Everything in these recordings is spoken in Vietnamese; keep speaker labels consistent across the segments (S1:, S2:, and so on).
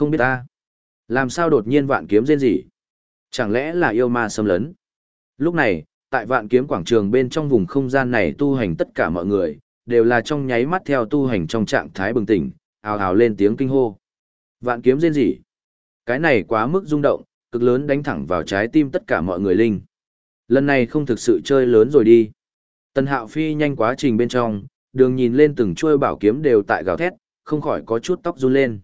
S1: Không biết ta. Làm sao đột nhiên vạn kiếm rên rỉ? Chẳng lẽ là yêu ma xâm lấn? Lúc này, tại vạn kiếm quảng trường bên trong vùng không gian này tu hành tất cả mọi người, đều là trong nháy mắt theo tu hành trong trạng thái bừng tỉnh, ào ào lên tiếng kinh hô. Vạn kiếm rên rỉ. Cái này quá mức rung động, cực lớn đánh thẳng vào trái tim tất cả mọi người linh. Lần này không thực sự chơi lớn rồi đi. Tần Hạo phi nhanh quá trình bên trong, đường nhìn lên từng chuôi bảo kiếm đều tại gào thét, không khỏi có chút tóc run lên.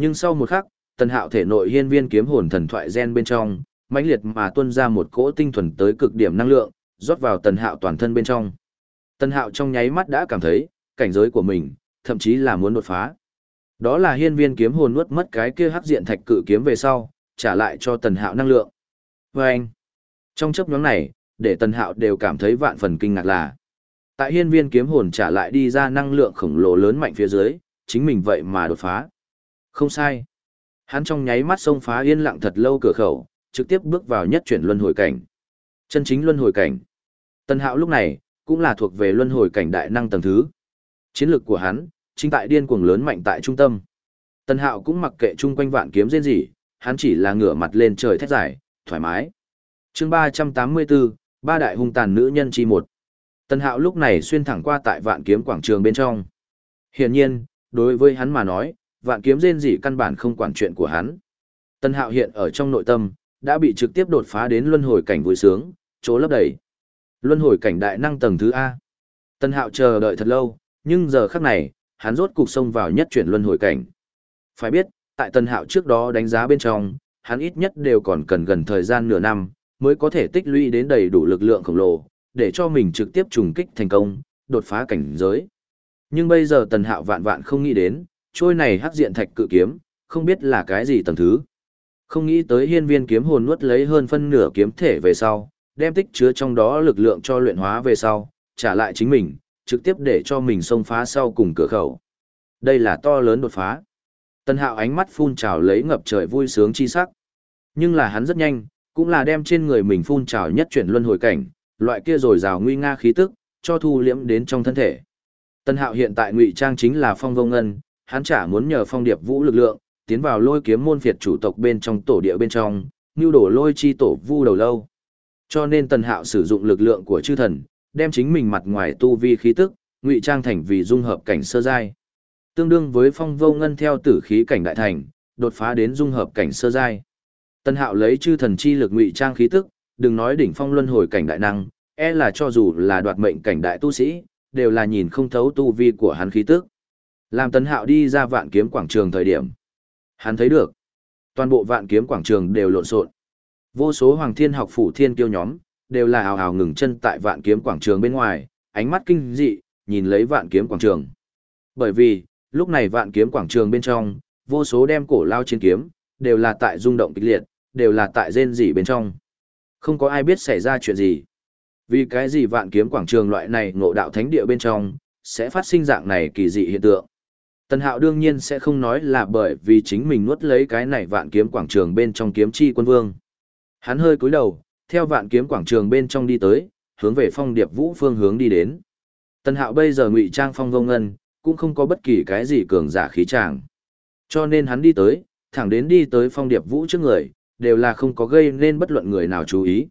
S1: Nhưng sau một khắc, Tần Hạo thể nội hiên viên kiếm hồn thần thoại gen bên trong, mãnh liệt mà tuôn ra một cỗ tinh thuần tới cực điểm năng lượng, rót vào Tần Hạo toàn thân bên trong. Tần Hạo trong nháy mắt đã cảm thấy, cảnh giới của mình, thậm chí là muốn đột phá. Đó là hiên viên kiếm hồn nuốt mất cái kia hắc diện thạch cự kiếm về sau, trả lại cho Tần Hạo năng lượng. Và anh, trong chấp nhóm này, để Tần Hạo đều cảm thấy vạn phần kinh ngạc là, tại hiên viên kiếm hồn trả lại đi ra năng lượng khổng lồ lớn mạnh phía dưới, chính mình vậy mà đột phá. Không sai. Hắn trong nháy mắt xông phá yên lặng thật lâu cửa khẩu, trực tiếp bước vào nhất chuyển luân hồi cảnh. Chân chính luân hồi cảnh. tân Hạo lúc này, cũng là thuộc về luân hồi cảnh đại năng tầng thứ. Chiến lược của hắn, chính tại điên cuồng lớn mạnh tại trung tâm. tân Hạo cũng mặc kệ chung quanh vạn kiếm rên rỉ, hắn chỉ là ngửa mặt lên trời thét giải, thoải mái. chương 384, ba đại hung tàn nữ nhân chi một. tân Hạo lúc này xuyên thẳng qua tại vạn kiếm quảng trường bên trong. Hiển nhiên, đối với hắn mà nói, vạn kiếm rên rỉ căn bản không quản chuyện của hắn. Tần Hạo hiện ở trong nội tâm, đã bị trực tiếp đột phá đến luân hồi cảnh vui sướng, chỗ lấp đầy. Luân hồi cảnh đại năng tầng thứ A. Tần Hạo chờ đợi thật lâu, nhưng giờ khắc này, hắn rốt cục xông vào nhất chuyển luân hồi cảnh. Phải biết, tại Tần Hạo trước đó đánh giá bên trong, hắn ít nhất đều còn cần gần thời gian nửa năm, mới có thể tích lũy đến đầy đủ lực lượng khổng lồ, để cho mình trực tiếp trùng kích thành công, đột phá cảnh giới. Nhưng bây giờ Tần Hạo vạn vạn không nghĩ đến, trôi này hắc diện thạch cự kiếm, không biết là cái gì tầng thứ. Không nghĩ tới hiên viên kiếm hồn nuốt lấy hơn phân nửa kiếm thể về sau, đem tích chứa trong đó lực lượng cho luyện hóa về sau, trả lại chính mình, trực tiếp để cho mình xông phá sau cùng cửa khẩu. Đây là to lớn đột phá. Tân hạo ánh mắt phun trào lấy ngập trời vui sướng chi sắc. Nhưng là hắn rất nhanh, cũng là đem trên người mình phun trào nhất chuyển luân hồi cảnh, loại kia rồi rào nguy nga khí tức, cho thu liễm đến trong thân thể. Tân hạo hiện tại ngụy trang chính là phong vông ngân, hắn chả muốn nhờ phong điệp vũ lực lượng, tiến vào lôi kiếm môn phiệt chủ tộc bên trong tổ địa bên trong, như đổ lôi chi tổ vu đầu lâu. Cho nên tần hạo sử dụng lực lượng của chư thần, đem chính mình mặt ngoài tu vi khí tức, ngụy trang thành vì dung hợp cảnh sơ giai. Tương đương với phong vô ngân theo tử khí cảnh đại thành, đột phá đến dung hợp cảnh sơ giai. Tần hạo lấy chư thần chi lực ngụy trang khí tức, đừng nói đỉnh phong luân hồi cảnh đại năng, e là cho dù là đoạt mệnh cảnh đại tu sĩ, đều là nhìn không thấu tu vi của hắn khí tức. Làm tần hạo đi ra vạn kiếm quảng trường thời điểm. Hắn thấy được. Toàn bộ vạn kiếm quảng trường đều lộn xộn. Vô số hoàng thiên học phủ thiên kiêu nhóm, đều là hào hào ngừng chân tại vạn kiếm quảng trường bên ngoài, ánh mắt kinh dị, nhìn lấy vạn kiếm quảng trường. Bởi vì, lúc này vạn kiếm quảng trường bên trong, vô số đem cổ lao chiến kiếm, đều là tại rung động kịch liệt, đều là tại rên rỉ bên trong. Không có ai biết xảy ra chuyện gì. Vì cái gì vạn kiếm quảng trường loại này ngộ đạo thánh địa bên trong, sẽ phát sinh dạng này kỳ dị hiện tượng. Tần Hạo đương nhiên sẽ không nói là bởi vì chính mình nuốt lấy cái này vạn kiếm quảng trường bên trong kiếm chi quân vương. Hắn hơi cúi đầu, theo vạn kiếm quảng trường bên trong đi tới, hướng về phong điệp vũ phương hướng đi đến. Tần Hạo bây giờ ngụy trang phong vông ngân, cũng không có bất kỳ cái gì cường giả khí tràng. Cho nên hắn đi tới, thẳng đến đi tới phong điệp vũ trước người, đều là không có gây nên bất luận người nào chú ý.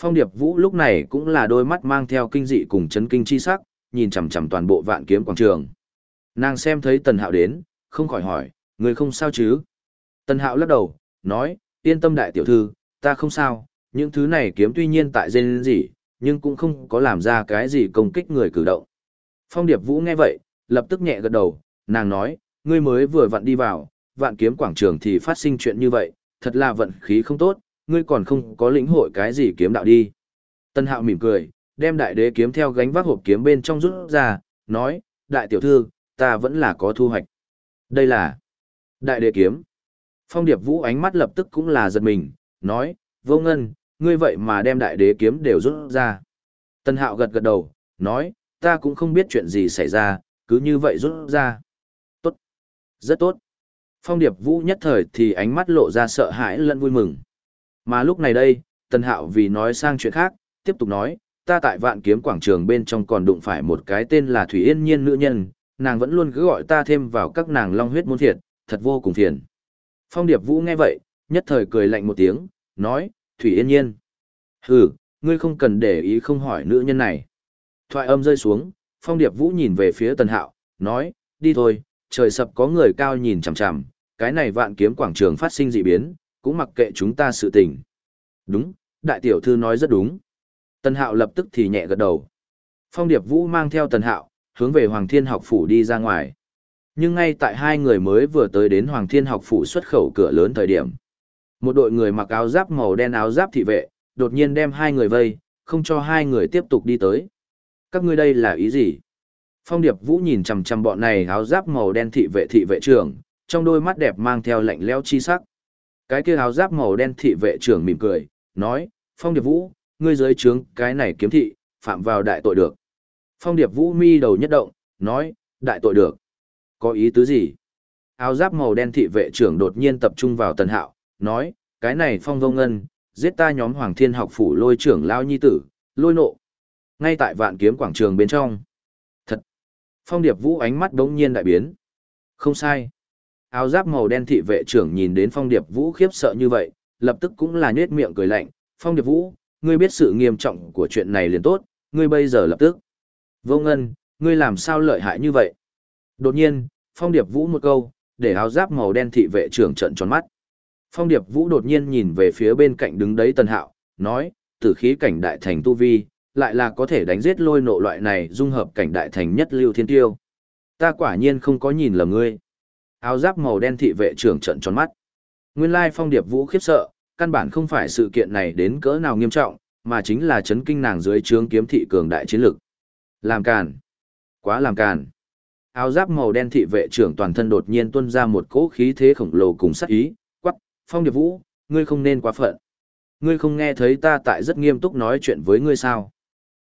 S1: Phong điệp vũ lúc này cũng là đôi mắt mang theo kinh dị cùng chấn kinh chi sắc, nhìn chằm chằm toàn bộ vạn kiếm quảng trường. Nàng xem thấy Tần Hạo đến, không khỏi hỏi, người không sao chứ? Tần Hạo lắc đầu, nói, yên tâm đại tiểu thư, ta không sao, những thứ này kiếm tuy nhiên tại dên gì, nhưng cũng không có làm ra cái gì công kích người cử động. Phong Điệp Vũ nghe vậy, lập tức nhẹ gật đầu, nàng nói, ngươi mới vừa vặn đi vào, vạn kiếm quảng trường thì phát sinh chuyện như vậy, thật là vận khí không tốt, ngươi còn không có lĩnh hội cái gì kiếm đạo đi. Tân Hạo mỉm cười, đem đại đế kiếm theo gánh vác hộp kiếm bên trong rút ra, nói, đại tiểu thư, ta vẫn là có thu hoạch. Đây là đại đế kiếm. Phong Điệp Vũ ánh mắt lập tức cũng là giật mình, nói, vô ngân, ngươi vậy mà đem đại đế kiếm đều rút ra. Tân Hạo gật gật đầu, nói, ta cũng không biết chuyện gì xảy ra, cứ như vậy rút ra. Tốt. Rất tốt. Phong Điệp Vũ nhất thời thì ánh mắt lộ ra sợ hãi lẫn vui mừng. Mà lúc này đây, Tân Hạo vì nói sang chuyện khác, tiếp tục nói, ta tại vạn kiếm quảng trường bên trong còn đụng phải một cái tên là Thủy Yên Nhiên nữ nhân, nàng vẫn luôn cứ gọi ta thêm vào các nàng long huyết môn thiệt, thật vô cùng phiền. Phong Điệp Vũ nghe vậy, nhất thời cười lạnh một tiếng, nói, Thủy Yên Nhiên. Hừ, ngươi không cần để ý không hỏi nữ nhân này. Thoại âm rơi xuống, Phong Điệp Vũ nhìn về phía Tần Hạo, nói, đi thôi, trời sập có người cao nhìn chằm chằm, cái này vạn kiếm quảng trường phát sinh dị biến, cũng mặc kệ chúng ta sự tình. Đúng, đại tiểu thư nói rất đúng. Tần Hạo lập tức thì nhẹ gật đầu. Phong Điệp Vũ mang theo Tần Hạo, hướng về Hoàng Thiên học phủ đi ra ngoài. Nhưng ngay tại hai người mới vừa tới đến Hoàng Thiên học phủ xuất khẩu cửa lớn thời điểm. Một đội người mặc áo giáp màu đen áo giáp thị vệ, đột nhiên đem hai người vây, không cho hai người tiếp tục đi tới. Các ngươi đây là ý gì? Phong Điệp Vũ nhìn chằm chằm bọn này áo giáp màu đen thị vệ thị vệ trưởng, trong đôi mắt đẹp mang theo lạnh lẽo chi sắc. Cái kia áo giáp màu đen thị vệ trưởng mỉm cười, nói, Phong Điệp Vũ, ngươi dưới trướng cái này kiếm thị, phạm vào đại tội được. Phong Điệp Vũ mi đầu nhất động, nói, đại tội được. Có ý tứ gì? Áo giáp màu đen thị vệ trưởng đột nhiên tập trung vào Tần Hạo, nói, cái này Phong Vô Ngân, giết ta nhóm Hoàng Thiên học phủ lôi trưởng lao nhi tử, lôi nộ. Ngay tại vạn kiếm quảng trường bên trong. Thật! Phong Điệp Vũ ánh mắt đống nhiên đại biến. Không sai. Áo giáp màu đen thị vệ trưởng nhìn đến Phong Điệp Vũ khiếp sợ như vậy, lập tức cũng là nhếch miệng cười lạnh. Phong Điệp Vũ, ngươi biết sự nghiêm trọng của chuyện này liền tốt, ngươi bây giờ lập tức. Vô ngân, ngươi làm sao lợi hại như vậy? Đột nhiên, Phong Điệp Vũ một câu, để áo giáp màu đen thị vệ trưởng trận tròn mắt. Phong Điệp Vũ đột nhiên nhìn về phía bên cạnh đứng đấy Tần Hạo, nói, tử khí cảnh đại thành tu vi, lại là có thể đánh giết lôi nộ loại này dung hợp cảnh đại thành nhất lưu thiên tiêu. Ta quả nhiên không có nhìn lầm ngươi. Áo giáp màu đen thị vệ trưởng trận tròn mắt. Nguyên lai Phong Điệp Vũ khiếp sợ, căn bản không phải sự kiện này đến cỡ nào nghiêm trọng, mà chính là chấn kinh nàng dưới trướng kiếm thị cường đại chiến lực. Làm càn. Quá làm càn. Áo giáp màu đen thị vệ trưởng toàn thân đột nhiên tuôn ra một cỗ khí thế khổng lồ cùng sát ý, quắc, phong điệp vũ, ngươi không nên quá phận. Ngươi không nghe thấy ta tại rất nghiêm túc nói chuyện với ngươi sao?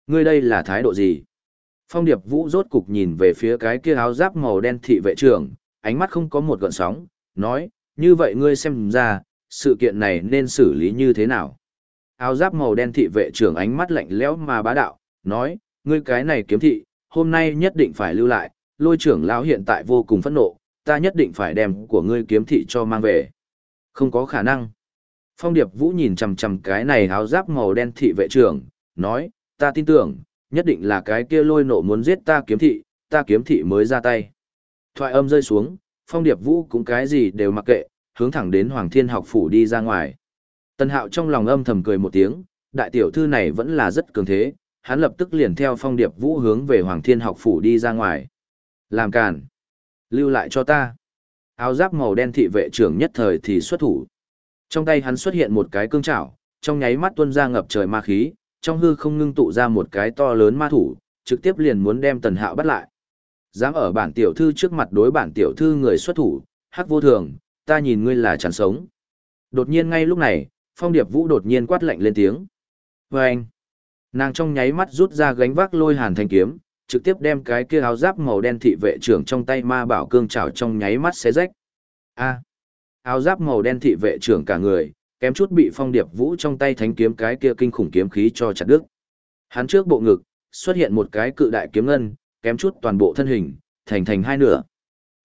S1: Ngươi đây là thái độ gì? Phong điệp vũ rốt cục nhìn về phía cái kia áo giáp màu đen thị vệ trưởng, ánh mắt không có một gợn sóng, nói, như vậy ngươi xem ra, sự kiện này nên xử lý như thế nào? Áo giáp màu đen thị vệ trưởng ánh mắt lạnh lẽo mà bá đạo, nói, ngươi cái này kiếm thị, hôm nay nhất định phải lưu lại, lôi trưởng lão hiện tại vô cùng phẫn nộ, ta nhất định phải đem của ngươi kiếm thị cho mang về. Không có khả năng. Phong Điệp Vũ nhìn chằm chằm cái này áo giáp màu đen thị vệ trưởng, nói, ta tin tưởng, nhất định là cái kia lôi nộ muốn giết ta kiếm thị, ta kiếm thị mới ra tay. Thoại âm rơi xuống, Phong Điệp Vũ cũng cái gì đều mặc kệ, hướng thẳng đến Hoàng Thiên học phủ đi ra ngoài. Tân Hạo trong lòng âm thầm cười một tiếng, đại tiểu thư này vẫn là rất cường thế, hắn lập tức liền theo phong điệp vũ hướng về Hoàng Thiên học phủ đi ra ngoài. Làm càn. Lưu lại cho ta. Áo giáp màu đen thị vệ trưởng nhất thời thì xuất thủ. Trong tay hắn xuất hiện một cái cương trảo, trong nháy mắt tuôn ra ngập trời ma khí, trong hư không ngưng tụ ra một cái to lớn ma thủ, trực tiếp liền muốn đem Tần Hạo bắt lại. Dám ở bản tiểu thư trước mặt đối bản tiểu thư người xuất thủ, hắc vô thường, ta nhìn ngươi là chẳng sống. Đột nhiên ngay lúc này, Phong Điệp Vũ đột nhiên quát lạnh lên tiếng. Và vâng. Nàng trong nháy mắt rút ra gánh vác lôi hàn thanh kiếm, trực tiếp đem cái kia áo giáp màu đen thị vệ trưởng trong tay ma bảo cương trảo trong nháy mắt xé rách. A. áo giáp màu đen thị vệ trưởng cả người, kém chút bị phong điệp vũ trong tay thánh kiếm cái kia kinh khủng kiếm khí cho chặt đứt. Hắn trước bộ ngực, xuất hiện một cái cự đại kiếm ngân, kém chút toàn bộ thân hình, thành thành hai nửa.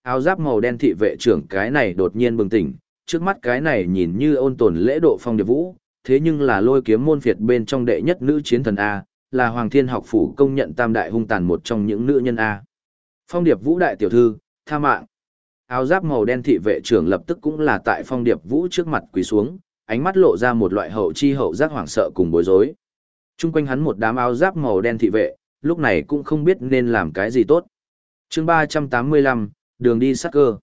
S1: Áo giáp màu đen thị vệ trưởng cái này đột nhiên bừng tỉnh, trước mắt cái này nhìn như ôn tồn lễ độ phong điệp vũ, thế nhưng là lôi kiếm môn phiệt bên trong đệ nhất nữ chiến thần A, là Hoàng Thiên học phủ công nhận tam đại hung tàn một trong những nữ nhân A. Phong điệp vũ đại tiểu thư, tha mạng. Áo giáp màu đen thị vệ trưởng lập tức cũng là tại phong điệp vũ trước mặt quỳ xuống, ánh mắt lộ ra một loại hậu chi hậu giác hoảng sợ cùng bối rối. Trung quanh hắn một đám áo giáp màu đen thị vệ, lúc này cũng không biết nên làm cái gì tốt. chương 385, đường đi sắc cơ.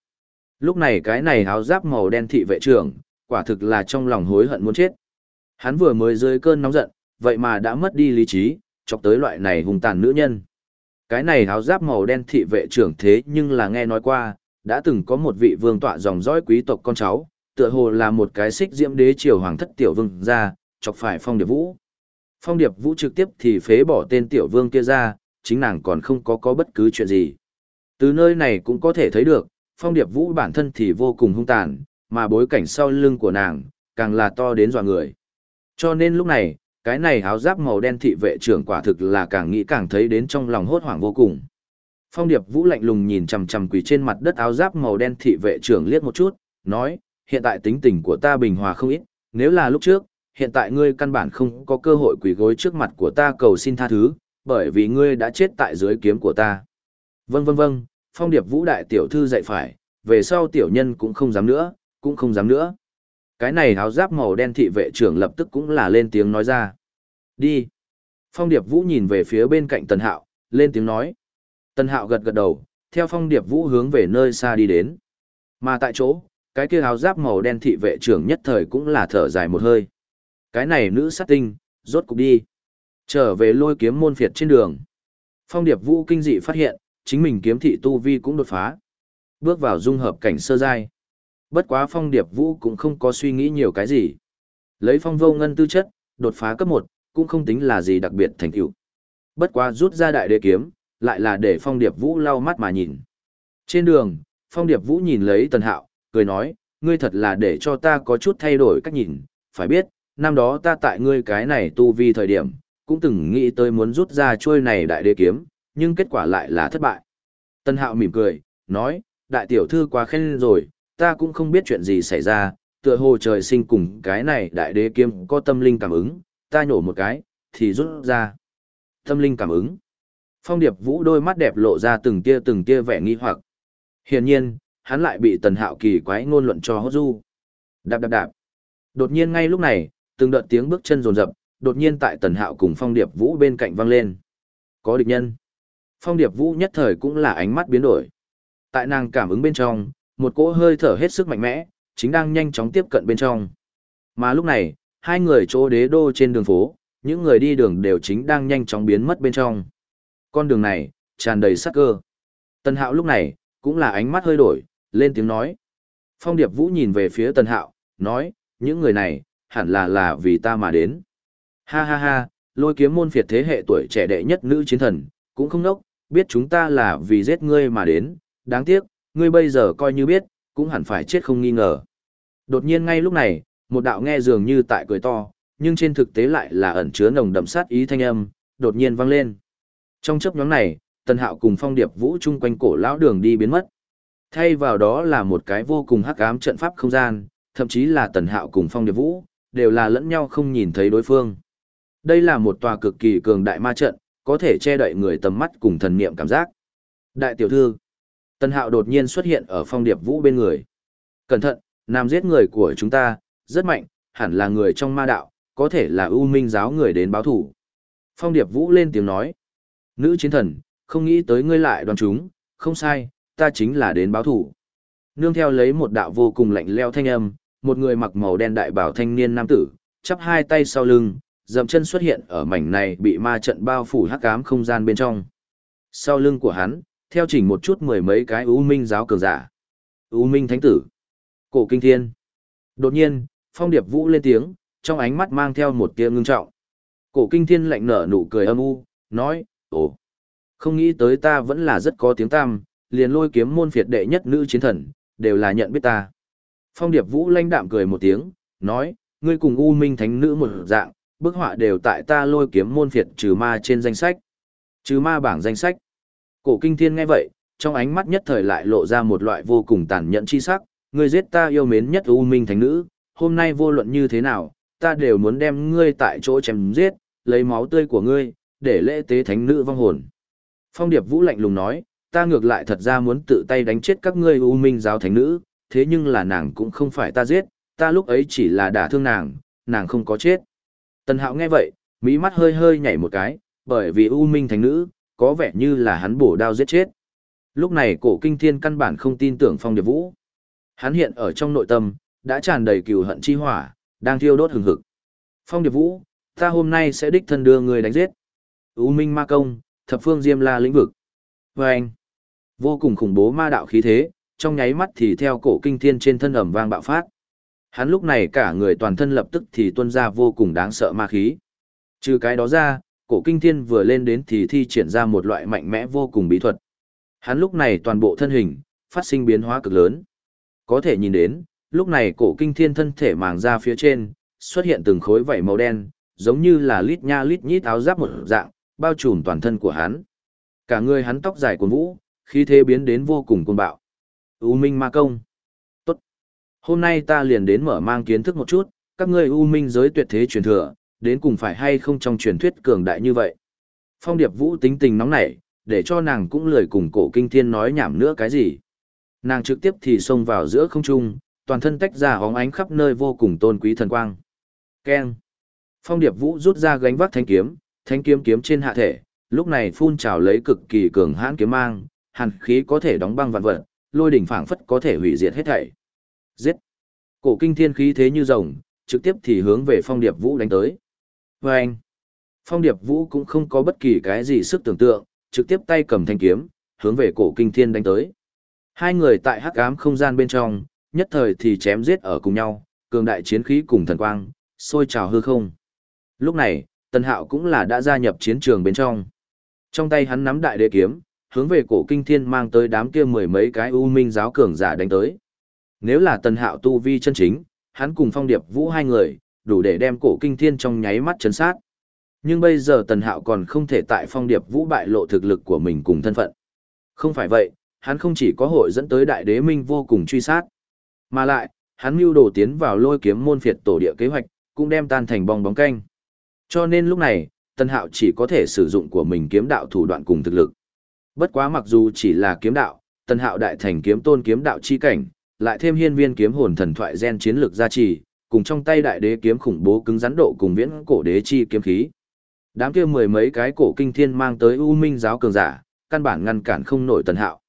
S1: Lúc này cái này áo giáp màu đen thị vệ trưởng, quả thực là trong lòng hối hận muốn chết. Hắn vừa mới rơi cơn nóng giận, vậy mà đã mất đi lý trí, chọc tới loại này hung tàn nữ nhân. Cái này áo giáp màu đen thị vệ trưởng thế nhưng là nghe nói qua, đã từng có một vị vương tọa dòng dõi quý tộc con cháu, tựa hồ là một cái xích diễm đế triều hoàng thất tiểu vương ra, chọc phải phong điệp vũ. Phong điệp vũ trực tiếp thì phế bỏ tên tiểu vương kia ra, chính nàng còn không có có bất cứ chuyện gì. Từ nơi này cũng có thể thấy được, phong điệp vũ bản thân thì vô cùng hung tàn, mà bối cảnh sau lưng của nàng, càng là to đến dọa người. Cho nên lúc này, cái này áo giáp màu đen thị vệ trưởng quả thực là càng nghĩ càng thấy đến trong lòng hốt hoảng vô cùng. Phong Điệp Vũ lạnh lùng nhìn chằm chằm quỳ trên mặt đất áo giáp màu đen thị vệ trưởng liếc một chút, nói, hiện tại tính tình của ta bình hòa không ít, nếu là lúc trước, hiện tại ngươi căn bản không có cơ hội quỳ gối trước mặt của ta cầu xin tha thứ, bởi vì ngươi đã chết tại dưới kiếm của ta. Vâng vâng vâng, phong điệp vũ đại tiểu thư dạy phải, về sau tiểu nhân cũng không dám nữa, cũng không dám nữa. Cái này áo giáp màu đen thị vệ trưởng lập tức cũng là lên tiếng nói ra. Đi. Phong điệp vũ nhìn về phía bên cạnh tần hạo, lên tiếng nói. Tần hạo gật gật đầu, theo phong điệp vũ hướng về nơi xa đi đến. Mà tại chỗ, cái kia áo giáp màu đen thị vệ trưởng nhất thời cũng là thở dài một hơi. Cái này nữ sát tinh, rốt cục đi. Trở về lôi kiếm môn phiệt trên đường. Phong điệp vũ kinh dị phát hiện, chính mình kiếm thị tu vi cũng đột phá. Bước vào dung hợp cảnh sơ giai. Bất quá phong điệp vũ cũng không có suy nghĩ nhiều cái gì. Lấy phong vô ngân tư chất, đột phá cấp một cũng không tính là gì đặc biệt thành tựu. Bất quá rút ra đại đế kiếm, lại là để phong điệp vũ lau mắt mà nhìn. Trên đường, phong điệp vũ nhìn lấy tần hạo, cười nói, ngươi thật là để cho ta có chút thay đổi cách nhìn, phải biết, năm đó ta tại ngươi cái này tu vi thời điểm, cũng từng nghĩ tới muốn rút ra trôi này đại đế kiếm, nhưng kết quả lại là thất bại. Tân hạo mỉm cười, nói, đại tiểu thư quá khen rồi, ta cũng không biết chuyện gì xảy ra, tựa hồ trời sinh cùng cái này đại đế kiếm có tâm linh cảm ứng, ta nhổ một cái, thì rút ra. Tâm linh cảm ứng. Phong điệp vũ đôi mắt đẹp lộ ra từng tia từng tia vẻ nghi hoặc. Hiển nhiên, hắn lại bị tần hạo kỳ quái ngôn luận cho hốt du. Đạp đạp đạp. Đột nhiên ngay lúc này, từng đợt tiếng bước chân rồn rập, đột nhiên tại tần hạo cùng phong điệp vũ bên cạnh vang lên. Có địch nhân. Phong điệp vũ nhất thời cũng là ánh mắt biến đổi. Tại nàng cảm ứng bên trong, một cỗ hơi thở hết sức mạnh mẽ, chính đang nhanh chóng tiếp cận bên trong. Mà lúc này, hai người chỗ đế đô trên đường phố, những người đi đường đều chính đang nhanh chóng biến mất bên trong. Con đường này, tràn đầy sắc cơ. Tần hạo lúc này, cũng là ánh mắt hơi đổi, lên tiếng nói. Phong Điệp Vũ nhìn về phía Tần Hạo, nói, những người này, hẳn là là vì ta mà đến. Ha ha ha, lôi kiếm môn phiệt thế hệ tuổi trẻ đệ nhất nữ chiến thần, cũng không nốc, biết chúng ta là vì giết ngươi mà đến, đáng tiếc, ngươi bây giờ coi như biết, cũng hẳn phải chết không nghi ngờ. Đột nhiên ngay lúc này, một đạo nghe dường như tại cười to, nhưng trên thực tế lại là ẩn chứa nồng đậm sát ý thanh âm, đột nhiên vang lên. Trong chớp nhóm này, Tần Hạo cùng Phong Điệp Vũ chung quanh cổ lão đường đi biến mất. Thay vào đó là một cái vô cùng hắc ám trận pháp không gian, thậm chí là Tần Hạo cùng Phong Điệp Vũ, đều là lẫn nhau không nhìn thấy đối phương. Đây là một tòa cực kỳ cường đại ma trận, có thể che đậy người tầm mắt cùng thần niệm cảm giác. Đại tiểu thư, Tân Hạo đột nhiên xuất hiện ở Phong Điệp Vũ bên người. Cẩn thận, nam giết người của chúng ta, rất mạnh, hẳn là người trong ma đạo, có thể là ưu minh giáo người đến báo thủ. Phong Điệp Vũ lên tiếng nói. Nữ chiến thần, không nghĩ tới ngươi lại đoàn chúng, không sai, ta chính là đến báo thủ. Nương theo lấy một đạo vô cùng lạnh leo thanh âm, một người mặc màu đen đại bảo thanh niên nam tử, chắp hai tay sau lưng, dậm chân xuất hiện ở mảnh này bị ma trận bao phủ hắc ám không gian bên trong. Sau lưng của hắn, theo chỉnh một chút mười mấy cái ưu Minh giáo cường giả. ưu Minh thánh tử, Cổ Kinh Thiên. Đột nhiên, Phong Điệp Vũ lên tiếng, trong ánh mắt mang theo một tia ngưng trọng. Cổ Kinh Thiên lạnh nở nụ cười âm u, nói, ồ, không nghĩ tới ta vẫn là rất có tiếng tăm, liền lôi kiếm môn phiệt đệ nhất nữ chiến thần, đều là nhận biết ta. Phong Điệp Vũ lanh đạm cười một tiếng, nói, ngươi cùng U Minh Thánh Nữ một dạng, bức họa đều tại ta lôi kiếm môn phiệt trừ ma trên danh sách. Trừ ma bảng danh sách. Cổ Kinh Thiên nghe vậy, trong ánh mắt nhất thời lại lộ ra một loại vô cùng tàn nhẫn chi sắc, ngươi giết ta yêu mến nhất U Minh Thánh Nữ, hôm nay vô luận như thế nào, ta đều muốn đem ngươi tại chỗ chém giết, lấy máu tươi của ngươi, để lễ tế Thánh Nữ vong hồn. Phong Điệp Vũ lạnh lùng nói, ta ngược lại thật ra muốn tự tay đánh chết các ngươi U Minh giáo thánh nữ, thế nhưng là nàng cũng không phải ta giết, ta lúc ấy chỉ là đả thương nàng, nàng không có chết. Tần Hạo nghe vậy, mỹ mắt hơi hơi nhảy một cái, bởi vì U Minh thánh nữ, có vẻ như là hắn bổ đao giết chết. Lúc này cổ kinh thiên căn bản không tin tưởng Phong Điệp Vũ. Hắn hiện ở trong nội tâm, đã tràn đầy cừu hận chi hỏa, đang thiêu đốt hừng hực. Phong Điệp Vũ, ta hôm nay sẽ đích thân đưa người đánh giết. U Minh Ma Công, thập phương Diêm La lĩnh vực. Và anh, Vô cùng khủng bố ma đạo khí thế, trong nháy mắt thì theo cổ kinh thiên trên thân ẩm vang bạo phát. Hắn lúc này cả người toàn thân lập tức thì tuôn ra vô cùng đáng sợ ma khí. Trừ cái đó ra, cổ kinh thiên vừa lên đến thì thi triển ra một loại mạnh mẽ vô cùng bí thuật. Hắn lúc này toàn bộ thân hình, phát sinh biến hóa cực lớn. Có thể nhìn đến, lúc này cổ kinh thiên thân thể màng ra phía trên, xuất hiện từng khối vảy màu đen, giống như là lít nha lít nhít áo giáp một dạng, bao trùm toàn thân của hắn. Cả người hắn tóc dài cuốn vũ, khí thế biến đến vô cùng côn bạo. U Minh Ma Công. Tốt. Hôm nay ta liền đến mở mang kiến thức một chút, các ngươi u minh giới tuyệt thế truyền thừa, đến cùng phải hay không trong truyền thuyết cường đại như vậy. Phong Điệp Vũ tính tình nóng nảy, để cho nàng cũng lười cùng cổ kinh thiên nói nhảm nữa cái gì. Nàng trực tiếp thì xông vào giữa không trung, toàn thân tách ra hóng ánh khắp nơi vô cùng tôn quý thần quang. Keng. Phong Điệp Vũ rút ra gánh vác thanh kiếm, thanh kiếm kiếm trên hạ thể, lúc này phun trào lấy cực kỳ cường hãn kiếm mang, hàn khí có thể đóng băng vạn vật, lôi đỉnh phảng phất có thể hủy diệt hết thảy. Giết! Cổ kinh thiên khí thế như rồng, trực tiếp thì hướng về Phong Điệp Vũ đánh tới. Và anh! Phong Điệp Vũ cũng không có bất kỳ cái gì sức tưởng tượng, trực tiếp tay cầm thanh kiếm, hướng về cổ kinh thiên đánh tới. Hai người tại hắc ám không gian bên trong, nhất thời thì chém giết ở cùng nhau, cường đại chiến khí cùng thần quang, sôi trào hư không. Lúc này, Tân Hạo cũng là đã gia nhập chiến trường bên trong. Trong tay hắn nắm đại đế kiếm, hướng về cổ kinh thiên mang tới đám kia mười mấy cái u minh giáo cường giả đánh tới. Nếu là Tân Hạo tu vi chân chính, hắn cùng Phong Điệp Vũ hai người, đủ để đem cổ kinh thiên trong nháy mắt chấn sát. Nhưng bây giờ Tần Hạo còn không thể tại Phong Điệp Vũ bại lộ thực lực của mình cùng thân phận. Không phải vậy, hắn không chỉ có hội dẫn tới đại đế minh vô cùng truy sát, mà lại, hắn mưu đồ tiến vào lôi kiếm môn phiệt tổ địa kế hoạch, cũng đem tan thành bong bóng canh. Cho nên lúc này, Tân Hạo chỉ có thể sử dụng của mình kiếm đạo thủ đoạn cùng thực lực. Bất quá mặc dù chỉ là kiếm đạo, Tân Hạo đại thành kiếm tôn kiếm đạo chi cảnh, lại thêm hiên viên kiếm hồn thần thoại gen chiến lược gia trì, cùng trong tay đại đế kiếm khủng bố cứng rắn độ cùng viễn cổ đế chi kiếm khí. Đám kia mười mấy cái cổ kinh thiên mang tới U Minh giáo cường giả, căn bản ngăn cản không nổi Tần Hạo.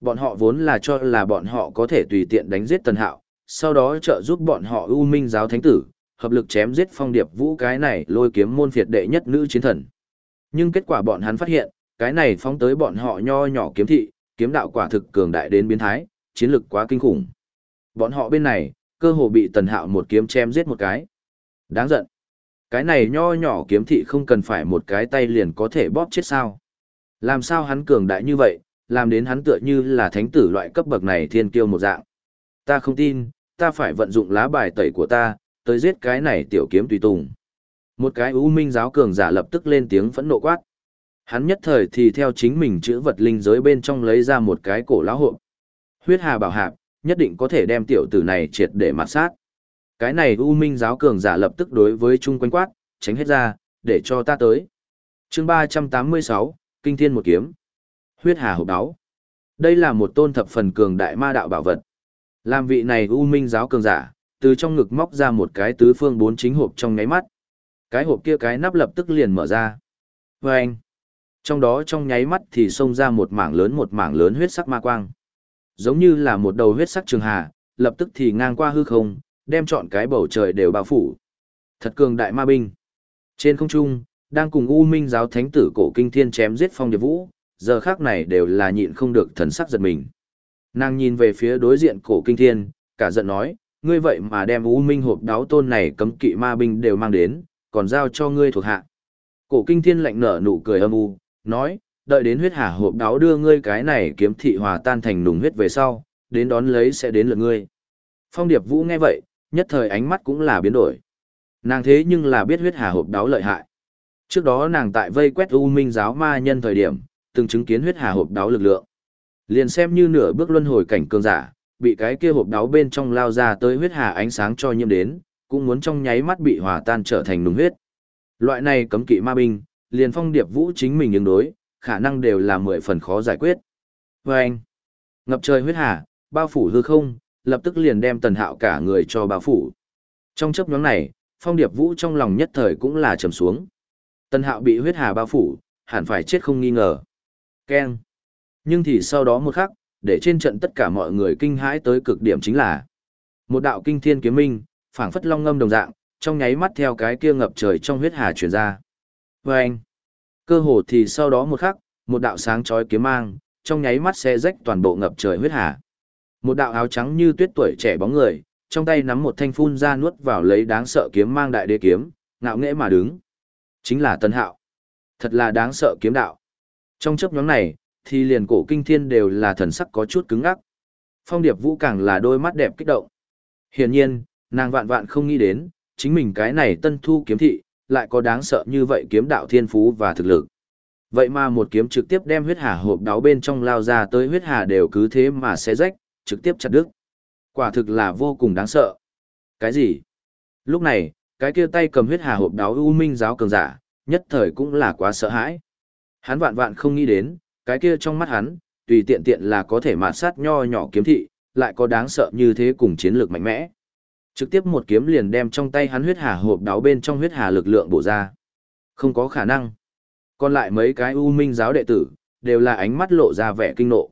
S1: Bọn họ vốn là cho là bọn họ có thể tùy tiện đánh giết Tần Hạo, sau đó trợ giúp bọn họ U Minh giáo thánh tử, hợp lực chém giết phong điệp vũ cái này lôi kiếm môn phiệt đệ nhất nữ chiến thần. Nhưng kết quả bọn hắn phát hiện, cái này phóng tới bọn họ nho nhỏ kiếm thị, kiếm đạo quả thực cường đại đến biến thái, chiến lực quá kinh khủng. Bọn họ bên này, cơ hồ bị tần hạo một kiếm chém giết một cái. Đáng giận. Cái này nho nhỏ kiếm thị không cần phải một cái tay liền có thể bóp chết sao. Làm sao hắn cường đại như vậy, làm đến hắn tựa như là thánh tử loại cấp bậc này thiên kiêu một dạng. Ta không tin, ta phải vận dụng lá bài tẩy của ta, tới giết cái này tiểu kiếm tùy tùng. Một cái ưu minh giáo cường giả lập tức lên tiếng phẫn nộ quát. Hắn nhất thời thì theo chính mình chữ vật linh giới bên trong lấy ra một cái cổ lão hộp. Huyết hà bảo hạp, nhất định có thể đem tiểu tử này triệt để mặt sát. Cái này U minh giáo cường giả lập tức đối với chung quanh quát, tránh hết ra, để cho ta tới. chương 386, Kinh Thiên một kiếm. Huyết hà hộp đáo. Đây là một tôn thập phần cường đại ma đạo bảo vật. Làm vị này U minh giáo cường giả, từ trong ngực móc ra một cái tứ phương bốn chính hộp trong nháy mắt. Cái hộp kia cái nắp lập tức liền mở ra. Vâng! anh, trong đó trong nháy mắt thì xông ra một mảng lớn một mảng lớn huyết sắc ma quang. Giống như là một đầu huyết sắc trường hà, lập tức thì ngang qua hư không, đem trọn cái bầu trời đều bao phủ. Thật cường đại ma binh. Trên không trung, đang cùng U Minh giáo thánh tử cổ kinh thiên chém giết phong điệp vũ, giờ khác này đều là nhịn không được thần sắc giật mình. Nàng nhìn về phía đối diện cổ kinh thiên, cả giận nói, ngươi vậy mà đem U Minh hộp đáo tôn này cấm kỵ ma binh đều mang đến, còn giao cho ngươi thuộc hạ. Cổ kinh thiên lạnh nở nụ cười âm u, nói, đợi đến huyết hà hộp đáo đưa ngươi cái này kiếm thị hòa tan thành nùng huyết về sau, đến đón lấy sẽ đến lượt ngươi. Phong Điệp Vũ nghe vậy, nhất thời ánh mắt cũng là biến đổi. Nàng thế nhưng là biết huyết hà hộp đáo lợi hại. Trước đó nàng tại vây quét U Minh giáo ma nhân thời điểm, từng chứng kiến huyết hà hộp đáo lực lượng. Liền xem như nửa bước luân hồi cảnh cường giả, bị cái kia hộp đáo bên trong lao ra tới huyết hà ánh sáng cho nhiễm đến, cũng muốn trong nháy mắt bị hòa tan trở thành nùng huyết. Loại này cấm kỵ ma binh, liền phong điệp vũ chính mình ứng đối, khả năng đều là mười phần khó giải quyết. Và anh, ngập trời huyết hà, bao phủ hư không, lập tức liền đem tần hạo cả người cho bao phủ. Trong chấp nhóm này, phong điệp vũ trong lòng nhất thời cũng là trầm xuống. Tần hạo bị huyết hà bao phủ, hẳn phải chết không nghi ngờ. Ken. Nhưng thì sau đó một khắc, để trên trận tất cả mọi người kinh hãi tới cực điểm chính là một đạo kinh thiên kiếm minh, phảng phất long ngâm đồng dạng, trong nháy mắt theo cái kia ngập trời trong huyết hà truyền ra. Và anh, cơ hồ thì sau đó một khắc, một đạo sáng chói kiếm mang, trong nháy mắt xé rách toàn bộ ngập trời huyết hà. Một đạo áo trắng như tuyết tuổi trẻ bóng người, trong tay nắm một thanh phun ra nuốt vào lấy đáng sợ kiếm mang đại đế kiếm, ngạo nghễ mà đứng. Chính là Tân Hạo. Thật là đáng sợ kiếm đạo. Trong chấp nhóm này, thì liền cổ kinh thiên đều là thần sắc có chút cứng ngắc. Phong Điệp Vũ càng là đôi mắt đẹp kích động. Hiển nhiên, nàng vạn vạn không nghĩ đến, chính mình cái này tân thu kiếm thị, lại có đáng sợ như vậy kiếm đạo thiên phú và thực lực. Vậy mà một kiếm trực tiếp đem huyết hà hộp đáo bên trong lao ra tới huyết hà đều cứ thế mà sẽ rách, trực tiếp chặt đứt. Quả thực là vô cùng đáng sợ. Cái gì? Lúc này, cái kia tay cầm huyết hà hộp đáo u minh giáo cường giả, nhất thời cũng là quá sợ hãi. Hắn vạn vạn không nghĩ đến, cái kia trong mắt hắn, tùy tiện tiện là có thể mạt sát nho nhỏ kiếm thị, lại có đáng sợ như thế cùng chiến lược mạnh mẽ. Trực tiếp một kiếm liền đem trong tay hắn huyết hà hộp đáo bên trong huyết hà lực lượng bổ ra. Không có khả năng. Còn lại mấy cái u minh giáo đệ tử, đều là ánh mắt lộ ra vẻ kinh nộ.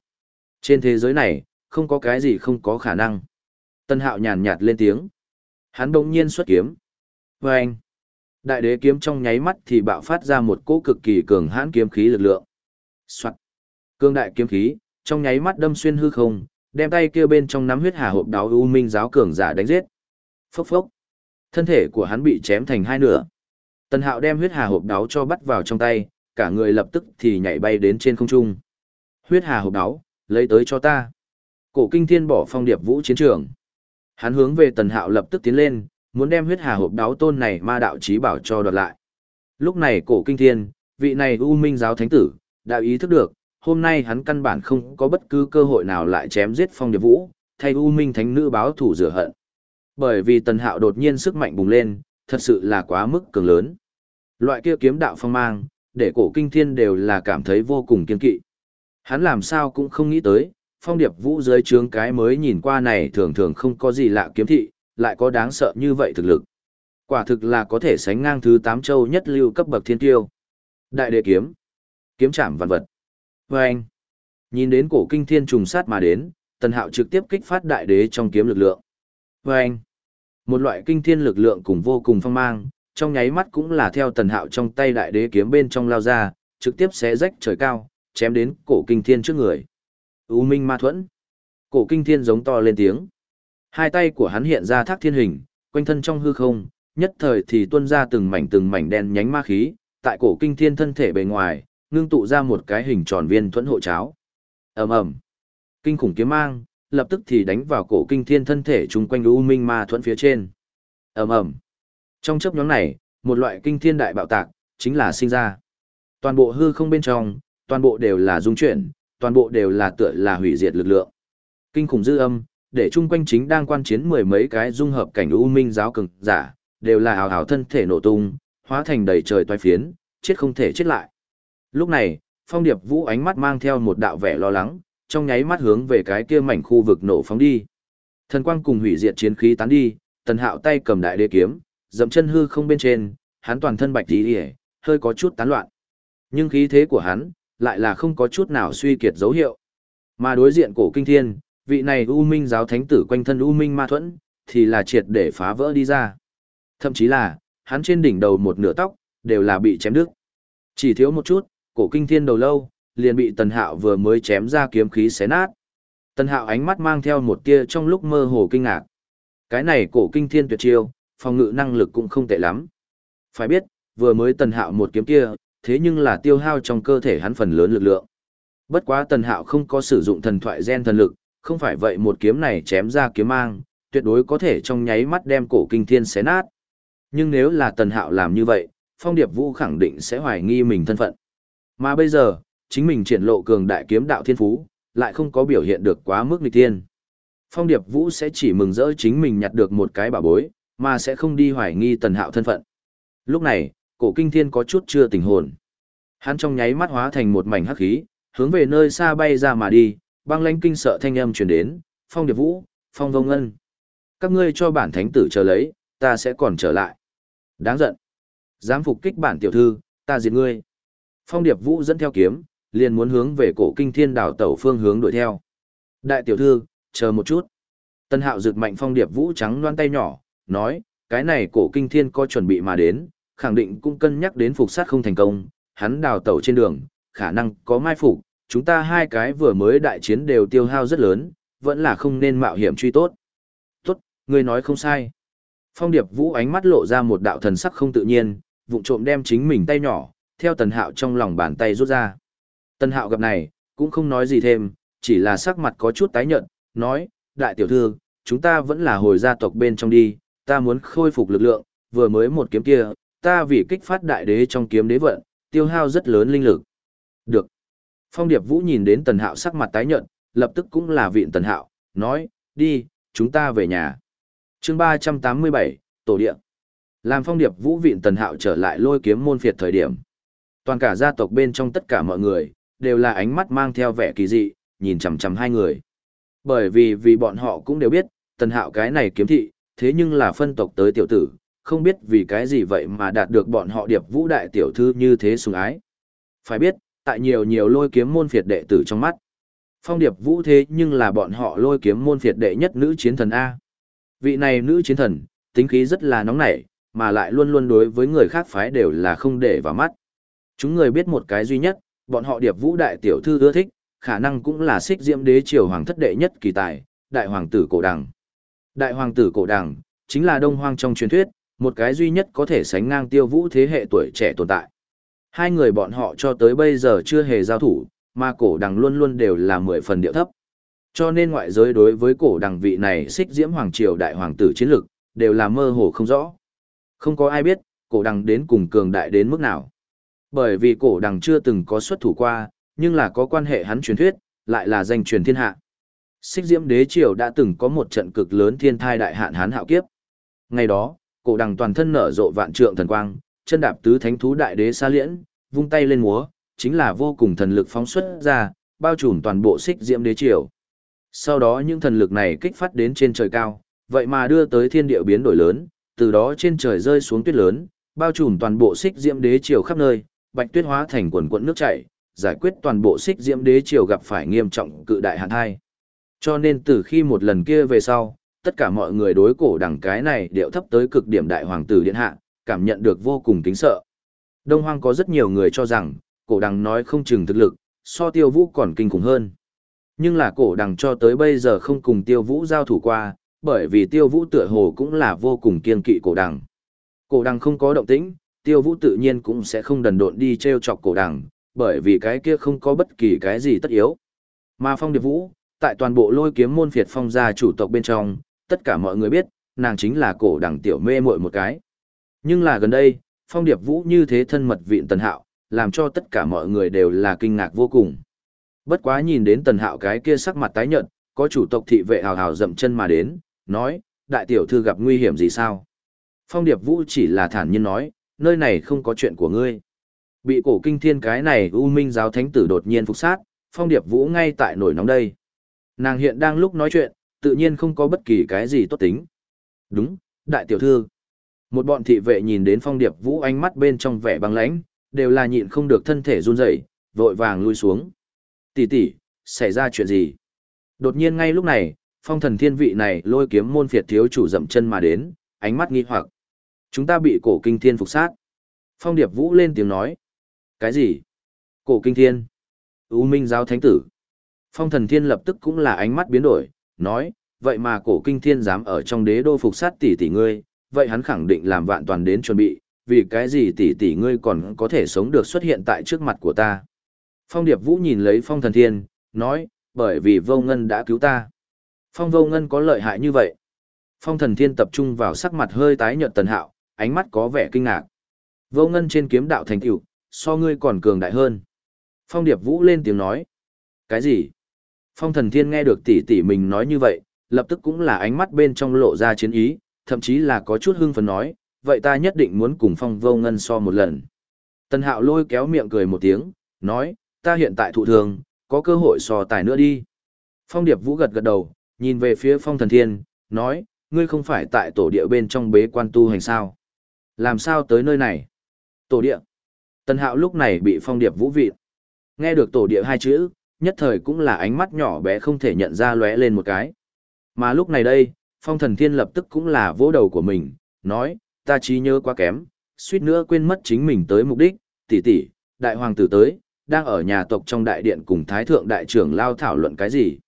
S1: Trên thế giới này, không có cái gì không có khả năng. Tân hạo nhàn nhạt lên tiếng. Hắn đồng nhiên xuất kiếm. Và anh, đại đế kiếm trong nháy mắt thì bạo phát ra một cỗ cực kỳ cường hãn kiếm khí lực lượng. Soạn. Cương đại kiếm khí, trong nháy mắt đâm xuyên hư không, đem tay kia bên trong nắm huyết hà hộp đáo u minh giáo cường giả đánh giết. Phốc phốc. Thân thể của hắn bị chém thành hai nửa. Tần Hạo đem huyết hà hộp đáo cho bắt vào trong tay, cả người lập tức thì nhảy bay đến trên không trung. Huyết hà hộp đáo, lấy tới cho ta. Cổ kinh thiên bỏ phong điệp vũ chiến trường. Hắn hướng về Tần Hạo lập tức tiến lên, muốn đem huyết hà hộp đáo tôn này ma đạo chí bảo cho đoạt lại. Lúc này cổ kinh thiên, vị này U Minh giáo thánh tử, đã ý thức được, hôm nay hắn căn bản không có bất cứ cơ hội nào lại chém giết phong điệp vũ, thay U Minh thánh nữ báo thủ rửa hận. Bởi vì Tần Hạo đột nhiên sức mạnh bùng lên, thật sự là quá mức cường lớn. Loại kia kiếm đạo phong mang, để cổ kinh thiên đều là cảm thấy vô cùng kiên kỵ. Hắn làm sao cũng không nghĩ tới, phong điệp vũ dưới trướng cái mới nhìn qua này thường thường không có gì lạ kiếm thị, lại có đáng sợ như vậy thực lực. Quả thực là có thể sánh ngang thứ 8 châu nhất lưu cấp bậc thiên tiêu. Đại đệ kiếm, kiếm chạm vạn vật. Vâng. anh, nhìn đến cổ kinh thiên trùng sát mà đến, tần hạo trực tiếp kích phát đại đế trong kiếm lực lượng. Vâng. anh, một loại kinh thiên lực lượng cùng vô cùng phong mang, trong nháy mắt cũng là theo tần hạo trong tay đại đế kiếm bên trong lao ra, trực tiếp xé rách trời cao, chém đến cổ kinh thiên trước người. U minh ma thuẫn. Cổ kinh thiên giống to lên tiếng. Hai tay của hắn hiện ra thác thiên hình, quanh thân trong hư không, nhất thời thì tuôn ra từng mảnh từng mảnh đen nhánh ma khí, tại cổ kinh thiên thân thể bề ngoài, ngưng tụ ra một cái hình tròn viên thuẫn hộ cháo. ầm ầm, kinh khủng kiếm mang, lập tức thì đánh vào cổ kinh thiên thân thể chung quanh u minh ma thuẫn phía trên. ầm ầm, trong chấp nhóm này, một loại kinh thiên đại bạo tạc, chính là sinh ra. Toàn bộ hư không bên trong, toàn bộ đều là dung chuyển, toàn bộ đều là tựa là hủy diệt lực lượng. Kinh khủng dư âm, để chung quanh chính đang quan chiến mười mấy cái dung hợp cảnh u minh giáo cường giả, đều là hào hào thân thể nổ tung, hóa thành đầy trời toái phiến, chết không thể chết lại. Lúc này, Phong Điệp Vũ ánh mắt mang theo một đạo vẻ lo lắng, trong nháy mắt hướng về cái kia mảnh khu vực nổ phóng đi. Thần quang cùng hủy diệt chiến khí tán đi, Tần Hạo tay cầm đại đế kiếm, dậm chân hư không bên trên, hắn toàn thân bạch tí hơi có chút tán loạn. Nhưng khí thế của hắn, lại là không có chút nào suy kiệt dấu hiệu. Mà đối diện cổ kinh thiên, vị này U Minh giáo thánh tử quanh thân U Minh ma thuẫn, thì là triệt để phá vỡ đi ra. Thậm chí là, hắn trên đỉnh đầu một nửa tóc, đều là bị chém đứt. Chỉ thiếu một chút, cổ kinh thiên đầu lâu, liền bị tần hạo vừa mới chém ra kiếm khí xé nát. Tần hạo ánh mắt mang theo một tia trong lúc mơ hồ kinh ngạc. Cái này cổ kinh thiên tuyệt chiêu, phòng ngự năng lực cũng không tệ lắm. Phải biết, vừa mới tần hạo một kiếm kia, thế nhưng là tiêu hao trong cơ thể hắn phần lớn lực lượng. Bất quá tần hạo không có sử dụng thần thoại gen thần lực, không phải vậy một kiếm này chém ra kiếm mang, tuyệt đối có thể trong nháy mắt đem cổ kinh thiên xé nát. Nhưng nếu là tần hạo làm như vậy, phong điệp vũ khẳng định sẽ hoài nghi mình thân phận. Mà bây giờ, chính mình triển lộ cường đại kiếm đạo thiên phú, lại không có biểu hiện được quá mức nghịch thiên. Phong điệp vũ sẽ chỉ mừng rỡ chính mình nhặt được một cái bảo bối, mà sẽ không đi hoài nghi tần hạo thân phận. Lúc này, cổ kinh thiên có chút chưa tỉnh hồn. Hắn trong nháy mắt hóa thành một mảnh hắc khí, hướng về nơi xa bay ra mà đi, băng lãnh kinh sợ thanh âm truyền đến, "Phong Điệp Vũ, Phong Vông Ngân, các ngươi cho bản thánh tử chờ lấy, ta sẽ còn trở lại." Đáng giận. Dám phục kích bản tiểu thư, ta diệt ngươi. Phong Điệp Vũ dẫn theo kiếm, liền muốn hướng về cổ kinh thiên đảo tẩu phương hướng đuổi theo. Đại tiểu thư, chờ một chút. Tân Hạo rực mạnh Phong Điệp Vũ trắng loan tay nhỏ, nói, cái này cổ kinh thiên có chuẩn bị mà đến, khẳng định cũng cân nhắc đến phục sát không thành công, hắn đào tẩu trên đường, khả năng có mai phục, chúng ta hai cái vừa mới đại chiến đều tiêu hao rất lớn, vẫn là không nên mạo hiểm truy tốt. Tốt, ngươi nói không sai. Phong Điệp Vũ ánh mắt lộ ra một đạo thần sắc không tự nhiên, vụng trộm đem chính mình tay nhỏ, theo Tần Hạo trong lòng bàn tay rút ra. Tần Hạo gặp này, cũng không nói gì thêm, chỉ là sắc mặt có chút tái nhợt, nói, đại tiểu thư, chúng ta vẫn là hồi gia tộc bên trong đi, ta muốn khôi phục lực lượng, vừa mới một kiếm kia, ta vì kích phát đại đế trong kiếm đế vận, tiêu hao rất lớn linh lực. Được. Phong Điệp Vũ nhìn đến Tần Hạo sắc mặt tái nhợt, lập tức cũng là viện Tần Hạo, nói, đi, chúng ta về nhà. chương 387, Tổ Địa. Làm phong điệp vũ viện tần hạo trở lại lôi kiếm môn phiệt thời điểm. Toàn cả gia tộc bên trong tất cả mọi người, đều là ánh mắt mang theo vẻ kỳ dị, nhìn chằm chằm hai người. Bởi vì vì bọn họ cũng đều biết, tần hạo cái này kiếm thị, thế nhưng là phân tộc tới tiểu tử, không biết vì cái gì vậy mà đạt được bọn họ điệp vũ đại tiểu thư như thế sùng ái. Phải biết, tại nhiều nhiều lôi kiếm môn phiệt đệ tử trong mắt. Phong điệp vũ thế nhưng là bọn họ lôi kiếm môn phiệt đệ nhất nữ chiến thần A. Vị này nữ chiến thần, tính khí rất là nóng nảy, mà lại luôn luôn đối với người khác phái đều là không để vào mắt. Chúng người biết một cái duy nhất, bọn họ điệp vũ đại tiểu thư ưa thích, khả năng cũng là xích diễm đế triều hoàng thất đệ nhất kỳ tài, đại hoàng tử cổ đằng. Đại hoàng tử cổ đằng, chính là đông hoang trong truyền thuyết, một cái duy nhất có thể sánh ngang tiêu vũ thế hệ tuổi trẻ tồn tại. Hai người bọn họ cho tới bây giờ chưa hề giao thủ, mà cổ đằng luôn luôn đều là mười phần điệu thấp. Cho nên ngoại giới đối với cổ đằng vị này xích diễm hoàng triều đại hoàng tử chiến lực, đều là mơ hồ không rõ. Không có ai biết, cổ đằng đến cùng cường đại đến mức nào. Bởi vì cổ đằng chưa từng có xuất thủ qua, nhưng là có quan hệ hắn truyền thuyết, lại là danh truyền thiên hạ. Xích diễm đế triều đã từng có một trận cực lớn thiên thai đại hạn hán hạo kiếp. Ngày đó, cổ đằng toàn thân nở rộ vạn trượng thần quang, chân đạp tứ thánh thú đại đế xa liễn, vung tay lên múa, chính là vô cùng thần lực phóng xuất ra, bao trùm toàn bộ xích diễm đế triều. Sau đó những thần lực này kích phát đến trên trời cao, vậy mà đưa tới thiên địa biến đổi lớn, từ đó trên trời rơi xuống tuyết lớn, bao trùm toàn bộ xích diễm đế triều khắp nơi, bạch tuyết hóa thành quần quận nước chảy, giải quyết toàn bộ xích diễm đế triều gặp phải nghiêm trọng cự đại hạn hai. Cho nên từ khi một lần kia về sau, tất cả mọi người đối cổ đẳng cái này điệu thấp tới cực điểm đại hoàng tử điện hạ, cảm nhận được vô cùng kính sợ. Đông Hoang có rất nhiều người cho rằng, cổ đằng nói không chừng thực lực, so tiêu vũ còn kinh khủng hơn. Nhưng là cổ đằng cho tới bây giờ không cùng tiêu vũ giao thủ qua, bởi vì tiêu vũ tựa hồ cũng là vô cùng kiên kỵ cổ đằng. Cổ đằng không có động tĩnh, tiêu vũ tự nhiên cũng sẽ không đần độn đi treo chọc cổ đằng, bởi vì cái kia không có bất kỳ cái gì tất yếu. Mà phong điệp vũ, tại toàn bộ lôi kiếm môn phiệt phong gia chủ tộc bên trong, tất cả mọi người biết, nàng chính là cổ đằng tiểu mê muội một cái. Nhưng là gần đây, phong điệp vũ như thế thân mật vịn tần hạo, làm cho tất cả mọi người đều là kinh ngạc vô cùng. Bất quá nhìn đến tần hạo cái kia sắc mặt tái nhợt, có chủ tộc thị vệ hào hào dậm chân mà đến, nói, đại tiểu thư gặp nguy hiểm gì sao? Phong điệp vũ chỉ là thản nhiên nói, nơi này không có chuyện của ngươi. Bị cổ kinh thiên cái này U Minh giáo thánh tử đột nhiên phục sát, phong điệp vũ ngay tại nổi nóng đây. Nàng hiện đang lúc nói chuyện, tự nhiên không có bất kỳ cái gì tốt tính. Đúng, đại tiểu thư. Một bọn thị vệ nhìn đến phong điệp vũ ánh mắt bên trong vẻ băng lãnh, đều là nhịn không được thân thể run rẩy, vội vàng lui xuống. Tỷ tỷ, xảy ra chuyện gì? Đột nhiên ngay lúc này, phong thần thiên vị này lôi kiếm môn phiệt thiếu chủ dậm chân mà đến, ánh mắt nghi hoặc. Chúng ta bị cổ kinh thiên phục sát. Phong điệp vũ lên tiếng nói. Cái gì? Cổ kinh thiên. U minh giáo thánh tử. Phong thần thiên lập tức cũng là ánh mắt biến đổi, nói, vậy mà cổ kinh thiên dám ở trong đế đô phục sát tỷ tỷ ngươi, vậy hắn khẳng định làm vạn toàn đến chuẩn bị, vì cái gì tỷ tỷ ngươi còn có thể sống được xuất hiện tại trước mặt của ta. Phong Điệp Vũ nhìn lấy Phong Thần Thiên, nói, bởi vì vô ngân đã cứu ta. Phong vô ngân có lợi hại như vậy. Phong Thần Thiên tập trung vào sắc mặt hơi tái nhợt tần hạo, ánh mắt có vẻ kinh ngạc. Vô ngân trên kiếm đạo thành tựu, so ngươi còn cường đại hơn. Phong Điệp Vũ lên tiếng nói. Cái gì? Phong Thần Thiên nghe được tỷ tỷ mình nói như vậy, lập tức cũng là ánh mắt bên trong lộ ra chiến ý, thậm chí là có chút hưng phấn nói, vậy ta nhất định muốn cùng phong vô ngân so một lần. Tần hạo lôi kéo miệng cười một tiếng, nói, ta hiện tại thụ thường, có cơ hội so tài nữa đi. Phong điệp vũ gật gật đầu, nhìn về phía phong thần thiên, nói, ngươi không phải tại tổ địa bên trong bế quan tu hành sao. Làm sao tới nơi này? Tổ địa. Tần hạo lúc này bị phong điệp vũ vị. Nghe được tổ địa hai chữ, nhất thời cũng là ánh mắt nhỏ bé không thể nhận ra lóe lên một cái. Mà lúc này đây, phong thần thiên lập tức cũng là vỗ đầu của mình, nói, ta trí nhớ quá kém, suýt nữa quên mất chính mình tới mục đích, tỷ tỷ, đại hoàng tử tới, đang ở nhà tộc trong đại điện cùng thái thượng đại trưởng lao thảo luận cái gì.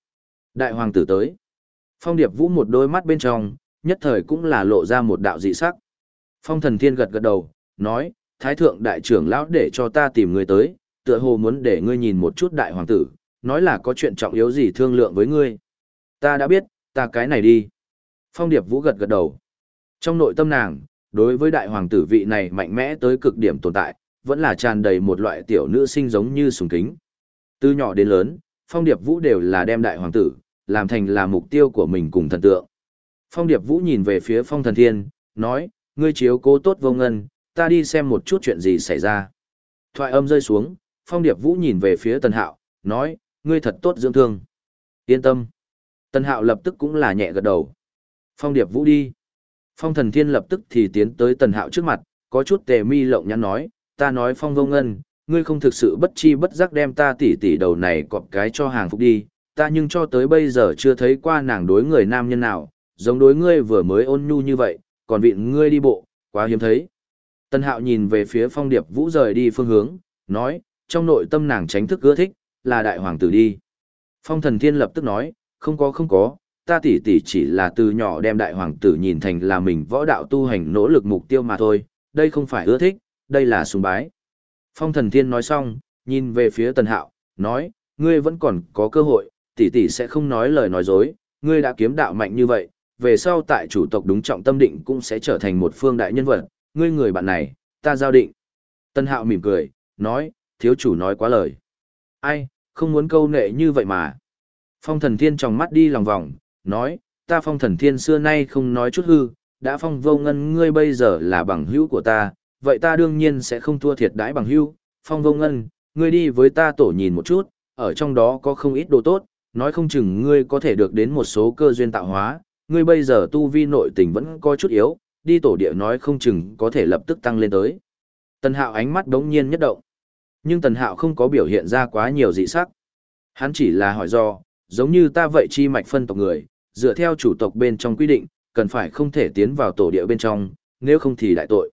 S1: Đại hoàng tử tới. Phong điệp vũ một đôi mắt bên trong, nhất thời cũng là lộ ra một đạo dị sắc. Phong thần thiên gật gật đầu, nói, thái thượng đại trưởng lão để cho ta tìm người tới, tựa hồ muốn để ngươi nhìn một chút đại hoàng tử, nói là có chuyện trọng yếu gì thương lượng với ngươi. Ta đã biết, ta cái này đi. Phong điệp vũ gật gật đầu. Trong nội tâm nàng, đối với đại hoàng tử vị này mạnh mẽ tới cực điểm tồn tại, vẫn là tràn đầy một loại tiểu nữ sinh giống như sùng kính. Từ nhỏ đến lớn, phong điệp vũ đều là đem đại hoàng tử, làm thành là mục tiêu của mình cùng thần tượng. Phong Điệp Vũ nhìn về phía Phong Thần Thiên, nói, ngươi chiếu cố tốt vô ngân, ta đi xem một chút chuyện gì xảy ra. Thoại âm rơi xuống, Phong Điệp Vũ nhìn về phía Tần Hạo, nói, ngươi thật tốt dưỡng thương. Yên tâm. Tần Hạo lập tức cũng là nhẹ gật đầu. Phong Điệp Vũ đi. Phong Thần Thiên lập tức thì tiến tới Tần Hạo trước mặt, có chút tề mi lộng nhắn nói, ta nói Phong Vô Ngân, ngươi không thực sự bất chi bất giác đem ta tỉ tỉ đầu này cọp cái cho hàng phục đi, ta nhưng cho tới bây giờ chưa thấy qua nàng đối người nam nhân nào, giống đối ngươi vừa mới ôn nhu như vậy, còn vịn ngươi đi bộ, quá hiếm thấy. Tân hạo nhìn về phía phong điệp vũ rời đi phương hướng, nói, trong nội tâm nàng tránh thức ưa thích, là đại hoàng tử đi. Phong thần thiên lập tức nói, không có không có, ta tỷ tỷ chỉ là từ nhỏ đem đại hoàng tử nhìn thành là mình võ đạo tu hành nỗ lực mục tiêu mà thôi, đây không phải ưa thích, đây là sùng bái. Phong thần thiên nói xong, nhìn về phía tần hạo, nói, ngươi vẫn còn có cơ hội, tỷ tỷ sẽ không nói lời nói dối, ngươi đã kiếm đạo mạnh như vậy, về sau tại chủ tộc đúng trọng tâm định cũng sẽ trở thành một phương đại nhân vật, ngươi người bạn này, ta giao định. Tân hạo mỉm cười, nói, thiếu chủ nói quá lời. Ai, không muốn câu nệ như vậy mà. Phong thần thiên trong mắt đi lòng vòng, nói, ta phong thần thiên xưa nay không nói chút hư, đã phong vô ngân ngươi bây giờ là bằng hữu của ta, vậy ta đương nhiên sẽ không thua thiệt đãi bằng hữu. Phong vô ngân, ngươi đi với ta tổ nhìn một chút, ở trong đó có không ít đồ tốt, nói không chừng ngươi có thể được đến một số cơ duyên tạo hóa, ngươi bây giờ tu vi nội tình vẫn có chút yếu, đi tổ địa nói không chừng có thể lập tức tăng lên tới. Tần Hạo ánh mắt đống nhiên nhất động. Nhưng Tần Hạo không có biểu hiện ra quá nhiều dị sắc. Hắn chỉ là hỏi do, giống như ta vậy chi mạch phân tộc người, dựa theo chủ tộc bên trong quy định, cần phải không thể tiến vào tổ địa bên trong, nếu không thì đại tội.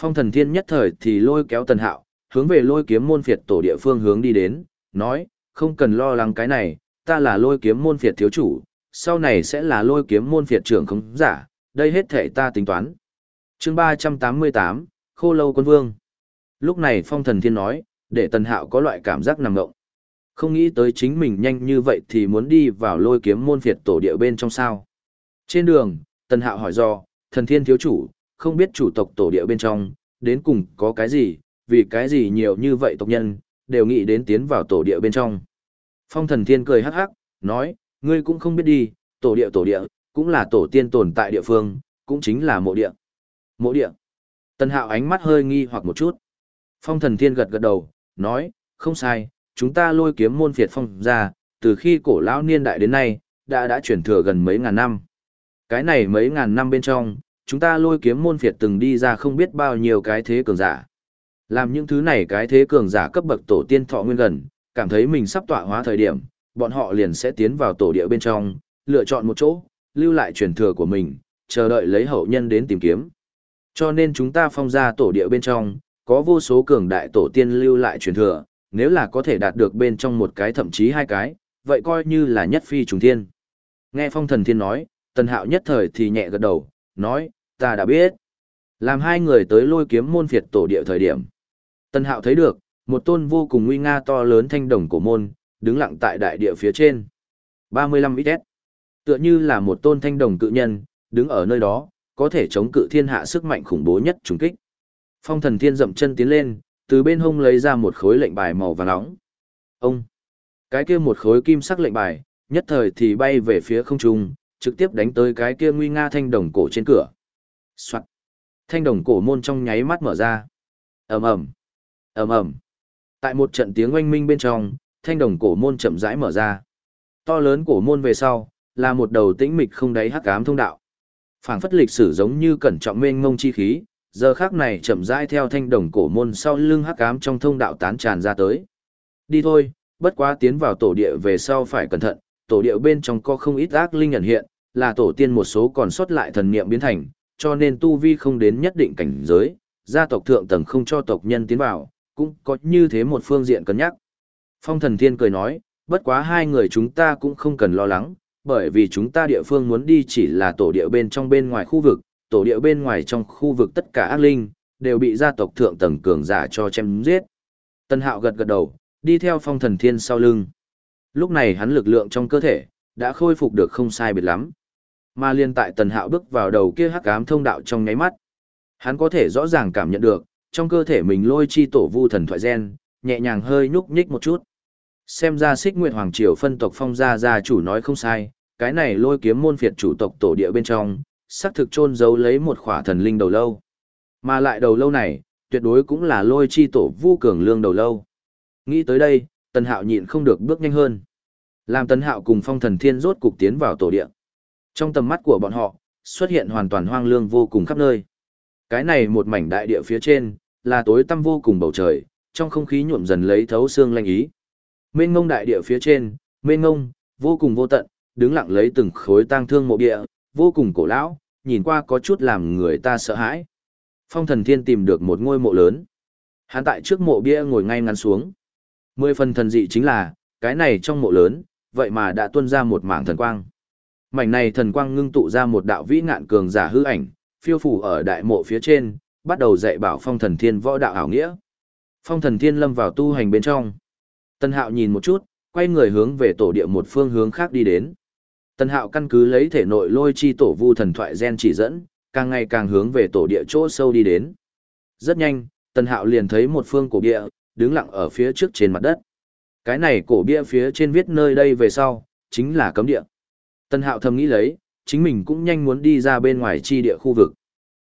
S1: Phong thần thiên nhất thời thì lôi kéo Tần Hạo, hướng về lôi kiếm môn phiệt tổ địa phương hướng đi đến, nói, không cần lo lắng cái này, ta là lôi kiếm môn phiệt thiếu chủ, sau này sẽ là lôi kiếm môn phiệt trưởng không giả, đây hết thể ta tính toán. chương 388, Khô Lâu Quân Vương. Lúc này Phong Thần Thiên nói, để Tần Hạo có loại cảm giác nằm ngộng. Không nghĩ tới chính mình nhanh như vậy thì muốn đi vào lôi kiếm môn phiệt tổ địa bên trong sao. Trên đường, Tần Hạo hỏi do, Thần Thiên thiếu chủ, không biết chủ tộc tổ địa bên trong, đến cùng có cái gì, vì cái gì nhiều như vậy tộc nhân, đều nghĩ đến tiến vào tổ địa bên trong. Phong Thần Thiên cười hắc hắc, nói, ngươi cũng không biết đi, tổ địa tổ địa, cũng là tổ tiên tồn tại địa phương, cũng chính là mộ địa. Mộ địa. Tần Hạo ánh mắt hơi nghi hoặc một chút. Phong thần thiên gật gật đầu, nói, không sai, chúng ta lôi kiếm môn phiệt phong ra, từ khi cổ lão niên đại đến nay, đã đã chuyển thừa gần mấy ngàn năm. Cái này mấy ngàn năm bên trong, chúng ta lôi kiếm môn phiệt từng đi ra không biết bao nhiêu cái thế cường giả. Làm những thứ này cái thế cường giả cấp bậc tổ tiên thọ nguyên gần, cảm thấy mình sắp tọa hóa thời điểm, bọn họ liền sẽ tiến vào tổ địa bên trong, lựa chọn một chỗ, lưu lại truyền thừa của mình, chờ đợi lấy hậu nhân đến tìm kiếm. Cho nên chúng ta phong ra tổ địa bên trong, có vô số cường đại tổ tiên lưu lại truyền thừa, nếu là có thể đạt được bên trong một cái thậm chí hai cái, vậy coi như là nhất phi trùng thiên. Nghe phong thần thiên nói, tần hạo nhất thời thì nhẹ gật đầu, nói, ta đã biết. Làm hai người tới lôi kiếm môn phiệt tổ địa thời điểm. Tần hạo thấy được, một tôn vô cùng nguy nga to lớn thanh đồng cổ môn, đứng lặng tại đại địa phía trên. 35 XS. Tựa như là một tôn thanh đồng cự nhân, đứng ở nơi đó, có thể chống cự thiên hạ sức mạnh khủng bố nhất trùng kích. Phong thần thiên dậm chân tiến lên, từ bên hông lấy ra một khối lệnh bài màu vàng nóng. Ông! Cái kia một khối kim sắc lệnh bài, nhất thời thì bay về phía không trung, trực tiếp đánh tới cái kia nguy nga thanh đồng cổ trên cửa. Soạn! Thanh đồng cổ môn trong nháy mắt mở ra. ầm ầm ầm ầm Tại một trận tiếng oanh minh bên trong, thanh đồng cổ môn chậm rãi mở ra. To lớn cổ môn về sau, là một đầu tĩnh mịch không đáy hắc ám thông đạo. Phảng phất lịch sử giống như cẩn trọng mênh mông chi khí, giờ khắc này chậm rãi theo thanh đồng cổ môn sau lưng hắc ám trong thông đạo tán tràn ra tới. Đi thôi, bất quá tiến vào tổ địa về sau phải cẩn thận, tổ địa bên trong có không ít ác linh ẩn hiện, là tổ tiên một số còn sót lại thần niệm biến thành, cho nên tu vi không đến nhất định cảnh giới, gia tộc thượng tầng không cho tộc nhân tiến vào, cũng có như thế một phương diện cân nhắc. Phong thần thiên cười nói, bất quá hai người chúng ta cũng không cần lo lắng, bởi vì chúng ta địa phương muốn đi chỉ là tổ địa bên trong bên ngoài khu vực, tổ địa bên ngoài trong khu vực tất cả ác linh, đều bị gia tộc thượng tầng cường giả cho chém giết. Tân hạo gật gật đầu, đi theo phong thần thiên sau lưng. Lúc này hắn lực lượng trong cơ thể, đã khôi phục được không sai biệt lắm. Mà liên tại tần hạo bước vào đầu kia hắc ám thông đạo trong nháy mắt. Hắn có thể rõ ràng cảm nhận được, trong cơ thể mình lôi chi tổ vu thần thoại gen, nhẹ nhàng hơi nhúc nhích một chút. Xem ra xích nguyệt hoàng triều phân tộc phong gia gia chủ nói không sai, cái này lôi kiếm môn phiệt chủ tộc tổ địa bên trong, xác thực chôn giấu lấy một khỏa thần linh đầu lâu. Mà lại đầu lâu này, tuyệt đối cũng là lôi chi tổ vu cường lương đầu lâu. Nghĩ tới đây, tần hạo nhịn không được bước nhanh hơn. Làm tần hạo cùng phong thần thiên rốt cục tiến vào tổ địa. Trong tầm mắt của bọn họ, xuất hiện hoàn toàn hoang lương vô cùng khắp nơi. Cái này một mảnh đại địa phía trên, là tối tăm vô cùng bầu trời, trong không khí nhuộm dần lấy thấu xương lanh ý. Mênh ngông đại địa phía trên, mênh ngông, vô cùng vô tận, đứng lặng lấy từng khối tang thương mộ địa, vô cùng cổ lão, nhìn qua có chút làm người ta sợ hãi. Phong thần thiên tìm được một ngôi mộ lớn. Hắn tại trước mộ bia ngồi ngay ngắn xuống. Mười phần thần dị chính là, cái này trong mộ lớn, vậy mà đã tuôn ra một mảng thần quang. Mảnh này thần quang ngưng tụ ra một đạo vĩ ngạn cường giả hư ảnh, phiêu phủ ở đại mộ phía trên, bắt đầu dạy bảo phong thần thiên võ đạo ảo nghĩa. Phong thần thiên lâm vào tu hành bên trong. Tân hạo nhìn một chút, quay người hướng về tổ địa một phương hướng khác đi đến. Tân hạo căn cứ lấy thể nội lôi chi tổ vu thần thoại gen chỉ dẫn, càng ngày càng hướng về tổ địa chỗ sâu đi đến. Rất nhanh, Tân hạo liền thấy một phương cổ bia đứng lặng ở phía trước trên mặt đất. Cái này cổ bia phía trên viết nơi đây về sau, chính là cấm địa. Tân hạo thầm nghĩ lấy, chính mình cũng nhanh muốn đi ra bên ngoài chi địa khu vực.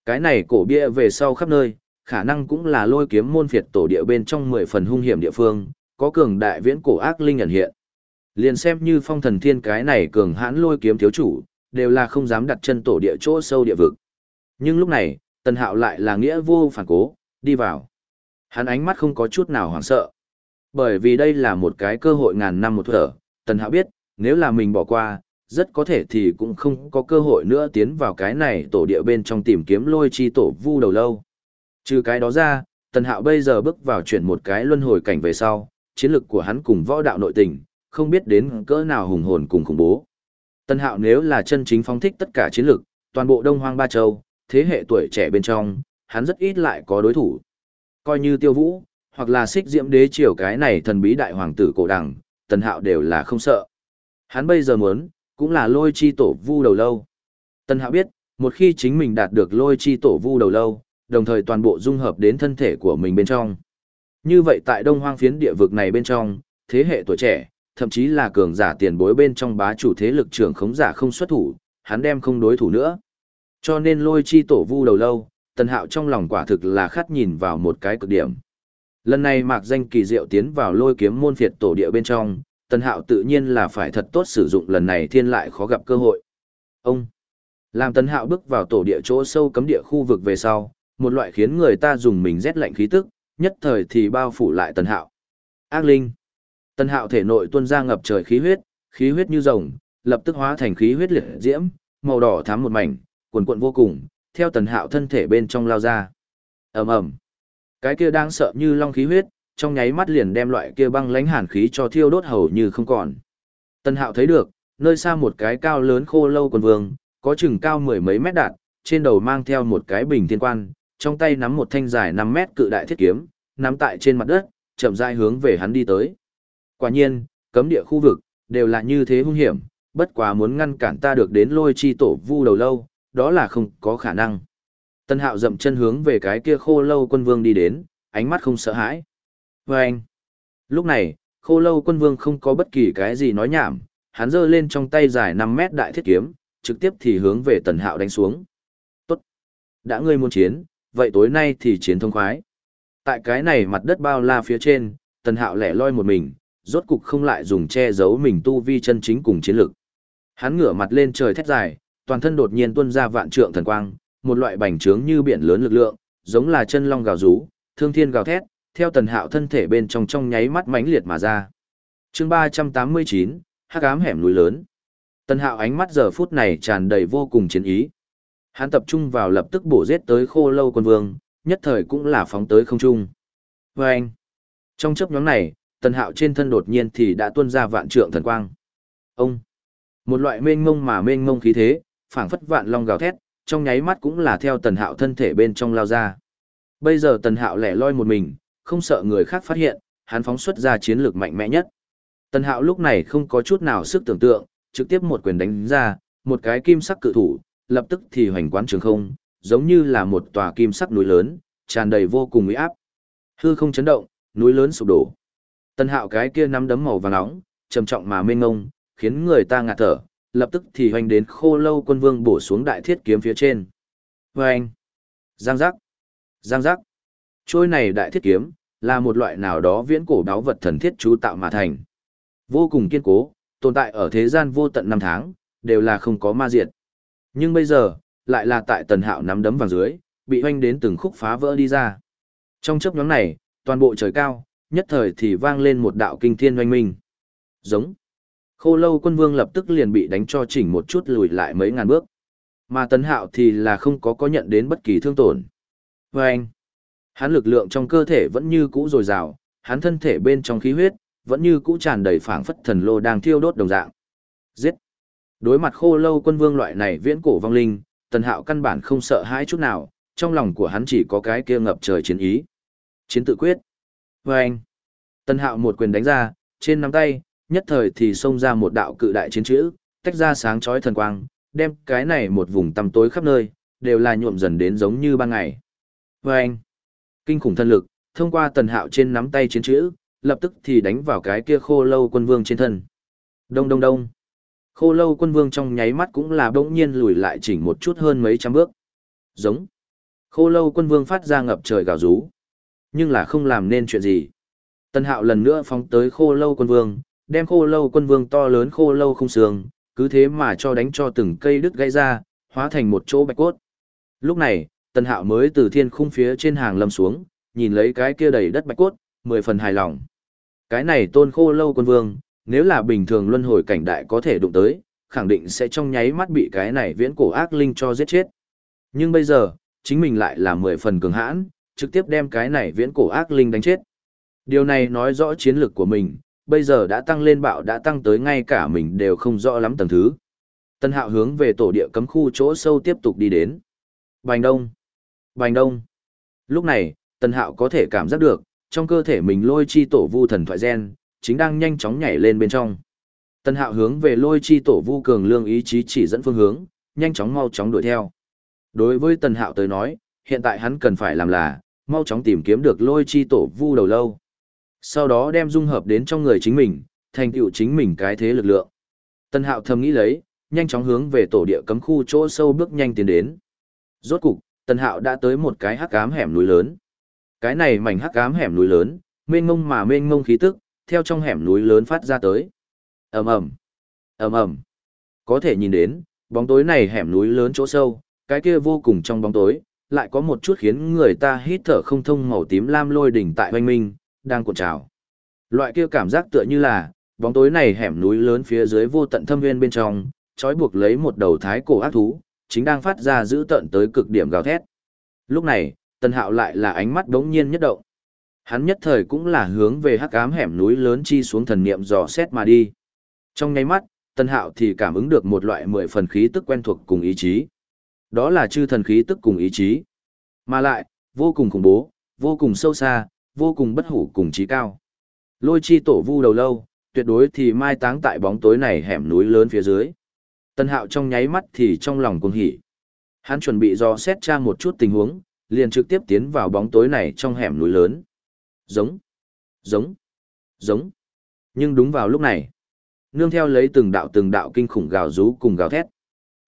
S1: Cái này cổ bia về sau khắp nơi, khả năng cũng là lôi kiếm môn phiệt tổ địa bên trong 10 phần hung hiểm địa phương, có cường đại viễn cổ ác linh ẩn hiện. Liền xem như phong thần thiên cái này cường hãn lôi kiếm thiếu chủ, đều là không dám đặt chân tổ địa chỗ sâu địa vực. Nhưng lúc này, tần hạo lại là nghĩa vô phản cố, đi vào. Hắn ánh mắt không có chút nào hoảng sợ. Bởi vì đây là một cái cơ hội ngàn năm một thở, tần hạo biết, nếu là mình bỏ qua, rất có thể thì cũng không có cơ hội nữa tiến vào cái này tổ địa bên trong tìm kiếm lôi chi tổ vu đầu lâu. Trừ cái đó ra, tần hạo bây giờ bước vào chuyển một cái luân hồi cảnh về sau, chiến lực của hắn cùng võ đạo nội tình, không biết đến cỡ nào hùng hồn cùng khủng bố. Tần hạo nếu là chân chính phóng thích tất cả chiến lực, toàn bộ đông hoang ba châu, thế hệ tuổi trẻ bên trong, hắn rất ít lại có đối thủ. Coi như tiêu vũ, hoặc là xích diễm đế triều cái này thần bí đại hoàng tử cổ đằng, tần hạo đều là không sợ. Hắn bây giờ muốn, cũng là lôi chi tổ vu đầu lâu. Tần hạo biết, một khi chính mình đạt được lôi chi tổ vu đầu lâu, đồng thời toàn bộ dung hợp đến thân thể của mình bên trong. Như vậy tại đông hoang phiến địa vực này bên trong, thế hệ tuổi trẻ, thậm chí là cường giả tiền bối bên trong bá chủ thế lực trưởng khống giả không xuất thủ, hắn đem không đối thủ nữa. Cho nên lôi chi tổ vu đầu lâu, tần hạo trong lòng quả thực là khát nhìn vào một cái cực điểm. Lần này mạc danh kỳ diệu tiến vào lôi kiếm môn phiệt tổ địa bên trong, tần hạo tự nhiên là phải thật tốt sử dụng lần này thiên lại khó gặp cơ hội. Ông, làm tần hạo bước vào tổ địa chỗ sâu cấm địa khu vực về sau, một loại khiến người ta dùng mình rét lạnh khí tức, nhất thời thì bao phủ lại tần hạo. Ác linh. Tần hạo thể nội tuôn ra ngập trời khí huyết, khí huyết như rồng, lập tức hóa thành khí huyết liệt diễm, màu đỏ thắm một mảnh, cuồn cuộn vô cùng, theo tần hạo thân thể bên trong lao ra. ầm ầm Cái kia đang sợ như long khí huyết, trong nháy mắt liền đem loại kia băng lánh hàn khí cho thiêu đốt hầu như không còn. Tần hạo thấy được, nơi xa một cái cao lớn khô lâu quần vương, có chừng cao mười mấy mét đạt, trên đầu mang theo một cái bình thiên quan, trong tay nắm một thanh dài 5 mét cự đại thiết kiếm, nắm tại trên mặt đất, chậm rãi hướng về hắn đi tới. Quả nhiên, cấm địa khu vực, đều là như thế hung hiểm, bất quá muốn ngăn cản ta được đến lôi chi tổ vu đầu lâu, đó là không có khả năng. Tân hạo dậm chân hướng về cái kia khô lâu quân vương đi đến, ánh mắt không sợ hãi. Và anh, lúc này, khô lâu quân vương không có bất kỳ cái gì nói nhảm, hắn giơ lên trong tay dài 5 mét đại thiết kiếm, trực tiếp thì hướng về tần hạo đánh xuống. Tốt! Đã ngươi muốn chiến, vậy tối nay thì chiến thông khoái. Tại cái này mặt đất bao la phía trên, tần hạo lẻ loi một mình, rốt cục không lại dùng che giấu mình tu vi chân chính cùng chiến lực. Hắn ngửa mặt lên trời thét dài, toàn thân đột nhiên tuôn ra vạn trượng thần quang, một loại bành trướng như biển lớn lực lượng, giống là chân long gào rú, thương thiên gào thét, theo tần hạo thân thể bên trong trong nháy mắt mãnh liệt mà ra. chương 389, hắc ám hẻm núi lớn. Tần hạo ánh mắt giờ phút này tràn đầy vô cùng chiến ý. Hắn tập trung vào lập tức bổ giết tới khô lâu quân vương, nhất thời cũng là phóng tới không trung. Và anh, trong chấp nhóm này, tần hạo trên thân đột nhiên thì đã tuôn ra vạn trượng thần quang. Ông, một loại mênh mông mà mênh mông khí thế, phảng phất vạn long gào thét, trong nháy mắt cũng là theo tần hạo thân thể bên trong lao ra. Bây giờ tần hạo lẻ loi một mình, không sợ người khác phát hiện, hắn phóng xuất ra chiến lược mạnh mẽ nhất. Tần hạo lúc này không có chút nào sức tưởng tượng, trực tiếp một quyền đánh ra, một cái kim sắc cự thủ, lập tức thì hoành quán trường không, giống như là một tòa kim sắc núi lớn, tràn đầy vô cùng uy áp. Hư không chấn động, núi lớn sụp đổ. Tân hạo cái kia nắm đấm màu vàng nóng, trầm trọng mà mênh ngông, khiến người ta ngạt thở, lập tức thì hoành đến khô lâu quân vương bổ xuống đại thiết kiếm phía trên. Oeng! giang giác, giang giác, trôi này đại thiết kiếm, là một loại nào đó viễn cổ đáo vật thần thiết chú tạo mà thành. Vô cùng kiên cố, tồn tại ở thế gian vô tận năm tháng, đều là không có ma diệt. Nhưng bây giờ, lại là tại tần hạo nắm đấm vào dưới, bị hoanh đến từng khúc phá vỡ đi ra. Trong chấp nhóm này, toàn bộ trời cao, nhất thời thì vang lên một đạo kinh thiên hoanh minh. Giống. Khô lâu quân vương lập tức liền bị đánh cho chỉnh một chút lùi lại mấy ngàn bước. Mà Tần hạo thì là không có có nhận đến bất kỳ thương tổn. Và anh, hắn lực lượng trong cơ thể vẫn như cũ dồi dào, hắn thân thể bên trong khí huyết, vẫn như cũ tràn đầy phảng phất thần lô đang thiêu đốt đồng dạng. Giết! Đối mặt khô lâu quân vương loại này viễn cổ vong linh, tần hạo căn bản không sợ hãi chút nào, trong lòng của hắn chỉ có cái kia ngập trời chiến ý. Chiến tự quyết. Và anh, tần hạo một quyền đánh ra, trên nắm tay, nhất thời thì xông ra một đạo cự đại chiến chữ, tách ra sáng chói thần quang, đem cái này một vùng tăm tối khắp nơi, đều là nhuộm dần đến giống như ban ngày. Và anh, kinh khủng thân lực, thông qua tần hạo trên nắm tay chiến chữ, lập tức thì đánh vào cái kia khô lâu quân vương trên thân. Đông đông đông. Khô lâu quân vương trong nháy mắt cũng là bỗng nhiên lùi lại chỉnh một chút hơn mấy trăm bước. Giống. Khô lâu quân vương phát ra ngập trời gào rú. Nhưng là không làm nên chuyện gì. Tân hạo lần nữa phóng tới khô lâu quân vương, đem khô lâu quân vương to lớn khô lâu không sương, cứ thế mà cho đánh cho từng cây đứt gãy ra, hóa thành một chỗ bạch cốt. Lúc này, tân hạo mới từ thiên khung phía trên hàng lâm xuống, nhìn lấy cái kia đầy đất bạch cốt, mười phần hài lòng. Cái này tôn khô lâu quân vương, nếu là bình thường luân hồi cảnh đại có thể đụng tới, khẳng định sẽ trong nháy mắt bị cái này viễn cổ ác linh cho giết chết. Nhưng bây giờ, chính mình lại là mười phần cường hãn, trực tiếp đem cái này viễn cổ ác linh đánh chết. Điều này nói rõ chiến lược của mình, bây giờ đã tăng lên bạo đã tăng tới ngay cả mình đều không rõ lắm tầng thứ. Tân hạo hướng về tổ địa cấm khu chỗ sâu tiếp tục đi đến. Bành đông! Bành đông! Lúc này, tân hạo có thể cảm giác được, trong cơ thể mình lôi chi tổ vu thần thoại gen, chính đang nhanh chóng nhảy lên bên trong. Tân hạo hướng về lôi chi tổ vu cường lương ý chí chỉ dẫn phương hướng, nhanh chóng mau chóng đuổi theo. Đối với tần hạo tới nói, hiện tại hắn cần phải làm là, mau chóng tìm kiếm được lôi chi tổ vu đầu lâu. Sau đó đem dung hợp đến trong người chính mình, thành tựu chính mình cái thế lực lượng. Tần hạo thầm nghĩ lấy, nhanh chóng hướng về tổ địa cấm khu chỗ sâu bước nhanh tiến đến. Rốt cục, tần hạo đã tới một cái hắc ám hẻm núi lớn. Cái này mảnh hắc ám hẻm núi lớn, mênh mông mà mênh mông khí tức, theo trong hẻm núi lớn phát ra tới. Ầm ầm, ầm ầm. Có thể nhìn đến, bóng tối này hẻm núi lớn chỗ sâu, cái kia vô cùng trong bóng tối, lại có một chút khiến người ta hít thở không thông màu tím lam lôi đỉnh tại hoanh minh, đang cuộn trào. Loại kia cảm giác tựa như là, bóng tối này hẻm núi lớn phía dưới vô tận thâm nguyên bên trong, trói buộc lấy một đầu thái cổ ác thú, chính đang phát ra dữ tận tới cực điểm gào thét. Lúc này, Tân Hạo lại là ánh mắt đống nhiên nhất động. Hắn nhất thời cũng là hướng về hắc ám hẻm núi lớn chi xuống thần niệm dò xét mà đi. Trong nháy mắt, Tân Hạo thì cảm ứng được một loại mười phần khí tức quen thuộc cùng ý chí. Đó là chư thần khí tức cùng ý chí. Mà lại, vô cùng khủng bố, vô cùng sâu xa, vô cùng bất hủ cùng trí cao. Lôi chi tổ vu đầu lâu, tuyệt đối thì mai táng tại bóng tối này hẻm núi lớn phía dưới. Tân Hạo trong nháy mắt thì trong lòng cuồng hỉ. Hắn chuẩn bị dò xét tra một chút tình huống, liền trực tiếp tiến vào bóng tối này trong hẻm núi lớn. Giống, giống, giống. Nhưng đúng vào lúc này, nương theo lấy từng đạo từng đạo kinh khủng gào rú cùng gào thét.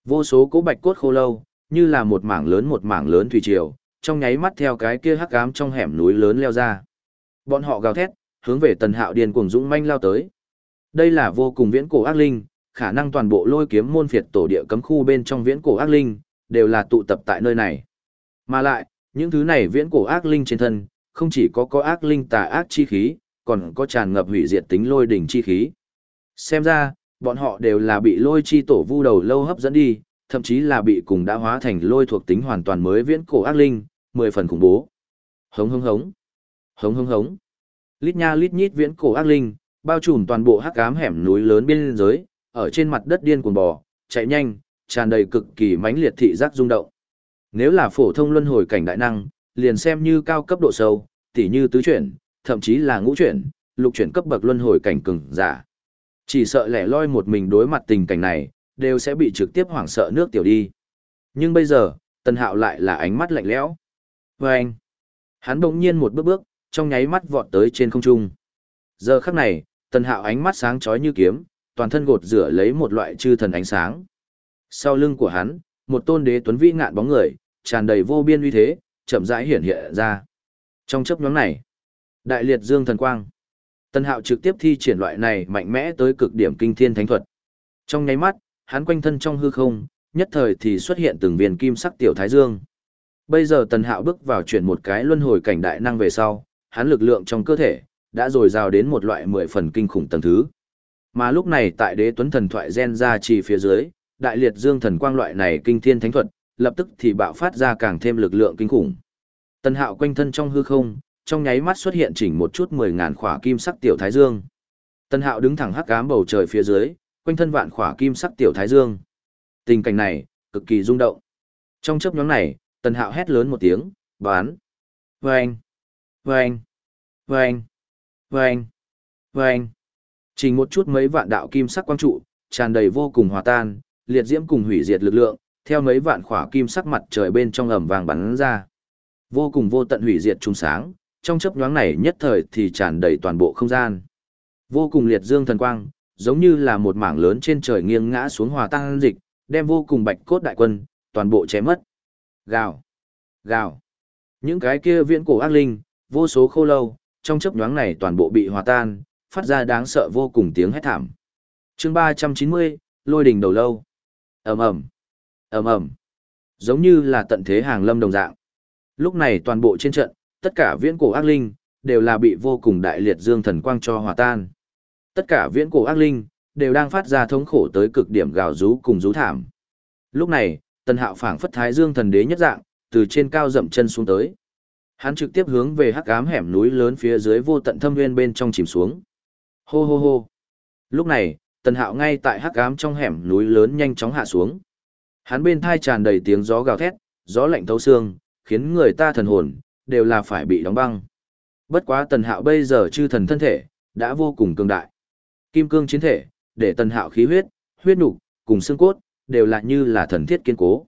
S1: Vô số cố bạch cốt khô lâu, như là một mảng lớn một mảng lớn thủy triều, trong nháy mắt theo cái kia hắc ám trong hẻm núi lớn leo ra. Bọn họ gào thét, hướng về Tần Hạo điên cuồng dũng manh lao tới. Đây là vô cùng viễn cổ ác linh, khả năng toàn bộ lôi kiếm môn phiệt tổ địa cấm khu bên trong viễn cổ ác linh, đều là tụ tập tại nơi này. Mà lại, những thứ này viễn cổ ác linh trên thân, không chỉ có có ác linh tà ác chi khí, còn có tràn ngập hủy diệt tính lôi đỉnh chi khí. Xem ra, bọn họ đều là bị lôi chi tổ vu đầu lâu hấp dẫn đi, thậm chí là bị cùng đã hóa thành lôi thuộc tính hoàn toàn mới viễn cổ ác linh, mười phần khủng bố. Hống hống hống. Hống hống hống. Lít nha lít nhít viễn cổ ác linh, bao trùm toàn bộ hắc ám hẻm núi lớn biên giới, ở trên mặt đất điên cuồng bò, chạy nhanh, tràn đầy cực kỳ mãnh liệt thị giác rung động. Nếu là phổ thông luân hồi cảnh đại năng, liền xem như cao cấp độ sâu, tỉ như tứ chuyển, thậm chí là ngũ chuyển, lục chuyển cấp bậc luân hồi cảnh cường giả. Chỉ sợ lẻ loi một mình đối mặt tình cảnh này, đều sẽ bị trực tiếp hoảng sợ nước tiểu đi. Nhưng bây giờ, Tần Hạo lại là ánh mắt lạnh lẽo. Và anh, hắn bỗng nhiên một bước bước, trong nháy mắt vọt tới trên không trung. Giờ khắc này, tần hạo ánh mắt sáng chói như kiếm, toàn thân gột rửa lấy một loại chư thần ánh sáng. Sau lưng của hắn, một tôn đế tuấn vĩ ngạn bóng người, tràn đầy vô biên uy thế, chậm rãi hiển hiện ra. Trong chấp nhóm này, đại liệt dương thần quang. Tần Hạo trực tiếp thi triển loại này mạnh mẽ tới cực điểm kinh thiên thánh thuật. Trong nháy mắt, hắn quanh thân trong hư không, nhất thời thì xuất hiện từng viên kim sắc tiểu thái dương. Bây giờ Tần Hạo bước vào chuyển một cái luân hồi cảnh đại năng về sau, hắn lực lượng trong cơ thể đã dồi dào đến một loại mười phần kinh khủng tầng thứ. Mà lúc này tại Đế Tuấn thần thoại gen ra chỉ phía dưới, đại liệt dương thần quang loại này kinh thiên thánh thuật, lập tức thì bạo phát ra càng thêm lực lượng kinh khủng. Tần Hạo quanh thân trong hư không, trong nháy mắt xuất hiện chỉnh một chút mười ngàn khỏa kim sắc tiểu thái dương. Tần Hạo đứng thẳng hắc ám bầu trời phía dưới, quanh thân vạn khỏa kim sắc tiểu thái dương. Tình cảnh này, cực kỳ rung động. Trong chớp nhoáng này, Tần Hạo hét lớn một tiếng, bán. Vâng! Vâng! Vâng! Vâng! Vâng! chỉnh một chút mấy vạn đạo kim sắc quang trụ, tràn đầy vô cùng hòa tan, liệt diễm cùng hủy diệt lực lượng, theo mấy vạn khỏa kim sắc mặt trời bên trong ẩm vàng bắn ra. Vô cùng vô tận hủy diệt trung sáng, trong chớp nhoáng này nhất thời thì tràn đầy toàn bộ không gian. Vô cùng liệt dương thần quang, giống như là một mảng lớn trên trời nghiêng ngã xuống hòa tăng dịch, đem vô cùng bạch cốt đại quân, toàn bộ chém mất. Gào, gào. Những cái kia viễn cổ ác linh, vô số khô lâu, trong chớp nhoáng này toàn bộ bị hòa tan, phát ra đáng sợ vô cùng tiếng hét thảm. Chương 390, Lôi đỉnh đầu lâu. Ầm ầm, ầm ầm. Giống như là tận thế hàng lâm đồng dạng. Lúc này toàn bộ trên trận, tất cả viễn cổ ác linh, đều là bị vô cùng đại liệt dương thần quang cho hòa tan. Tất cả viễn cổ ác linh, đều đang phát ra thống khổ tới cực điểm gào rú cùng rú thảm. Lúc này, tần hạo phảng phất thái dương thần đế nhất dạng, từ trên cao dậm chân xuống tới. Hắn trực tiếp hướng về hắc ám hẻm núi lớn phía dưới vô tận thâm nguyên bên trong chìm xuống. Hô hô hô. Lúc này, tần hạo ngay tại hắc ám trong hẻm núi lớn nhanh chóng hạ xuống. Hắn bên thai tràn đầy tiếng gió gào thét, gió lạnh thấu xương, khiến người ta thần hồn, đều là phải bị đóng băng. Bất quá tần hạo bây giờ chư thần thân thể, đã vô cùng cường đại. Kim cương chiến thể, để tần hạo khí huyết, huyết nục cùng xương cốt, đều là như là thần thiết kiên cố.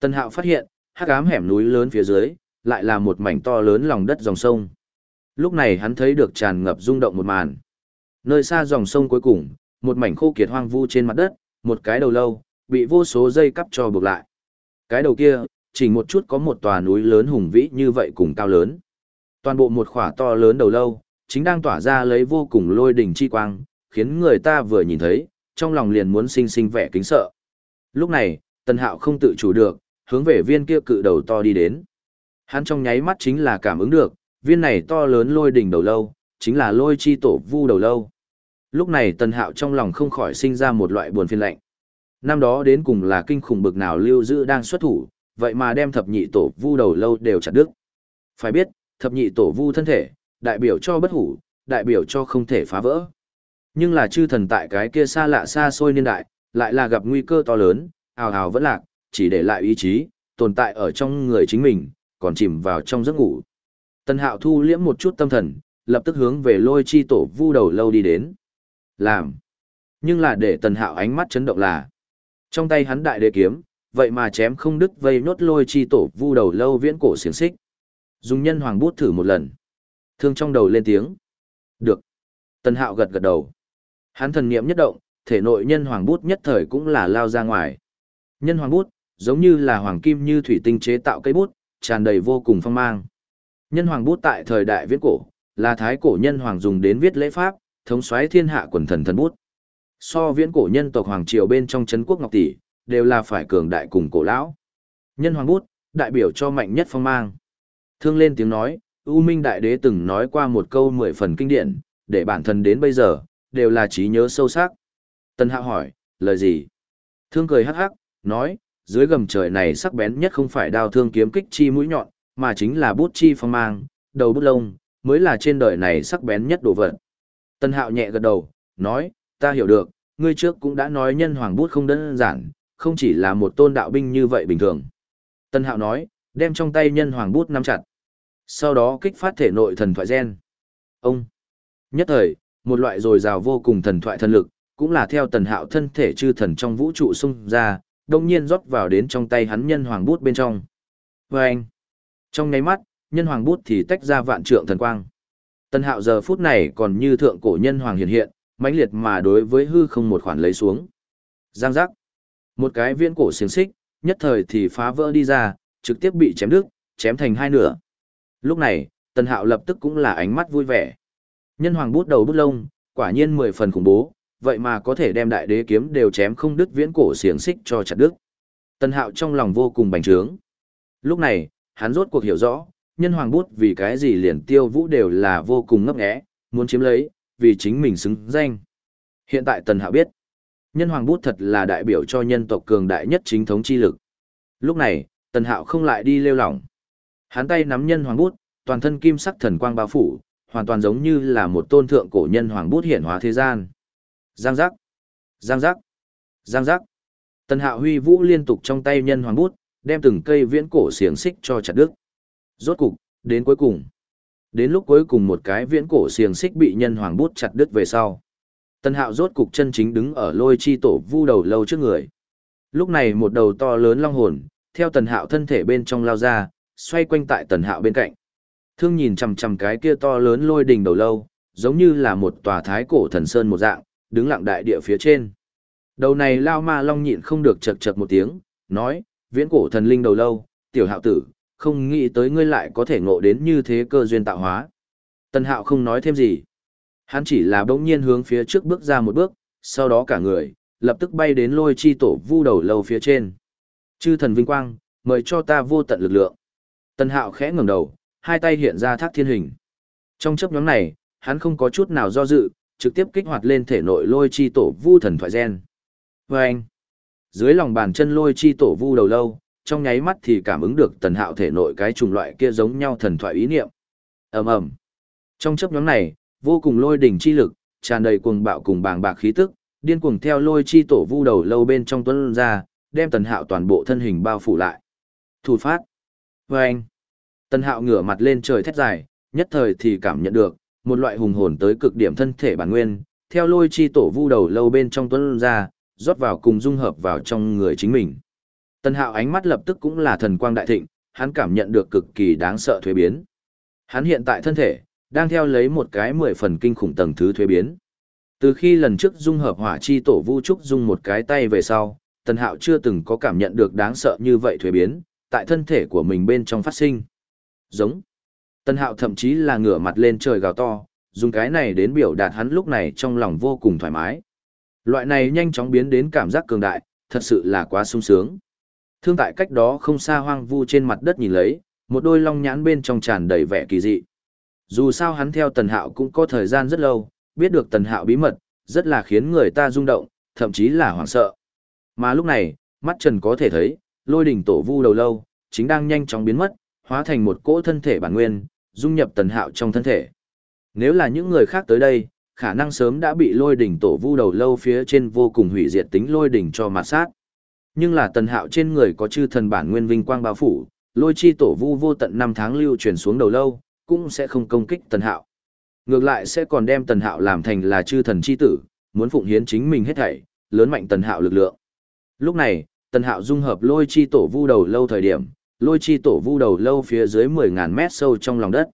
S1: Tần hạo phát hiện, hắc ám hẻm núi lớn phía dưới, lại là một mảnh to lớn lòng đất dòng sông. Lúc này hắn thấy được tràn ngập rung động một màn. Nơi xa dòng sông cuối cùng, một mảnh khô kiệt hoang vu trên mặt đất, một cái đầu lâu, bị vô số dây cắp cho buộc lại. Cái đầu kia, chỉ một chút có một tòa núi lớn hùng vĩ như vậy cùng cao lớn. Toàn bộ một khỏa to lớn đầu lâu, chính đang tỏa ra lấy vô cùng lôi đỉnh chi quang, khiến người ta vừa nhìn thấy, trong lòng liền muốn sinh sinh vẻ kính sợ. Lúc này, Tần Hạo không tự chủ được, hướng về viên kia cự đầu to đi đến. Hắn trong nháy mắt chính là cảm ứng được, viên này to lớn lôi đỉnh đầu lâu, chính là lôi chi tổ vu đầu lâu. Lúc này Tần Hạo trong lòng không khỏi sinh ra một loại buồn phiền lạnh. Năm đó đến cùng là kinh khủng bực nào lưu giữ đang xuất thủ, vậy mà đem thập nhị tổ vu đầu lâu đều chặt đứt. Phải biết, thập nhị tổ vu thân thể, đại biểu cho bất hủ, đại biểu cho không thể phá vỡ. Nhưng là chư thần tại cái kia xa lạ xa xôi niên đại, lại là gặp nguy cơ to lớn, ào ào vẫn lạc, chỉ để lại ý chí, tồn tại ở trong người chính mình, còn chìm vào trong giấc ngủ. Tần Hạo thu liễm một chút tâm thần, lập tức hướng về lôi chi tổ vu đầu lâu đi đến. Làm. Nhưng là để Tần Hạo ánh mắt chấn động là. Trong tay hắn đại đế kiếm, vậy mà chém không đứt vây nốt lôi chi tổ vu đầu lâu viễn cổ xiềng xích. Dùng nhân hoàng bút thử một lần. Thương trong đầu lên tiếng. Được. Tần Hạo gật gật đầu. Hắn thần niệm nhất động, thể nội nhân hoàng bút nhất thời cũng là lao ra ngoài. Nhân hoàng bút, giống như là hoàng kim như thủy tinh chế tạo cây bút, tràn đầy vô cùng phong mang. Nhân hoàng bút tại thời đại viễn cổ, là thái cổ nhân hoàng dùng đến viết lễ pháp, thống soái thiên hạ quần thần thần bút. So viễn cổ nhân tộc hoàng triều bên trong trấn quốc ngọc tỷ, đều là phải cường đại cùng cổ lão. Nhân hoàng bút, đại biểu cho mạnh nhất phong mang. Thương lên tiếng nói, U Minh Đại Đế từng nói qua một câu mười phần kinh điển, để bản thân đến bây giờ, đều là trí nhớ sâu sắc. Tân Hạ hỏi, lời gì? Thương cười hắc hắc, nói, dưới gầm trời này sắc bén nhất không phải đao thương kiếm kích chi mũi nhọn, mà chính là bút chi phong mang, đầu bút lông, mới là trên đời này sắc bén nhất đồ vật. Tân Hạo nhẹ gật đầu, nói, ta hiểu được, ngươi trước cũng đã nói nhân hoàng bút không đơn giản, không chỉ là một tôn đạo binh như vậy bình thường. Tân Hạo nói, đem trong tay nhân hoàng bút nắm chặt. Sau đó kích phát thể nội thần thoại gen. Ông. Nhất thời, một loại dồi dào vô cùng thần thoại thần lực, cũng là theo tần hạo thân thể chư thần trong vũ trụ xung ra, đồng nhiên rót vào đến trong tay hắn nhân hoàng bút bên trong. Và anh. Trong nháy mắt, nhân hoàng bút thì tách ra vạn trượng thần quang. Tần Hạo giờ phút này còn như thượng cổ nhân hoàng hiện hiện, mãnh liệt mà đối với hư không một khoản lấy xuống. Giang giác. Một cái viên cổ xiềng xích, nhất thời thì phá vỡ đi ra, trực tiếp bị chém đứt, chém thành hai nửa. Lúc này, Tần Hạo lập tức cũng là ánh mắt vui vẻ. Nhân hoàng bút đầu bút lông, quả nhiên mười phần khủng bố, vậy mà có thể đem đại đế kiếm đều chém không đứt viễn cổ xiềng xích cho chặt đứt. Tần Hạo trong lòng vô cùng bành trướng. Lúc này, hắn rốt cuộc hiểu rõ, nhân hoàng bút vì cái gì liền tiêu vũ đều là vô cùng ngấp nghé, muốn chiếm lấy, vì chính mình xứng danh. Hiện tại Tần Hạo biết, nhân hoàng bút thật là đại biểu cho nhân tộc cường đại nhất chính thống chi lực. Lúc này, Tần Hạo không lại đi lêu lỏng. Hắn tay nắm nhân hoàng bút, toàn thân kim sắc thần quang bao phủ, hoàn toàn giống như là một tôn thượng cổ nhân hoàng bút hiển hóa thế gian. Giang giác, giang giác, giang giác. Tần Hạo huy vũ liên tục trong tay nhân hoàng bút, đem từng cây viễn cổ xiềng xích cho chặt đứt. Rốt cục, đến cuối cùng. Đến lúc cuối cùng một cái viễn cổ xiềng xích bị nhân hoàng bút chặt đứt về sau. Tần Hạo rốt cục chân chính đứng ở lôi chi tổ vu đầu lâu trước người. Lúc này một đầu to lớn long hồn, theo Tần Hạo thân thể bên trong lao ra, xoay quanh tại Tần Hạo bên cạnh. Thương nhìn chằm chằm cái kia to lớn lôi đình đầu lâu, giống như là một tòa thái cổ thần sơn một dạng, đứng lặng đại địa phía trên. Đầu này lao ma long nhịn không được chật chật một tiếng, nói, viễn cổ thần linh đầu lâu, tiểu hạo tử, không nghĩ tới ngươi lại có thể ngộ đến như thế cơ duyên tạo hóa. Tần hạo không nói thêm gì. Hắn chỉ là bỗng nhiên hướng phía trước bước ra một bước, sau đó cả người, lập tức bay đến lôi chi tổ vu đầu lâu phía trên. Chư thần vinh quang, mời cho ta vô tận lực lượng. Tần hạo khẽ ngẩng đầu, hai tay hiện ra thác thiên hình. Trong chấp nhóm này, hắn không có chút nào do dự, trực tiếp kích hoạt lên thể nội lôi chi tổ vu thần thoại gen. Và anh, dưới lòng bàn chân lôi chi tổ vu đầu lâu, trong nháy mắt thì cảm ứng được tần hạo thể nội cái chủng loại kia giống nhau thần thoại ý niệm. ầm ầm Trong chấp nhóm này, vô cùng lôi đỉnh chi lực, tràn đầy cuồng bạo cùng bàng bạc khí tức, điên cuồng theo lôi chi tổ vu đầu lâu bên trong tuấn ra, đem tần hạo toàn bộ thân hình bao phủ lại. Thủ phát. Và anh, Tần hạo ngửa mặt lên trời thét dài, nhất thời thì cảm nhận được, một loại hùng hồn tới cực điểm thân thể bản nguyên, theo lôi chi tổ vu đầu lâu bên trong tuấn ra, rót vào cùng dung hợp vào trong người chính mình. Tần hạo ánh mắt lập tức cũng là thần quang đại thịnh, hắn cảm nhận được cực kỳ đáng sợ thuế biến. Hắn hiện tại thân thể, đang theo lấy một cái mười phần kinh khủng tầng thứ thuế biến. Từ khi lần trước dung hợp hỏa chi tổ vu trúc dung một cái tay về sau, tần hạo chưa từng có cảm nhận được đáng sợ như vậy thuế biến, tại thân thể của mình bên trong phát sinh. Giống. Tần hạo thậm chí là ngửa mặt lên trời gào to, dùng cái này đến biểu đạt hắn lúc này trong lòng vô cùng thoải mái. Loại này nhanh chóng biến đến cảm giác cường đại, thật sự là quá sung sướng. Thương tại cách đó không xa hoang vu trên mặt đất nhìn lấy, một đôi long nhãn bên trong tràn đầy vẻ kỳ dị. Dù sao hắn theo tần hạo cũng có thời gian rất lâu, biết được tần hạo bí mật, rất là khiến người ta rung động, thậm chí là hoảng sợ. Mà lúc này, mắt trần có thể thấy, lôi đỉnh tổ vu đầu lâu, chính đang nhanh chóng biến mất, hóa thành một cỗ thân thể bản nguyên, dung nhập tần hạo trong thân thể. Nếu là những người khác tới đây, khả năng sớm đã bị lôi đỉnh tổ vu đầu lâu phía trên vô cùng hủy diệt tính lôi đỉnh cho mặt sát. Nhưng là tần hạo trên người có chư thần bản nguyên vinh quang bao phủ, lôi chi tổ vu vô tận năm tháng lưu truyền xuống đầu lâu, cũng sẽ không công kích tần hạo. Ngược lại sẽ còn đem tần hạo làm thành là chư thần chi tử, muốn phụng hiến chính mình hết thảy, lớn mạnh tần hạo lực lượng. Lúc này, tần hạo dung hợp lôi chi tổ vu đầu lâu thời điểm, lôi chi tổ vu đầu lâu phía dưới 10.000 mét sâu trong lòng đất.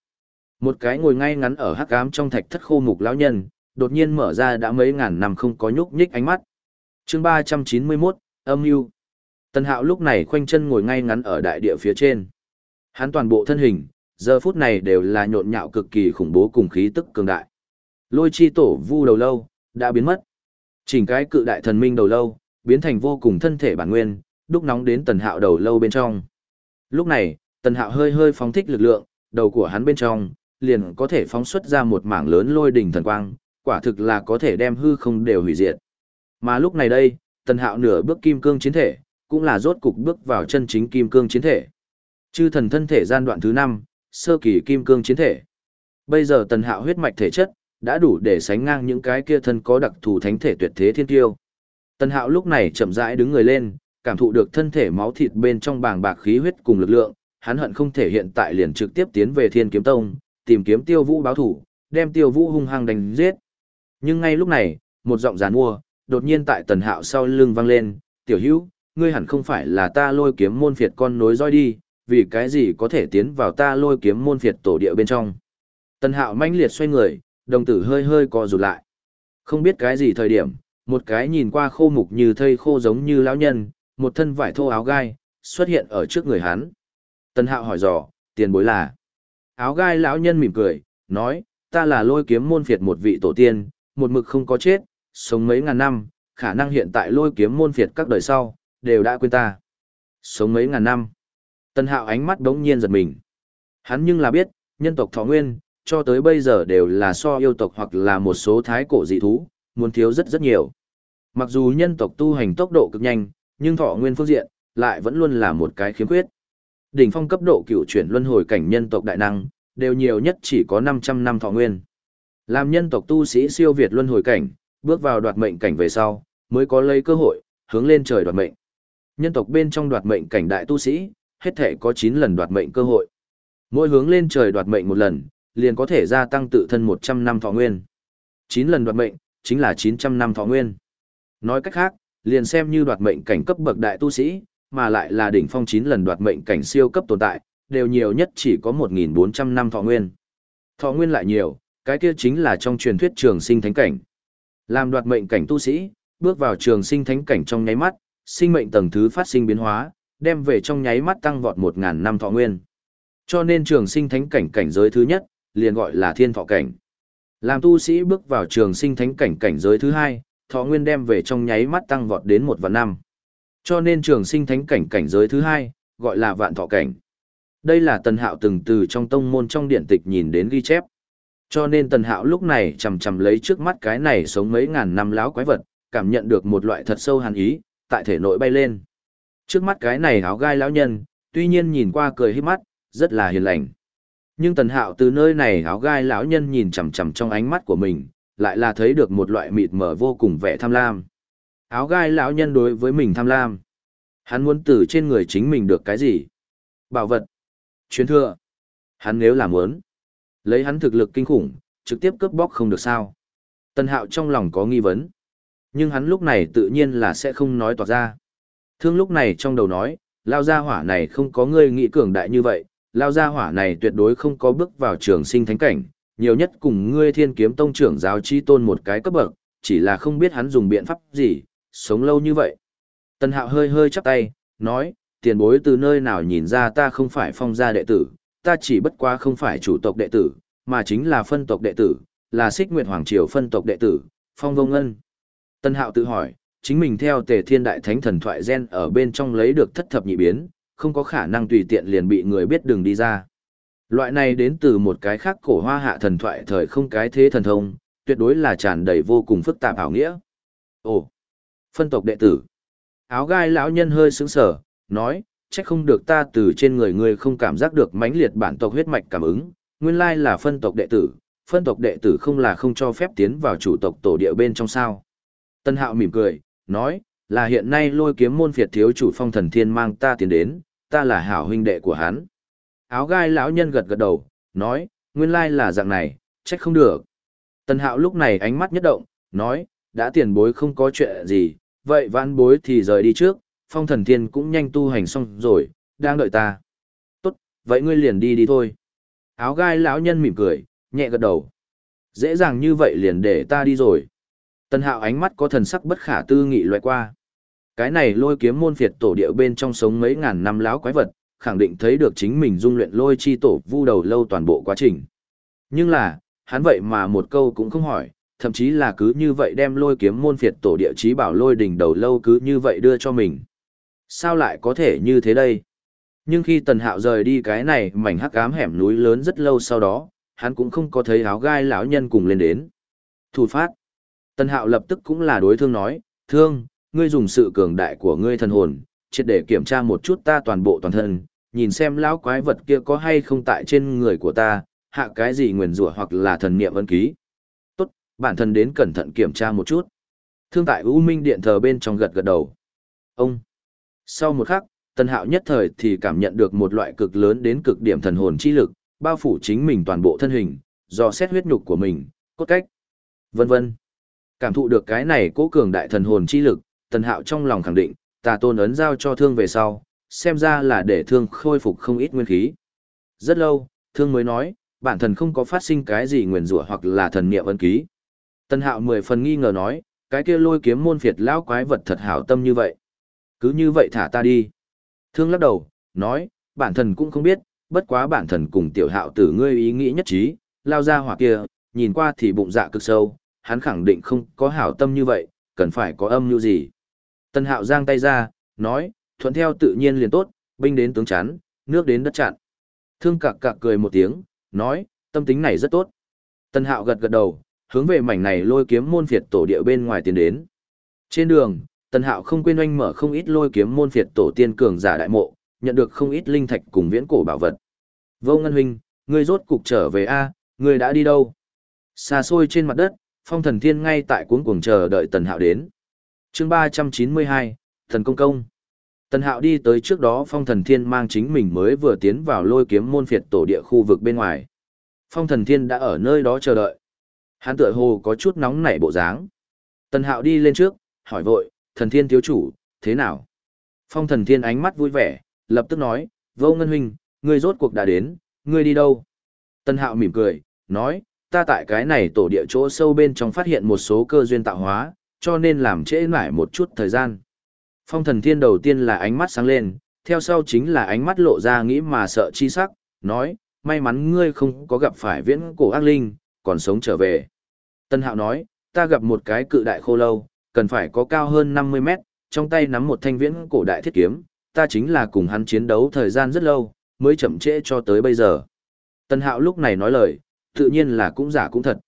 S1: Một cái ngồi ngay ngắn ở hắc ám trong thạch thất khô mục lão nhân, đột nhiên mở ra đã mấy ngàn năm không có nhúc nhích ánh mắt. chương 391, âm mưu Tần hạo lúc này khoanh chân ngồi ngay ngắn ở đại địa phía trên. Hắn toàn bộ thân hình, giờ phút này đều là nhộn nhạo cực kỳ khủng bố cùng khí tức cường đại. Lôi chi tổ vu đầu lâu, đã biến mất. Chỉnh cái cự đại thần minh đầu lâu, biến thành vô cùng thân thể bản nguyên, đúc nóng đến tần hạo đầu lâu bên trong. Lúc này, tần hạo hơi hơi phóng thích lực lượng, đầu của hắn bên trong, liền có thể phóng xuất ra một mảng lớn lôi đỉnh thần quang, quả thực là có thể đem hư không đều hủy diệt. Mà lúc này đây, tần hạo nửa bước kim cương chiến thể, cũng là rốt cục bước vào chân chính kim cương chiến thể. Chư thần thân thể gian đoạn thứ 5, sơ kỳ kim cương chiến thể. Bây giờ tần hạo huyết mạch thể chất, đã đủ để sánh ngang những cái kia thân có đặc thù thánh thể tuyệt thế thiên tiêu. Tần hạo lúc này chậm rãi đứng người lên, cảm thụ được thân thể máu thịt bên trong bàng bạc khí huyết cùng lực lượng, hắn hận không thể hiện tại liền trực tiếp tiến về Thiên Kiếm Tông, tìm kiếm Tiêu Vũ báo thủ, đem Tiêu Vũ hung hăng đánh giết. Nhưng ngay lúc này, một giọng giàn mua, đột nhiên tại Tần Hạo sau lưng vang lên, "Tiểu Hữu, ngươi hẳn không phải là ta Lôi Kiếm môn phiệt con nối dõi đi, vì cái gì có thể tiến vào ta Lôi Kiếm môn phiệt tổ địa bên trong?" Tần hạo manh liệt xoay người, đồng tử hơi hơi co rụt lại. Không biết cái gì thời điểm, một cái nhìn qua khô mục như thây khô giống như lão nhân, một thân vải thô áo gai, xuất hiện ở trước người hắn. Tần hạo hỏi dò, tiền bối là. Áo gai lão nhân mỉm cười, nói, ta là lôi kiếm môn phiệt một vị tổ tiên, một mực không có chết, sống mấy ngàn năm, khả năng hiện tại lôi kiếm môn phiệt các đời sau, đều đã quên ta. Sống mấy ngàn năm. tân hạo ánh mắt đống nhiên giật mình. Hắn nhưng là biết, nhân tộc thọ nguyên, cho tới bây giờ đều là so yêu tộc hoặc là một số thái cổ dị thú, muốn thiếu rất rất nhiều. Mặc dù nhân tộc tu hành tốc độ cực nhanh, nhưng thọ nguyên phương diện, lại vẫn luôn là một cái khiếm khuyết. Đỉnh phong cấp độ cựu chuyển luân hồi cảnh nhân tộc đại năng, đều nhiều nhất chỉ có 500 năm thọ nguyên. Làm nhân tộc tu sĩ siêu việt luân hồi cảnh, bước vào đoạt mệnh cảnh về sau, mới có lấy cơ hội, hướng lên trời đoạt mệnh. Nhân tộc bên trong đoạt mệnh cảnh đại tu sĩ, hết thể có 9 lần đoạt mệnh cơ hội. Mỗi hướng lên trời đoạt mệnh một lần, liền có thể gia tăng tự thân 100 năm thọ nguyên. 9 lần đoạt mệnh, chính là 900 năm thọ nguyên. Nói cách khác, liền xem như đoạt mệnh cảnh cấp bậc đại tu sĩ, mà lại là đỉnh phong 9 lần đoạt mệnh cảnh siêu cấp tồn tại, đều nhiều nhất chỉ có 1.400 năm thọ nguyên. Thọ nguyên lại nhiều, cái kia chính là trong truyền thuyết trường sinh thánh cảnh. Làm đoạt mệnh cảnh tu sĩ, bước vào trường sinh thánh cảnh trong nháy mắt, sinh mệnh tầng thứ phát sinh biến hóa, đem về trong nháy mắt tăng vọt một ngàn năm thọ nguyên. Cho nên trường sinh thánh cảnh cảnh giới thứ nhất, liền gọi là thiên thọ cảnh. Làm tu sĩ bước vào trường sinh thánh cảnh cảnh giới thứ hai, thọ nguyên đem về trong nháy mắt tăng vọt đến một vạn năm. Cho nên trường sinh thánh cảnh cảnh giới thứ hai, gọi là vạn thọ cảnh. Đây là tần hạo từng từ trong tông môn trong điện tịch nhìn đến ghi chép. Cho nên tần hạo lúc này chầm chầm lấy trước mắt cái này sống mấy ngàn năm láo quái vật, cảm nhận được một loại thật sâu hàn ý, tại thể nội bay lên. Trước mắt cái này áo gai lão nhân, tuy nhiên nhìn qua cười hít mắt, rất là hiền lành. Nhưng tần hạo từ nơi này áo gai lão nhân nhìn chầm chầm trong ánh mắt của mình, lại là thấy được một loại mịt mở vô cùng vẻ tham lam. Áo gai lão nhân đối với mình tham lam. Hắn muốn từ trên người chính mình được cái gì? Bảo vật. Chuyến thừa. Hắn nếu là muốn. Lấy hắn thực lực kinh khủng, trực tiếp cướp bóc không được sao. Tần hạo trong lòng có nghi vấn. Nhưng hắn lúc này tự nhiên là sẽ không nói toạc ra. Thương lúc này trong đầu nói, lao gia hỏa này không có ngươi nghĩ cường đại như vậy, lao gia hỏa này tuyệt đối không có bước vào trường sinh thánh cảnh, nhiều nhất cùng ngươi thiên kiếm tông trưởng giáo chi tôn một cái cấp bậc, chỉ là không biết hắn dùng biện pháp gì, sống lâu như vậy. Tần hạo hơi hơi chắp tay, nói, tiền bối từ nơi nào nhìn ra ta không phải phong gia đệ tử, ta chỉ bất quá không phải chủ tộc đệ tử, mà chính là phân tộc đệ tử, là xích nguyệt hoàng triều phân tộc đệ tử, phong vông ân. Tân hạo tự hỏi, chính mình theo tề thiên đại thánh thần thoại gen ở bên trong lấy được thất thập nhị biến, không có khả năng tùy tiện liền bị người biết đường đi ra. Loại này đến từ một cái khác cổ hoa hạ thần thoại thời không cái thế thần thông, tuyệt đối là tràn đầy vô cùng phức tạp ảo nghĩa. Ồ, phân tộc đệ tử. Áo gai lão nhân hơi sững sở, nói, trách không được ta từ trên người ngươi không cảm giác được mãnh liệt bản tộc huyết mạch cảm ứng, nguyên lai là phân tộc đệ tử, phân tộc đệ tử không là không cho phép tiến vào chủ tộc tổ địa bên trong sao. Tân hạo mỉm cười, nói, là hiện nay lôi kiếm môn phiệt thiếu chủ phong thần thiên mang ta tiến đến, ta là hảo huynh đệ của hắn. Áo gai lão nhân gật gật đầu, nói, nguyên lai là dạng này, trách không được. Tân hạo lúc này ánh mắt nhất động, nói, đã tiền bối không có chuyện gì, vậy vãn bối thì rời đi trước, phong thần thiên cũng nhanh tu hành xong rồi, đang đợi ta. Tốt, vậy ngươi liền đi đi thôi. Áo gai lão nhân mỉm cười, nhẹ gật đầu. Dễ dàng như vậy liền để ta đi rồi. Tân hạo ánh mắt có thần sắc bất khả tư nghị loại qua. Cái này lôi kiếm môn phiệt tổ địa bên trong sống mấy ngàn năm láo quái vật, khẳng định thấy được chính mình dung luyện lôi chi tổ vu đầu lâu toàn bộ quá trình. Nhưng là, hắn vậy mà một câu cũng không hỏi, thậm chí là cứ như vậy đem lôi kiếm môn phiệt tổ địa chí bảo lôi đỉnh đầu lâu cứ như vậy đưa cho mình. Sao lại có thể như thế đây? Nhưng khi tần hạo rời đi cái này mảnh hắc ám hẻm núi lớn rất lâu sau đó, hắn cũng không có thấy áo gai lão nhân cùng lên đến. Thủ phát. Tần hạo lập tức cũng là đối thương nói, thương, ngươi dùng sự cường đại của ngươi thần hồn, triệt để kiểm tra một chút ta toàn bộ toàn thân, nhìn xem lão quái vật kia có hay không tại trên người của ta, hạ cái gì nguyền rủa hoặc là thần niệm ân ký. Tốt, bản thân đến cẩn thận kiểm tra một chút. Thương tại U Minh điện thờ bên trong gật gật đầu. Ông. Sau một khắc, Tần Hạo nhất thời thì cảm nhận được một loại cực lớn đến cực điểm thần hồn chi lực, bao phủ chính mình toàn bộ thân hình, do xét huyết nhục của mình, cốt cách, vân vân. Cảm thụ được cái này cố cường đại thần hồn chi lực, Tần Hạo trong lòng khẳng định, tà tôn ấn giao cho thương về sau, xem ra là để thương khôi phục không ít nguyên khí. Rất lâu, thương mới nói, bản thần không có phát sinh cái gì nguyền rủa hoặc là thần niệm ân ký. Tân hạo mười phần nghi ngờ nói, cái kia lôi kiếm môn phiệt lão quái vật thật hảo tâm như vậy. Cứ như vậy thả ta đi. Thương lắc đầu, nói, bản thần cũng không biết, bất quá bản thần cùng tiểu hạo tử ngươi ý nghĩ nhất trí, lao ra hỏa kia, nhìn qua thì bụng dạ cực sâu, hắn khẳng định không có hảo tâm như vậy, cần phải có âm mưu gì. Tân hạo giang tay ra, nói, thuận theo tự nhiên liền tốt, binh đến tướng chắn, nước đến đất chặn. Thương cạc cạc cười một tiếng, nói, tâm tính này rất tốt. Tân hạo gật gật đầu, hướng về mảnh này lôi kiếm môn phiệt tổ địa bên ngoài tiến đến. Trên đường, Tần hạo không quên oanh mở không ít lôi kiếm môn phiệt tổ tiên cường giả đại mộ, nhận được không ít linh thạch cùng viễn cổ bảo vật. Vô Ngân Huynh, ngươi rốt cục trở về A, ngươi đã đi đâu? Xa xôi trên mặt đất, phong thần thiên ngay tại cuống cuồng chờ đợi Tần Hạo đến. chương 392, Thần Công Công. Tần Hạo đi tới trước đó phong thần thiên mang chính mình mới vừa tiến vào lôi kiếm môn phiệt tổ địa khu vực bên ngoài. Phong thần thiên đã ở nơi đó chờ đợi. Hắn tựa hồ có chút nóng nảy bộ dáng. Tần Hạo đi lên trước, hỏi vội, thần thiên thiếu chủ, thế nào? Phong thần thiên ánh mắt vui vẻ, lập tức nói, vô ngân huynh, ngươi rốt cuộc đã đến, ngươi đi đâu? Tân hạo mỉm cười, nói, ta tại cái này tổ địa chỗ sâu bên trong phát hiện một số cơ duyên tạo hóa, cho nên làm trễ nải một chút thời gian. Phong thần thiên đầu tiên là ánh mắt sáng lên, theo sau chính là ánh mắt lộ ra nghĩ mà sợ chi sắc, nói, may mắn ngươi không có gặp phải viễn cổ ác linh, còn sống trở về. Tân hạo nói, ta gặp một cái cự đại khô lâu, cần phải có cao hơn 50 mét, trong tay nắm một thanh viễn cổ đại thiết kiếm, ta chính là cùng hắn chiến đấu thời gian rất lâu, mới chậm trễ cho tới bây giờ. Tân hạo lúc này nói lời, tự nhiên là cũng giả cũng thật.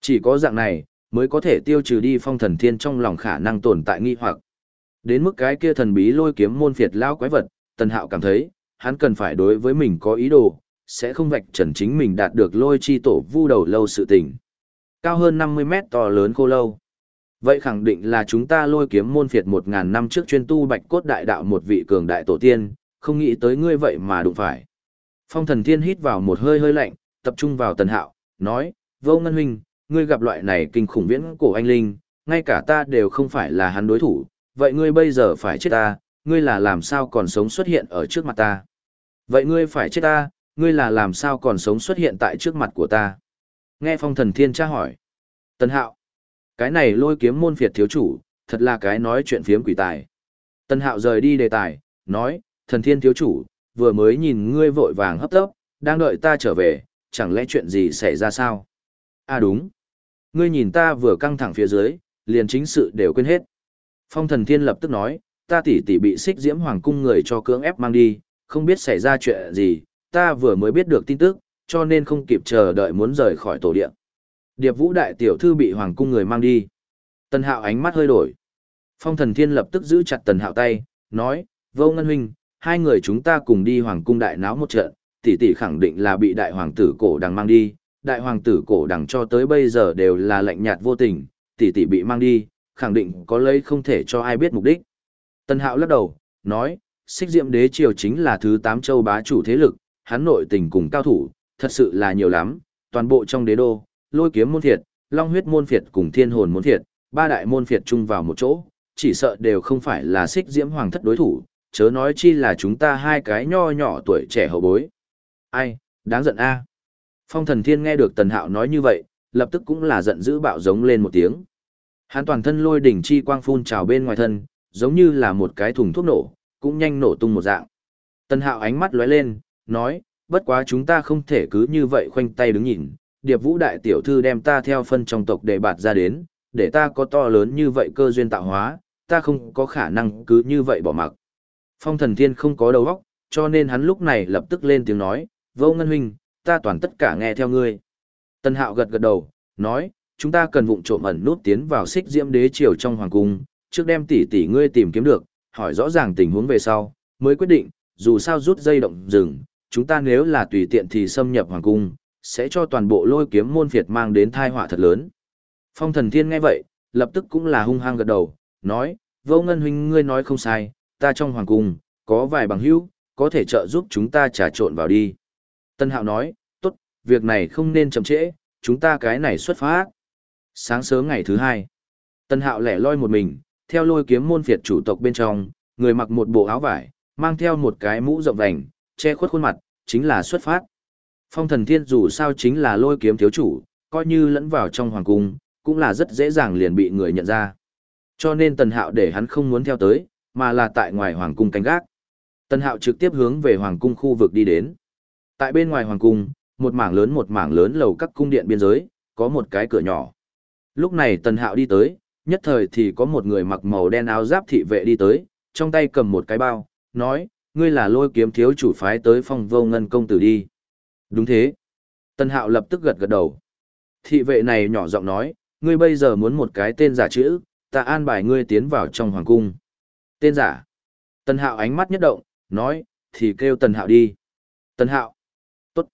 S1: Chỉ có dạng này, mới có thể tiêu trừ đi phong thần thiên trong lòng khả năng tồn tại nghi hoặc. Đến mức cái kia thần bí lôi kiếm môn phiệt lao quái vật, Tân hạo cảm thấy, hắn cần phải đối với mình có ý đồ, sẽ không vạch trần chính mình đạt được lôi chi tổ vu đầu lâu sự tình. Cao hơn 50 mét to lớn khô lâu. Vậy khẳng định là chúng ta lôi kiếm môn phiệt một ngàn năm trước chuyên tu bạch cốt đại đạo một vị cường đại tổ tiên, không nghĩ tới ngươi vậy mà đụng phải. Phong thần thiên hít vào một hơi hơi lạnh, tập trung vào tần hạo, nói, vô ngân huynh, ngươi gặp loại này kinh khủng viễn cổ anh linh, ngay cả ta đều không phải là hắn đối thủ, vậy ngươi bây giờ phải chết ta, ngươi là làm sao còn sống xuất hiện ở trước mặt ta. Vậy ngươi phải chết ta, ngươi là làm sao còn sống xuất hiện tại trước mặt của ta. Nghe phong thần thiên tra hỏi. Tần hạo, cái này lôi kiếm môn phiệt thiếu chủ, thật là cái nói chuyện phiếm quỷ tài. Tân hạo rời đi đề tài, nói, thần thiên thiếu chủ, vừa mới nhìn ngươi vội vàng hấp tấp, đang đợi ta trở về, chẳng lẽ chuyện gì xảy ra sao? À đúng. Ngươi nhìn ta vừa căng thẳng phía dưới, liền chính sự đều quên hết. Phong thần thiên lập tức nói, ta tỷ tỷ bị xích diễm hoàng cung người cho cưỡng ép mang đi, không biết xảy ra chuyện gì, ta vừa mới biết được tin tức, cho nên không kịp chờ đợi muốn rời khỏi tổ điện. Điệp vũ đại tiểu thư bị hoàng cung người mang đi. Tần hạo ánh mắt hơi đổi. Phong thần thiên lập tức giữ chặt tần hạo tay, nói, vô ngân huynh, hai người chúng ta cùng đi hoàng cung đại náo một trận, tỷ tỷ khẳng định là bị đại hoàng tử cổ đằng mang đi, đại hoàng tử cổ đằng cho tới bây giờ đều là lạnh nhạt vô tình, tỷ tỷ bị mang đi, khẳng định có lấy không thể cho ai biết mục đích. Tần hạo lắc đầu, nói, xích diệm đế triều chính là thứ tám châu bá chủ thế lực, hắn nội tình cùng cao thủ, thật sự là nhiều lắm, toàn bộ trong đế đô, lôi kiếm môn thiệt, long huyết môn phiệt cùng thiên hồn môn phiệt, ba đại môn phiệt chung vào một chỗ, chỉ sợ đều không phải là xích diễm hoàng thất đối thủ, chớ nói chi là chúng ta hai cái nho nhỏ tuổi trẻ hậu bối. Ai, đáng giận a. À. Phong thần thiên nghe được tần hạo nói như vậy, lập tức cũng là giận dữ bạo giống lên một tiếng. Hắn toàn thân lôi đỉnh chi quang phun trào bên ngoài thân, giống như là một cái thùng thuốc nổ, cũng nhanh nổ tung một dạng. Tần hạo ánh mắt lóe lên, nói, bất quá chúng ta không thể cứ như vậy khoanh tay đứng nhìn, điệp vũ đại tiểu thư đem ta theo phân trong tộc để bạt ra đến, để ta có to lớn như vậy cơ duyên tạo hóa, ta không có khả năng cứ như vậy bỏ mặc. Phong thần thiên không có đầu óc, cho nên hắn lúc này lập tức lên tiếng nói, vô ngân huynh, ta toàn tất cả nghe theo ngươi. Tân hạo gật gật đầu, nói, chúng ta cần vụng trộm ẩn nút tiến vào xích diễm đế triều trong hoàng cung, trước đem tỷ tỷ ngươi tìm kiếm được, hỏi rõ ràng tình huống về sau, mới quyết định, dù sao rút dây động rừng, chúng ta nếu là tùy tiện thì xâm nhập hoàng cung, sẽ cho toàn bộ lôi kiếm môn phiệt mang đến thai họa thật lớn. Phong thần thiên nghe vậy, lập tức cũng là hung hăng gật đầu, nói, vô ngân huynh ngươi nói không sai, ta trong hoàng cung, có vài bằng hữu, có thể trợ giúp chúng ta trà trộn vào đi. Tân hạo nói, tốt, việc này không nên chậm trễ, chúng ta cái này xuất phát. Sáng sớm ngày thứ hai, Tân hạo lẻ loi một mình, theo lôi kiếm môn phiệt chủ tộc bên trong, người mặc một bộ áo vải, mang theo một cái mũ rộng vành, che khuất khuôn mặt, chính là xuất phát. Phong thần thiên dù sao chính là lôi kiếm thiếu chủ, coi như lẫn vào trong hoàng cung, cũng là rất dễ dàng liền bị người nhận ra. Cho nên tần hạo để hắn không muốn theo tới, mà là tại ngoài hoàng cung canh gác. Tần hạo trực tiếp hướng về hoàng cung khu vực đi đến. Tại bên ngoài hoàng cung, một mảng lớn một mảng lớn lầu các cung điện biên giới, có một cái cửa nhỏ. Lúc này tần hạo đi tới, nhất thời thì có một người mặc màu đen áo giáp thị vệ đi tới, trong tay cầm một cái bao, nói, ngươi là lôi kiếm thiếu chủ phái tới phong vô ngân công tử đi. Đúng thế. Tần hạo lập tức gật gật đầu. Thị vệ này nhỏ giọng nói, ngươi bây giờ muốn một cái tên giả chữ, ta an bài ngươi tiến vào trong hoàng cung. Tên giả. Tần hạo ánh mắt nhất động, nói, thì kêu tần hạo đi. Tần hạo. Tốt.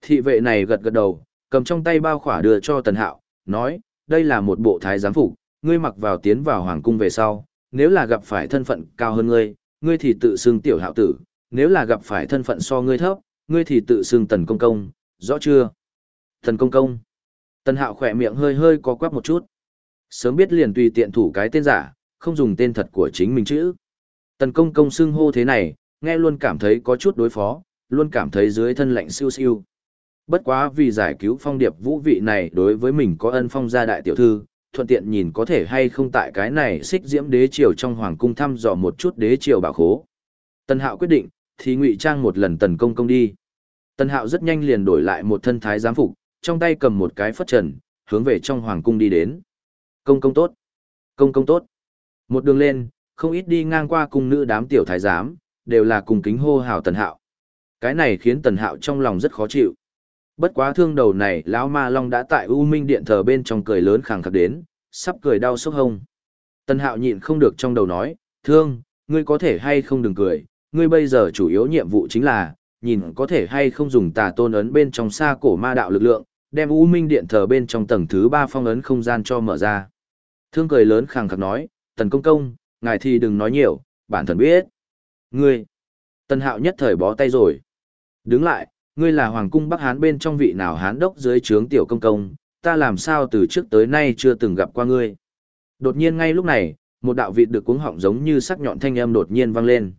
S1: Thị vệ này gật gật đầu, cầm trong tay bao khỏa đưa cho tần hạo, nói, đây là một bộ thái giám phục, ngươi mặc vào tiến vào hoàng cung về sau, nếu là gặp phải thân phận cao hơn ngươi, ngươi thì tự xưng tiểu hạo tử, nếu là gặp phải thân phận so ngươi thấp, ngươi thì tự xưng tần công công, rõ chưa? Tần công công. Tần hạo khỏe miệng hơi hơi có quắp một chút. Sớm biết liền tùy tiện thủ cái tên giả, không dùng tên thật của chính mình chữ. Tần công công xưng hô thế này, nghe luôn cảm thấy có chút đối phó, luôn cảm thấy dưới thân lạnh siêu siêu. Bất quá vì giải cứu phong điệp vũ vị này đối với mình có ân phong gia đại tiểu thư, thuận tiện nhìn có thể hay không tại cái này xích diễm đế triều trong hoàng cung thăm dò một chút đế triều bảo khố. Tân Hạo quyết định, thì ngụy trang một lần tần công công đi. Tần Hạo rất nhanh liền đổi lại một thân thái giám phục, trong tay cầm một cái phất trần, hướng về trong hoàng cung đi đến. Công công tốt, công công tốt. Một đường lên, không ít đi ngang qua cung nữ đám tiểu thái giám, đều là cùng kính hô hào Tần Hạo. Cái này khiến Tần Hạo trong lòng rất khó chịu. Bất quá thương đầu này lão ma long đã tại U Minh điện thờ bên trong cười lớn khẳng khắc đến, sắp cười đau sốc hông. Tần Hạo nhịn không được trong đầu nói, thương, ngươi có thể hay không đừng cười, ngươi bây giờ chủ yếu nhiệm vụ chính là, nhìn có thể hay không dùng tà tôn ấn bên trong xa cổ ma đạo lực lượng, đem U Minh điện thờ bên trong tầng thứ ba phong ấn không gian cho mở ra. Thương cười lớn khẳng khắc nói, tần công công, ngài thì đừng nói nhiều, bản thân biết. Ngươi, tần hạo nhất thời bó tay rồi. Đứng lại, ngươi là hoàng cung Bắc Hán bên trong vị nào Hán đốc dưới trướng tiểu công công, ta làm sao từ trước tới nay chưa từng gặp qua ngươi. Đột nhiên ngay lúc này, một đạo vị được cuống họng giống như sắc nhọn thanh âm đột nhiên vang lên.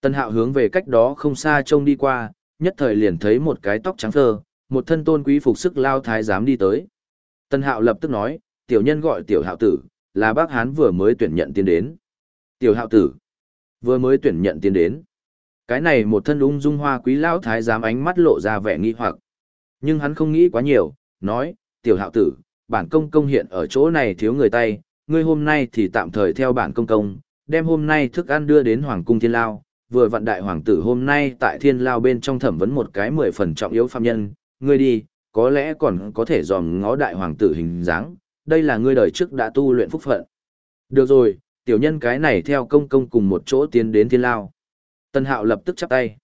S1: Tân hạo hướng về cách đó không xa trông đi qua, nhất thời liền thấy một cái tóc trắng thơ, một thân tôn quý phục sức lao thái giám đi tới. Tân hạo lập tức nói, tiểu nhân gọi tiểu hạo tử, là bác hán vừa mới tuyển nhận tiến đến. Tiểu hạo tử, vừa mới tuyển nhận tiến đến. Cái này một thân ung dung hoa quý lão thái giám ánh mắt lộ ra vẻ nghi hoặc. Nhưng hắn không nghĩ quá nhiều, nói, tiểu hạo tử, bản công công hiện ở chỗ này thiếu người tay, ngươi hôm nay thì tạm thời theo bản công công, đem hôm nay thức ăn đưa đến Hoàng cung Thiên Lao, vừa vạn đại hoàng tử hôm nay tại Thiên Lao bên trong thẩm vấn một cái mười phần trọng yếu phạm nhân, ngươi đi, có lẽ còn có thể dòm ngó đại hoàng tử hình dáng, đây là ngươi đời trước đã tu luyện phúc phận. Được rồi, tiểu nhân cái này theo công công cùng một chỗ tiến đến Thiên Lao. Tân Hạo lập tức chắp tay.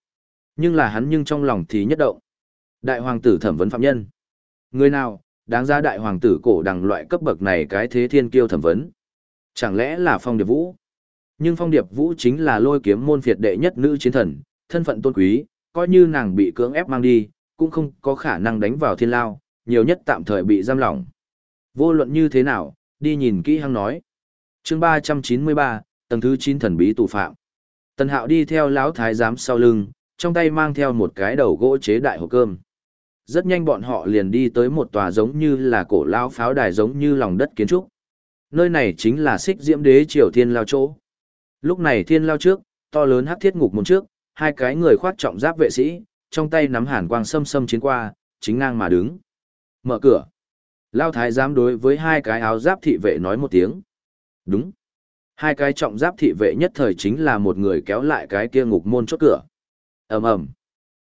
S1: Nhưng là hắn nhưng trong lòng thì nhất động. Đại hoàng tử thẩm vấn phạm nhân. Người nào, đáng ra đại hoàng tử cổ đằng loại cấp bậc này cái thế thiên kiêu thẩm vấn. Chẳng lẽ là Phong Điệp Vũ? Nhưng Phong Điệp Vũ chính là lôi kiếm môn phiệt đệ nhất nữ chiến thần, thân phận tôn quý, coi như nàng bị cưỡng ép mang đi, cũng không có khả năng đánh vào thiên lao, nhiều nhất tạm thời bị giam lỏng. Vô luận như thế nào, đi nhìn kỹ hăng nói. chương 393, tầng thứ 9 thần bí tù phạm. Tần Hạo đi theo lão thái giám sau lưng, trong tay mang theo một cái đầu gỗ chế đại hộp cơm. Rất nhanh bọn họ liền đi tới một tòa giống như là cổ lao pháo đài giống như lòng đất kiến trúc. Nơi này chính là xích diễm đế triều thiên lao chỗ. Lúc này thiên lao trước, to lớn hắc thiết ngục môn trước, hai cái người khoát trọng giáp vệ sĩ, trong tay nắm hàn quang sâm sâm chiến qua, chính ngang mà đứng. Mở cửa. Lao thái giám đối với hai cái áo giáp thị vệ nói một tiếng. Đúng. Hai cái trọng giáp thị vệ nhất thời chính là một người kéo lại cái kia ngục môn chốt cửa. ầm ầm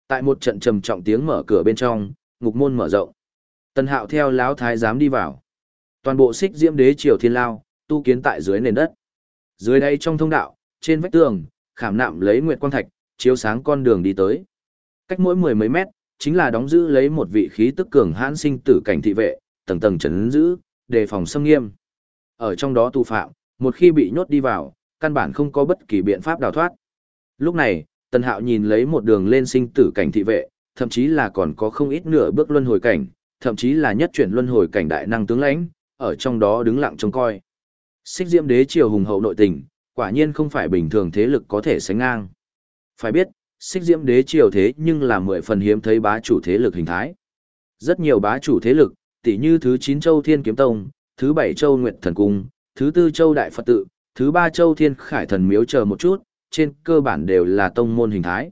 S1: Tại một trận trầm trọng tiếng mở cửa bên trong, ngục môn mở rộng. Tần Hạo theo lão thái giám đi vào. Toàn bộ xích diễm đế triều thiên lao, tu kiến tại dưới nền đất. Dưới đây trong thông đạo, trên vách tường, khảm nạm lấy nguyệt quang thạch, chiếu sáng con đường đi tới. Cách mỗi mười mấy mét, chính là đóng giữ lấy một vị khí tức cường hãn sinh tử cảnh thị vệ, tầng tầng trấn giữ, đề phòng xâm nghiêm. Ở trong đó tu phạm, một khi bị nhốt đi vào, căn bản không có bất kỳ biện pháp đào thoát. Lúc này, Tần Hạo nhìn lấy một đường lên sinh tử cảnh thị vệ, thậm chí là còn có không ít nửa bước luân hồi cảnh, thậm chí là nhất chuyển luân hồi cảnh đại năng tướng lãnh, ở trong đó đứng lặng trông coi. Xích Diễm Đế triều hùng hậu nội tình, quả nhiên không phải bình thường thế lực có thể sánh ngang. Phải biết, xích diễm đế triều thế nhưng là mười phần hiếm thấy bá chủ thế lực hình thái. Rất nhiều bá chủ thế lực, tỷ như thứ 9 châu Thiên Kiếm Tông, thứ 7 châu Nguyệt Thần Cung, thứ 4 châu Đại Phật Tự, thứ 3 châu Thiên Khải Thần Miếu chờ một chút, trên cơ bản đều là tông môn hình thái.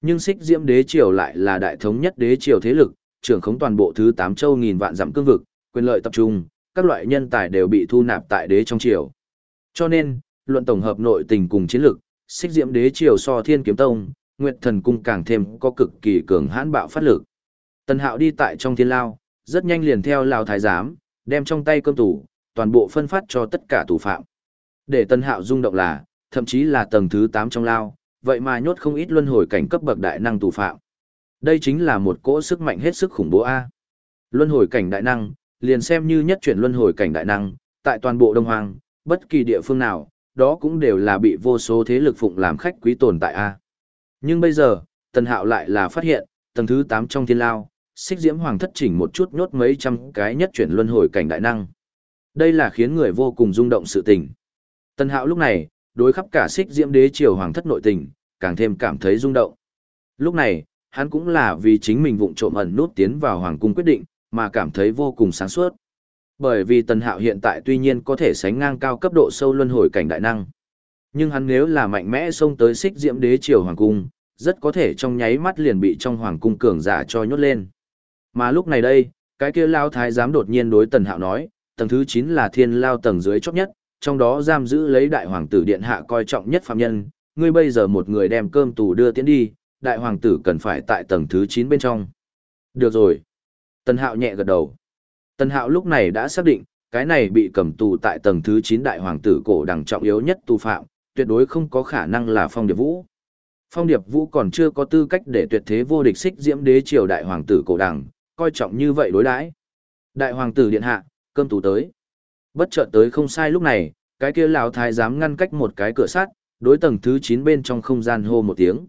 S1: Nhưng xích diễm đế triều lại là đại thống nhất đế triều thế lực, trưởng khống toàn bộ thứ 8 châu nghìn vạn dặm cương vực, quyền lợi tập trung, các loại nhân tài đều bị thu nạp tại đế trong triều. Cho nên, luận tổng hợp nội tình cùng chiến lực, xích diễm đế triều so thiên kiếm tông, nguyệt thần cung càng thêm có cực kỳ cường hãn bạo phát lực. Tần hạo đi tại trong thiên lao, rất nhanh liền theo lao thái giám, đem trong tay cơm tủ, toàn bộ phân phát cho tất cả tù phạm. Để tần hạo rung động là, thậm chí là tầng thứ 8 trong lao, vậy mà nhốt không ít luân hồi cảnh cấp bậc đại năng tù phạm. Đây chính là một cỗ sức mạnh hết sức khủng bố A. Luân hồi cảnh đại năng, liền xem như nhất chuyển luân hồi cảnh đại năng, tại toàn bộ Đông hoang bất kỳ địa phương nào, đó cũng đều là bị vô số thế lực phụng làm khách quý tồn tại A. Nhưng bây giờ, Tần Hạo lại là phát hiện, tầng thứ 8 trong thiên lao, xích diễm hoàng thất chỉnh một chút nhốt mấy trăm cái nhất chuyển luân hồi cảnh đại năng. Đây là khiến người vô cùng rung động sự tình. Tần Hạo lúc này, đối khắp cả xích diễm đế triều hoàng thất nội tình, càng thêm cảm thấy rung động. Lúc này, hắn cũng là vì chính mình vụng trộm ẩn nút tiến vào hoàng cung quyết định, mà cảm thấy vô cùng sáng suốt. Bởi vì Tần Hạo hiện tại tuy nhiên có thể sánh ngang cao cấp độ sâu luân hồi cảnh đại năng. Nhưng hắn nếu là mạnh mẽ xông tới xích diễm đế triều hoàng cung, rất có thể trong nháy mắt liền bị trong hoàng cung cường giả cho nhốt lên. Mà lúc này đây, cái kia lao thái giám đột nhiên đối Tần Hạo nói, tầng thứ 9 là thiên lao tầng dưới chót nhất, trong đó giam giữ lấy đại hoàng tử điện hạ coi trọng nhất phạm nhân, ngươi bây giờ một người đem cơm tù đưa tiến đi, đại hoàng tử cần phải tại tầng thứ 9 bên trong. Được rồi. Tần Hạo nhẹ gật đầu. Tần Hạo lúc này đã xác định, cái này bị cầm tù tại tầng thứ 9 đại hoàng tử cổ đẳng trọng yếu nhất tù phạm, tuyệt đối không có khả năng là Phong Điệp Vũ. Phong Điệp Vũ còn chưa có tư cách để tuyệt thế vô địch xích diễm đế triều đại hoàng tử cổ đẳng, coi trọng như vậy đối đãi. Đại hoàng tử điện hạ, cơm tù tới. Bất chợt tới không sai lúc này, cái kia lão thái dám ngăn cách một cái cửa sắt, đối tầng thứ 9 bên trong không gian hô một tiếng.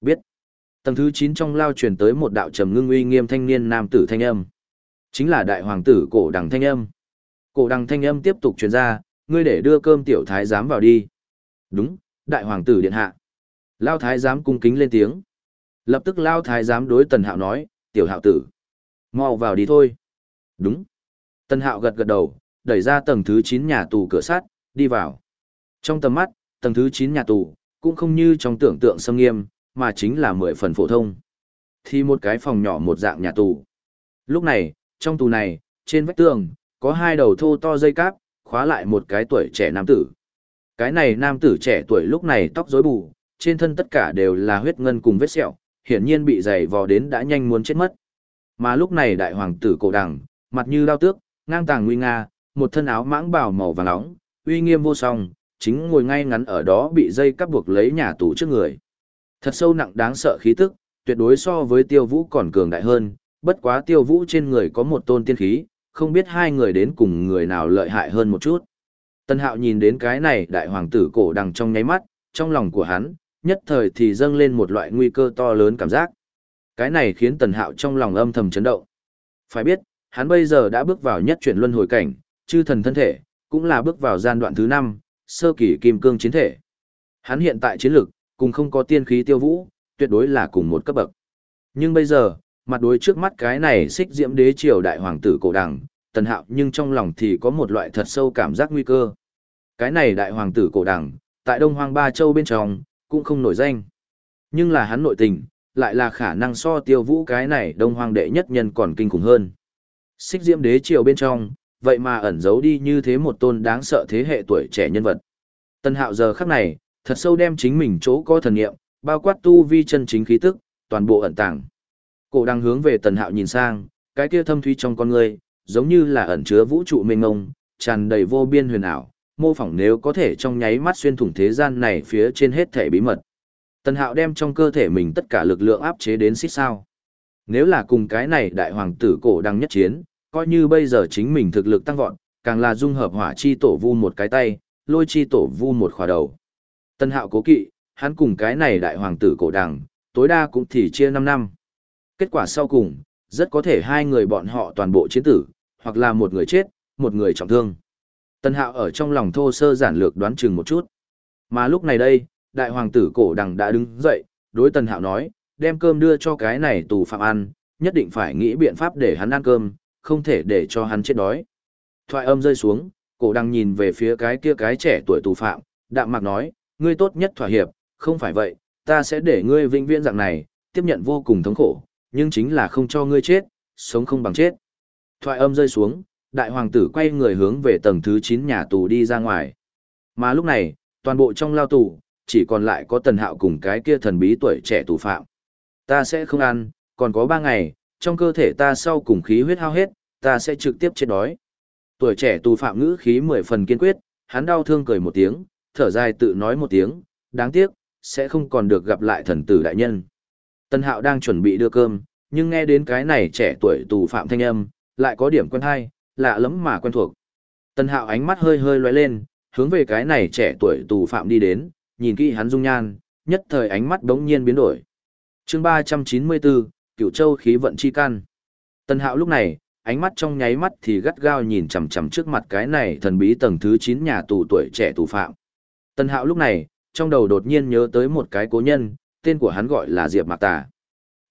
S1: Biết. Tầng thứ 9 trong lao truyền tới một đạo trầm ngưng uy nghiêm thanh niên nam tử thanh âm. Chính là đại hoàng tử cổ đằng thanh âm. Cổ đằng thanh âm tiếp tục truyền ra, ngươi để đưa cơm tiểu thái giám vào đi. Đúng, đại hoàng tử điện hạ. Lao thái giám cung kính lên tiếng. Lập tức lao thái giám đối tần hạo nói, tiểu hạo tử. mau vào đi thôi. Đúng. Tần hạo gật gật đầu, đẩy ra tầng thứ 9 nhà tù cửa sắt, đi vào. Trong tầm mắt, tầng thứ 9 nhà tù, cũng không như trong tưởng tượng sâm nghiêm, mà chính là mười phần phổ thông. Thì một cái phòng nhỏ một dạng nhà tù. Lúc này, trong tù này, trên vách tường, có hai đầu thô to dây cáp, khóa lại một cái tuổi trẻ nam tử. Cái này nam tử trẻ tuổi lúc này tóc rối bù, trên thân tất cả đều là huyết ngân cùng vết sẹo, hiển nhiên bị dày vò đến đã nhanh muốn chết mất. Mà lúc này đại hoàng tử cổ đẳng, mặt như đao tước, ngang tàng nguy nga, một thân áo mãng bào màu vàng nóng, uy nghiêm vô song, chính ngồi ngay ngắn ở đó bị dây cắp buộc lấy nhà tù trước người. Thật sâu nặng đáng sợ khí tức, tuyệt đối so với tiêu vũ còn cường đại hơn, bất quá tiêu vũ trên người có một tôn tiên khí, không biết hai người đến cùng người nào lợi hại hơn một chút. Tân hạo nhìn đến cái này đại hoàng tử cổ đằng trong nháy mắt, trong lòng của hắn, nhất thời thì dâng lên một loại nguy cơ to lớn cảm giác. Cái này khiến tần hạo trong lòng âm thầm chấn động. Phải biết, hắn bây giờ đã bước vào nhất chuyển luân hồi cảnh, chư thần thân thể, cũng là bước vào gian đoạn thứ 5, sơ kỳ kim cương chiến thể. Hắn hiện tại chiến lực, cùng không có tiên khí tiêu vũ, tuyệt đối là cùng một cấp bậc. Nhưng bây giờ, mặt đối trước mắt cái này xích diễm đế triều đại hoàng tử cổ đằng, tần hạo nhưng trong lòng thì có một loại thật sâu cảm giác nguy cơ. Cái này đại hoàng tử cổ đằng, tại Đông Hoang Ba Châu bên trong, cũng không nổi danh. Nhưng là hắn nội tình, lại là khả năng so tiêu vũ cái này Đông Hoang đệ nhất nhân còn kinh khủng hơn. Xích diễm đế triều bên trong, vậy mà ẩn giấu đi như thế một tôn đáng sợ thế hệ tuổi trẻ nhân vật. Tân hạo giờ khắc này, thật sâu đem chính mình chỗ có thần nghiệm, bao quát tu vi chân chính khí tức, toàn bộ ẩn tàng. Cổ đang hướng về tần hạo nhìn sang, cái kia thâm thúy trong con người, giống như là ẩn chứa vũ trụ mênh ngông, tràn đầy vô biên huyền ảo, mô phỏng nếu có thể trong nháy mắt xuyên thủng thế gian này phía trên hết thể bí mật. Tần hạo đem trong cơ thể mình tất cả lực lượng áp chế đến xích sao. Nếu là cùng cái này đại hoàng tử cổ đang nhất chiến, coi như bây giờ chính mình thực lực tăng vọt, càng là dung hợp hỏa chi tổ vu một cái tay, lôi chi tổ vu một khỏa đầu. Tân hạo cố kỵ, hắn cùng cái này đại hoàng tử cổ đằng, tối đa cũng thì chia 5 năm. Kết quả sau cùng, rất có thể hai người bọn họ toàn bộ chiến tử, hoặc là một người chết, một người trọng thương. Tân hạo ở trong lòng thô sơ giản lược đoán chừng một chút. Mà lúc này đây, đại hoàng tử cổ đằng đã đứng dậy, đối Tân Hạo nói, đem cơm đưa cho cái này tù phạm ăn, nhất định phải nghĩ biện pháp để hắn ăn cơm, không thể để cho hắn chết đói. Thoại âm rơi xuống, cổ đang nhìn về phía cái kia cái trẻ tuổi tù phạm, đạm mạc nói, ngươi tốt nhất thỏa hiệp, không phải vậy, ta sẽ để ngươi vĩnh viễn dạng này, tiếp nhận vô cùng thống khổ, nhưng chính là không cho ngươi chết, sống không bằng chết. Thoại âm rơi xuống, đại hoàng tử quay người hướng về tầng thứ 9 nhà tù đi ra ngoài. Mà lúc này, toàn bộ trong lao tù, chỉ còn lại có tần hạo cùng cái kia thần bí tuổi trẻ tù phạm. Ta sẽ không ăn, còn có 3 ngày, trong cơ thể ta sau cùng khí huyết hao hết, ta sẽ trực tiếp chết đói. Tuổi trẻ tù phạm ngữ khí mười phần kiên quyết, hắn đau thương cười một tiếng, thở dài tự nói một tiếng, đáng tiếc, sẽ không còn được gặp lại thần tử đại nhân. Tân hạo đang chuẩn bị đưa cơm, nhưng nghe đến cái này trẻ tuổi tù phạm thanh âm, lại có điểm quen hay, lạ lắm mà quen thuộc. Tân hạo ánh mắt hơi hơi lóe lên, hướng về cái này trẻ tuổi tù phạm đi đến, nhìn kỹ hắn dung nhan, nhất thời ánh mắt đống nhiên biến đổi. chương 394, Cửu Châu khí vận chi căn. Tân hạo lúc này, ánh mắt trong nháy mắt thì gắt gao nhìn chằm chằm trước mặt cái này thần bí tầng thứ 9 nhà tù tuổi trẻ tù phạm. Tần hạo lúc này, trong đầu đột nhiên nhớ tới một cái cố nhân, tên của hắn gọi là Diệp Mạc Tà.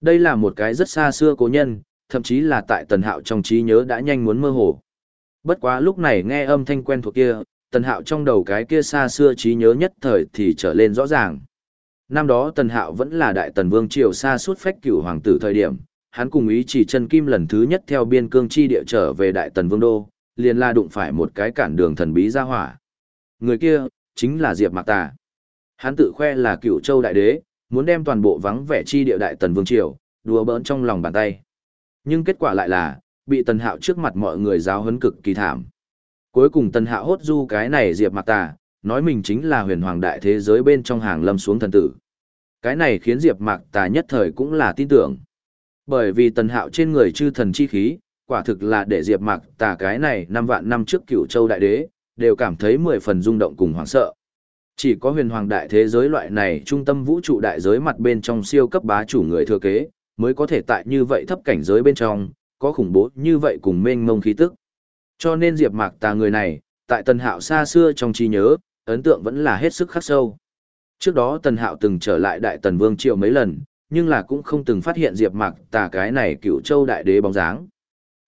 S1: Đây là một cái rất xa xưa cố nhân, thậm chí là tại Tần Hạo trong trí nhớ đã nhanh muốn mơ hồ. Bất quá lúc này nghe âm thanh quen thuộc kia, Tần Hạo trong đầu cái kia xa xưa trí nhớ nhất thời thì trở lên rõ ràng. Năm đó Tần Hạo vẫn là đại tần vương triều xa suốt phách cửu hoàng tử thời điểm, hắn cùng ý chỉ chân kim lần thứ nhất theo biên cương chi địa trở về đại tần vương đô, liền la đụng phải một cái cản đường thần bí ra hỏa. Người kia, chính là Diệp Mạc Tà. Hắn tự khoe là cựu châu đại đế, muốn đem toàn bộ vắng vẻ chi địa đại tần vương triều, đùa bỡn trong lòng bàn tay. Nhưng kết quả lại là, bị tần hạo trước mặt mọi người giáo huấn cực kỳ thảm. Cuối cùng tần hạo hốt du cái này diệp mạc tà, nói mình chính là huyền hoàng đại thế giới bên trong hàng lâm xuống thần tử. Cái này khiến diệp mạc tà nhất thời cũng là tin tưởng. Bởi vì tần hạo trên người chư thần chi khí, quả thực là để diệp mạc tà cái này năm vạn năm trước cựu châu đại đế, đều cảm thấy mười phần rung động cùng hoảng sợ. Chỉ có huyền hoàng đại thế giới loại này trung tâm vũ trụ đại giới mặt bên trong siêu cấp bá chủ người thừa kế, mới có thể tại như vậy thấp cảnh giới bên trong, có khủng bố như vậy cùng mênh mông khí tức. Cho nên Diệp Mạc Tà người này, tại Tần Hạo xa xưa trong trí nhớ, ấn tượng vẫn là hết sức khắc sâu. Trước đó Tần Hạo từng trở lại Đại Tần Vương Triều mấy lần, nhưng là cũng không từng phát hiện Diệp Mạc Tà cái này cựu châu đại đế bóng dáng.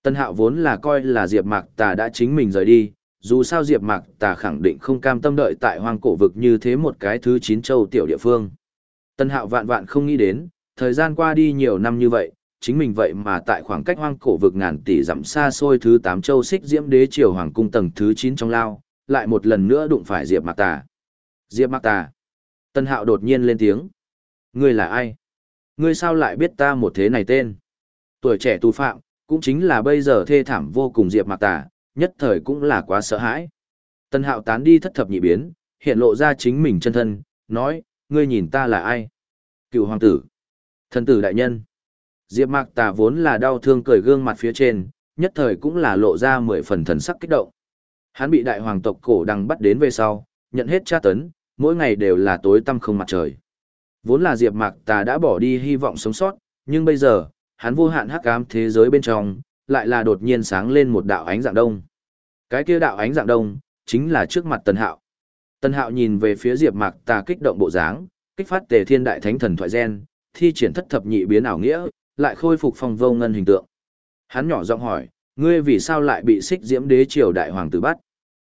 S1: Tần Hạo vốn là coi là Diệp Mạc Tà đã chính mình rời đi, dù sao Diệp Mạc Tà khẳng định không cam tâm đợi tại hoang cổ vực như thế một cái thứ chín châu tiểu địa phương. Tân Hạo vạn vạn không nghĩ đến, thời gian qua đi nhiều năm như vậy, chính mình vậy mà tại khoảng cách hoang cổ vực ngàn tỷ dặm xa xôi thứ tám châu xích diễm đế triều hoàng cung tầng thứ chín trong lao, lại một lần nữa đụng phải Diệp Mạc Tà. Diệp Mạc Tà. Tân Hạo đột nhiên lên tiếng. Ngươi là ai? Ngươi sao lại biết ta một thế này tên? Tuổi trẻ tù phạm, cũng chính là bây giờ thê thảm vô cùng Diệp Mạc Tà, nhất thời cũng là quá sợ hãi. Tân hạo tán đi thất thập nhị biến, hiện lộ ra chính mình chân thân, nói, ngươi nhìn ta là ai? Cựu hoàng tử. Thần tử đại nhân. Diệp mạc tà vốn là đau thương cười gương mặt phía trên, nhất thời cũng là lộ ra mười phần thần sắc kích động. Hắn bị đại hoàng tộc cổ đằng bắt đến về sau, nhận hết tra tấn, mỗi ngày đều là tối tăm không mặt trời. Vốn là Diệp Mạc Tà đã bỏ đi hy vọng sống sót, nhưng bây giờ, hắn vô hạn hắc ám thế giới bên trong, lại là đột nhiên sáng lên một đạo ánh dạng đông. Cái kia đạo ánh dạng đông, chính là trước mặt Tần Hạo. Tần Hạo nhìn về phía Diệp Mạc Tà kích động bộ dáng, kích phát Tề Thiên Đại Thánh Thần thoại gen, thi triển thất thập nhị biến ảo nghĩa, lại khôi phục phong vô ngân hình tượng. Hắn nhỏ giọng hỏi, ngươi vì sao lại bị Xích Diễm Đế triều đại hoàng tử bắt?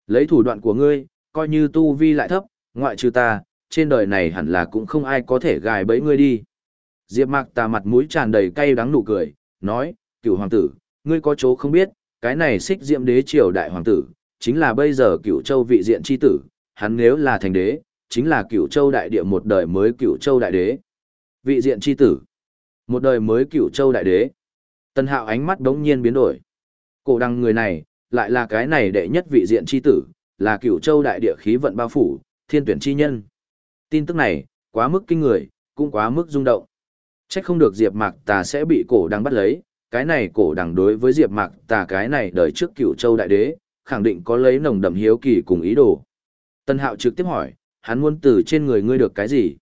S1: Lấy thủ đoạn của ngươi, coi như tu vi lại thấp, ngoại trừ ta, trên đời này hẳn là cũng không ai có thể gài bẫy ngươi đi. Diệp Mạc Tà mặt mũi tràn đầy cay đắng nụ cười, nói, "Cửu hoàng tử, ngươi có chỗ không biết, cái này xích diệm đế triều đại hoàng tử, chính là bây giờ cửu châu vị diện chi tử, hắn nếu là thành đế, chính là cửu châu đại địa một đời mới cửu châu đại đế. Vị diện chi tử, một đời mới cửu châu đại đế. Tân hạo ánh mắt đống nhiên biến đổi. Cổ đăng người này, lại là cái này đệ nhất vị diện chi tử, là cửu châu đại địa khí vận bao phủ, thiên tuyển chi nhân. Tin tức này, quá mức kinh người, cũng quá mức rung động. Chắc không được Diệp Mạc Tà sẽ bị cổ đăng bắt lấy, cái này cổ đằng đối với Diệp Mạc Tà cái này đời trước Cửu Châu đại đế, khẳng định có lấy nồng đậm hiếu kỳ cùng ý đồ. Tân Hạo trực tiếp hỏi, hắn muốn từ trên người ngươi được cái gì?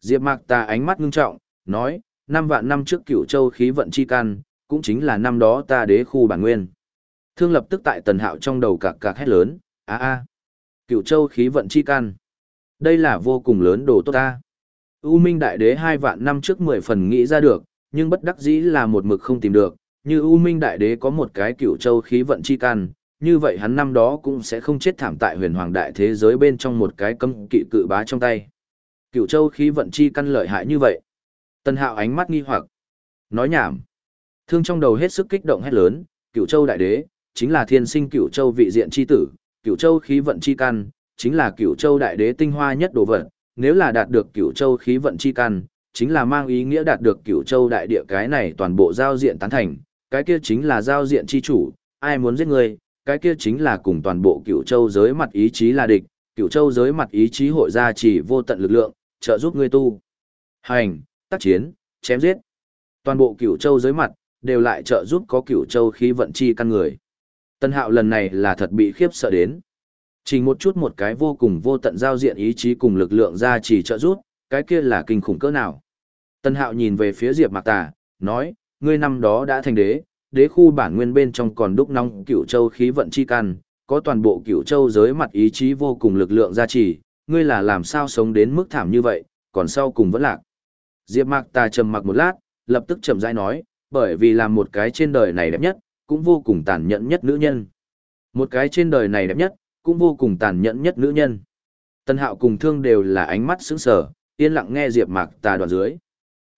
S1: Diệp Mạc Tà ánh mắt ngưng trọng, nói, năm vạn năm trước Cửu Châu khí vận chi căn, cũng chính là năm đó ta đế khu bản nguyên. Thương lập tức tại Tần Hạo trong đầu cạc cạc hét lớn, a a, Cửu Châu khí vận chi căn. Đây là vô cùng lớn đồ tốt ta. U Minh Đại Đế hai vạn năm trước mười phần nghĩ ra được, nhưng bất đắc dĩ là một mực không tìm được, như U Minh Đại Đế có một cái cựu châu khí vận chi căn, như vậy hắn năm đó cũng sẽ không chết thảm tại huyền hoàng đại thế giới bên trong một cái cấm kỵ cự bá trong tay. Cựu châu khí vận chi căn lợi hại như vậy. Tân hạo ánh mắt nghi hoặc. Nói nhảm. Thương trong đầu hết sức kích động hét lớn, cựu châu đại đế, chính là thiên sinh cựu châu vị diện chi tử, cựu châu khí vận chi căn, chính là cựu châu đại đế tinh hoa nhất đồ vật, nếu là đạt được cựu châu khí vận chi căn, chính là mang ý nghĩa đạt được cửu châu đại địa cái này toàn bộ giao diện tán thành, cái kia chính là giao diện chi chủ, ai muốn giết người, cái kia chính là cùng toàn bộ cửu châu giới mặt ý chí là địch, cửu châu giới mặt ý chí hội gia chỉ vô tận lực lượng, trợ giúp ngươi tu. Hành, tác chiến, chém giết. Toàn bộ cửu châu giới mặt, đều lại trợ giúp có cửu châu khí vận chi căn người. Tân hạo lần này là thật bị khiếp sợ đến. Chỉ một chút một cái vô cùng vô tận giao diện ý chí cùng lực lượng ra chỉ trợ giúp, cái kia là kinh khủng cỡ nào. Tân hạo nhìn về phía Diệp Mạc Tà, nói, ngươi năm đó đã thành đế, đế khu bản nguyên bên trong còn đúc nóng cửu châu khí vận chi căn, có toàn bộ cửu châu giới mặt ý chí vô cùng lực lượng gia trì, ngươi là làm sao sống đến mức thảm như vậy, còn sau cùng vẫn lạc. Diệp Mạc Tà trầm mặc một lát, lập tức chậm rãi nói, bởi vì làm một cái trên đời này đẹp nhất, cũng vô cùng tàn nhẫn nhất nữ nhân. Một cái trên đời này đẹp nhất, cũng vô cùng tàn nhẫn nhất nữ nhân. Tân Hạo cùng Thương đều là ánh mắt sững sờ, yên lặng nghe Diệp Mạc Tà đoạn dưới.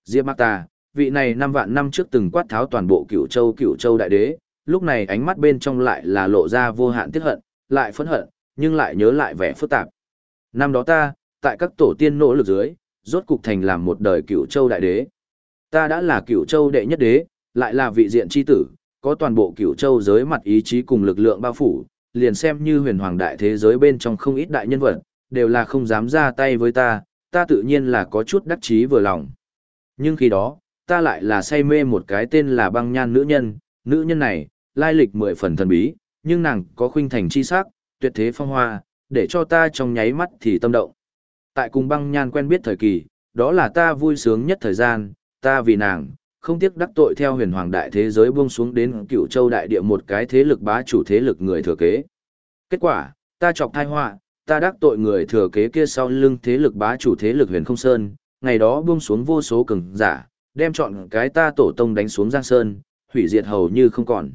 S1: Diệp Mạc Tà, vị này năm vạn năm trước từng quát tháo toàn bộ Cửu Châu Cửu Châu đại đế, lúc này ánh mắt bên trong lại là lộ ra vô hạn tiếc hận, lại phẫn hận, nhưng lại nhớ lại vẻ phức tạp. Năm đó ta, tại các tổ tiên nỗ lực dưới, rốt cục thành làm một đời Cửu Châu đại đế. Ta đã là Cửu Châu đệ nhất đế, lại là vị diện chi tử, có toàn bộ Cửu Châu giới mặt ý chí cùng lực lượng bao phủ, liền xem như huyền hoàng đại thế giới bên trong không ít đại nhân vật, đều là không dám ra tay với ta, ta tự nhiên là có chút đắc chí vừa lòng. Nhưng khi đó, ta lại là say mê một cái tên là băng nhan nữ nhân, nữ nhân này, lai lịch mười phần thần bí, nhưng nàng có khuynh thành chi sắc, tuyệt thế phong hoa, để cho ta trong nháy mắt thì tâm động. Tại cùng băng nhan quen biết thời kỳ, đó là ta vui sướng nhất thời gian, ta vì nàng, không tiếc đắc tội theo huyền hoàng đại thế giới buông xuống đến cựu châu đại địa một cái thế lực bá chủ thế lực người thừa kế. Kết quả, ta chọc thai họa, ta đắc tội người thừa kế kia sau lưng thế lực bá chủ thế lực huyền không sơn, ngày đó buông xuống vô số cường giả, đem chọn cái ta tổ tông đánh xuống giang sơn, hủy diệt hầu như không còn.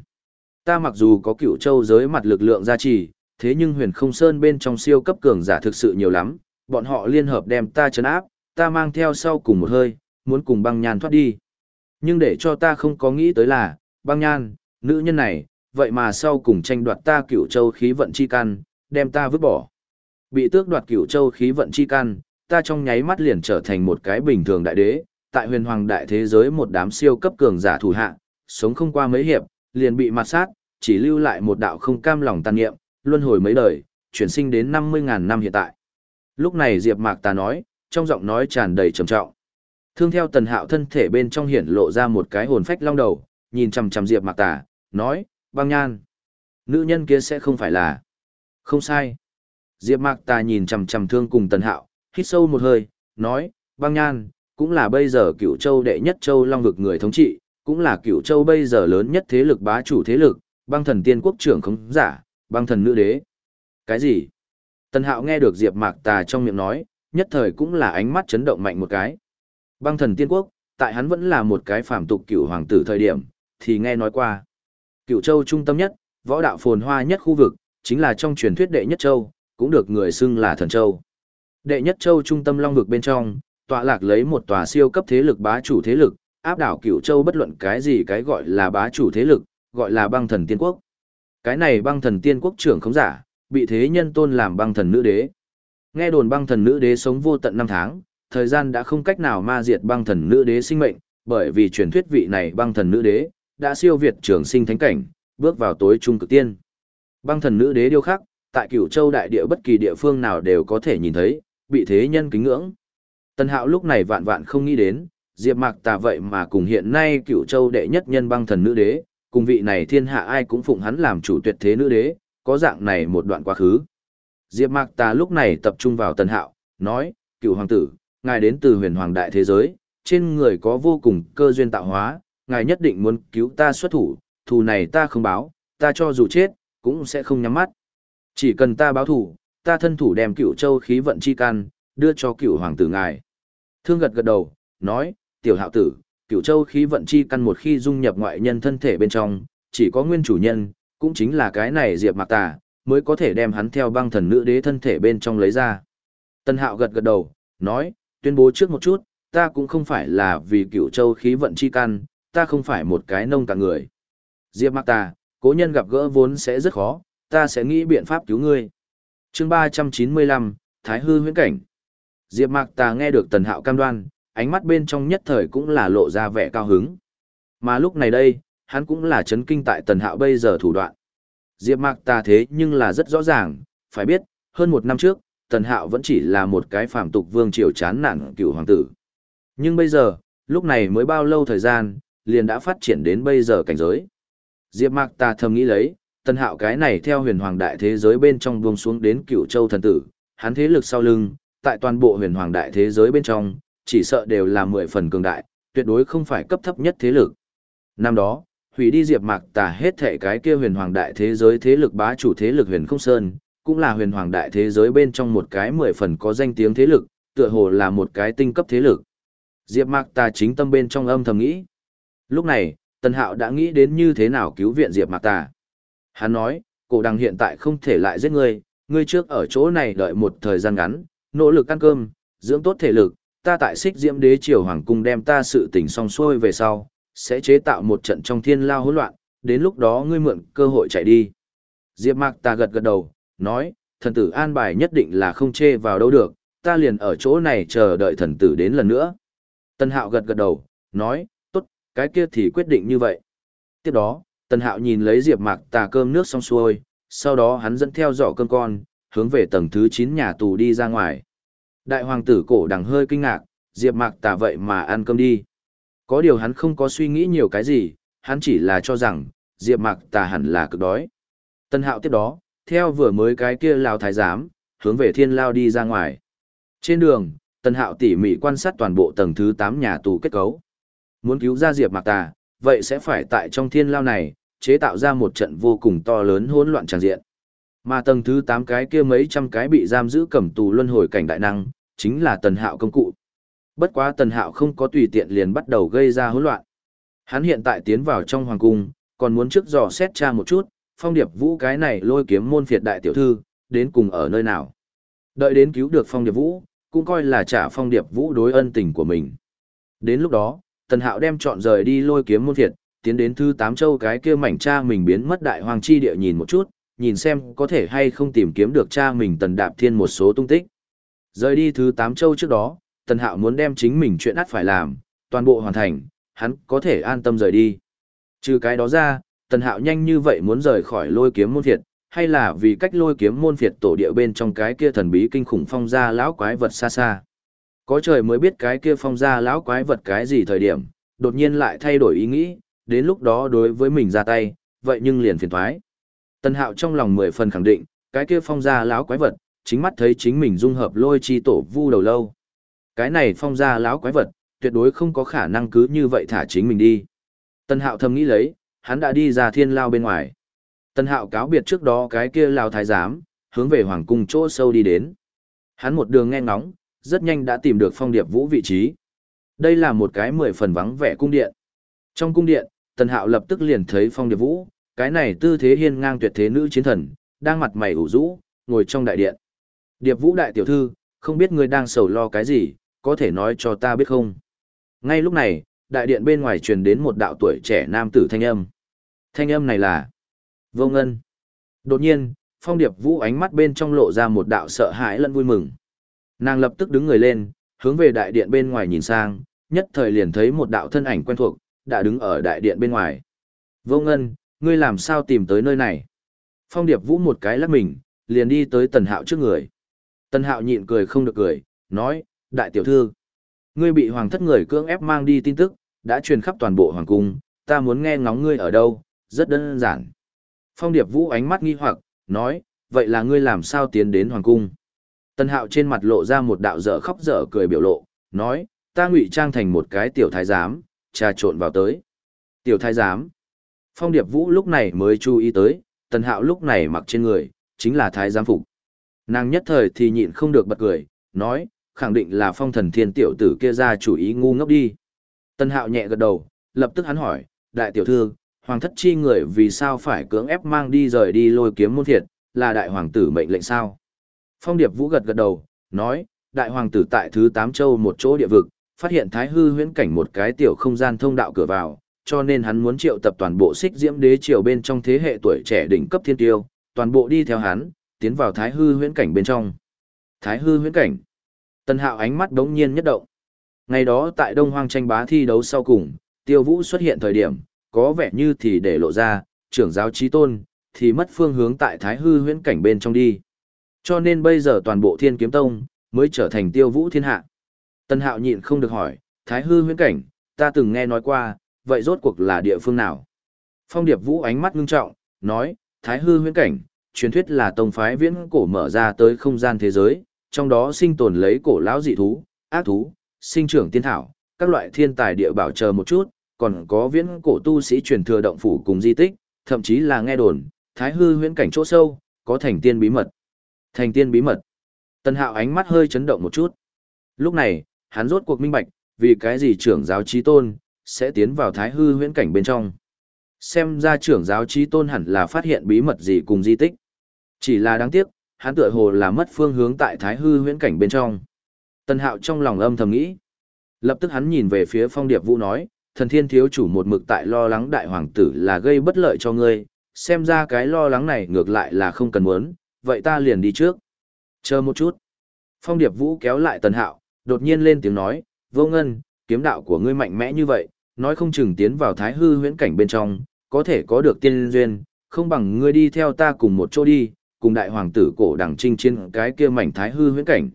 S1: Ta mặc dù có cựu châu giới mặt lực lượng gia trì, thế nhưng huyền không sơn bên trong siêu cấp cường giả thực sự nhiều lắm, bọn họ liên hợp đem ta chấn áp, ta mang theo sau cùng một hơi, muốn cùng băng nhan thoát đi. Nhưng để cho ta không có nghĩ tới là, băng nhan, nữ nhân này, vậy mà sau cùng tranh đoạt ta cửu châu khí vận chi căn, đem ta vứt bỏ. Bị tước đoạt cửu châu khí vận chi căn, ta trong nháy mắt liền trở thành một cái bình thường đại đế, tại huyền hoàng đại thế giới một đám siêu cấp cường giả thủ hạ, sống không qua mấy hiệp, liền bị mặt sát, chỉ lưu lại một đạo không cam lòng tàn nghiệm, luân hồi mấy đời, chuyển sinh đến 50.000 năm hiện tại. Lúc này Diệp Mạc ta nói, trong giọng nói tràn đầy trầm trọng. Thương theo tần hạo thân thể bên trong hiển lộ ra một cái hồn phách long đầu, nhìn chằm chằm Diệp Mạc Tà, nói, băng nhan. Nữ nhân kia sẽ không phải là. Không sai. Diệp Mạc Tà nhìn chằm chằm thương cùng tần hạo, hít sâu một hơi, nói, băng nhan, cũng là bây giờ cựu châu đệ nhất châu long vực người thống trị, cũng là cựu châu bây giờ lớn nhất thế lực bá chủ thế lực, băng thần tiên quốc trưởng không giả, băng thần nữ đế. Cái gì? Tần hạo nghe được Diệp Mạc Tà trong miệng nói, nhất thời cũng là ánh mắt chấn động mạnh một cái. Băng thần tiên quốc, tại hắn vẫn là một cái phàm tục cựu hoàng tử thời điểm, thì nghe nói qua. Cựu châu trung tâm nhất, võ đạo phồn hoa nhất khu vực, chính là trong truyền thuyết đệ nhất châu, cũng được người xưng là thần châu. Đệ nhất châu trung tâm long vực bên trong, tọa lạc lấy một tòa siêu cấp thế lực bá chủ thế lực, áp đảo cựu châu bất luận cái gì cái gọi là bá chủ thế lực, gọi là băng thần tiên quốc. Cái này băng thần tiên quốc trưởng không giả, bị thế nhân tôn làm băng thần nữ đế. Nghe đồn băng thần nữ đế sống vô tận năm tháng, thời gian đã không cách nào ma diệt băng thần nữ đế sinh mệnh, bởi vì truyền thuyết vị này băng thần nữ đế đã siêu việt trường sinh thánh cảnh, bước vào tối trung cực tiên. Băng thần nữ đế điêu khắc, tại Cửu Châu đại địa bất kỳ địa phương nào đều có thể nhìn thấy, bị thế nhân kính ngưỡng. Tân Hạo lúc này vạn vạn không nghĩ đến, Diệp Mạc Tà vậy mà cùng hiện nay Cửu Châu đệ nhất nhân băng thần nữ đế, cùng vị này thiên hạ ai cũng phụng hắn làm chủ tuyệt thế nữ đế, có dạng này một đoạn quá khứ. Diệp Mạc Tà lúc này tập trung vào Tân Hạo, nói: "Cửu hoàng tử, ngài đến từ huyền hoàng đại thế giới, trên người có vô cùng cơ duyên tạo hóa, ngài nhất định muốn cứu ta xuất thủ, thù này ta không báo, ta cho dù chết, cũng sẽ không nhắm mắt. Chỉ cần ta báo thủ, ta thân thủ đem cựu châu khí vận chi can, đưa cho cựu hoàng tử ngài. Thương gật gật đầu, nói, tiểu hạo tử, cửu châu khí vận chi căn một khi dung nhập ngoại nhân thân thể bên trong, chỉ có nguyên chủ nhân, cũng chính là cái này diệp mạc tà, mới có thể đem hắn theo băng thần nữ đế thân thể bên trong lấy ra. Tân hạo gật gật đầu, nói, tuyên bố trước một chút, ta cũng không phải là vì cửu châu khí vận chi căn, ta không phải một cái nông cạn người. Diệp mạc tà, cố nhân gặp gỡ vốn sẽ rất khó, ta sẽ nghĩ biện pháp cứu ngươi. chương 395, Thái Hư huyễn cảnh. Diệp mạc tà nghe được tần hạo cam đoan, ánh mắt bên trong nhất thời cũng là lộ ra vẻ cao hứng. Mà lúc này đây, hắn cũng là chấn kinh tại tần hạo bây giờ thủ đoạn. Diệp mạc tà thế nhưng là rất rõ ràng, phải biết, hơn một năm trước, tần hạo vẫn chỉ là một cái phàm tục vương triều chán nản cựu hoàng tử. Nhưng bây giờ, lúc này mới bao lâu thời gian, liền đã phát triển đến bây giờ cảnh giới. Diệp mạc tà thầm nghĩ lấy, tần hạo cái này theo huyền hoàng đại thế giới bên trong buông xuống đến cựu châu thần tử, hắn thế lực sau lưng, tại toàn bộ huyền hoàng đại thế giới bên trong, chỉ sợ đều là mười phần cường đại, tuyệt đối không phải cấp thấp nhất thế lực. Năm đó, hủy đi diệp mạc Tả hết thể cái kia huyền hoàng đại thế giới thế lực bá chủ thế lực huyền không sơn, cũng là huyền hoàng đại thế giới bên trong một cái mười phần có danh tiếng thế lực, tựa hồ là một cái tinh cấp thế lực. Diệp mạc tà chính tâm bên trong âm thầm nghĩ. Lúc này, Tần Hạo đã nghĩ đến như thế nào cứu viện Diệp mạc tà. Hắn nói, cổ đằng hiện tại không thể lại giết ngươi, ngươi trước ở chỗ này đợi một thời gian ngắn, nỗ lực ăn cơm, dưỡng tốt thể lực, ta tại xích diễm đế triều hoàng cung đem ta sự tình xong xuôi về sau, sẽ chế tạo một trận trong thiên lao hỗn loạn, đến lúc đó ngươi mượn cơ hội chạy đi. Diệp Mạc ta gật gật đầu, nói, thần tử an bài nhất định là không chê vào đâu được, ta liền ở chỗ này chờ đợi thần tử đến lần nữa. Tân Hạo gật gật đầu, nói, tốt, cái kia thì quyết định như vậy. Tiếp đó, Tần Hạo nhìn lấy Diệp Mạc tà cơm nước xong xuôi, sau đó hắn dẫn theo giỏ cơm con, hướng về tầng thứ 9 nhà tù đi ra ngoài. Đại hoàng tử cổ đằng hơi kinh ngạc, Diệp Mạc tà vậy mà ăn cơm đi. Có điều hắn không có suy nghĩ nhiều cái gì, hắn chỉ là cho rằng, Diệp Mạc tà hẳn là cực đói. Tân hạo tiếp đó, theo vừa mới cái kia lao thái giám, hướng về thiên lao đi ra ngoài. Trên đường, Tân hạo tỉ mỉ quan sát toàn bộ tầng thứ 8 nhà tù kết cấu. Muốn cứu ra Diệp Mạc tà, vậy sẽ phải tại trong thiên lao này, chế tạo ra một trận vô cùng to lớn hỗn loạn tràn diện. Mà tầng thứ 8 cái kia mấy trăm cái bị giam giữ cầm tù luân hồi cảnh đại năng, chính là tần hạo công cụ. Bất quá tần hạo không có tùy tiện liền bắt đầu gây ra hỗn loạn. Hắn hiện tại tiến vào trong hoàng cung, còn muốn trước dò xét tra một chút, phong điệp vũ cái này lôi kiếm môn phiệt đại tiểu thư, đến cùng ở nơi nào. Đợi đến cứu được phong điệp vũ, cũng coi là trả phong điệp vũ đối ân tình của mình. Đến lúc đó, tần hạo đem chọn rời đi lôi kiếm môn thiệt, tiến đến thứ tám châu cái kia mảnh cha mình biến mất đại hoàng chi địa nhìn một chút, nhìn xem có thể hay không tìm kiếm được cha mình tần đạp thiên một số tung tích. Rời đi thứ tám châu trước đó, tần hạo muốn đem chính mình chuyện ắt phải làm, toàn bộ hoàn thành, hắn có thể an tâm rời đi. Trừ cái đó ra, tần hạo nhanh như vậy muốn rời khỏi lôi kiếm môn thiệt, hay là vì cách lôi kiếm môn phiệt tổ địa bên trong cái kia thần bí kinh khủng phong ra lão quái vật xa xa. Có trời mới biết cái kia phong ra lão quái vật cái gì thời điểm, đột nhiên lại thay đổi ý nghĩ, đến lúc đó đối với mình ra tay, vậy nhưng liền phiền thoái. Tân Hạo trong lòng mười phần khẳng định, cái kia phong gia lão quái vật, chính mắt thấy chính mình dung hợp lôi chi tổ vu đầu lâu. Cái này phong gia lão quái vật, tuyệt đối không có khả năng cứ như vậy thả chính mình đi. Tân Hạo thầm nghĩ lấy, hắn đã đi ra thiên lao bên ngoài. Tân Hạo cáo biệt trước đó cái kia lao thái giám, hướng về hoàng cung chỗ sâu đi đến. Hắn một đường nghe ngóng, rất nhanh đã tìm được phong điệp vũ vị trí. Đây là một cái mười phần vắng vẻ cung điện. Trong cung điện, Tần Hạo lập tức liền thấy phong điệp vũ, cái này tư thế hiên ngang tuyệt thế nữ chiến thần, đang mặt mày ủ rũ, ngồi trong đại điện. Điệp Vũ đại tiểu thư, không biết ngươi đang sầu lo cái gì, có thể nói cho ta biết không? Ngay lúc này, đại điện bên ngoài truyền đến một đạo tuổi trẻ nam tử thanh âm. Thanh âm này là Vô Ngân. Đột nhiên, Phong Điệp Vũ ánh mắt bên trong lộ ra một đạo sợ hãi lẫn vui mừng. Nàng lập tức đứng người lên, hướng về đại điện bên ngoài nhìn sang, nhất thời liền thấy một đạo thân ảnh quen thuộc, đã đứng ở đại điện bên ngoài. Vô Ngân, ngươi làm sao tìm tới nơi này? Phong Điệp Vũ một cái lắc mình, liền đi tới Tần Hạo trước người. Tần Hạo nhịn cười không được cười, nói, đại tiểu thư, ngươi bị hoàng thất người cưỡng ép mang đi tin tức, đã truyền khắp toàn bộ hoàng cung, ta muốn nghe ngóng ngươi ở đâu, rất đơn giản. Phong Điệp Vũ ánh mắt nghi hoặc, nói, vậy là ngươi làm sao tiến đến hoàng cung? Tân Hạo trên mặt lộ ra một đạo dở khóc dở cười biểu lộ, nói, ta ngụy trang thành một cái tiểu thái giám, trà trộn vào tới. Tiểu thái giám, Phong Điệp Vũ lúc này mới chú ý tới, Tân Hạo lúc này mặc trên người, chính là thái giám phục. Nàng nhất thời thì nhịn không được bật cười, nói, khẳng định là phong thần thiên tiểu tử kia ra chủ ý ngu ngốc đi. Tân hạo nhẹ gật đầu, lập tức hắn hỏi, đại tiểu thư, hoàng thất chi người vì sao phải cưỡng ép mang đi rời đi lôi kiếm môn thiệt, là đại hoàng tử mệnh lệnh sao? Phong điệp vũ gật gật đầu, nói, đại hoàng tử tại thứ tám châu một chỗ địa vực, phát hiện thái hư huyễn cảnh một cái tiểu không gian thông đạo cửa vào, cho nên hắn muốn triệu tập toàn bộ xích diễm đế triều bên trong thế hệ tuổi trẻ đỉnh cấp thiên tiêu, toàn bộ đi theo hắn, tiến vào thái hư huyễn cảnh bên trong. Thái hư huyễn cảnh. Tân hạo ánh mắt đống nhiên nhất động. Ngày đó tại Đông Hoang tranh bá thi đấu sau cùng, tiêu vũ xuất hiện thời điểm, có vẻ như thì để lộ ra, trưởng giáo trí tôn, thì mất phương hướng tại thái hư huyễn cảnh bên trong đi. Cho nên bây giờ toàn bộ thiên kiếm tông, mới trở thành tiêu vũ thiên hạ. Tân hạo nhịn không được hỏi, thái hư huyễn cảnh, ta từng nghe nói qua, vậy rốt cuộc là địa phương nào? Phong điệp vũ ánh mắt ngưng trọng, nói, thái hư huyễn cảnh, truyền thuyết là tông phái viễn cổ mở ra tới không gian thế giới, trong đó sinh tồn lấy cổ lão dị thú, ác thú, sinh trưởng tiên thảo, các loại thiên tài địa bảo chờ một chút, còn có viễn cổ tu sĩ truyền thừa động phủ cùng di tích, thậm chí là nghe đồn, thái hư huyễn cảnh chỗ sâu, có thành tiên bí mật. Thành tiên bí mật. tần hạo ánh mắt hơi chấn động một chút. Lúc này, hắn rốt cuộc minh bạch, vì cái gì trưởng giáo trí tôn, sẽ tiến vào thái hư huyễn cảnh bên trong. Xem ra trưởng giáo trí tôn hẳn là phát hiện bí mật gì cùng di tích. Chỉ là đáng tiếc, hắn tựa hồ là mất phương hướng tại thái hư huyễn cảnh bên trong. tần hạo trong lòng âm thầm nghĩ. Lập tức hắn nhìn về phía phong điệp vũ nói, thần thiên thiếu chủ một mực tại lo lắng đại hoàng tử là gây bất lợi cho ngươi, xem ra cái lo lắng này ngược lại là không cần muốn, vậy ta liền đi trước. Chờ một chút. Phong điệp vũ kéo lại tần hạo, đột nhiên lên tiếng nói, vô ngân, kiếm đạo của ngươi mạnh mẽ như vậy, nói không chừng tiến vào thái hư huyễn cảnh bên trong, có thể có được tiên duyên, không bằng ngươi đi theo ta cùng một chỗ đi, cùng đại hoàng tử cổ đẳng trinh trên cái kia mảnh thái hư huyễn cảnh.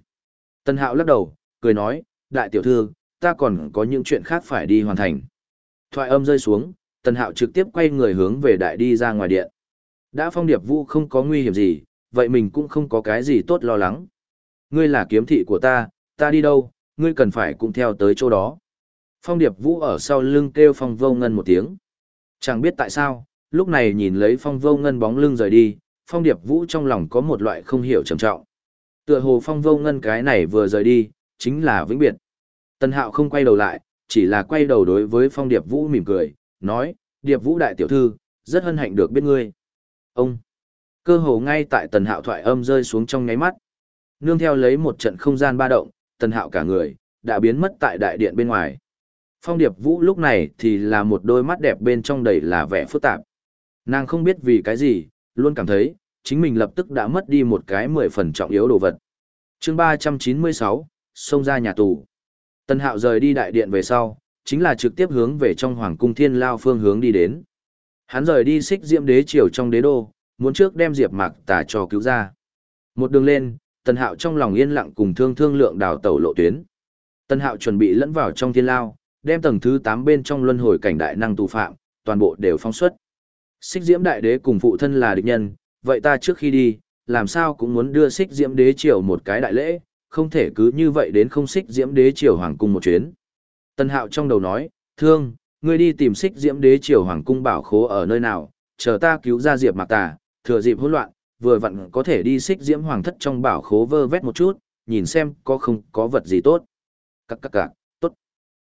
S1: tần hạo lắc đầu, cười nói, đại tiểu thư, ta còn có những chuyện khác phải đi hoàn thành. Thoại âm rơi xuống, tần hạo trực tiếp quay người hướng về đại đi ra ngoài điện. Đã phong điệp vũ không có nguy hiểm gì, vậy mình cũng không có cái gì tốt lo lắng. Ngươi là kiếm thị của ta, ta đi đâu, ngươi cần phải cũng theo tới chỗ đó. Phong điệp vũ ở sau lưng kêu phong vô ngân một tiếng. Chẳng biết tại sao, lúc này nhìn lấy phong vô ngân bóng lưng rời đi, phong điệp vũ trong lòng có một loại không hiểu trầm trọng. Tựa hồ phong vô ngân cái này vừa rời đi, chính là vĩnh biệt. Tân hạo không quay đầu lại, chỉ là quay đầu đối với phong điệp vũ mỉm cười, nói, điệp vũ đại tiểu thư, rất hân hạnh được biết ngươi. Ông, cơ hồ ngay tại tần hạo thoại âm rơi xuống trong nháy mắt. Nương theo lấy một trận không gian ba động, tần hạo cả người, đã biến mất tại đại điện bên ngoài. Phong điệp vũ lúc này thì là một đôi mắt đẹp bên trong đầy là vẻ phức tạp. Nàng không biết vì cái gì, luôn cảm thấy, chính mình lập tức đã mất đi một cái mười phần trọng yếu đồ vật. chương ba trăm chín mươi sáu xông ra nhà tù. Tân hạo rời đi đại điện về sau, chính là trực tiếp hướng về trong hoàng cung thiên lao phương hướng đi đến. Hắn rời đi xích diễm đế triều trong đế đô, muốn trước đem diệp mạc tà cho cứu ra. Một đường lên, tần hạo trong lòng yên lặng cùng thương thương lượng đào tẩu lộ tuyến. Tần hạo chuẩn bị lẫn vào trong thiên lao, đem tầng thứ tám bên trong luân hồi cảnh đại năng tù phạm, toàn bộ đều phóng xuất. Xích diễm đại đế cùng phụ thân là địch nhân, vậy ta trước khi đi, làm sao cũng muốn đưa xích diễm đế triều một cái đại lễ, không thể cứ như vậy đến không xích diễm đế triều hoàng cung một chuyến. Tần hạo trong đầu nói, thương, ngươi đi tìm xích diễm đế triều hoàng cung bảo khố ở nơi nào, chờ ta cứu ra diệp mạc tà, thừa dịp hỗn loạn, vừa vặn có thể đi xích diễm hoàng thất trong bảo khố vơ vét một chút, nhìn xem có không có vật gì tốt. Các các các, tốt.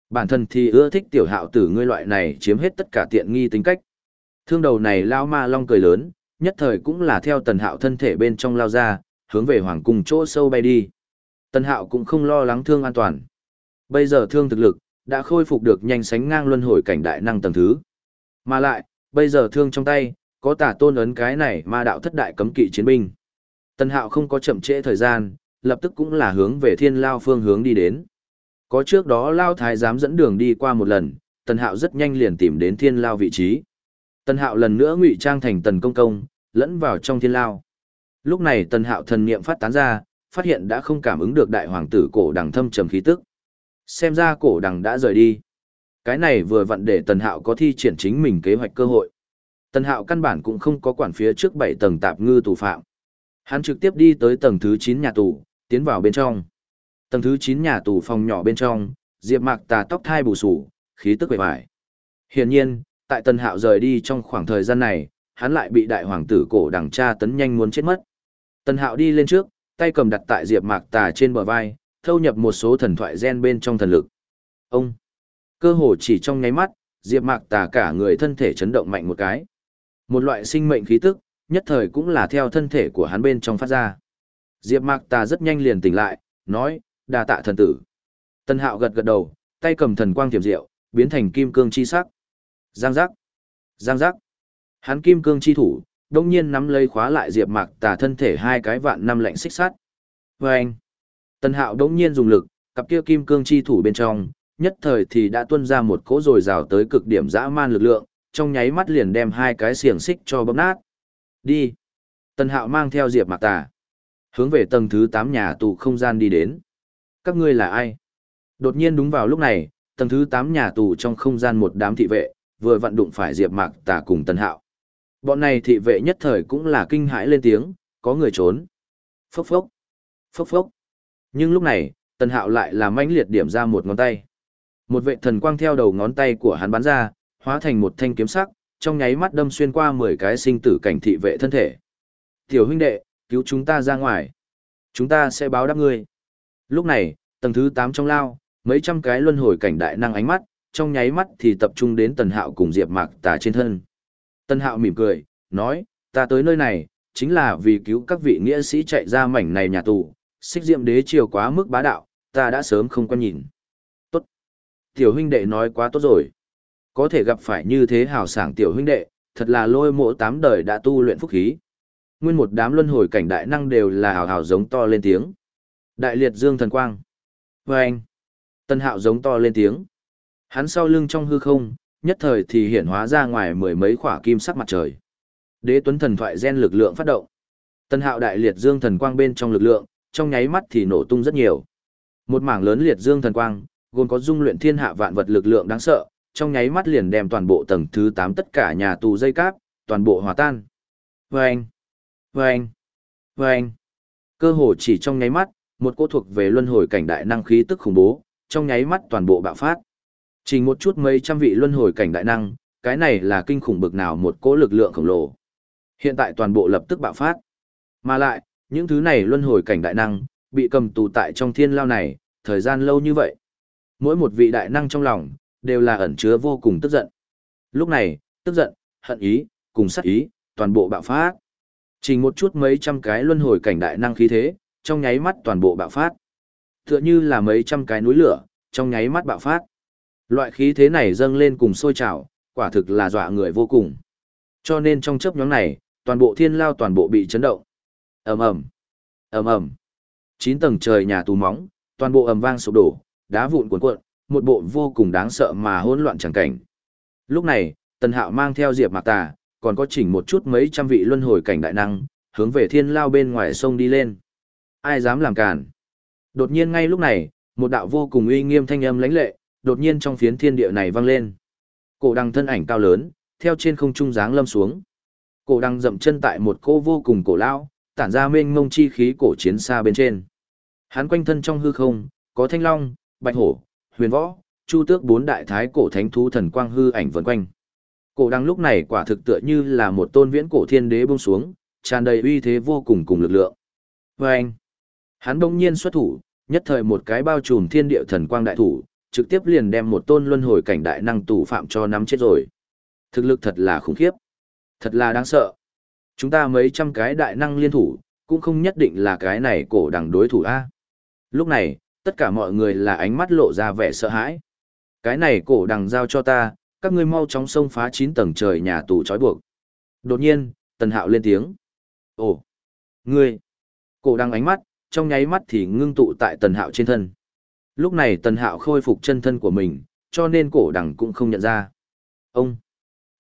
S1: Bản thân thì ưa thích tiểu hạo tử ngươi loại này chiếm hết tất cả tiện nghi tính cách. Thương đầu này lao ma long cười lớn, nhất thời cũng là theo tần hạo thân thể bên trong lao ra, hướng về hoàng cung chỗ sâu bay đi. Tần hạo cũng không lo lắng thương an toàn. Bây giờ thương thực lực, đã khôi phục được nhanh sánh ngang luân hồi cảnh đại năng tầng thứ. Mà lại, bây giờ thương trong tay, có tả tôn ấn cái này ma đạo thất đại cấm kỵ chiến binh. Tần hạo không có chậm trễ thời gian, lập tức cũng là hướng về thiên lao phương hướng đi đến. Có trước đó lao thái dám dẫn đường đi qua một lần, tần hạo rất nhanh liền tìm đến thiên lao vị trí. Tần hạo lần nữa ngụy trang thành tần công công, lẫn vào trong thiên lao. Lúc này tần hạo thần niệm phát tán ra, phát hiện đã không cảm ứng được đại hoàng tử cổ đằng thâm trầm khí tức. Xem ra cổ đằng đã rời đi. Cái này vừa vặn để tần hạo có thi triển chính mình kế hoạch cơ hội. Tần hạo căn bản cũng không có quản phía trước bảy tầng tạp ngư tù phạm. Hắn trực tiếp đi tới tầng thứ chín nhà tù, tiến vào bên trong. Tầng thứ chín nhà tù phòng nhỏ bên trong, Diệp Mạc tà tóc thai bù sủ, khí tức quệ bại. Hiển nhiên, tại Tần Hạo rời đi trong khoảng thời gian này, hắn lại bị đại hoàng tử cổ đằng cha tấn nhanh muốn chết mất. Tần Hạo đi lên trước, tay cầm đặt tại Diệp Mạc Tà trên bờ vai, thâu nhập một số thần thoại gen bên trong thần lực. Ông, cơ hồ chỉ trong nháy mắt, Diệp Mạc Tà cả người thân thể chấn động mạnh một cái. Một loại sinh mệnh khí tức, nhất thời cũng là theo thân thể của hắn bên trong phát ra. Diệp Mạc Tà rất nhanh liền tỉnh lại, nói, đa tạ thần tử. Tân Hạo gật gật đầu, tay cầm thần quang tiềm diệu, biến thành kim cương chi sắc. Giang giác, giang giác. Hắn kim cương chi thủ, đông nhiên nắm lấy khóa lại Diệp Mạc Tà thân thể hai cái vạn năm lạnh xích sắt. Oeng. Tân Hạo đông nhiên dùng lực, cặp kia kim cương chi thủ bên trong, nhất thời thì đã tuôn ra một cỗ rồi rào tới cực điểm dã man lực lượng, trong nháy mắt liền đem hai cái xiềng xích cho bấm nát. Đi. tần Hạo mang theo Diệp Mạc Tà, hướng về tầng thứ 8 nhà tù không gian đi đến. Các ngươi là ai? Đột nhiên đúng vào lúc này, tầng thứ 8 nhà tù trong không gian một đám thị vệ, vừa vận đụng phải Diệp Mạc Tà cùng tần Hạo. Bọn này thị vệ nhất thời cũng là kinh hãi lên tiếng, có người trốn. Phốc phốc. Phốc phốc. Nhưng lúc này, tần Hạo lại là mãnh liệt điểm ra một ngón tay. Một vệ thần quang theo đầu ngón tay của hắn bắn ra, hóa thành một thanh kiếm sắc, trong nháy mắt đâm xuyên qua 10 cái sinh tử cảnh thị vệ thân thể. Tiểu huynh đệ, cứu chúng ta ra ngoài. Chúng ta sẽ báo đáp ngươi. Lúc này, tầng thứ 8 trong lao, mấy trăm cái luân hồi cảnh đại năng ánh mắt, trong nháy mắt thì tập trung đến Tần Hạo cùng Diệp Mạc Tà trên thân. Tần Hạo mỉm cười, nói, ta tới nơi này, chính là vì cứu các vị nghĩa sĩ chạy ra mảnh này nhà tù, xích diệm đế triều quá mức bá đạo, ta đã sớm không quan nhìn. Tốt. Tiểu huynh đệ nói quá tốt rồi. Có thể gặp phải như thế hào sảng tiểu huynh đệ, thật là lôi mộ tám đời đã tu luyện phúc khí. Nguyên một đám luân hồi cảnh đại năng đều là hào hào giống to lên tiếng. Đại liệt dương thần quang. Và anh. Tân hạo giống to lên tiếng. Hắn sau lưng trong hư không, nhất thời thì hiển hóa ra ngoài mười mấy khỏa kim sắc mặt trời. Đế tuấn thần thoại gen lực lượng phát động. Tân hạo đại liệt dương thần quang bên trong lực lượng, trong nháy mắt thì nổ tung rất nhiều. Một mảng lớn liệt dương thần quang, gồm có dung luyện thiên hạ vạn vật lực lượng đáng sợ, trong nháy mắt liền đem toàn bộ tầng thứ 8 tất cả nhà tù dây cáp, toàn bộ hòa tan. Vâng! Vâng! Vâng! Cơ hồ chỉ trong nháy mắt, một cô thuộc về luân hồi cảnh đại năng khí tức khủng bố, trong nháy mắt toàn bộ bạo phát. Chỉ một chút mấy trăm vị luân hồi cảnh đại năng, cái này là kinh khủng bực nào một cỗ lực lượng khổng lồ. Hiện tại toàn bộ lập tức bạo phát. Mà lại, những thứ này luân hồi cảnh đại năng, bị cầm tù tại trong thiên lao này, thời gian lâu như vậy. Mỗi một vị đại năng trong lòng, đều là ẩn chứa vô cùng tức giận. Lúc này, tức giận, hận ý, cùng sát ý, toàn bộ bạo phát. Chỉ một chút mấy trăm cái luân hồi cảnh đại năng khí thế, trong nháy mắt toàn bộ bạo phát. Tựa như là mấy trăm cái núi lửa, trong nháy mắt bạo phát. Loại khí thế này dâng lên cùng sôi trào, quả thực là dọa người vô cùng. Cho nên trong chớp nhóm này, toàn bộ thiên lao toàn bộ bị chấn động. ầm ầm, ầm ầm, chín tầng trời nhà tù móng, toàn bộ ầm vang sụp đổ, đá vụn cuộn cuộn, một bộ vô cùng đáng sợ mà hỗn loạn chẳng cảnh. Lúc này, Tần Hạo mang theo Diệp Mạc Tà, còn có chỉnh một chút mấy trăm vị luân hồi cảnh đại năng, hướng về thiên lao bên ngoài sông đi lên. Ai dám làm cản? Đột nhiên ngay lúc này, một đạo vô cùng uy nghiêm thanh âm lãnh lệ, đột nhiên trong phiến thiên địa này vang lên. Cổ đăng thân ảnh cao lớn, theo trên không trung dáng lâm xuống. Cổ đăng dậm chân tại một cô vô cùng cổ lão, tản ra mênh mông chi khí cổ chiến xa bên trên. Hắn quanh thân trong hư không, có thanh long, bạch hổ, huyền võ, chu tước bốn đại thái cổ thánh thú thần quang hư ảnh vần quanh. Cổ đăng lúc này quả thực tựa như là một tôn viễn cổ thiên đế buông xuống, tràn đầy uy thế vô cùng cùng lực lượng. Và anh, hắn đông nhiên xuất thủ, nhất thời một cái bao trùm thiên địa thần quang đại thủ, trực tiếp liền đem một tôn luân hồi cảnh đại năng tù phạm cho nắm chết rồi. Thực lực thật là khủng khiếp, thật là đáng sợ. Chúng ta mấy trăm cái đại năng liên thủ, cũng không nhất định là cái này cổ đằng đối thủ A. Lúc này, tất cả mọi người là ánh mắt lộ ra vẻ sợ hãi. Cái này cổ đằng giao cho ta, các ngươi mau chóng xông phá 9 tầng trời nhà tù trói buộc. Đột nhiên, Tần Hạo lên tiếng. Ồ, ngươi! Cổ đằng ánh mắt, trong nháy mắt thì ngưng tụ tại Tần Hạo trên thân. Lúc này Tần Hạo khôi phục chân thân của mình, cho nên cổ đằng cũng không nhận ra. Ông!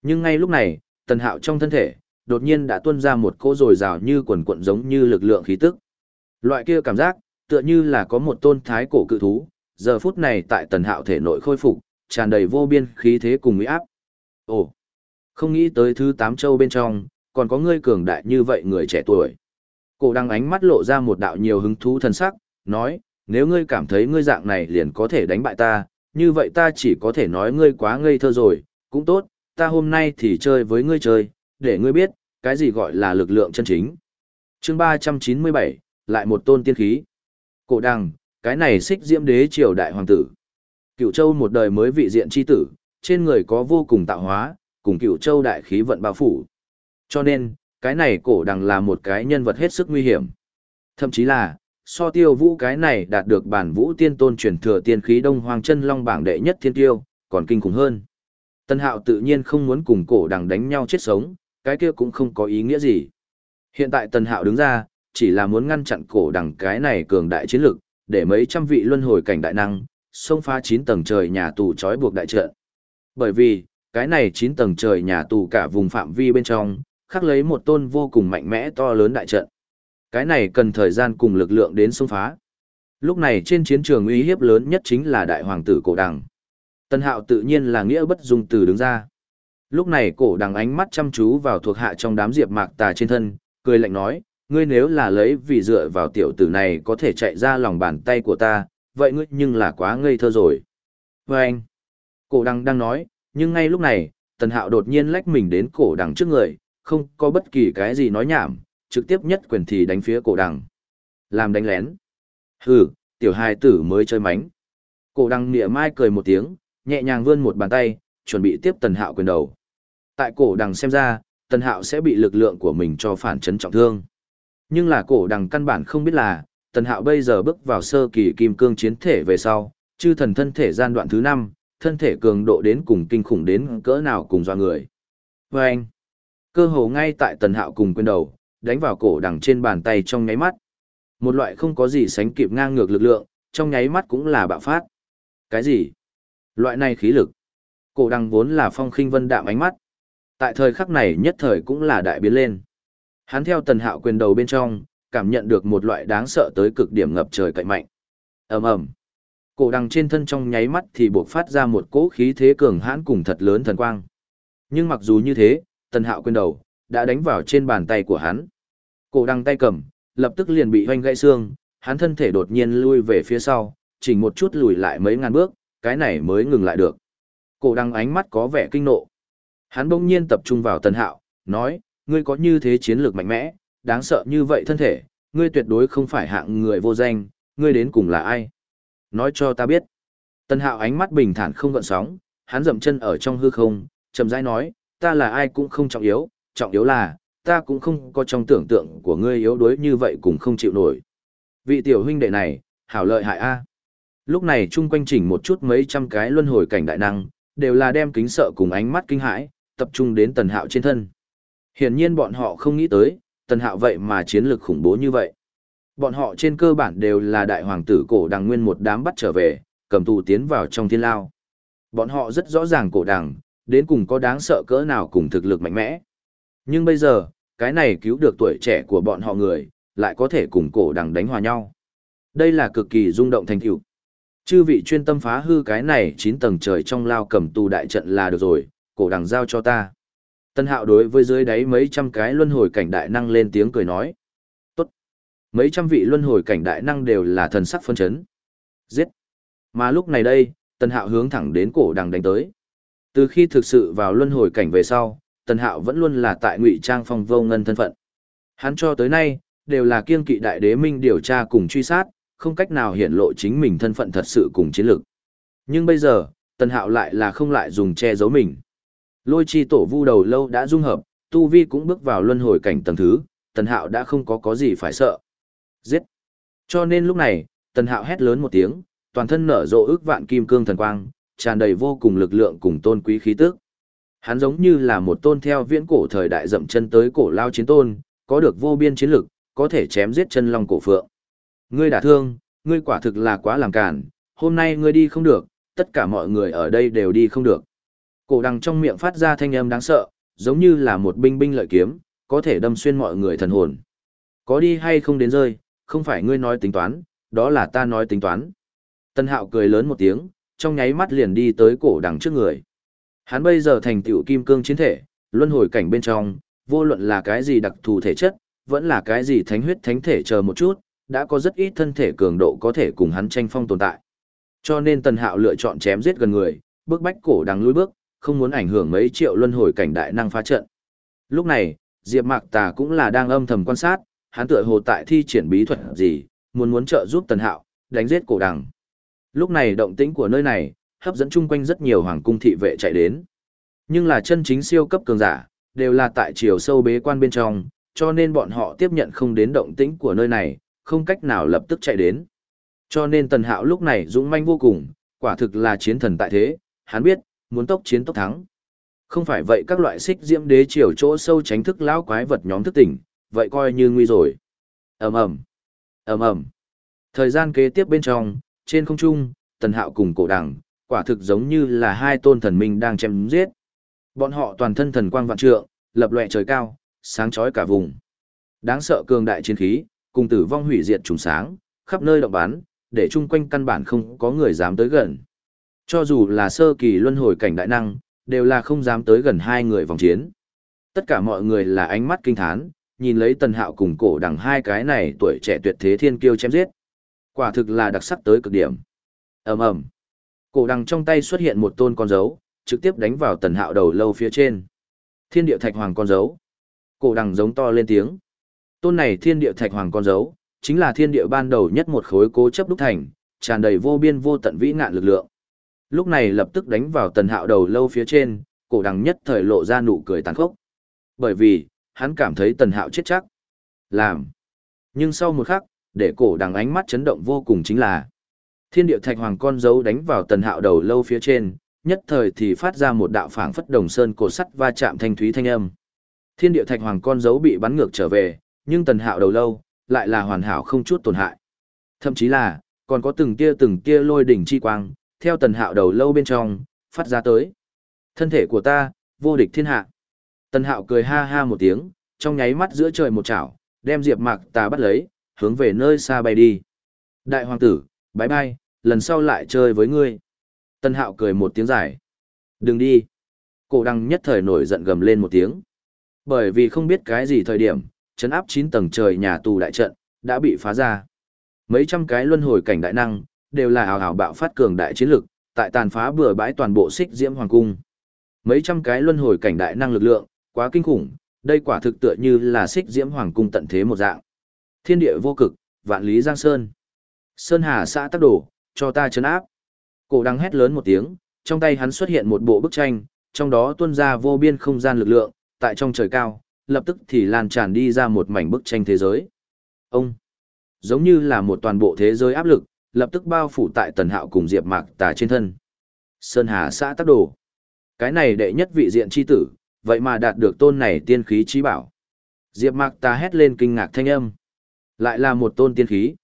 S1: Nhưng ngay lúc này, Tần Hạo trong thân thể, đột nhiên đã tuôn ra một cỗ rồi rào như quần cuộn giống như lực lượng khí tức. Loại kia cảm giác, tựa như là có một tôn thái cổ cự thú, giờ phút này tại tần hạo thể nội khôi phục, tràn đầy vô biên khí thế cùng uy áp. Ồ, không nghĩ tới thứ tám châu bên trong, còn có ngươi cường đại như vậy người trẻ tuổi. Cổ đăng ánh mắt lộ ra một đạo nhiều hứng thú thần sắc, nói, nếu ngươi cảm thấy ngươi dạng này liền có thể đánh bại ta, như vậy ta chỉ có thể nói ngươi quá ngây thơ rồi, cũng tốt, ta hôm nay thì chơi với ngươi chơi, để ngươi biết, cái gì gọi là lực lượng chân chính. chương 397, lại một tôn tiên khí. Cổ đằng, cái này xích diễm đế triều đại hoàng tử. Cựu châu một đời mới vị diện chi tử, trên người có vô cùng tạo hóa, cùng cựu châu đại khí vận bao phủ. Cho nên, cái này cổ đằng là một cái nhân vật hết sức nguy hiểm. Thậm chí là, so tiêu vũ cái này đạt được bản vũ tiên tôn truyền thừa tiên khí đông hoàng chân long bảng đệ nhất thiên tiêu, còn kinh khủng hơn. Tân hạo tự nhiên không muốn cùng cổ đằng đánh nhau chết sống, cái kia cũng không có ý nghĩa gì. Hiện tại tần hạo đứng ra, chỉ là muốn ngăn chặn cổ đằng cái này cường đại chiến lực, để mấy trăm vị luân hồi cảnh đại năng, xông phá 9 tầng trời nhà tù trói buộc đại trận. Bởi vì, cái này 9 tầng trời nhà tù cả vùng phạm vi bên trong, khắc lấy một tôn vô cùng mạnh mẽ to lớn đại trận. Cái này cần thời gian cùng lực lượng đến xông phá. Lúc này trên chiến trường uy hiếp lớn nhất chính là đại hoàng tử cổ đằng. Tân hạo tự nhiên là nghĩa bất dung từ đứng ra. Lúc này cổ đằng ánh mắt chăm chú vào thuộc hạ trong đám diệp mạc tà trên thân, cười lạnh nói, ngươi nếu là lấy vì dựa vào tiểu tử này có thể chạy ra lòng bàn tay của ta, vậy ngươi nhưng là quá ngây thơ rồi. Và anh, cổ đằng đang nói, nhưng ngay lúc này, tần hạo đột nhiên lách mình đến cổ đằng trước người, không có bất kỳ cái gì nói nhảm, trực tiếp nhất quyền thì đánh phía cổ đằng. Làm đánh lén. Hừ, tiểu hài tử mới chơi mánh. Cổ đằng nịa mai cười một tiếng, nhẹ nhàng vươn một bàn tay, chuẩn bị tiếp tần hạo quyền đầu. Tại cổ đằng xem ra, tần hạo sẽ bị lực lượng của mình cho phản chấn trọng thương. Nhưng là cổ đằng căn bản không biết là, tần hạo bây giờ bước vào sơ kỳ kim cương chiến thể về sau, chư thần thân thể gian đoạn thứ năm thân thể cường độ đến cùng kinh khủng đến cỡ nào cùng do người. Và anh, cơ hồ ngay tại tần hạo cùng quyền đầu, đánh vào cổ đằng trên bàn tay trong nháy mắt. Một loại không có gì sánh kịp ngang ngược lực lượng, trong nháy mắt cũng là bạo phát. Cái gì? Loại này khí lực. Cổ đằng vốn là phong khinh vân đạm ánh mắt. Tại thời khắc này nhất thời cũng là đại biến lên. Hắn theo tần hạo quyền đầu bên trong, cảm nhận được một loại đáng sợ tới cực điểm ngập trời cậy mạnh. ầm ầm Cổ đằng trên thân trong nháy mắt thì buộc phát ra một cỗ khí thế cường hãn cùng thật lớn thần quang. Nhưng mặc dù như thế, tần hạo quyền đầu, đã đánh vào trên bàn tay của hắn. Cổ đằng tay cầm, lập tức liền bị hoanh gãy xương, hắn thân thể đột nhiên lui về phía sau, chỉnh một chút lùi lại mấy ngàn bước, cái này mới ngừng lại được. Cổ đằng ánh mắt có vẻ kinh nộ. Hắn bỗng nhiên tập trung vào tần hạo, nói, ngươi có như thế chiến lược mạnh mẽ, đáng sợ như vậy thân thể, ngươi tuyệt đối không phải hạng người vô danh, ngươi đến cùng là ai? Nói cho ta biết. Tần hạo ánh mắt bình thản không gợn sóng, hắn dậm chân ở trong hư không, chậm rãi nói, ta là ai cũng không trọng yếu, trọng yếu là, ta cũng không có trong tưởng tượng của ngươi yếu đuối như vậy cũng không chịu nổi. Vị tiểu huynh đệ này, hảo lợi hại a. Lúc này chung quanh chỉnh một chút mấy trăm cái luân hồi cảnh đại năng, đều là đem kính sợ cùng ánh mắt kinh hãi, tập trung đến tần hạo trên thân. Hiển nhiên bọn họ không nghĩ tới, tần hạo vậy mà chiến lược khủng bố như vậy. Bọn họ trên cơ bản đều là đại hoàng tử cổ đằng nguyên một đám bắt trở về, cầm tù tiến vào trong thiên lao. Bọn họ rất rõ ràng cổ đằng, đến cùng có đáng sợ cỡ nào cùng thực lực mạnh mẽ. Nhưng bây giờ, cái này cứu được tuổi trẻ của bọn họ người, lại có thể cùng cổ đằng đánh hòa nhau. Đây là cực kỳ rung động thành tựu. Chư vị chuyên tâm phá hư cái này 9 tầng trời trong lao cầm tù đại trận là được rồi, cổ đằng giao cho ta. Tân hạo đối với dưới đáy mấy trăm cái luân hồi cảnh đại năng lên tiếng cười nói. Tốt. Mấy trăm vị luân hồi cảnh đại năng đều là thần sắc phân chấn. Giết. Mà lúc này đây, tân hạo hướng thẳng đến cổ đằng đánh tới. Từ khi thực sự vào luân hồi cảnh về sau, tân hạo vẫn luôn là tại ngụy trang phong vô ngân thân phận. Hắn cho tới nay, đều là kiên kỵ đại đế minh điều tra cùng truy sát, không cách nào hiển lộ chính mình thân phận thật sự cùng chiến lược. Nhưng bây giờ, Tần Hạo lại là không lại dùng che giấu mình. Lôi chi tổ vu đầu lâu đã dung hợp, Tu Vi cũng bước vào luân hồi cảnh tầng thứ, Tần Hạo đã không có có gì phải sợ. Giết! Cho nên lúc này, Tần Hạo hét lớn một tiếng, toàn thân nở rộ ước vạn kim cương thần quang, tràn đầy vô cùng lực lượng cùng tôn quý khí tức. Hắn giống như là một tôn theo viễn cổ thời đại dậm chân tới cổ lao chiến tôn, có được vô biên chiến lực, có thể chém giết chân long cổ phượng. Ngươi đả thương, ngươi quả thực là quá làm cản, hôm nay ngươi đi không được, tất cả mọi người ở đây đều đi không được. Cổ đằng trong miệng phát ra thanh âm đáng sợ, giống như là một binh binh lợi kiếm, có thể đâm xuyên mọi người thần hồn. Có đi hay không đến rơi, không phải ngươi nói tính toán, đó là ta nói tính toán. Tân hạo cười lớn một tiếng, trong nháy mắt liền đi tới cổ đằng trước người. Hắn bây giờ thành tựu kim cương chiến thể, luân hồi cảnh bên trong, vô luận là cái gì đặc thù thể chất, vẫn là cái gì thánh huyết thánh thể chờ một chút, đã có rất ít thân thể cường độ có thể cùng hắn tranh phong tồn tại. Cho nên Tần Hạo lựa chọn chém giết gần người, bước bách cổ đằng lùi bước, không muốn ảnh hưởng mấy triệu luân hồi cảnh đại năng phá trận. Lúc này, Diệp Mạc Tà cũng là đang âm thầm quan sát, hắn tựa hồ tại thi triển bí thuật gì, muốn muốn trợ giúp Tần Hạo, đánh giết cổ đằng. Lúc này động tĩnh của nơi này, hấp dẫn chung quanh rất nhiều hoàng cung thị vệ chạy đến. Nhưng là chân chính siêu cấp cường giả, đều là tại chiều sâu bế quan bên trong, cho nên bọn họ tiếp nhận không đến động tĩnh của nơi này, không cách nào lập tức chạy đến. Cho nên Tần Hạo lúc này dũng manh vô cùng, quả thực là chiến thần tại thế, hắn biết, muốn tốc chiến tốc thắng. Không phải vậy các loại xích diễm đế chiều chỗ sâu tránh thức lão quái vật nhóm thức tỉnh, vậy coi như nguy rồi. Ầm ầm. Ầm ầm. Thời gian kế tiếp bên trong, trên không trung, Tần Hạo cùng Cổ Đằng, quả thực giống như là hai tôn thần minh đang chém giết. Bọn họ toàn thân thần quang vạn trượng, lập loè trời cao, sáng chói cả vùng. Đáng sợ cường đại chiến khí, cùng tử vong hủy diệt trùng sáng, khắp nơi động bán, để chung quanh căn bản không có người dám tới gần. Cho dù là sơ kỳ luân hồi cảnh đại năng, đều là không dám tới gần hai người vòng chiến. Tất cả mọi người là ánh mắt kinh thán, nhìn lấy tần hạo cùng cổ đằng hai cái này tuổi trẻ tuyệt thế thiên kiêu chém giết. Quả thực là đặc sắc tới cực điểm. ầm ầm Cổ đằng trong tay xuất hiện một tôn con dấu, trực tiếp đánh vào tần hạo đầu lâu phía trên. Thiên địa thạch hoàng con dấu. Cổ đằng giống to lên tiếng. Tôn này thiên địa thạch hoàng con dấu, chính là thiên địa ban đầu nhất một khối cố chấp đúc thành, tràn đầy vô biên vô tận vĩ ngạn lực lượng. Lúc này lập tức đánh vào tần hạo đầu lâu phía trên, cổ đằng nhất thời lộ ra nụ cười tàn khốc. Bởi vì, hắn cảm thấy tần hạo chết chắc. Làm. Nhưng sau một khắc, để cổ đằng ánh mắt chấn động vô cùng chính là thiên địa thạch hoàng con dấu đánh vào tần hạo đầu lâu phía trên, nhất thời thì phát ra một đạo phảng phất đồng sơn cổ sắt va chạm thanh thúy thanh âm. Thiên địa thạch hoàng con dấu bị bắn ngược trở về, nhưng tần hạo đầu lâu, lại là hoàn hảo không chút tổn hại. Thậm chí là, còn có từng tia từng tia lôi đỉnh chi quang, theo tần hạo đầu lâu bên trong, phát ra tới. Thân thể của ta, vô địch thiên hạ. Tần hạo cười ha ha một tiếng, trong nháy mắt giữa trời một chảo, đem diệp mạc ta bắt lấy, hướng về nơi xa bay đi. Đại hoàng tử, bye bye, lần sau lại chơi với ngươi. Tần hạo cười một tiếng dài. Đừng đi. Cổ đăng nhất thời nổi giận gầm lên một tiếng. Bởi vì không biết cái gì thời điểm, chấn áp 9 tầng trời nhà tù đại trận, đã bị phá ra. Mấy trăm cái luân hồi cảnh đại năng, đều là hào hào bạo phát cường đại chiến lực, tại tàn phá bừa bãi toàn bộ xích diễm hoàng cung. Mấy trăm cái luân hồi cảnh đại năng lực lượng, quá kinh khủng, đây quả thực tựa như là xích diễm hoàng cung tận thế một dạng. Thiên địa vô cực, vạn lý giang sơn. Sơn Hà xã tắc đổ, cho ta chấn áp. Cổ đăng hét lớn một tiếng, trong tay hắn xuất hiện một bộ bức tranh, trong đó tuôn ra vô biên không gian lực lượng, tại trong trời cao, lập tức thì lan tràn đi ra một mảnh bức tranh thế giới. Ông, giống như là một toàn bộ thế giới áp lực, lập tức bao phủ tại tần hạo cùng diệp mạc tà trên thân. Sơn Hà xã tắc đồ. Cái này đệ nhất vị diện chi tử, vậy mà đạt được tôn này tiên khí trí bảo. Diệp mạc tà hét lên kinh ngạc thanh âm. Lại là một tôn tiên khí.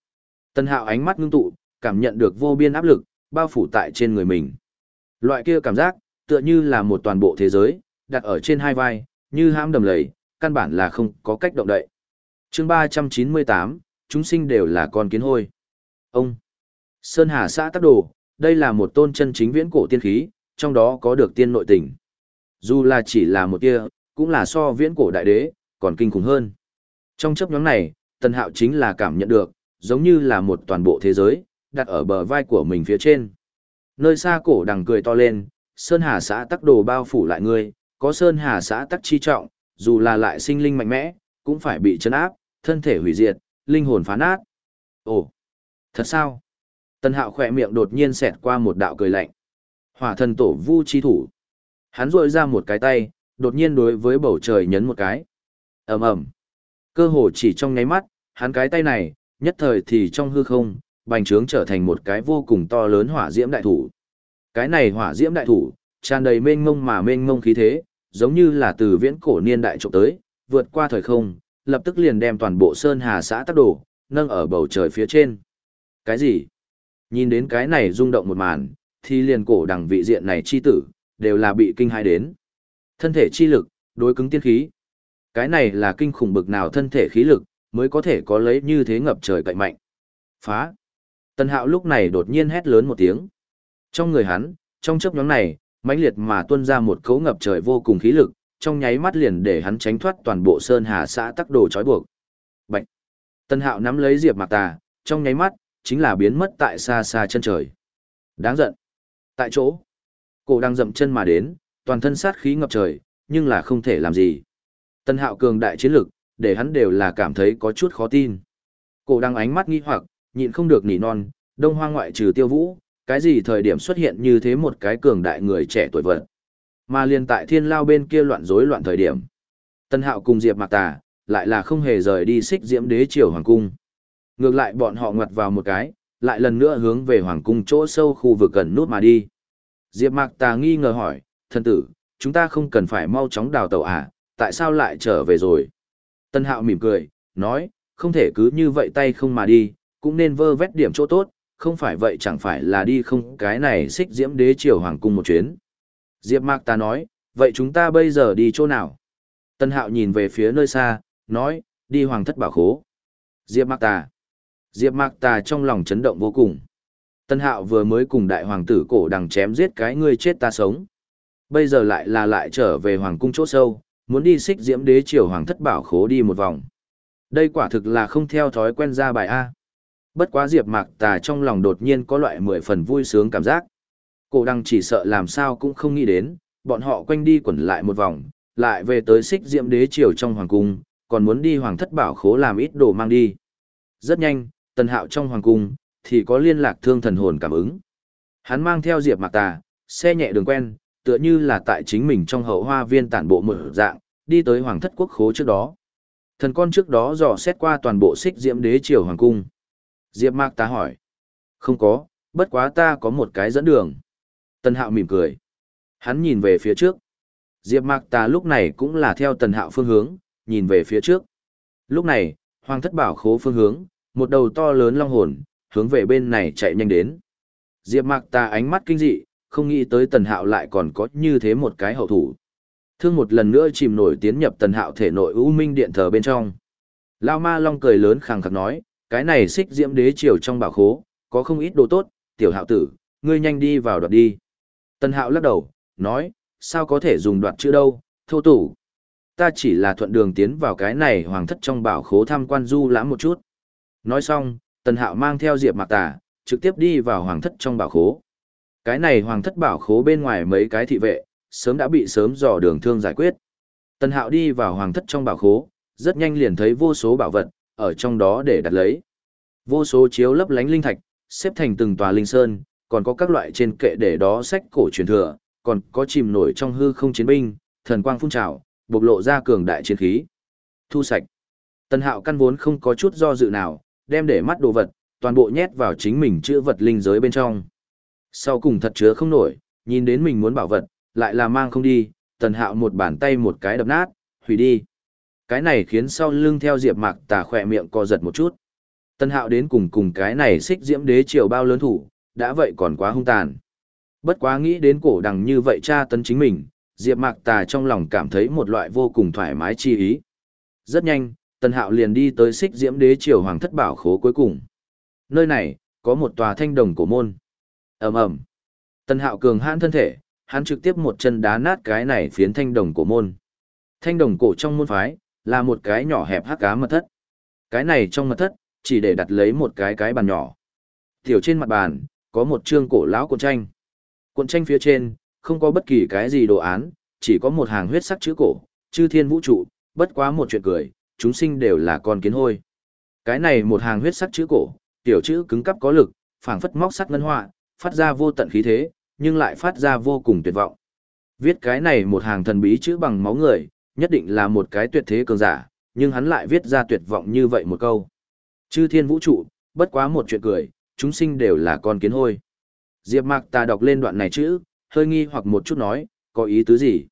S1: Tần hạo ánh mắt ngưng tụ, cảm nhận được vô biên áp lực, bao phủ tại trên người mình. Loại kia cảm giác, tựa như là một toàn bộ thế giới, đặt ở trên hai vai, như hãm đầm lầy, căn bản là không có cách động đậy. chương 398, chúng sinh đều là con kiến hôi. Ông, Sơn Hà xã tắc đồ, đây là một tôn chân chính viễn cổ tiên khí, trong đó có được tiên nội tình. Dù là chỉ là một tia, cũng là so viễn cổ đại đế, còn kinh khủng hơn. Trong chấp nhóm này, Tần Hạo chính là cảm nhận được, giống như là một toàn bộ thế giới, đặt ở bờ vai của mình phía trên. Nơi xa cổ đằng cười to lên, Sơn Hà xã tắc đồ bao phủ lại ngươi, có Sơn Hà xã tắc chi trọng, dù là lại sinh linh mạnh mẽ, cũng phải bị chấn áp, thân thể hủy diệt, linh hồn phá nát. Ồ, thật sao? Tần Hạo khỏe miệng đột nhiên xẹt qua một đạo cười lạnh. Hỏa thần tổ vu chi thủ. Hắn rội ra một cái tay, đột nhiên đối với bầu trời nhấn một cái. ầm ầm Cơ hồ chỉ trong nháy mắt, hắn cái tay này, nhất thời thì trong hư không, bành trướng trở thành một cái vô cùng to lớn hỏa diễm đại thủ. Cái này hỏa diễm đại thủ, tràn đầy mênh mông mà mênh mông khí thế, giống như là từ viễn cổ niên đại trộm tới, vượt qua thời không, lập tức liền đem toàn bộ sơn hà xã tác đổ, nâng ở bầu trời phía trên. Cái gì? Nhìn đến cái này rung động một màn, thì liền cổ đằng vị diện này chi tử, đều là bị kinh hai đến. Thân thể chi lực, đối cứng tiên khí. Cái này là kinh khủng bực nào thân thể khí lực, mới có thể có lấy như thế ngập trời cạnh mạnh. Phá! Tân hạo lúc này đột nhiên hét lớn một tiếng. Trong người hắn, trong chấp nhóm này, mãnh liệt mà tuôn ra một cấu ngập trời vô cùng khí lực, trong nháy mắt liền để hắn tránh thoát toàn bộ sơn hà xã tắc đồ trói buộc. Bạch! Tân hạo nắm lấy diệp mạc tà, trong nháy mắt, chính là biến mất tại xa xa chân trời. Đáng giận! Tại chỗ, cổ đang dậm chân mà đến, toàn thân sát khí ngập trời, nhưng là không thể làm gì. Tân hạo cường đại chiến lực, để hắn đều là cảm thấy có chút khó tin. Cổ đang ánh mắt nghi hoặc, nhịn không được nỉ non, Đông Hoang ngoại trừ Tiêu Vũ, cái gì thời điểm xuất hiện như thế một cái cường đại người trẻ tuổi vật. Mà liền tại thiên lao bên kia loạn rối loạn thời điểm. Tân Hạo cùng Diệp Mạc Tà, lại là không hề rời đi xích diễm đế triều hoàng cung. Ngược lại bọn họ ngoặt vào một cái, lại lần nữa hướng về hoàng cung chỗ sâu khu vực gần nút mà đi. Diệp Mạc Tà nghi ngờ hỏi, thân tử, chúng ta không cần phải mau chóng đào tàu à, tại sao lại trở về rồi? Tân Hạo mỉm cười, nói, không thể cứ như vậy tay không mà đi, cũng nên vơ vét điểm chỗ tốt, không phải vậy chẳng phải là đi không cái này xích diễm đế triều hoàng cung một chuyến. Diệp Mạc ta nói, vậy chúng ta bây giờ đi chỗ nào? Tân Hạo nhìn về phía nơi xa, nói, đi hoàng thất bảo khố. Diệp Mạc ta. Diệp Mạc tà trong lòng chấn động vô cùng. Tân Hạo vừa mới cùng đại hoàng tử cổ đằng chém giết cái người chết ta sống. Bây giờ lại là lại trở về hoàng cung chỗ sâu, muốn đi xích diễm đế triều hoàng thất bảo khố đi một vòng. Đây quả thực là không theo thói quen ra bài A. Bất quá Diệp Mạc Tà trong lòng đột nhiên có loại mười phần vui sướng cảm giác. Cổ đằng chỉ sợ làm sao cũng không nghĩ đến, bọn họ quanh đi quẩn lại một vòng, lại về tới xích diễm đế triều trong hoàng cung, còn muốn đi hoàng thất bảo khố làm ít đồ mang đi. Rất nhanh, tần hạo trong hoàng cung, thì có liên lạc thương thần hồn cảm ứng. Hắn mang theo Diệp Mạc Tà, xe nhẹ đường quen, tựa như là tại chính mình trong hậu hoa viên tản bộ mở dạng, đi tới hoàng thất quốc khố trước đó. Thần con trước đó dò xét qua toàn bộ xích diễm đế triều hoàng cung. Diệp Mạc Tà hỏi. Không có, bất quá ta có một cái dẫn đường. Tần Hạo mỉm cười. Hắn nhìn về phía trước. Diệp Mạc Tà lúc này cũng là theo Tần Hạo phương hướng, nhìn về phía trước. Lúc này, Hoàng thất bảo khố phương hướng, một đầu to lớn long hồn, hướng về bên này chạy nhanh đến. Diệp Mạc ta ánh mắt kinh dị, không nghĩ tới Tần Hạo lại còn có như thế một cái hậu thủ. Thương một lần nữa chìm nổi tiến nhập Tần Hạo thể nội U Minh điện thờ bên trong. Lao Ma Long cười lớn khẳng khắc nói, cái này xích diễm đế triều trong bảo khố, có không ít đồ tốt, tiểu hạo tử, ngươi nhanh đi vào đoạt đi. Tần hạo lắc đầu, nói, sao có thể dùng đoạt chữ đâu, thô tủ. Ta chỉ là thuận đường tiến vào cái này hoàng thất trong bảo khố tham quan du lãm một chút. Nói xong, tần hạo mang theo diệp mạc tà, trực tiếp đi vào hoàng thất trong bảo khố. Cái này hoàng thất bảo khố bên ngoài mấy cái thị vệ, sớm đã bị sớm dò đường thương giải quyết. Tần hạo đi vào hoàng thất trong bảo khố, rất nhanh liền thấy vô số bảo vật, ở trong đó để đặt lấy. Vô số chiếu lấp lánh linh thạch, xếp thành từng tòa linh sơn, còn có các loại trên kệ để đó sách cổ truyền thừa, còn có chìm nổi trong hư không chiến binh, thần quang phun trào, bộc lộ ra cường đại chiến khí. Thu sạch. tần Hạo căn vốn không có chút do dự nào, đem để mắt đồ vật, toàn bộ nhét vào chính mình chứa vật linh giới bên trong. Sau cùng thật chứa không nổi, nhìn đến mình muốn bảo vật, lại là mang không đi, Tần Hạo một bàn tay một cái đập nát, hủy đi. Cái này khiến sau lưng theo diệp mạc tà khỏe miệng co giật một chút. Tân hạo đến cùng cùng cái này xích diễm đế triều bao lớn thủ đã vậy còn quá hung tàn. Bất quá nghĩ đến cổ đằng như vậy cha tấn chính mình diệp mạc tà trong lòng cảm thấy một loại vô cùng thoải mái chi ý. Rất nhanh Tần hạo liền đi tới xích diễm đế triều hoàng thất bảo khố cuối cùng nơi này có một tòa thanh đồng cổ môn ầm ầm Tần hạo cường hãn thân thể hắn trực tiếp một chân đá nát cái này phiến thanh đồng cổ môn thanh đồng cổ trong môn phái là một cái nhỏ hẹp hắc cá mật thất. Cái này trong mật thất, chỉ để đặt lấy một cái cái bàn nhỏ. Tiểu trên mặt bàn, có một chương cổ lão cuộn tranh. Cuộn tranh phía trên, không có bất kỳ cái gì đồ án, chỉ có một hàng huyết sắc chữ cổ, chư thiên vũ trụ, bất quá một chuyện cười, chúng sinh đều là con kiến hôi. Cái này một hàng huyết sắc chữ cổ, tiểu chữ cứng cắp có lực, phảng phất móc sắt ngân họa, phát ra vô tận khí thế, nhưng lại phát ra vô cùng tuyệt vọng. Viết cái này một hàng thần bí chữ bằng máu người, nhất định là một cái tuyệt thế cường giả, nhưng hắn lại viết ra tuyệt vọng như vậy một câu. Chư thiên vũ trụ, bất quá một chuyện cười, chúng sinh đều là con kiến hôi. Diệp Mạc ta đọc lên đoạn này chữ, hơi nghi hoặc một chút nói, có ý tứ gì?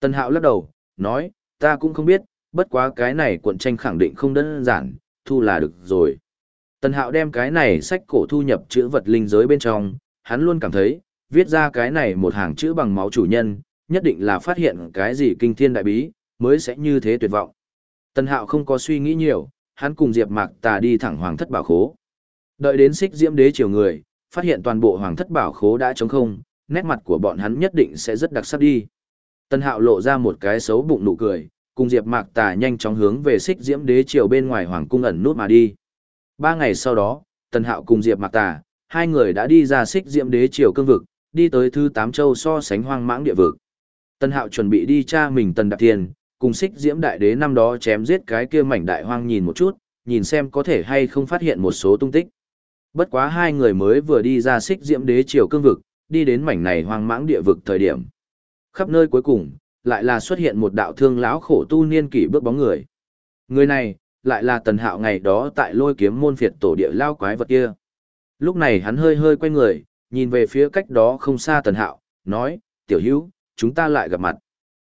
S1: Tân Hạo lắc đầu, nói, ta cũng không biết, bất quá cái này cuộn tranh khẳng định không đơn giản, thu là được rồi. tần Hạo đem cái này sách cổ thu nhập chữ vật linh giới bên trong, hắn luôn cảm thấy, viết ra cái này một hàng chữ bằng máu chủ nhân, nhất định là phát hiện cái gì kinh thiên đại bí, mới sẽ như thế tuyệt vọng. Tần Hạo không có suy nghĩ nhiều, hắn cùng Diệp Mạc Tà đi thẳng Hoàng Thất Bảo Khố. Đợi đến Xích Diễm Đế chiều người, phát hiện toàn bộ Hoàng Thất Bảo Khố đã trống không, nét mặt của bọn hắn nhất định sẽ rất đặc sắc đi. Tần Hạo lộ ra một cái xấu bụng nụ cười, cùng Diệp Mạc Tà nhanh chóng hướng về Xích Diễm Đế triều bên ngoài hoàng cung ẩn nút mà đi. Ba ngày sau đó, Tần Hạo cùng Diệp Mạc Tà, hai người đã đi ra Xích Diễm Đế triều cương vực, đi tới thứ tám châu so sánh hoang mãng địa vực. Tần Hạo chuẩn bị đi tra mình Tần Đạp Thiên, cùng xích diễm đại đế năm đó chém giết cái kia mảnh đại hoang nhìn một chút, nhìn xem có thể hay không phát hiện một số tung tích. Bất quá hai người mới vừa đi ra xích diễm đế triều cương vực, đi đến mảnh này hoang mãng địa vực thời điểm. Khắp nơi cuối cùng, lại là xuất hiện một đạo thương lão khổ tu niên kỷ bước bóng người. Người này, lại là tần hạo ngày đó tại lôi kiếm môn phiệt tổ địa lao quái vật kia. Lúc này hắn hơi hơi quay người, nhìn về phía cách đó không xa tần hạo, nói, tiểu hữu, chúng ta lại gặp mặt.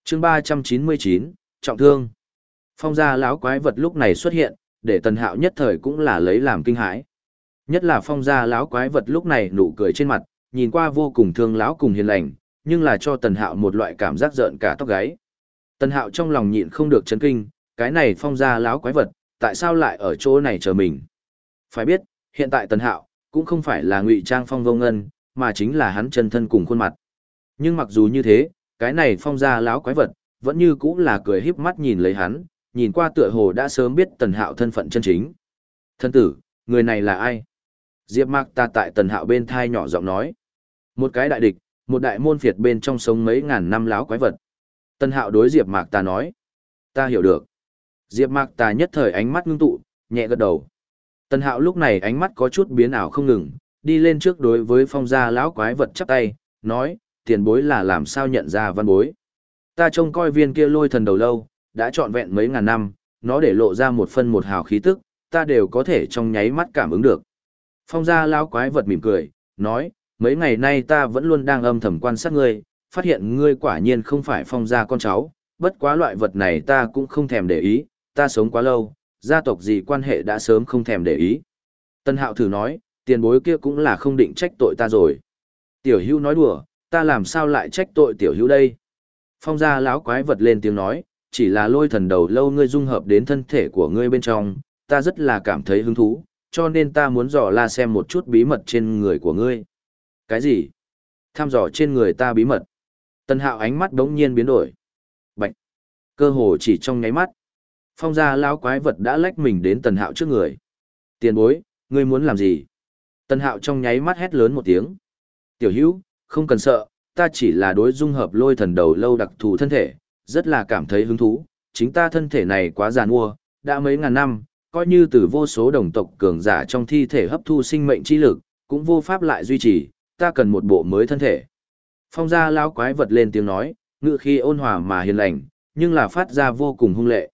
S1: chương ba trăm chín mươi chín trọng thương. Phong gia lão quái vật lúc này xuất hiện, để tần hạo nhất thời cũng là lấy làm kinh hãi. Nhất là phong gia lão quái vật lúc này nụ cười trên mặt, nhìn qua vô cùng thương lão cùng hiền lành, nhưng là cho tần hạo một loại cảm giác giận cả tóc gáy. Tần hạo trong lòng nhịn không được chấn kinh, cái này phong gia lão quái vật, tại sao lại ở chỗ này chờ mình? Phải biết, hiện tại tần hạo, cũng không phải là ngụy trang phong vô ngân, mà chính là hắn chân thân cùng khuôn mặt. Nhưng mặc dù như thế, cái này phong gia lão quái vật, vẫn như cũng là cười híp mắt nhìn lấy hắn, nhìn qua tựa hồ đã sớm biết tần hạo thân phận chân chính. Thân tử, người này là ai? Diệp Mạc ta tại tần hạo bên thai nhỏ giọng nói. Một cái đại địch, một đại môn phiệt bên trong sống mấy ngàn năm láo quái vật. Tần hạo đối Diệp Mạc ta nói. Ta hiểu được. Diệp Mạc ta nhất thời ánh mắt ngưng tụ, nhẹ gật đầu. Tần hạo lúc này ánh mắt có chút biến ảo không ngừng, đi lên trước đối với phong gia lão quái vật chắp tay, nói, tiền bối là làm sao nhận ra văn bối. Ta trông coi viên kia lôi thần đầu lâu, đã trọn vẹn mấy ngàn năm, nó để lộ ra một phân một hào khí tức, ta đều có thể trong nháy mắt cảm ứng được. Phong gia lão quái vật mỉm cười, nói, mấy ngày nay ta vẫn luôn đang âm thầm quan sát ngươi, phát hiện ngươi quả nhiên không phải phong gia con cháu, bất quá loại vật này ta cũng không thèm để ý, ta sống quá lâu, gia tộc gì quan hệ đã sớm không thèm để ý. Tân hạo thử nói, tiền bối kia cũng là không định trách tội ta rồi. Tiểu hữu nói đùa, ta làm sao lại trách tội tiểu hữu đây? Phong gia lão quái vật lên tiếng nói, chỉ là lôi thần đầu lâu ngươi dung hợp đến thân thể của ngươi bên trong, ta rất là cảm thấy hứng thú, cho nên ta muốn dò la xem một chút bí mật trên người của ngươi. Cái gì? Tham dò trên người ta bí mật. Tân hạo ánh mắt đống nhiên biến đổi. Bạch! Cơ hồ chỉ trong nháy mắt. Phong gia lão quái vật đã lách mình đến tần hạo trước người. Tiền bối, ngươi muốn làm gì? Tần hạo trong nháy mắt hét lớn một tiếng. Tiểu hữu, không cần sợ, ta chỉ là đối dung hợp lôi thần đầu lâu đặc thù thân thể, rất là cảm thấy hứng thú. Chính ta thân thể này quá giàn mua, đã mấy ngàn năm, coi như từ vô số đồng tộc cường giả trong thi thể hấp thu sinh mệnh chi lực, cũng vô pháp lại duy trì, ta cần một bộ mới thân thể. Phong gia lão quái vật lên tiếng nói, ngự khi ôn hòa mà hiền lành, nhưng là phát ra vô cùng hung lệ.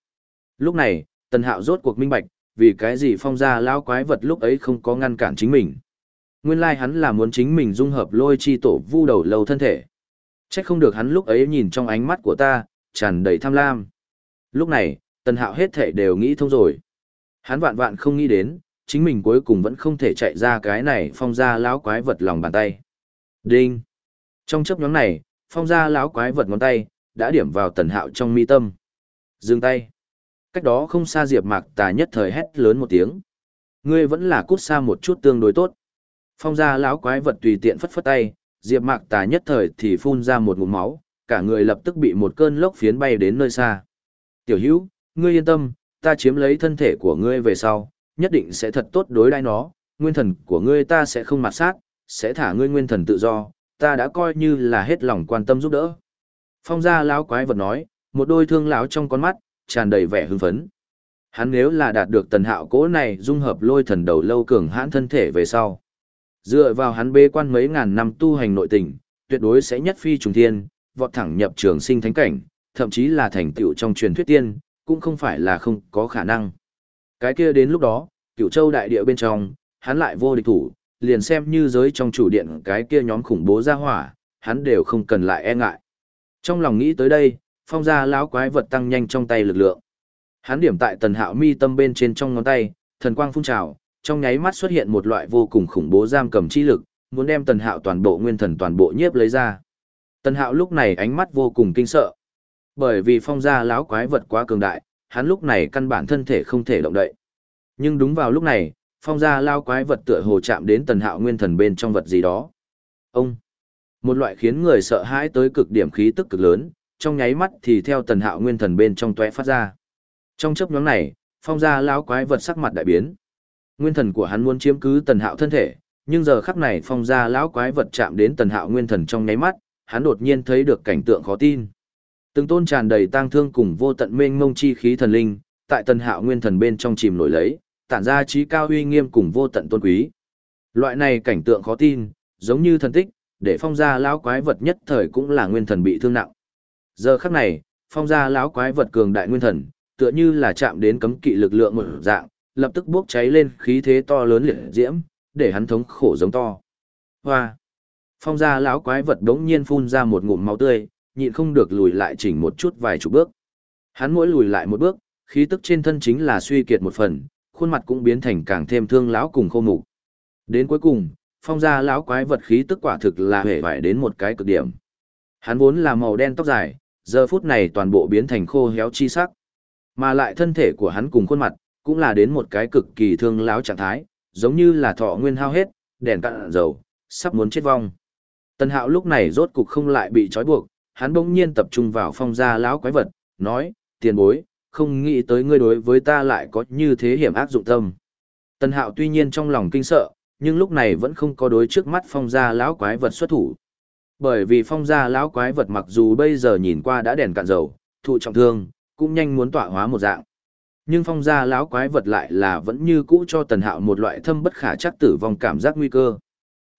S1: Lúc này, Tần Hạo rốt cuộc minh bạch, vì cái gì phong gia lão quái vật lúc ấy không có ngăn cản chính mình. Nguyên lai like hắn là muốn chính mình dung hợp lôi chi tổ vu đầu lâu thân thể. Chắc không được hắn lúc ấy nhìn trong ánh mắt của ta, tràn đầy tham lam. Lúc này, Tần Hạo hết thể đều nghĩ thông rồi. Hắn vạn vạn không nghĩ đến, chính mình cuối cùng vẫn không thể chạy ra cái này phong ra lão quái vật lòng bàn tay. Đinh! Trong chấp nhóm này, phong ra lão quái vật ngón tay, đã điểm vào tần hạo trong mi tâm. Dừng tay! Cách đó không xa diệp mạc tà nhất thời hét lớn một tiếng. Ngươi vẫn là cút xa một chút tương đối tốt. Phong ra lão quái vật tùy tiện phất phất tay, diệp mạc tà nhất thời thì phun ra một ngụm máu, cả người lập tức bị một cơn lốc phiến bay đến nơi xa. Tiểu hữu, ngươi yên tâm, ta chiếm lấy thân thể của ngươi về sau, nhất định sẽ thật tốt đối đãi nó, nguyên thần của ngươi ta sẽ không mặt sát, sẽ thả ngươi nguyên thần tự do, ta đã coi như là hết lòng quan tâm giúp đỡ. Phong gia lão quái vật nói, một đôi thương lão trong con mắt, tràn đầy vẻ hưng phấn. Hắn nếu là đạt được tần hạo cố này dung hợp lôi thần đầu lâu cường hãn thân thể về sau. Dựa vào hắn bê quan mấy ngàn năm tu hành nội tình, tuyệt đối sẽ nhất phi trùng thiên, vọt thẳng nhập trường sinh thánh cảnh, thậm chí là thành tựu trong truyền thuyết tiên, cũng không phải là không có khả năng. Cái kia đến lúc đó, cựu châu đại địa bên trong, hắn lại vô địch thủ, liền xem như giới trong chủ điện cái kia nhóm khủng bố ra hỏa, hắn đều không cần lại e ngại. Trong lòng nghĩ tới đây, phong gia lão quái vật tăng nhanh trong tay lực lượng. Hắn điểm tại tần hạo mi tâm bên trên trong ngón tay, thần quang phun trào, trong nháy mắt xuất hiện một loại vô cùng khủng bố giam cầm chi lực, muốn đem tần hạo toàn bộ nguyên thần toàn bộ nhiếp lấy ra. Tần hạo lúc này ánh mắt vô cùng kinh sợ. Bởi vì phong gia lão quái vật quá cường đại, hắn lúc này căn bản thân thể không thể động đậy. Nhưng đúng vào lúc này, phong gia lao quái vật tựa hồ chạm đến tần hạo nguyên thần bên trong vật gì đó. Ông! Một loại khiến người sợ hãi tới cực điểm khí tức cực lớn, trong nháy mắt thì theo tần hạo nguyên thần bên trong tué phát ra. Trong chấp nhóm này, phong gia lao quái vật sắc mặt đại biến. Nguyên thần của hắn muốn chiếm cứ tần hạo thân thể, nhưng giờ khắc này phong gia lão quái vật chạm đến tần hạo nguyên thần trong nháy mắt, hắn đột nhiên thấy được cảnh tượng khó tin. Từng tôn tràn đầy tang thương cùng vô tận mênh mông chi khí thần linh, tại tần hạo nguyên thần bên trong chìm nổi lấy, tản ra trí cao uy nghiêm cùng vô tận tôn quý. Loại này cảnh tượng khó tin, giống như thần tích, để phong gia lão quái vật nhất thời cũng là nguyên thần bị thương nặng. Giờ khắc này, phong gia lão quái vật cường đại nguyên thần, tựa như là chạm đến cấm kỵ lực lượng một dạng, lập tức bốc cháy lên khí thế to lớn liệt diễm, để hắn thống khổ giống to. Hoa! Phong gia lão quái vật đống nhiên phun ra một ngụm máu tươi, nhịn không được lùi lại chỉnh một chút vài chục bước. Hắn mỗi lùi lại một bước, khí tức trên thân chính là suy kiệt một phần, khuôn mặt cũng biến thành càng thêm thương lão cùng khô mục. Đến cuối cùng, phong gia lão quái vật khí tức quả thực là hề vải đến một cái cực điểm. Hắn vốn là màu đen tóc dài, giờ phút này toàn bộ biến thành khô héo chi sắc. Mà lại thân thể của hắn cùng khuôn mặt, cũng là đến một cái cực kỳ thương lão trạng thái, giống như là thọ nguyên hao hết, đèn cạn dầu, sắp muốn chết vong. tân Hạo lúc này rốt cục không lại bị trói buộc, hắn bỗng nhiên tập trung vào phong gia lão quái vật, nói, tiền bối, không nghĩ tới ngươi đối với ta lại có như thế hiểm ác dụng tâm. Tần Hạo tuy nhiên trong lòng kinh sợ, nhưng lúc này vẫn không có đối trước mắt phong gia lão quái vật xuất thủ. Bởi vì phong gia lão quái vật mặc dù bây giờ nhìn qua đã đèn cạn dầu, thụ trọng thương, cũng nhanh muốn tỏa hóa một dạng. Nhưng phong gia lão quái vật lại là vẫn như cũ cho Tần Hạo một loại thâm bất khả chắc tử vong cảm giác nguy cơ.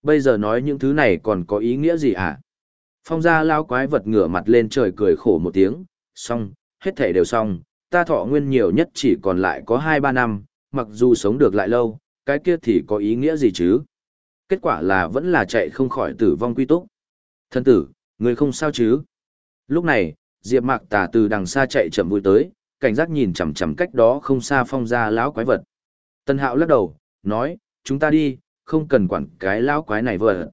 S1: Bây giờ nói những thứ này còn có ý nghĩa gì hả? Phong gia lão quái vật ngửa mặt lên trời cười khổ một tiếng, xong, hết thể đều xong, ta thọ nguyên nhiều nhất chỉ còn lại có 2-3 năm, mặc dù sống được lại lâu, cái kia thì có ý nghĩa gì chứ? Kết quả là vẫn là chạy không khỏi tử vong quy túc. Thân tử, người không sao chứ? Lúc này, Diệp Mạc Tà từ đằng xa chạy chậm vui tới, cảnh giác nhìn chằm chằm cách đó không xa phong gia lão quái vật. Tân Hạo lắc đầu, nói, chúng ta đi, không cần quản cái lão quái này vợ.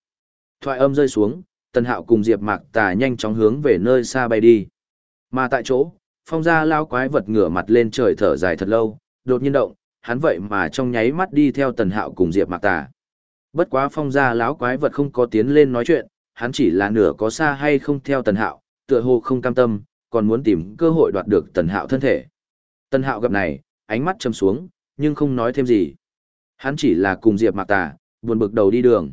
S1: Thoại âm rơi xuống, Tần Hạo cùng Diệp Mạc Tà nhanh chóng hướng về nơi xa bay đi. Mà tại chỗ, phong gia lão quái vật ngửa mặt lên trời thở dài thật lâu, đột nhiên động, hắn vậy mà trong nháy mắt đi theo Tần Hạo cùng Diệp Mạc Tà. Bất quá phong gia lão quái vật không có tiến lên nói chuyện, hắn chỉ là nửa có xa hay không theo Tần Hạo, tựa hồ không cam tâm, còn muốn tìm cơ hội đoạt được Tần Hạo thân thể. Tần Hạo gặp này, ánh mắt châm xuống, nhưng không nói thêm gì. Hắn chỉ là cùng Diệp Mạc Tà, buồn bực đầu đi đường.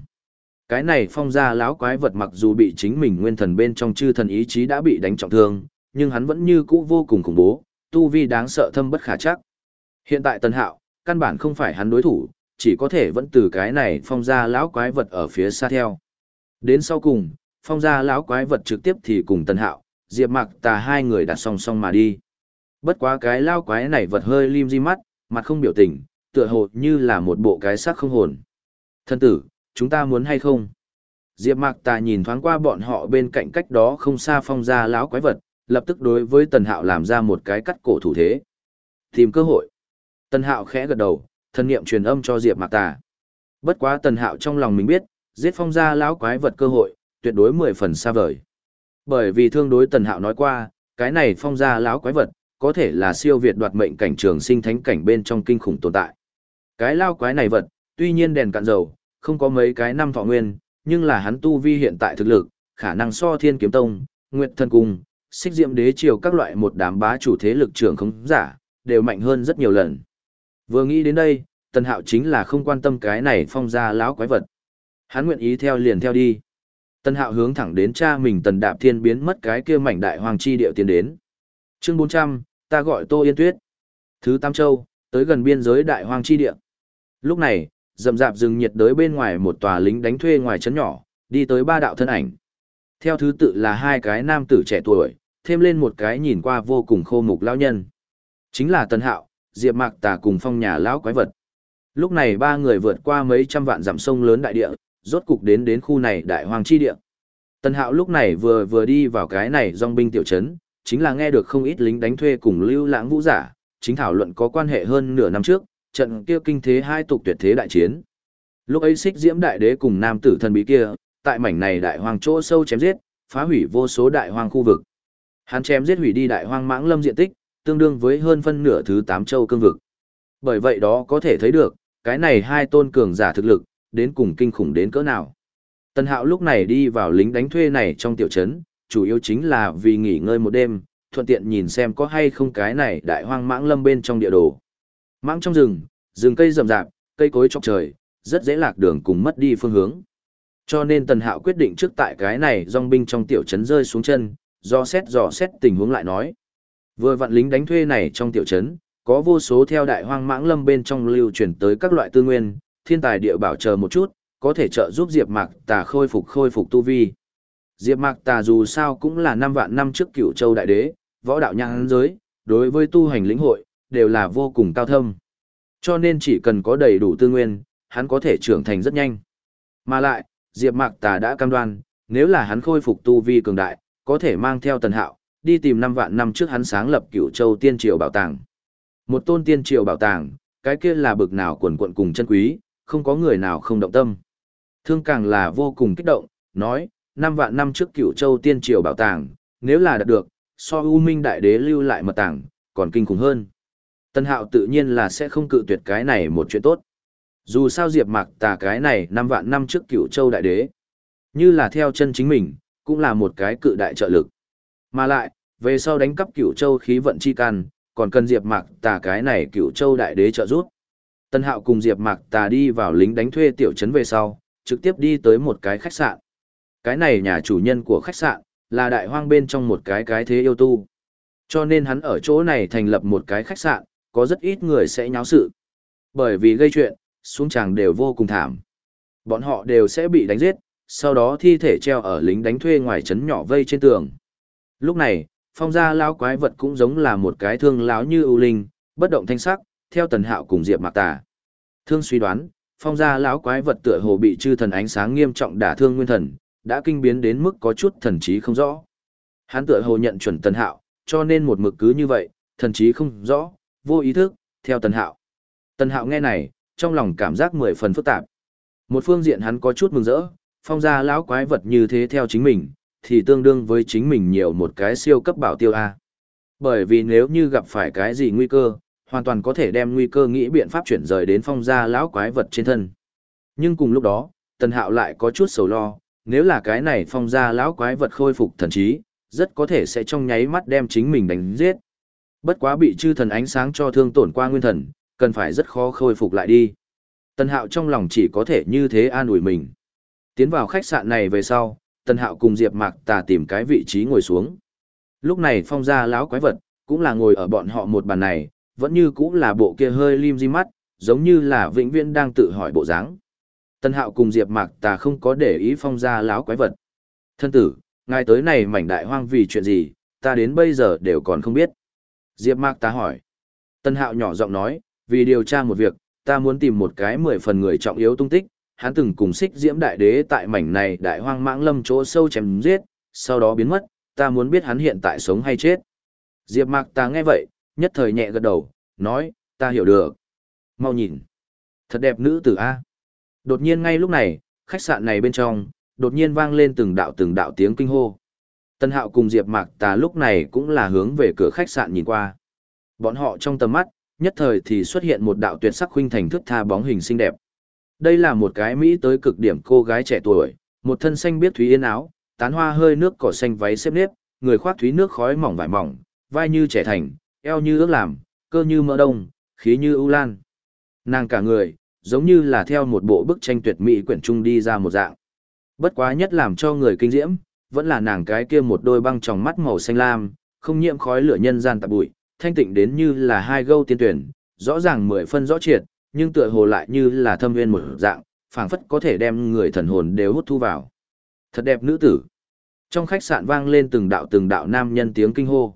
S1: Cái này phong gia lão quái vật mặc dù bị chính mình nguyên thần bên trong chư thần ý chí đã bị đánh trọng thương, nhưng hắn vẫn như cũ vô cùng khủng bố, tu vi đáng sợ thâm bất khả chắc. Hiện tại Tần Hạo, căn bản không phải hắn đối thủ, chỉ có thể vẫn từ cái này phong gia lão quái vật ở phía xa theo. Đến sau cùng, phong gia lão quái vật trực tiếp thì cùng Tần Hạo, Diệp Mặc Tà hai người đặt song song mà đi. Bất quá cái lão quái này vật hơi lim di mắt, mặt không biểu tình, tựa hồ như là một bộ cái xác không hồn. Thân tử, chúng ta muốn hay không? Diệp Mạc Tà nhìn thoáng qua bọn họ bên cạnh cách đó không xa phong gia lão quái vật, lập tức đối với Tần Hạo làm ra một cái cắt cổ thủ thế. Tìm cơ hội. Tần Hạo khẽ gật đầu, thân niệm truyền âm cho Diệp Mạc Tà. Bất quá Tần Hạo trong lòng mình biết, giết phong gia lão quái vật cơ hội, tuyệt đối mười phần xa vời. Bởi vì thương đối Tần Hạo nói qua, cái này phong gia lão quái vật, có thể là siêu việt đoạt mệnh cảnh trường sinh thánh cảnh bên trong kinh khủng tồn tại. Cái lao quái này vật, tuy nhiên đèn cạn dầu, không có mấy cái năm thọ nguyên, nhưng là hắn tu vi hiện tại thực lực, khả năng so thiên kiếm tông, nguyệt thần cung, xích diệm đế triều các loại một đám bá chủ thế lực trưởng không giả, đều mạnh hơn rất nhiều lần. Vừa nghĩ đến đây, Tần Hạo chính là không quan tâm cái này phong ra lão quái vật. Hắn nguyện ý theo liền theo đi. Tần Hạo hướng thẳng đến cha mình Tần Đạp Thiên biến mất cái kia mảnh đại hoàng chi điệu tiến đến. Chương 400, ta gọi Tô Yên Tuyết. Thứ Tam Châu, tới gần biên giới đại hoàng chi địa. Lúc này, rậm rạp rừng nhiệt đới bên ngoài một tòa lính đánh thuê ngoài trấn nhỏ, đi tới ba đạo thân ảnh. Theo thứ tự là hai cái nam tử trẻ tuổi, thêm lên một cái nhìn qua vô cùng khô mục lão nhân. Chính là tân Hạo, Diệp Mạc Tà cùng phong nhà lão quái vật. Lúc này ba người vượt qua mấy trăm vạn dặm sông lớn đại địa, rốt cục đến đến khu này đại hoàng chi địa. tân Hạo lúc này vừa vừa đi vào cái này dòng binh tiểu trấn, chính là nghe được không ít lính đánh thuê cùng lưu lãng vũ giả, chính thảo luận có quan hệ hơn nửa năm trước, trận kia kinh thế hai tục tuyệt thế đại chiến. Lúc ấy xích diễm đại đế cùng nam tử thần bí kia, tại mảnh này đại hoang chỗ sâu chém giết, phá hủy vô số đại hoang khu vực. Hắn chém giết hủy đi đại hoang mãng lâm diện tích, tương đương với hơn phân nửa thứ tám châu cương vực. Bởi vậy đó có thể thấy được, cái này hai tôn cường giả thực lực, đến cùng kinh khủng đến cỡ nào. Tần Hạo lúc này đi vào lính đánh thuê này trong tiểu trấn, chủ yếu chính là vì nghỉ ngơi một đêm, thuận tiện nhìn xem có hay không cái này đại hoang mãng lâm bên trong địa đồ. Mãng trong rừng, rừng cây rậm rạp, cây cối chọc trời, rất dễ lạc đường cùng mất đi phương hướng. Cho nên Tần Hạo quyết định trước tại cái này dòng binh trong tiểu trấn rơi xuống chân, do xét dò xét tình huống lại nói. Vừa vặn lính đánh thuê này trong tiểu trấn, có vô số theo đại hoang mãng lâm bên trong lưu chuyển tới các loại tư nguyên, thiên tài địa bảo chờ một chút, có thể trợ giúp Diệp Mạc Tà khôi phục khôi phục tu vi. Diệp Mạc Tà dù sao cũng là năm vạn năm trước Cửu Châu đại đế, võ đạo nhãn giới, đối với tu hành lĩnh hội đều là vô cùng cao thâm. Cho nên chỉ cần có đầy đủ tư nguyên, hắn có thể trưởng thành rất nhanh. Mà lại, Diệp Mạc Tà đã cam đoan, nếu là hắn khôi phục tu vi cường đại, có thể mang theo Tần Hạo, đi tìm năm vạn năm trước hắn sáng lập Cửu Châu Tiên Triều bảo tàng. Một tôn tiên triều bảo tàng, cái kia là bực nào quần quật cùng chân quý, không có người nào không động tâm. Thương càng là vô cùng kích động, nói, năm vạn năm trước Cửu Châu Tiên Triều bảo tàng, nếu là đạt được, so U Minh Đại Đế lưu lại mật tàng, còn kinh khủng hơn. Tân Hạo tự nhiên là sẽ không cự tuyệt cái này một chuyện tốt. Dù sao Diệp Mạc Tà cái này năm vạn năm trước Cửu Châu Đại Đế, như là theo chân chính mình, cũng là một cái cự đại trợ lực. Mà lại, về sau đánh cắp Cửu Châu khí vận chi can, còn cần Diệp Mạc Tà cái này Cửu Châu Đại Đế trợ giúp. Tân Hạo cùng Diệp Mạc Tà đi vào lính đánh thuê tiểu trấn về sau, trực tiếp đi tới một cái khách sạn. Cái này nhà chủ nhân của khách sạn là đại hoang bên trong một cái cái thế yêu tu. Cho nên hắn ở chỗ này thành lập một cái khách sạn, có rất ít người sẽ nháo sự. Bởi vì gây chuyện, xuống tràng đều vô cùng thảm. Bọn họ đều sẽ bị đánh giết, sau đó thi thể treo ở lính đánh thuê ngoài trấn nhỏ vây trên tường. Lúc này, phong gia lão quái vật cũng giống là một cái thương lão như ưu linh, bất động thanh sắc, theo tần hạo cùng diệp mạc tà. Thương suy đoán, phong gia lão quái vật tựa hồ bị chư thần ánh sáng nghiêm trọng đả thương nguyên thần, đã kinh biến đến mức có chút thần trí không rõ. Hắn tựa hồ nhận chuẩn tần hạo, cho nên một mực cứ như vậy, thần trí không rõ, vô ý thức, theo tần hạo. Tần hạo nghe này, trong lòng cảm giác mười phần phức tạp. Một phương diện hắn có chút mừng rỡ, phong gia lão quái vật như thế theo chính mình, thì tương đương với chính mình nhiều một cái siêu cấp bảo tiêu A. Bởi vì nếu như gặp phải cái gì nguy cơ, hoàn toàn có thể đem nguy cơ nghĩ biện pháp chuyển rời đến phong gia lão quái vật trên thân. Nhưng cùng lúc đó, Tần Hạo lại có chút sầu lo, nếu là cái này phong gia lão quái vật khôi phục thần trí, rất có thể sẽ trong nháy mắt đem chính mình đánh giết. Bất quá bị chư thần ánh sáng cho thương tổn qua nguyên thần, cần phải rất khó khôi phục lại đi. Tần Hạo trong lòng chỉ có thể như thế an ủi mình. Tiến vào khách sạn này về sau, Tần Hạo cùng Diệp Mạc Tà tìm cái vị trí ngồi xuống. Lúc này phong gia lão quái vật, cũng là ngồi ở bọn họ một bàn này, vẫn như cũng là bộ kia hơi lim di mắt, giống như là vĩnh viễn đang tự hỏi bộ dáng. Tân Hạo cùng Diệp Mạc Tà không có để ý phong gia lão quái vật. Thân tử, ngài tới này mảnh đại hoang vì chuyện gì, ta đến bây giờ đều còn không biết. Diệp Mạc ta hỏi. Tân Hạo nhỏ giọng nói, vì điều tra một việc, ta muốn tìm một cái mười phần người trọng yếu tung tích, hắn từng cùng xích diễm đại đế tại mảnh này đại hoang mãng lâm chỗ sâu chém giết, sau đó biến mất, ta muốn biết hắn hiện tại sống hay chết. Diệp Mạc ta nghe vậy, nhất thời nhẹ gật đầu, nói, ta hiểu được. Mau nhìn. Thật đẹp nữ tử A. Đột nhiên ngay lúc này, khách sạn này bên trong, đột nhiên vang lên từng đạo từng đạo tiếng kinh hô. Tân Hạo cùng Diệp Mạc Tà lúc này cũng là hướng về cửa khách sạn nhìn qua. Bọn họ trong tầm mắt, nhất thời thì xuất hiện một đạo tuyệt sắc huynh thành thước tha bóng hình xinh đẹp. Đây là một cái mỹ tới cực điểm cô gái trẻ tuổi, một thân xanh biết thúy yên áo, tán hoa hơi nước cỏ xanh váy xếp nếp, người khoác thúy nước khói mỏng vải mỏng, vai như trẻ thành, eo như ước làm, cơ như mỡ đông, khí như ưu lan. Nàng cả người, giống như là theo một bộ bức tranh tuyệt mỹ quyển trung đi ra một dạng. Bất quá nhất làm cho người kinh diễm, vẫn là nàng cái kia một đôi băng tròng mắt màu xanh lam, không nhiễm khói lửa nhân gian tạp bụi, thanh tịnh đến như là hai gâu tiên tuyển, rõ ràng mười phân rõ triệt, nhưng tựa hồ lại như là thâm nguyên một dạng, phảng phất có thể đem người thần hồn đều hút thu vào. Thật đẹp nữ tử. Trong khách sạn vang lên từng đạo từng đạo nam nhân tiếng kinh hô.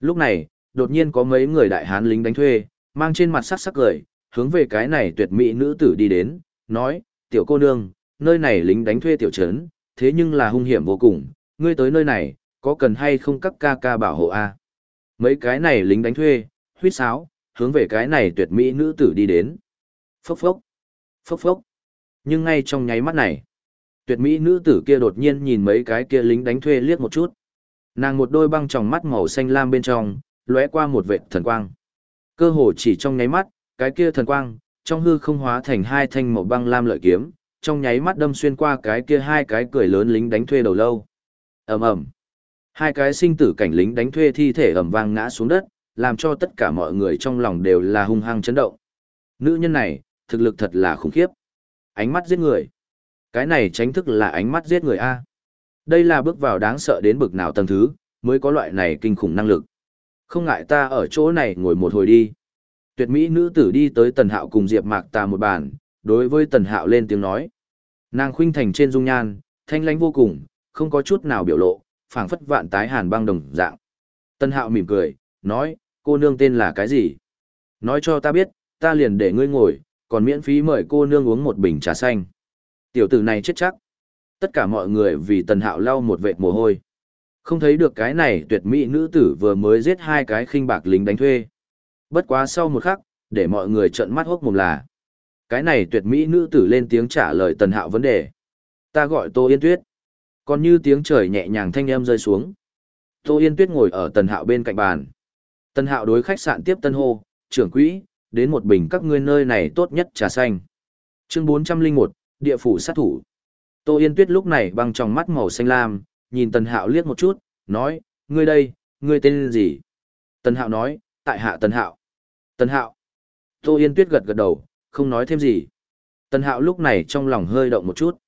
S1: Lúc này, đột nhiên có mấy người đại hán lính đánh thuê, mang trên mặt sắc sắc cười, hướng về cái này tuyệt mỹ nữ tử đi đến, nói, tiểu cô nương, nơi này lính đánh thuê tiểu trấn, thế nhưng là hung hiểm vô cùng, ngươi tới nơi này, có cần hay không các ca ca bảo hộ a? Mấy cái này lính đánh thuê, huyết sáo, hướng về cái này tuyệt mỹ nữ tử đi đến. Phốc phốc, phốc phốc. Nhưng ngay trong nháy mắt này, tuyệt mỹ nữ tử kia đột nhiên nhìn mấy cái kia lính đánh thuê liếc một chút. Nàng một đôi băng tròng mắt màu xanh lam bên trong, lóe qua một vệt thần quang. Cơ hồ chỉ trong nháy mắt, cái kia thần quang, trong hư không hóa thành hai thanh màu băng lam lợi kiếm, trong nháy mắt đâm xuyên qua cái kia hai cái cười lớn lính đánh thuê đầu lâu. Ầm ầm. Hai cái sinh tử cảnh lính đánh thuê thi thể ầm vang ngã xuống đất, làm cho tất cả mọi người trong lòng đều là hung hăng chấn động. Nữ nhân này, thực lực thật là khủng khiếp. Ánh mắt giết người. Cái này tránh thức là ánh mắt giết người a. Đây là bước vào đáng sợ đến bực nào tầng thứ, mới có loại này kinh khủng năng lực. Không ngại ta ở chỗ này ngồi một hồi đi. Tuyệt mỹ nữ tử đi tới tần hạo cùng Diệp Mạc Tà một bàn, đối với tần hạo lên tiếng nói. Nàng khuynh thành trên dung nhan, thanh lãnh vô cùng, không có chút nào biểu lộ, phảng phất vạn tái hàn băng đồng dạng. Tần hạo mỉm cười, nói, cô nương tên là cái gì? Nói cho ta biết, ta liền để ngươi ngồi, còn miễn phí mời cô nương uống một bình trà xanh. Tiểu tử này chết chắc. Tất cả mọi người vì tần hạo lau một vệt mồ hôi. Không thấy được cái này tuyệt mỹ nữ tử vừa mới giết hai cái khinh bạc lính đánh thuê. Bất quá sau một khắc, để mọi người trợn mắt hốc mồm là. Cái này tuyệt mỹ nữ tử lên tiếng trả lời tần hạo vấn đề. Ta gọi Tô Yên Tuyết. Còn như tiếng trời nhẹ nhàng thanh âm rơi xuống. Tô Yên Tuyết ngồi ở tần hạo bên cạnh bàn. Tần hạo đối khách sạn tiếp tân hô, trưởng quỹ, đến một bình các ngươi nơi này tốt nhất trà xanh. Chương 401, địa phủ sát thủ. Tô Yên Tuyết lúc này băng trong mắt màu xanh lam, nhìn Tần Hạo liếc một chút, nói, ngươi đây, ngươi tên gì? Tần Hạo nói, tại hạ Tần Hạo. Tần Hạo. Tô Yên Tuyết gật gật đầu, không nói thêm gì. Tần Hạo lúc này trong lòng hơi động một chút.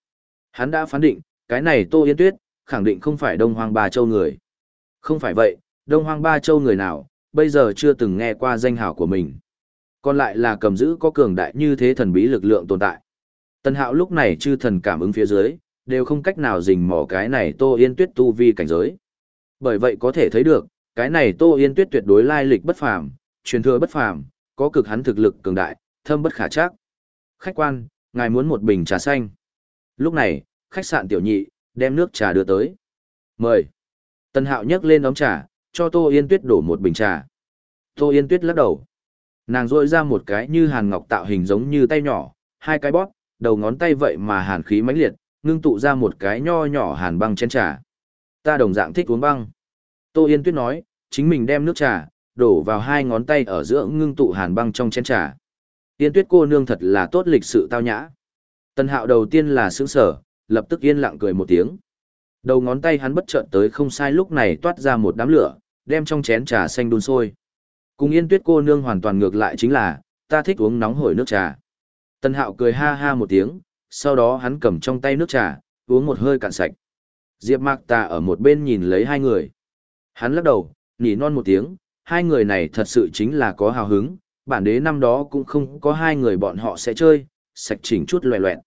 S1: Hắn đã phán định, cái này Tô Yên Tuyết, khẳng định không phải Đông Hoang Ba Châu người. Không phải vậy, Đông Hoang Ba Châu người nào, bây giờ chưa từng nghe qua danh hào của mình. Còn lại là cầm giữ có cường đại như thế thần bí lực lượng tồn tại. Tần Hạo lúc này chư thần cảm ứng phía dưới, đều không cách nào rình mò cái này Tô Yên Tuyết tu vi cảnh giới. Bởi vậy có thể thấy được, cái này Tô Yên Tuyết tuyệt đối lai lịch bất phàm, truyền thừa bất phàm, có cực hắn thực lực cường đại, thâm bất khả trắc. Khách quan, ngài muốn một bình trà xanh. Lúc này, khách sạn tiểu nhị, đem nước trà đưa tới. Mời. Tần Hạo nhấc lên ống trà, cho Tô Yên Tuyết đổ một bình trà. Tô Yên Tuyết lắc đầu. Nàng rôi ra một cái như hàn ngọc tạo hình giống như tay nhỏ, hai cái bóp, đầu ngón tay vậy mà hàn khí mãnh liệt, ngưng tụ ra một cái nho nhỏ hàn băng chén trà. Ta đồng dạng thích uống băng. Tô Yên Tuyết nói, chính mình đem nước trà, đổ vào hai ngón tay ở giữa ngưng tụ hàn băng trong chén trà. Yên Tuyết cô nương thật là tốt lịch sự tao nhã. Tân hạo đầu tiên là sướng sở, lập tức yên lặng cười một tiếng. Đầu ngón tay hắn bất chợt tới không sai lúc này toát ra một đám lửa, đem trong chén trà xanh đun sôi. Cùng Yên Tuyết cô nương hoàn toàn ngược lại chính là, ta thích uống nóng hổi nước trà. Tân Hạo cười ha ha một tiếng, sau đó hắn cầm trong tay nước trà, uống một hơi cạn sạch. Diệp Mạc ta ở một bên nhìn lấy hai người. Hắn lắc đầu, nỉ non một tiếng, hai người này thật sự chính là có hào hứng, bản đế năm đó cũng không có hai người bọn họ sẽ chơi, sạch chỉnh chút loẹ loẹn.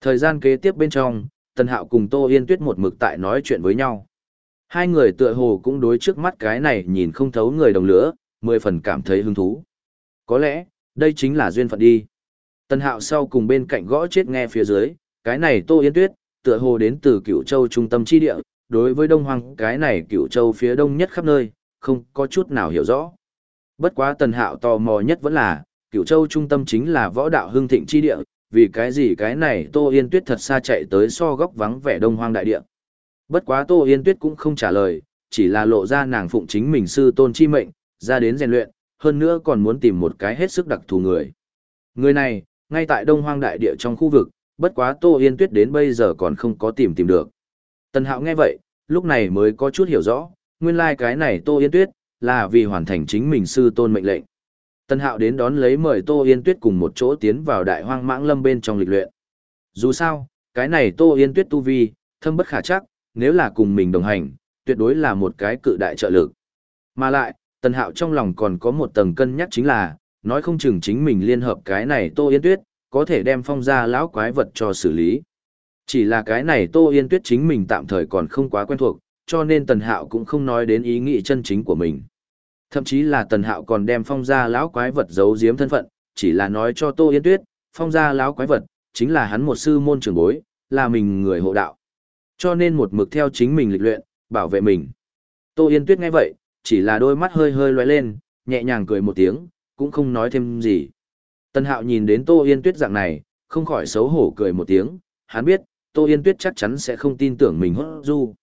S1: Thời gian kế tiếp bên trong, Tân Hạo cùng Tô Yên Tuyết một mực tại nói chuyện với nhau. Hai người tựa hồ cũng đối trước mắt cái này nhìn không thấu người đồng lửa, mười phần cảm thấy hứng thú. Có lẽ, đây chính là duyên phận đi. Tân hạo sau cùng bên cạnh gõ chết nghe phía dưới, cái này Tô Yên Tuyết, tựa hồ đến từ cửu châu trung tâm chi địa, đối với Đông Hoang cái này cửu châu phía đông nhất khắp nơi, không có chút nào hiểu rõ. Bất quá tần hạo tò mò nhất vẫn là, cửu châu trung tâm chính là võ đạo hương thịnh chi địa, vì cái gì cái này Tô Yên Tuyết thật xa chạy tới so góc vắng vẻ Đông Hoang đại địa. Bất quá Tô Yên Tuyết cũng không trả lời, chỉ là lộ ra nàng phụng chính mình sư tôn chi mệnh, ra đến rèn luyện, hơn nữa còn muốn tìm một cái hết sức đặc thù người. Người này, ngay tại Đông Hoang Đại Địa trong khu vực, bất quá Tô Yên Tuyết đến bây giờ còn không có tìm tìm được. Tần Hạo nghe vậy, lúc này mới có chút hiểu rõ, nguyên lai like cái này Tô Yên Tuyết, là vì hoàn thành chính mình sư tôn mệnh lệnh. Tần Hạo đến đón lấy mời Tô Yên Tuyết cùng một chỗ tiến vào Đại Hoang Mãng Lâm bên trong lịch luyện. Dù sao, cái này Tô Yên Tuyết tu vi, thâm bất khả chắc, nếu là cùng mình đồng hành, tuyệt đối là một cái cự đại trợ lực. Mà lại, Tần Hạo trong lòng còn có một tầng cân nhắc chính là, nói không chừng chính mình liên hợp cái này Tô Yên Tuyết, có thể đem phong ra lão quái vật cho xử lý. Chỉ là cái này Tô Yên Tuyết chính mình tạm thời còn không quá quen thuộc, cho nên Tần Hạo cũng không nói đến ý nghĩ chân chính của mình. Thậm chí là Tần Hạo còn đem phong Gia lão quái vật giấu giếm thân phận, chỉ là nói cho Tô Yên Tuyết, phong Gia lão quái vật, chính là hắn một sư môn trưởng bối, là mình người hộ đạo. Cho nên một mực theo chính mình lịch luyện, bảo vệ mình. Tô Yên Tuyết nghe vậy, chỉ là đôi mắt hơi hơi lóe lên, nhẹ nhàng cười một tiếng, cũng không nói thêm gì. Tân Hạo nhìn đến Tô Yên Tuyết dạng này, không khỏi xấu hổ cười một tiếng, hắn biết, Tô Yên Tuyết chắc chắn sẽ không tin tưởng mình hốt du.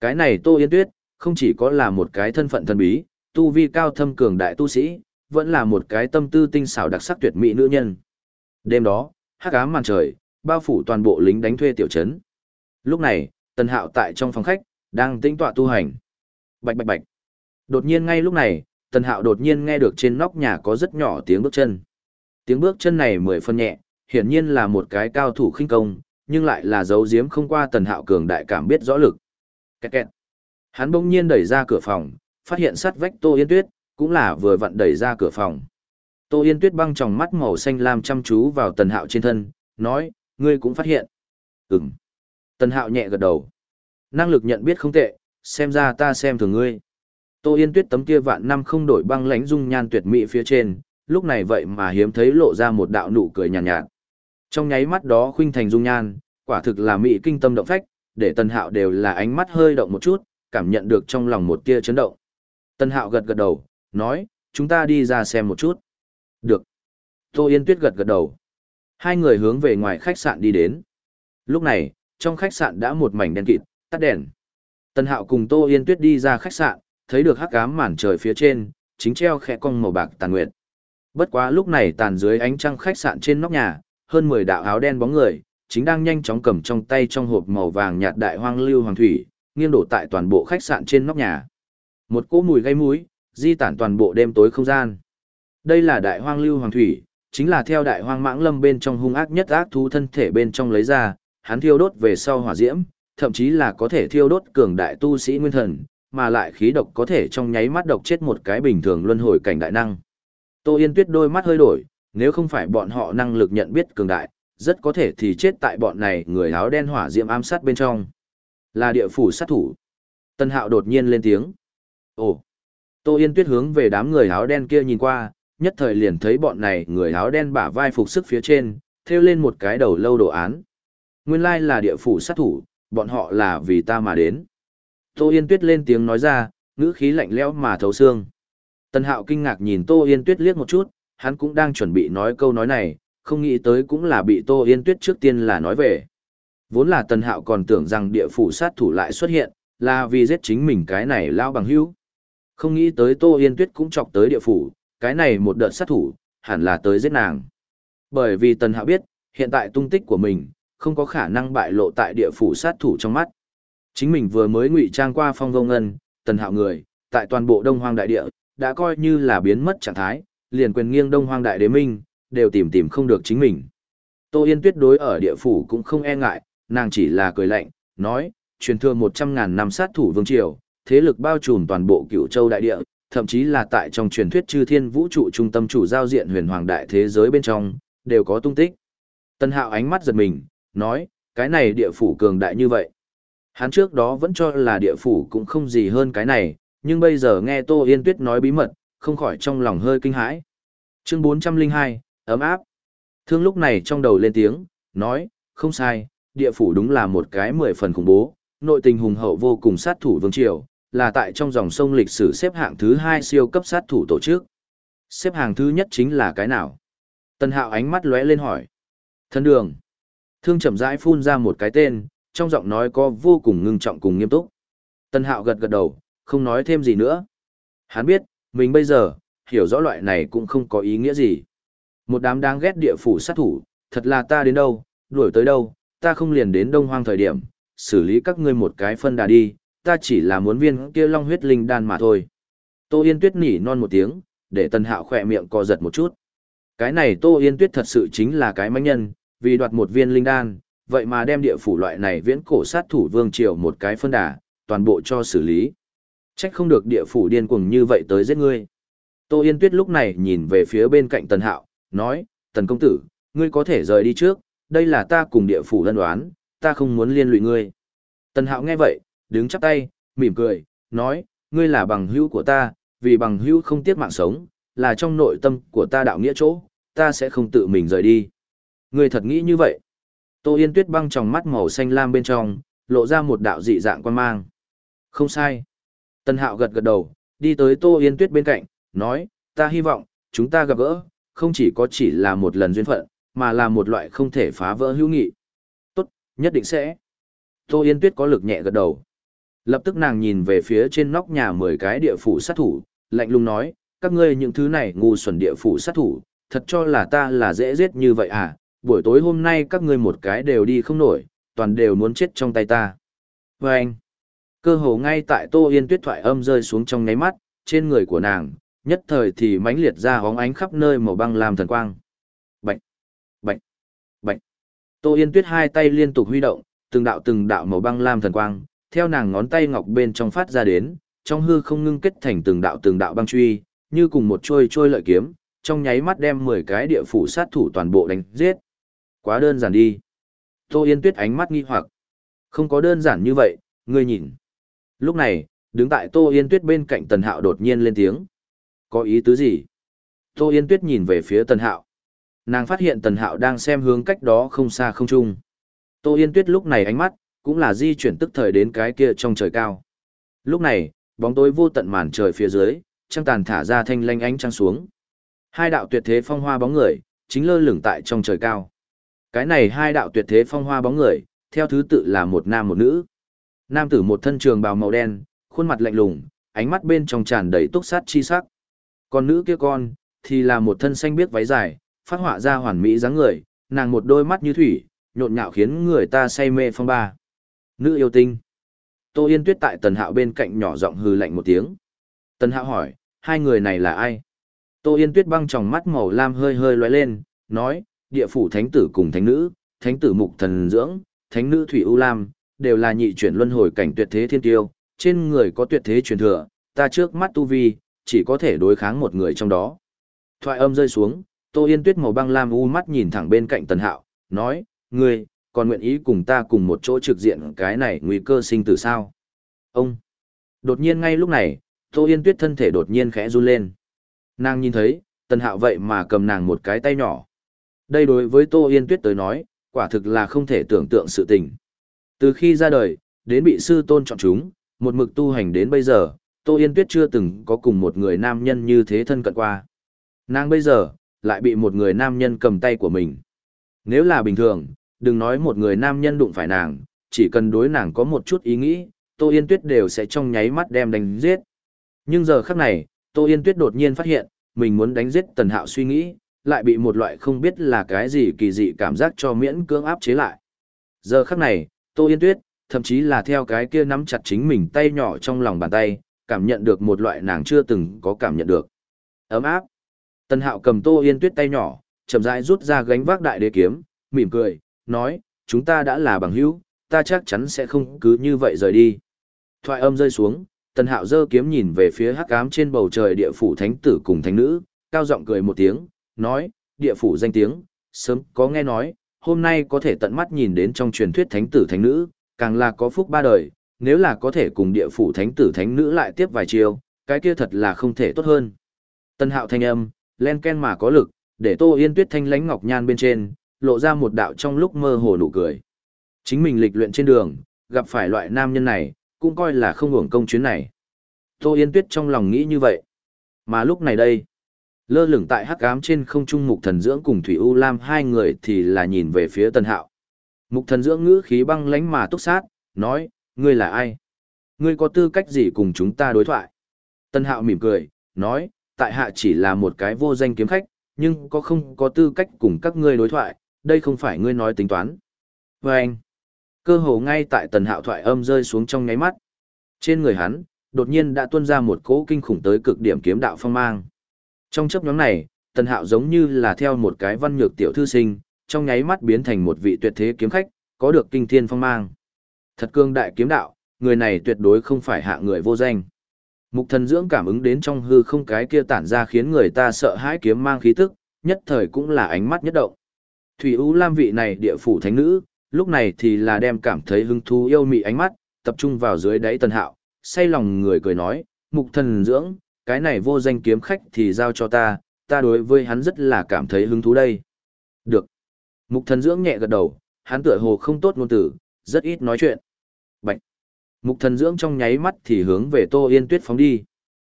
S1: Cái này Tô Yên Tuyết, không chỉ có là một cái thân phận thần bí, tu vi cao thâm cường đại tu sĩ, vẫn là một cái tâm tư tinh xảo đặc sắc tuyệt mỹ nữ nhân. Đêm đó, hắc ám màn trời, bao phủ toàn bộ lính đánh thuê tiểu trấn. Lúc này, tần Hạo tại trong phòng khách, đang tĩnh tọa tu hành. Bạch bạch bạch. Đột nhiên ngay lúc này, Tần Hạo đột nhiên nghe được trên nóc nhà có rất nhỏ tiếng bước chân. Tiếng bước chân này mười phân nhẹ, hiển nhiên là một cái cao thủ khinh công, nhưng lại là dấu giếm không qua Tần Hạo cường đại cảm biết rõ lực. Kẹt kẹt. Hắn bỗng nhiên đẩy ra cửa phòng, phát hiện sát vách Tô Yên Tuyết, cũng là vừa vặn đẩy ra cửa phòng. Tô Yên Tuyết băng tròng mắt màu xanh lam chăm chú vào Tần Hạo trên thân, nói, ngươi cũng phát hiện. Ừm. Tần Hạo nhẹ gật đầu. Năng lực nhận biết không tệ, xem ra ta xem thường ngươi. Tô Yên Tuyết tấm kia vạn năm không đổi băng lãnh dung nhan tuyệt mỹ phía trên, lúc này vậy mà hiếm thấy lộ ra một đạo nụ cười nhàn nhạt, nhạt. Trong nháy mắt đó khuynh thành dung nhan, quả thực là mỹ kinh tâm động phách, để Tần Hạo đều là ánh mắt hơi động một chút, cảm nhận được trong lòng một tia chấn động. Tân Hạo gật gật đầu, nói, chúng ta đi ra xem một chút. Được. Tô Yên Tuyết gật gật đầu. Hai người hướng về ngoài khách sạn đi đến. Lúc này, trong khách sạn đã một mảnh đen kịt, tắt đèn. Tân Hạo cùng Tô Yên Tuyết đi ra khách sạn, thấy được hắc ám màn trời phía trên, chính treo khẽ cong màu bạc tàn nguyệt. Bất quá lúc này tàn dưới ánh trăng khách sạn trên nóc nhà, hơn 10 đạo áo đen bóng người, chính đang nhanh chóng cầm trong tay trong hộp màu vàng nhạt đại hoang lưu hoàng thủy, nghiêng đổ tại toàn bộ khách sạn trên nóc nhà. Một cỗ mùi gây mũi, di tản toàn bộ đêm tối không gian. Đây là đại hoang lưu hoàng thủy, chính là theo đại hoang mãng lâm bên trong hung ác nhất ác thú thân thể bên trong lấy ra, hắn thiêu đốt về sau hỏa diễm, thậm chí là có thể thiêu đốt cường đại tu sĩ nguyên thần, mà lại khí độc có thể trong nháy mắt độc chết một cái bình thường luân hồi cảnh đại năng. Tô Yên Tuyết đôi mắt hơi đổi, nếu không phải bọn họ năng lực nhận biết cường đại, rất có thể thì chết tại bọn này người áo đen hỏa diễm ám sát bên trong. Là địa phủ sát thủ. Tân Hạo đột nhiên lên tiếng. Ồ! Tô Yên Tuyết hướng về đám người áo đen kia nhìn qua, nhất thời liền thấy bọn này người áo đen bả vai phục sức phía trên, theo lên một cái đầu lâu đồ án. Nguyên lai là địa phủ sát thủ, bọn họ là vì ta mà đến. Tô Yên Tuyết lên tiếng nói ra, ngữ khí lạnh lẽo mà thấu xương. Tần Hạo kinh ngạc nhìn Tô Yên Tuyết liếc một chút, hắn cũng đang chuẩn bị nói câu nói này, không nghĩ tới cũng là bị Tô Yên Tuyết trước tiên là nói về. Vốn là Tần Hạo còn tưởng rằng địa phủ sát thủ lại xuất hiện, là vì giết chính mình cái này lao bằng hữu. Không nghĩ tới Tô Yên Tuyết cũng chọc tới địa phủ, cái này một đợt sát thủ, hẳn là tới giết nàng. Bởi vì Tần Hạo biết, hiện tại tung tích của mình, không có khả năng bại lộ tại địa phủ sát thủ trong mắt. Chính mình vừa mới ngụy trang qua phong vông ngân, Tần Hạo người, tại toàn bộ Đông Hoang đại địa, đã coi như là biến mất trạng thái, liền quyền nghiêng Đông Hoang đại đế minh, đều tìm tìm không được chính mình. Tô Yên tuyết đối ở địa phủ cũng không e ngại, nàng chỉ là cười lạnh, nói, truyền thừa 100.000 năm sát thủ vương triều, thế lực bao trùm toàn bộ cửu châu đại địa, thậm chí là tại trong truyền thuyết chư thiên vũ trụ trung tâm chủ giao diện huyền hoàng đại thế giới bên trong, đều có tung tích. Tân hạo ánh mắt giật mình, nói, cái này địa phủ cường đại như vậy. Hắn trước đó vẫn cho là địa phủ cũng không gì hơn cái này, nhưng bây giờ nghe Tô Yên Tuyết nói bí mật, không khỏi trong lòng hơi kinh hãi. Chương 402, ấm áp. Thương lúc này trong đầu lên tiếng, nói, không sai, địa phủ đúng là một cái mười phần khủng bố, nội tình hùng hậu vô cùng sát thủ vương triều, là tại trong dòng sông lịch sử xếp hạng thứ hai siêu cấp sát thủ tổ chức. Xếp hạng thứ nhất chính là cái nào? Tân hạo ánh mắt lóe lên hỏi. Thân đường. Thương chậm rãi phun ra một cái tên, trong giọng nói có vô cùng ngưng trọng cùng nghiêm túc. Tân hạo gật gật đầu, không nói thêm gì nữa. Hắn biết, mình bây giờ, hiểu rõ loại này cũng không có ý nghĩa gì. Một đám đáng ghét địa phủ sát thủ, thật là ta đến đâu, đuổi tới đâu, ta không liền đến đông hoang thời điểm, xử lý các ngươi một cái phân đà đi, ta chỉ là muốn viên kia long huyết linh đan mà thôi. Tô Yên Tuyết nỉ non một tiếng, để Tần Hạo khỏe miệng co giật một chút. Cái này Tô Yên Tuyết thật sự chính là cái mánh nhân, vì đoạt một viên linh đan, vậy mà đem địa phủ loại này viễn cổ sát thủ vương triều một cái phân đà, toàn bộ cho xử lý. Trách không được địa phủ điên cuồng như vậy tới giết ngươi. Tô Yên Tuyết lúc này nhìn về phía bên cạnh Tần Hạo, nói, Tần Công Tử, ngươi có thể rời đi trước, đây là ta cùng địa phủ lân đoán, ta không muốn liên lụy ngươi. Tần Hạo nghe vậy, đứng chắp tay, mỉm cười, nói, ngươi là bằng hữu của ta, vì bằng hữu không tiếc mạng sống, là trong nội tâm của ta đạo nghĩa chỗ, ta sẽ không tự mình rời đi. Ngươi thật nghĩ như vậy. Tô Yên Tuyết băng trong mắt màu xanh lam bên trong, lộ ra một đạo dị dạng quan mang. Không sai. Tân Hạo gật gật đầu, đi tới Tô Yên Tuyết bên cạnh, nói, ta hy vọng, chúng ta gặp gỡ, không chỉ có chỉ là một lần duyên phận, mà là một loại không thể phá vỡ hữu nghị. Tốt, nhất định sẽ. Tô Yên Tuyết có lực nhẹ gật đầu. Lập tức nàng nhìn về phía trên nóc nhà 10 cái địa phủ sát thủ, lạnh lùng nói, các ngươi những thứ này ngu xuẩn địa phủ sát thủ, thật cho là ta là dễ giết như vậy à, buổi tối hôm nay các ngươi một cái đều đi không nổi, toàn đều muốn chết trong tay ta. Và anh, cơ hồ ngay tại Tô Yên Tuyết thoại âm rơi xuống trong ngáy mắt, trên người của nàng, nhất thời thì mãnh liệt ra hóng ánh khắp nơi màu băng làm thần quang. Bạch, bạch, bạch. Tô Yên Tuyết hai tay liên tục huy động, từng đạo từng đạo màu băng lam thần quang, theo nàng ngón tay ngọc bên trong phát ra đến, trong hư không ngưng kết thành từng đạo từng đạo băng truy, như cùng một trôi trôi lợi kiếm, trong nháy mắt đem 10 cái địa phủ sát thủ toàn bộ đánh giết. Quá đơn giản đi. Tô Yên Tuyết ánh mắt nghi hoặc. Không có đơn giản như vậy, ngươi nhìn. Lúc này, đứng tại Tô Yên Tuyết bên cạnh Tần Hạo đột nhiên lên tiếng. Có ý tứ gì? Tô Yên Tuyết nhìn về phía Tần Hạo. Nàng phát hiện Tần Hạo đang xem hướng cách đó không xa không trung. Tô Yên Tuyết lúc này ánh mắt, cũng là di chuyển tức thời đến cái kia trong trời cao. Lúc này, bóng tối vô tận màn trời phía dưới, trăng tàn thả ra thanh lanh ánh trăng xuống. Hai đạo tuyệt thế phong hoa bóng người, chính lơ lửng tại trong trời cao. Cái này hai đạo tuyệt thế phong hoa bóng người, theo thứ tự là một nam một nữ. Nam tử một thân trường bào màu đen, khuôn mặt lạnh lùng, ánh mắt bên trong tràn đầy túc sát chi sắc. Còn nữ kia con, thì là một thân xanh biếc váy dài, phát họa ra hoàn mỹ dáng người, nàng một đôi mắt như thủy, nhộn nhạo khiến người ta say mê phong ba. Nữ yêu tinh. Tô Yên Tuyết tại Tần Hạo bên cạnh nhỏ giọng hừ lạnh một tiếng. Tần Hạo hỏi, hai người này là ai? Tô Yên Tuyết băng tròng mắt màu lam hơi hơi lóe lên, nói, địa phủ thánh tử cùng thánh nữ, thánh tử mục thần dưỡng, thánh nữ thủy u lam, đều là nhị chuyển luân hồi cảnh tuyệt thế thiên tiêu, trên người có tuyệt thế truyền thừa, ta trước mắt tu vi, chỉ có thể đối kháng một người trong đó. Thoại âm rơi xuống, Tô Yên Tuyết màu băng lam u mắt nhìn thẳng bên cạnh Tần Hạo, nói, ngươi, còn nguyện ý cùng ta cùng một chỗ trực diện cái này nguy cơ sinh tử sao? Ông! Đột nhiên ngay lúc này, Tô Yên Tuyết thân thể đột nhiên khẽ run lên. Nàng nhìn thấy, Tần Hạo vậy mà cầm nàng một cái tay nhỏ. Đây đối với Tô Yên Tuyết tới nói, quả thực là không thể tưởng tượng sự tình. Từ khi ra đời, đến bị sư tôn chọn chúng, một mực tu hành đến bây giờ, Tô Yên Tuyết chưa từng có cùng một người nam nhân như thế thân cận qua. Nàng bây giờ, lại bị một người nam nhân cầm tay của mình. Nếu là bình thường, đừng nói một người nam nhân đụng phải nàng, chỉ cần đối nàng có một chút ý nghĩ, Tô Yên Tuyết đều sẽ trong nháy mắt đem đánh giết. Nhưng giờ khắc này, Tô Yên Tuyết đột nhiên phát hiện, mình muốn đánh giết Tần Hạo suy nghĩ, lại bị một loại không biết là cái gì kỳ dị cảm giác cho miễn cưỡng áp chế lại. Giờ khắc này, Tô Yên Tuyết, thậm chí là theo cái kia nắm chặt chính mình tay nhỏ trong lòng bàn tay, cảm nhận được một loại nàng chưa từng có cảm nhận được. Ấm áp. Tần Hạo cầm Tô Yên Tuyết tay nhỏ, chậm rãi rút ra gánh vác đại đế kiếm, mỉm cười, nói, chúng ta đã là bằng hữu, ta chắc chắn sẽ không cứ như vậy rời đi. Thoại âm rơi xuống, Tần Hạo giơ kiếm nhìn về phía hắc ám trên bầu trời địa phủ thánh tử cùng thánh nữ, cao giọng cười một tiếng, nói, địa phủ danh tiếng, sớm có nghe nói, hôm nay có thể tận mắt nhìn đến trong truyền thuyết thánh tử thánh nữ, càng là có phúc ba đời, nếu là có thể cùng địa phủ thánh tử thánh nữ lại tiếp vài chiều, cái kia thật là không thể tốt hơn. Tân hạo thanh âm, len ken mà có lực, để tô yên tuyết thanh lánh ngọc nhan bên trên, lộ ra một đạo trong lúc mơ hồ nụ cười. Chính mình lịch luyện trên đường, gặp phải loại nam nhân này, cũng coi là không hưởng công chuyến này. Tô Yên Tuyết trong lòng nghĩ như vậy. Mà lúc này đây, lơ lửng tại hắc ám trên không trung mục thần dưỡng cùng Thủy U Lam hai người thì là nhìn về phía Tân Hạo. Mục thần dưỡng ngữ khí băng lánh mà túc sát, nói, ngươi là ai? Ngươi có tư cách gì cùng chúng ta đối thoại? Tân Hạo mỉm cười, nói, tại hạ chỉ là một cái vô danh kiếm khách, nhưng có không có tư cách cùng các ngươi đối thoại, đây không phải ngươi nói tính toán. Và anh, cơ hồ ngay tại tần hạo thoại âm rơi xuống trong ngáy mắt. Trên người hắn, đột nhiên đã tuôn ra một cỗ kinh khủng tới cực điểm kiếm đạo phong mang. Trong chấp nhóm này, tần hạo giống như là theo một cái văn nhược tiểu thư sinh, trong nháy mắt biến thành một vị tuyệt thế kiếm khách, có được kinh thiên phong mang. Thật cương đại kiếm đạo, người này tuyệt đối không phải hạ người vô danh. Mục thần dưỡng cảm ứng đến trong hư không cái kia tản ra khiến người ta sợ hãi kiếm mang khí tức, nhất thời cũng là ánh mắt nhất động. Thủy U Lam vị này địa phủ thánh nữ, lúc này thì là đem cảm thấy hứng thú yêu mị ánh mắt, tập trung vào dưới đáy tần hạo, say lòng người cười nói, mục thần dưỡng, cái này vô danh kiếm khách thì giao cho ta, ta đối với hắn rất là cảm thấy hứng thú đây. Được. Mục thần dưỡng nhẹ gật đầu, hắn tựa hồ không tốt ngôn tử, rất ít nói chuyện. Bạch. Mục thần dưỡng trong nháy mắt thì hướng về Tô Yên Tuyết phóng đi.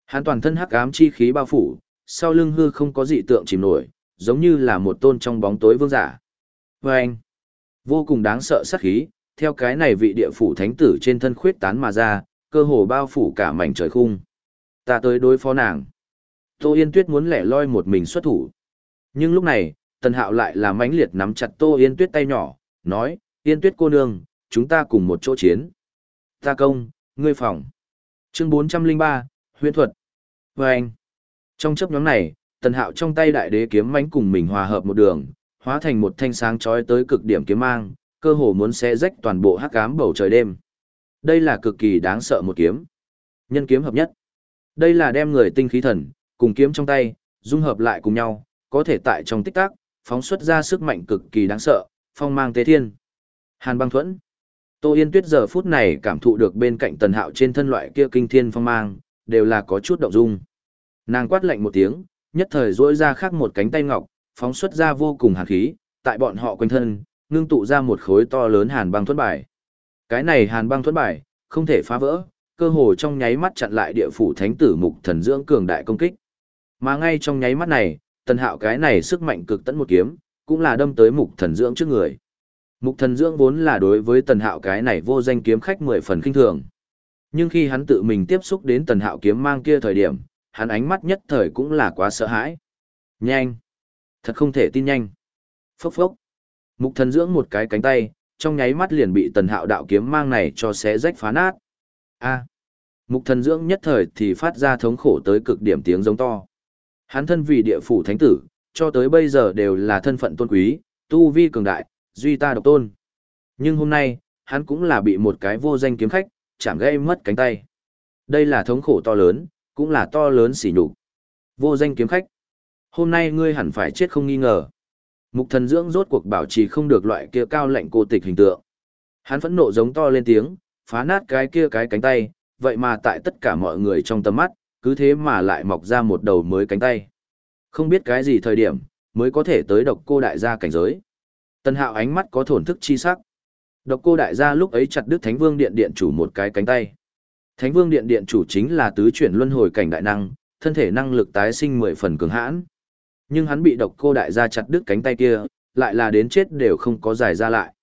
S1: Hắn toàn thân hắc ám chi khí bao phủ, sau lưng hư không có dị tượng chìm nổi, giống như là một tôn trong bóng tối vương giả. Và anh, vô cùng đáng sợ sát khí, theo cái này vị địa phủ thánh tử trên thân khuyết tán mà ra, cơ hồ bao phủ cả mảnh trời khung. Ta tới đối phó nàng. Tô Yên Tuyết muốn lẻ loi một mình xuất thủ. Nhưng lúc này, Tần Hạo lại là mãnh liệt nắm chặt Tô Yên Tuyết tay nhỏ, nói, Yên Tuyết cô nương, chúng ta cùng một chỗ chiến. Ta công, ngươi phòng. Chương 403, huyễn thuật. Và anh, trong chấp nhóm này, Tần Hạo trong tay đại đế kiếm mánh cùng mình hòa hợp một đường, hóa thành một thanh sáng chói tới cực điểm kiếm mang, cơ hồ muốn xé rách toàn bộ hắc ám bầu trời đêm. Đây là cực kỳ đáng sợ một kiếm. Nhân kiếm hợp nhất. Đây là đem người tinh khí thần, cùng kiếm trong tay, dung hợp lại cùng nhau, có thể tại trong tích tắc, phóng xuất ra sức mạnh cực kỳ đáng sợ, phong mang tế thiên. Hàn băng thuẫn. Tô Yên Tuyết giờ phút này cảm thụ được bên cạnh tần hạo trên thân loại kia kinh thiên phong mang, đều là có chút động dung. Nàng quát lạnh một tiếng, nhất thời rỗi ra khác một cánh tay ngọc, phóng xuất ra vô cùng hàn khí, tại bọn họ quanh thân, ngưng tụ ra một khối to lớn hàn băng thuẫn bài. Cái này hàn băng thuẫn bài, không thể phá vỡ, cơ hồ trong nháy mắt chặn lại địa phủ thánh tử mục thần dưỡng cường đại công kích. Mà ngay trong nháy mắt này, tần hạo cái này sức mạnh cực tấn một kiếm, cũng là đâm tới mục thần dưỡng trước người. Mục thần dưỡng vốn là đối với tần hạo cái này vô danh kiếm khách mười phần kinh thường. Nhưng khi hắn tự mình tiếp xúc đến tần hạo kiếm mang kia thời điểm, hắn ánh mắt nhất thời cũng là quá sợ hãi. Nhanh! Thật không thể tin nhanh. Phốc phốc! Mục thần dưỡng một cái cánh tay, trong nháy mắt liền bị tần hạo đạo kiếm mang này cho xé rách phá nát. A! Mục thần dưỡng nhất thời thì phát ra thống khổ tới cực điểm tiếng giống to. Hắn thân vì địa phủ thánh tử, cho tới bây giờ đều là thân phận tôn quý, tu vi cường đại, duy ta độc tôn. Nhưng hôm nay, hắn cũng là bị một cái vô danh kiếm khách, chạm gây mất cánh tay. Đây là thống khổ to lớn, cũng là to lớn xỉ nhục. Vô danh kiếm khách. Hôm nay ngươi hẳn phải chết không nghi ngờ. Mục thần dưỡng rốt cuộc bảo trì không được loại kia cao lạnh cô tịch hình tượng. Hắn phẫn nộ giống to lên tiếng, phá nát cái kia cái cánh tay, vậy mà tại tất cả mọi người trong tầm mắt, cứ thế mà lại mọc ra một đầu mới cánh tay. Không biết cái gì thời điểm, mới có thể tới độc cô đại gia cảnh giới. Tân hạo ánh mắt có thổn thức chi sắc. Độc cô đại gia lúc ấy chặt đứt Thánh Vương Điện Điện chủ một cái cánh tay. Thánh Vương Điện Điện chủ chính là tứ chuyển luân hồi cảnh đại năng, thân thể năng lực tái sinh mười phần cường hãn. Nhưng hắn bị độc cô đại gia chặt đứt cánh tay kia, lại là đến chết đều không có giải ra lại.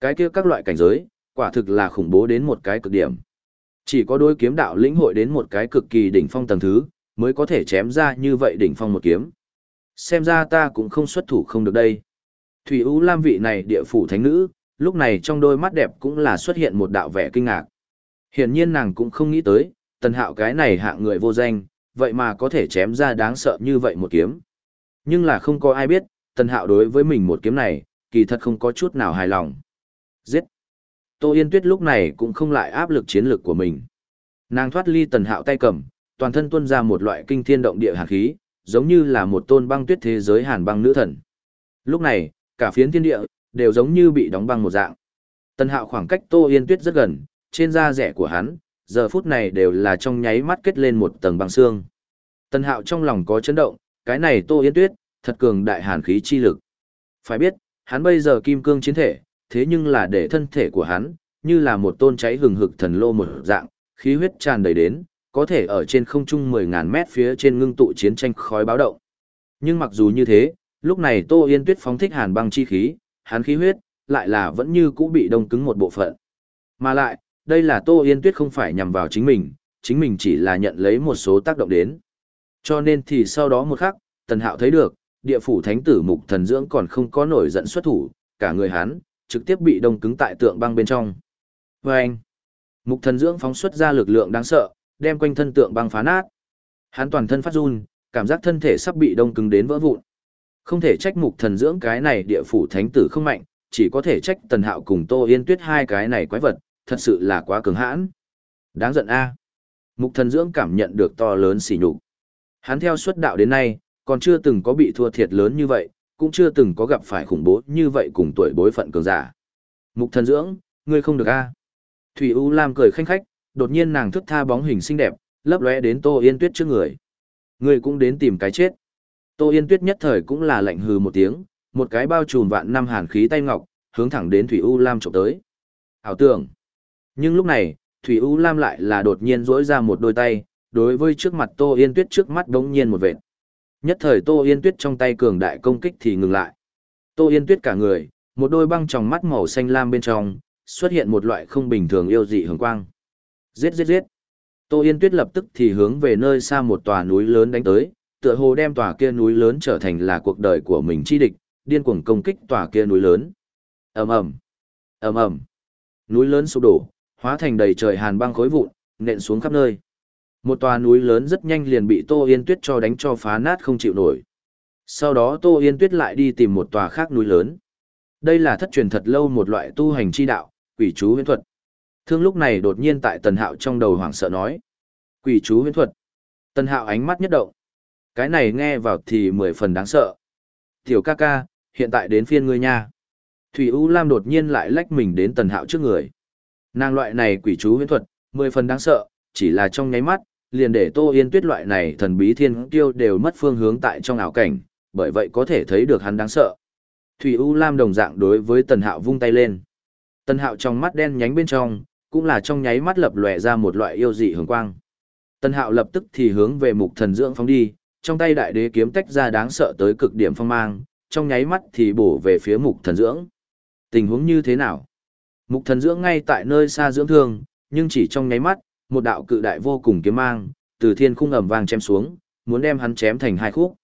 S1: Cái kia các loại cảnh giới, quả thực là khủng bố đến một cái cực điểm. Chỉ có đôi kiếm đạo lĩnh hội đến một cái cực kỳ đỉnh phong tầng thứ, mới có thể chém ra như vậy đỉnh phong một kiếm. Xem ra ta cũng không xuất thủ không được đây. Thủy U Lam vị này địa phủ thánh nữ, lúc này trong đôi mắt đẹp cũng là xuất hiện một đạo vẻ kinh ngạc. Hiển nhiên nàng cũng không nghĩ tới, tần hạo cái này hạng người vô danh, vậy mà có thể chém ra đáng sợ như vậy một kiếm. Nhưng là không có ai biết, tần hạo đối với mình một kiếm này, kỳ thật không có chút nào hài lòng. Giết! Tô Yên Tuyết lúc này cũng không lại áp lực chiến lược của mình. Nàng thoát ly tần hạo tay cầm, toàn thân tuôn ra một loại kinh thiên động địa hàn khí, giống như là một tôn băng tuyết thế giới hàn băng nữ thần. Lúc này, cả phiến thiên địa, đều giống như bị đóng băng một dạng. Tần hạo khoảng cách Tô Yên Tuyết rất gần, trên da rẻ của hắn, giờ phút này đều là trong nháy mắt kết lên một tầng băng xương. Tần hạo trong lòng có chấn động, cái này Tô Yên Tuyết, thật cường đại hàn khí chi lực. Phải biết, hắn bây giờ kim cương chiến thể, thế nhưng là để thân thể của hắn, như là một tôn cháy hừng hực thần lô một dạng, khí huyết tràn đầy đến, có thể ở trên không trung 10.000 mét phía trên ngưng tụ chiến tranh khói báo động. Nhưng mặc dù như thế, lúc này Tô Yên Tuyết phóng thích hàn băng chi khí, hắn khí huyết, lại là vẫn như cũ bị đông cứng một bộ phận. Mà lại, đây là Tô Yên Tuyết không phải nhằm vào chính mình, chính mình chỉ là nhận lấy một số tác động đến. Cho nên thì sau đó một khắc, Tần Hạo thấy được, địa phủ thánh tử mục thần dưỡng còn không có nổi giận xuất thủ, cả người hắn, trực tiếp bị đông cứng tại tượng băng bên trong. Và anh, mục thần dưỡng phóng xuất ra lực lượng đáng sợ, đem quanh thân tượng băng phá nát. Hắn toàn thân phát run, cảm giác thân thể sắp bị đông cứng đến vỡ vụn. Không thể trách mục thần dưỡng cái này địa phủ thánh tử không mạnh, chỉ có thể trách tần hạo cùng Tô Yên Tuyết hai cái này quái vật, thật sự là quá cứng hãn. Đáng giận a Mục thần dưỡng cảm nhận được to lớn sỉ nhục. Hắn theo xuất đạo đến nay, còn chưa từng có bị thua thiệt lớn như vậy, cũng chưa từng có gặp phải khủng bố như vậy cùng tuổi bối phận cường giả. Mục thần dưỡng, ngươi không được a Thủy U Lam cười khanh khách, đột nhiên nàng thức tha bóng hình xinh đẹp, lấp lóe đến Tô Yên Tuyết trước người. Ngươi cũng đến tìm cái chết. Tô Yên Tuyết nhất thời cũng là lạnh hừ một tiếng, một cái bao trùm vạn năm hàn khí tay ngọc, hướng thẳng đến Thủy U Lam chụp tới. Hảo tưởng. Nhưng lúc này, Thủy U Lam lại là đột nhiên rỗi ra một đôi tay, đối với trước mặt Tô Yên Tuyết trước mắt đống nhiên một vệt. Nhất thời Tô Yên Tuyết trong tay cường đại công kích thì ngừng lại. Tô Yên Tuyết cả người, một đôi băng tròng mắt màu xanh lam bên trong, xuất hiện một loại không bình thường yêu dị hường quang. Giết giết giết. Tô Yên Tuyết lập tức thì hướng về nơi xa một tòa núi lớn đánh tới, tựa hồ đem tòa kia núi lớn trở thành là cuộc đời của mình chi địch, điên cuồng công kích tòa kia núi lớn. Ầm ầm. Ầm ầm. Núi lớn sụp đổ, hóa thành đầy trời hàn băng khối vụn, nện xuống khắp nơi. Một tòa núi lớn rất nhanh liền bị Tô Yên Tuyết cho đánh cho phá nát không chịu nổi. Sau đó Tô Yên Tuyết lại đi tìm một tòa khác núi lớn. Đây là thất truyền thật lâu một loại tu hành chi đạo, quỷ chú huyễn thuật. Thương lúc này đột nhiên tại Tần Hạo trong đầu hoảng sợ nói. Quỷ chú huyễn thuật. Tần Hạo ánh mắt nhất động. Cái này nghe vào thì mười phần đáng sợ. Tiểu ca ca, hiện tại đến phiên ngươi nha. Thủy U Lam đột nhiên lại lách mình đến tần hạo trước người. Nàng loại này quỷ chú huyễn thuật, mười phần đáng sợ, chỉ là trong nháy mắt, liền để Tô Yên Tuyết loại này thần bí thiên kiêu đều mất phương hướng tại trong ảo cảnh, bởi vậy có thể thấy được hắn đáng sợ. Thủy U Lam đồng dạng đối với Tần Hạo vung tay lên. Tần Hạo trong mắt đen nhánh bên trong, cũng là trong nháy mắt lập lòe ra một loại yêu dị hường quang. Tần Hạo lập tức thì hướng về mục thần dưỡng phóng đi, trong tay đại đế kiếm tách ra đáng sợ tới cực điểm phong mang, trong nháy mắt thì bổ về phía mục thần dưỡng. Tình huống như thế nào? Mục thần dưỡng ngay tại nơi xa dưỡng thương, nhưng chỉ trong nháy mắt, một đạo cự đại vô cùng kiếm mang, từ thiên khung ầm vang chém xuống, muốn đem hắn chém thành hai khúc.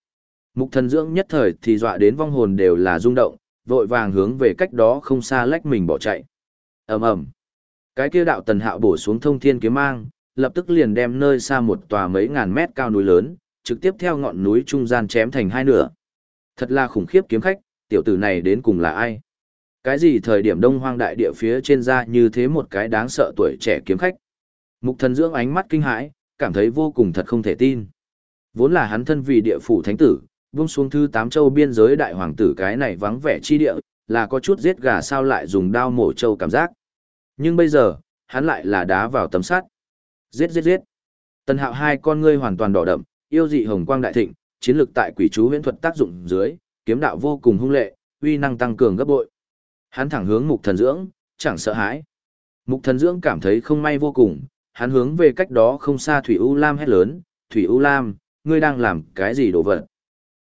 S1: Mục thần dưỡng nhất thời thì dọa đến vong hồn đều là rung động, vội vàng hướng về cách đó không xa lách mình bỏ chạy. ầm ầm, cái kia đạo tần hạo bổ xuống thông thiên kiếm mang, lập tức liền đem nơi xa một tòa mấy ngàn mét cao núi lớn, trực tiếp theo ngọn núi trung gian chém thành hai nửa. Thật là khủng khiếp kiếm khách, tiểu tử này đến cùng là ai? Cái gì thời điểm đông hoang đại địa phía trên ra như thế một cái đáng sợ tuổi trẻ kiếm khách? Mục thần dưỡng ánh mắt kinh hãi, cảm thấy vô cùng thật không thể tin. Vốn là hắn thân vì địa phủ thánh tử, buông xuống thứ tám châu biên giới đại hoàng tử cái này vắng vẻ chi địa, là có chút giết gà sao lại dùng đao mổ châu cảm giác. Nhưng bây giờ, hắn lại là đá vào tấm sắt. Giết giết giết. Tần hạo hai con ngươi hoàn toàn đỏ đậm, yêu dị hồng quang đại thịnh, chiến lực tại quỷ chú huyễn thuật tác dụng dưới, kiếm đạo vô cùng hung lệ, uy năng tăng cường gấp bội. Hắn thẳng hướng mục thần dưỡng, chẳng sợ hãi. Mục thần dưỡng cảm thấy không may vô cùng, hắn hướng về cách đó không xa Thủy U Lam hét lớn, Thủy U Lam, ngươi đang làm cái gì đồ vật?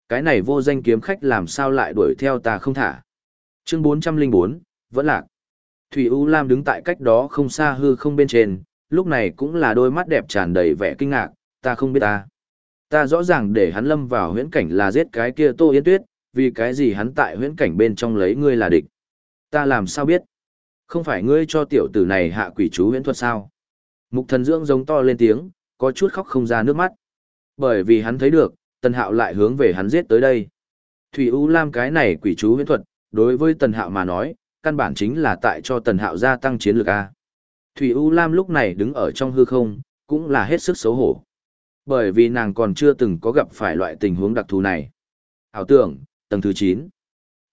S1: Cái này vô danh kiếm khách làm sao lại đuổi theo ta không thả? Chương 404, vẫn lạc. Thủy U Lam đứng tại cách đó không xa hư không bên trên, lúc này cũng là đôi mắt đẹp tràn đầy vẻ kinh ngạc, ta không biết ta. Ta rõ ràng để hắn lâm vào huyễn cảnh là giết cái kia Tô Yên Tuyết, vì cái gì hắn tại huyễn cảnh bên trong lấy ngươi là địch. Ta làm sao biết? Không phải ngươi cho tiểu tử này hạ quỷ chú huyễn thuật sao? Mục thần dưỡng giống to lên tiếng, có chút khóc không ra nước mắt. Bởi vì hắn thấy được, tần hạo lại hướng về hắn giết tới đây. Thủy U Lam cái này quỷ chú huyễn thuật, đối với tần hạo mà nói, căn bản chính là tại cho tần hạo gia tăng chiến lược A. Thủy U Lam lúc này đứng ở trong hư không, cũng là hết sức xấu hổ. Bởi vì nàng còn chưa từng có gặp phải loại tình huống đặc thù này. Ảo tưởng, tầng thứ 9.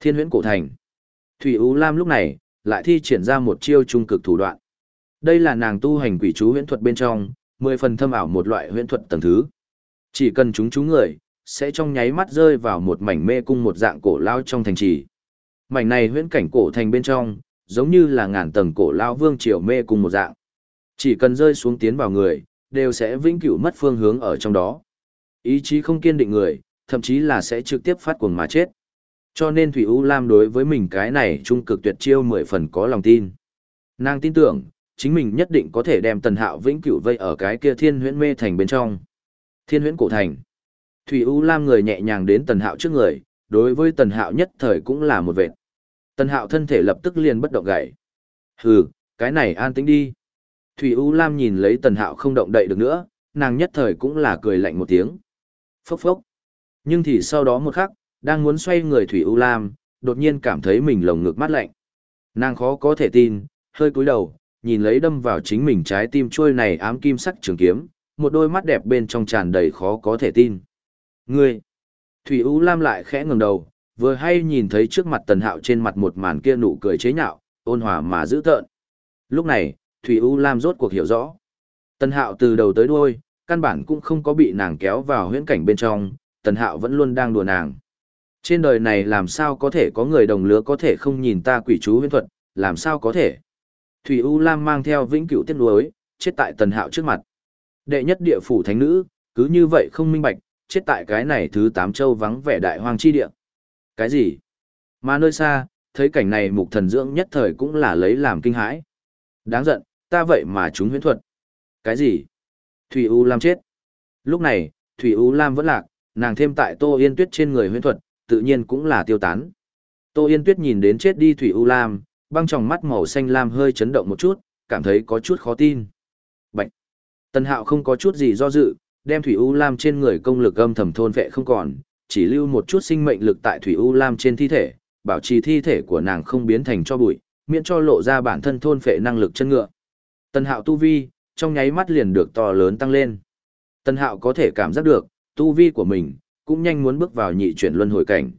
S1: Thiên huyễn cổ thành. Thủy U Lam lúc này, lại thi triển ra một chiêu trung cực thủ đoạn. Đây là nàng tu hành quỷ chú huyễn thuật bên trong, 10 phần thâm ảo một loại huyễn thuật tầng thứ. Chỉ cần chúng chú người, sẽ trong nháy mắt rơi vào một mảnh mê cung một dạng cổ lao trong thành trì. Mảnh này huyễn cảnh cổ thành bên trong, giống như là ngàn tầng cổ lao vương triều mê cung một dạng. Chỉ cần rơi xuống tiến vào người, đều sẽ vĩnh cửu mất phương hướng ở trong đó. Ý chí không kiên định người, thậm chí là sẽ trực tiếp phát cuồng mà chết. Cho nên Thủy U Lam đối với mình cái này trung cực tuyệt chiêu mười phần có lòng tin. Nàng tin tưởng, chính mình nhất định có thể đem tần hạo vĩnh cửu vây ở cái kia thiên huyễn mê thành bên trong. Thiên huyễn cổ thành. Thủy U Lam người nhẹ nhàng đến tần hạo trước người, đối với tần hạo nhất thời cũng là một vệt. Tần hạo thân thể lập tức liền bất động gãy. Hừ, cái này an tĩnh đi. Thủy U Lam nhìn lấy tần hạo không động đậy được nữa, nàng nhất thời cũng là cười lạnh một tiếng. Phốc phốc. Nhưng thì sau đó một khắc, đang muốn xoay người Thủy U Lam, đột nhiên cảm thấy mình lồng ngực mát lạnh. Nàng khó có thể tin, hơi cúi đầu, nhìn lấy đâm vào chính mình trái tim trôi này ám kim sắc trường kiếm, một đôi mắt đẹp bên trong tràn đầy khó có thể tin. Ngươi! Thủy U Lam lại khẽ ngẩng đầu, vừa hay nhìn thấy trước mặt tần hạo trên mặt một màn kia nụ cười chế nhạo, ôn hòa mà dữ tợn. Lúc này, Thủy U Lam rốt cuộc hiểu rõ. Tần hạo từ đầu tới đuôi, căn bản cũng không có bị nàng kéo vào huyễn cảnh bên trong, tần hạo vẫn luôn đang đùa nàng. Trên đời này làm sao có thể có người đồng lứa có thể không nhìn ta quỷ chú huyễn thuật, làm sao có thể. Thủy U Lam mang theo vĩnh cửu tiết nuối, chết tại tần hạo trước mặt. Đệ nhất địa phủ thánh nữ, cứ như vậy không minh bạch, chết tại cái này thứ tám châu vắng vẻ đại hoang chi địa. Cái gì? Mà nơi xa, thấy cảnh này mục thần dưỡng nhất thời cũng là lấy làm kinh hãi. Đáng giận, ta vậy mà chúng huyễn thuật. Cái gì? Thủy U Lam chết. Lúc này, Thủy U Lam vẫn lạc, nàng thêm tại Tô Yên Tuyết trên người huyễn thuật, tự nhiên cũng là tiêu tán. Tô Yên Tuyết nhìn đến chết đi Thủy U Lam, băng trong mắt màu xanh lam hơi chấn động một chút, cảm thấy có chút khó tin. Bạch! Tần Hạo không có chút gì do dự, đem Thủy U Lam trên người công lực âm thầm thôn vệ không còn, chỉ lưu một chút sinh mệnh lực tại Thủy U Lam trên thi thể, bảo trì thi thể của nàng không biến thành cho bụi, miễn cho lộ ra bản thân thôn phệ năng lực chân ngựa. Tần Hạo tu vi, trong nháy mắt liền được to lớn tăng lên. Tần Hạo có thể cảm giác được, tu vi của mình, cũng nhanh muốn bước vào nhị chuyển luân hồi cảnh.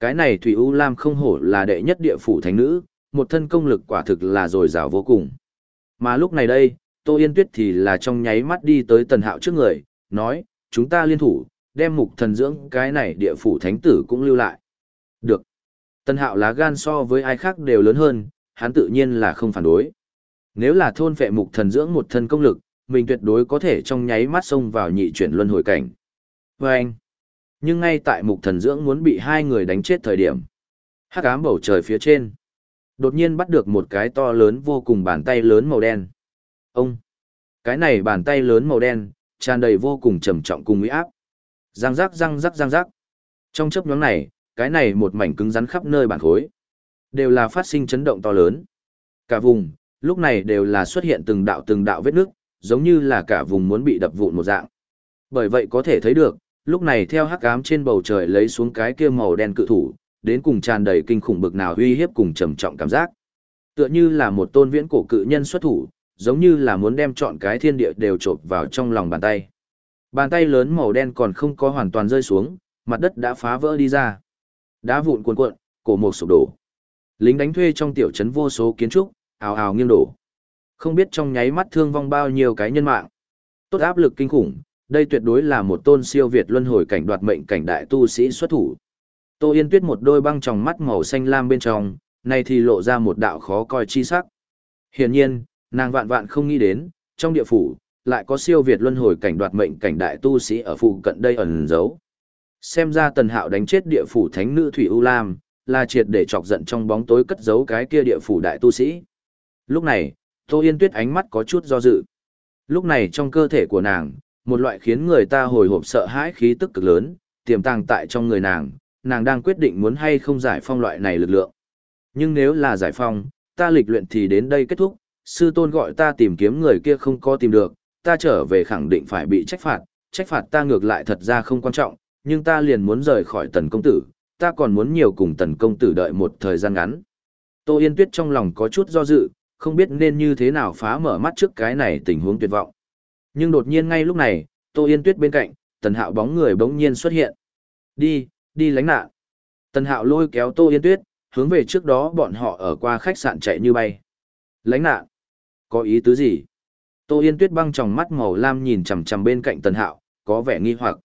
S1: Cái này Thủy U Lam không hổ là đệ nhất địa phủ thánh nữ, một thân công lực quả thực là dồi dào vô cùng. Mà lúc này đây, Tô Yên Tuyết thì là trong nháy mắt đi tới Tần Hạo trước người, nói, chúng ta liên thủ, đem mục thần dưỡng cái này địa phủ thánh tử cũng lưu lại. Được. Tần Hạo lá gan so với ai khác đều lớn hơn, hắn tự nhiên là không phản đối. Nếu là thôn vệ mục thần dưỡng một thân công lực, mình tuyệt đối có thể trong nháy mắt xông vào nhị chuyển luân hồi cảnh. Và anh, nhưng ngay tại mục thần dưỡng muốn bị hai người đánh chết thời điểm, hắc ám bầu trời phía trên, đột nhiên bắt được một cái to lớn vô cùng bàn tay lớn màu đen. Ông, cái này bàn tay lớn màu đen, tràn đầy vô cùng trầm trọng cùng uy áp. Răng rắc răng rắc răng rắc. Trong chớp nhoáng này, cái này một mảnh cứng rắn khắp nơi bản khối, đều là phát sinh chấn động to lớn. Cả vùng, lúc này đều là xuất hiện từng đạo từng đạo vết nước, giống như là cả vùng muốn bị đập vụn một dạng. Bởi vậy có thể thấy được, lúc này theo hắc ám trên bầu trời lấy xuống cái kia màu đen cự thủ, đến cùng tràn đầy kinh khủng bực nào uy hiếp cùng trầm trọng cảm giác. Tựa như là một tôn viễn cổ cự nhân xuất thủ, giống như là muốn đem trọn cái thiên địa đều chộp vào trong lòng bàn tay. Bàn tay lớn màu đen còn không có hoàn toàn rơi xuống, mặt đất đã phá vỡ đi ra. Đá vụn cuồn cuộn, cổ một sụp đổ. Lính đánh thuê trong tiểu trấn vô số kiến trúc, ào ào nghiêng đổ. Không biết trong nháy mắt thương vong bao nhiêu cái nhân mạng. Tốt áp lực kinh khủng, đây tuyệt đối là một tôn siêu việt luân hồi cảnh đoạt mệnh cảnh đại tu sĩ xuất thủ. Tô Yên Tuyết một đôi băng tròng mắt màu xanh lam bên trong, này thì lộ ra một đạo khó coi chi sắc. Hiển nhiên, nàng vạn vạn không nghĩ đến, trong địa phủ, lại có siêu việt luân hồi cảnh đoạt mệnh cảnh đại tu sĩ ở phụ cận đây ẩn giấu. Xem ra tần hạo đánh chết địa phủ thánh nữ Thủy U Lam, là triệt để chọc giận trong bóng tối cất giấu cái kia địa phủ đại tu sĩ. Lúc này, Tô Yên Tuyết ánh mắt có chút do dự. Lúc này trong cơ thể của nàng, một loại khiến người ta hồi hộp sợ hãi khí tức cực lớn, tiềm tàng tại trong người nàng, nàng đang quyết định muốn hay không giải phong loại này lực lượng. Nhưng nếu là giải phong, ta lịch luyện thì đến đây kết thúc, sư tôn gọi ta tìm kiếm người kia không có tìm được, ta trở về khẳng định phải bị trách phạt, trách phạt ta ngược lại thật ra không quan trọng, nhưng ta liền muốn rời khỏi tần công tử, ta còn muốn nhiều cùng tần công tử đợi một thời gian ngắn. Tô Yên Tuyết trong lòng có chút do dự, không biết nên như thế nào phá mở mắt trước cái này tình huống tuyệt vọng. Nhưng đột nhiên ngay lúc này, Tô Yên Tuyết bên cạnh, Tần Hạo bóng người bỗng nhiên xuất hiện. Đi, đi lánh nạn. Tần Hạo lôi kéo Tô Yên Tuyết, hướng về trước đó bọn họ ở qua khách sạn chạy như bay. Lánh nạn? Có ý tứ gì? Tô Yên Tuyết băng tròng mắt màu lam nhìn chằm chằm bên cạnh Tần Hạo, có vẻ nghi hoặc.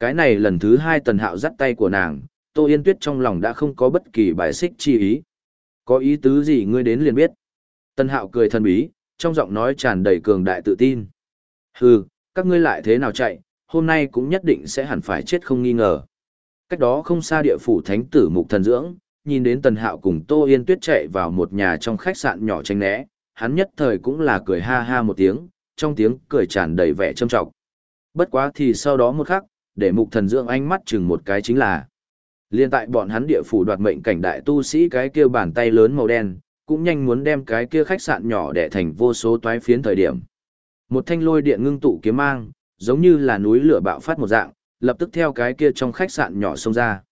S1: Cái này lần thứ hai Tần Hạo dắt tay của nàng, Tô Yên Tuyết trong lòng đã không có bất kỳ bài xích chi ý. Có ý tứ gì ngươi đến liền biết. tần hạo cười thần bí, trong giọng nói tràn đầy cường đại tự tin. Hừ, các ngươi lại thế nào chạy, hôm nay cũng nhất định sẽ hẳn phải chết không nghi ngờ. Cách đó không xa địa phủ thánh tử mục thần dưỡng, nhìn đến tần hạo cùng Tô Yên Tuyết chạy vào một nhà trong khách sạn nhỏ tranh né, hắn nhất thời cũng là cười ha ha một tiếng, trong tiếng cười tràn đầy vẻ trâm trọng. Bất quá thì sau đó một khắc, để mục thần dưỡng ánh mắt chừng một cái chính là liên tại bọn hắn địa phủ đoạt mệnh cảnh đại tu sĩ cái kia bàn tay lớn màu đen, cũng nhanh muốn đem cái kia khách sạn nhỏ đẻ thành vô số toái phiến thời điểm. Một thanh lôi điện ngưng tụ kiếm mang, giống như là núi lửa bạo phát một dạng, lập tức theo cái kia trong khách sạn nhỏ xông ra.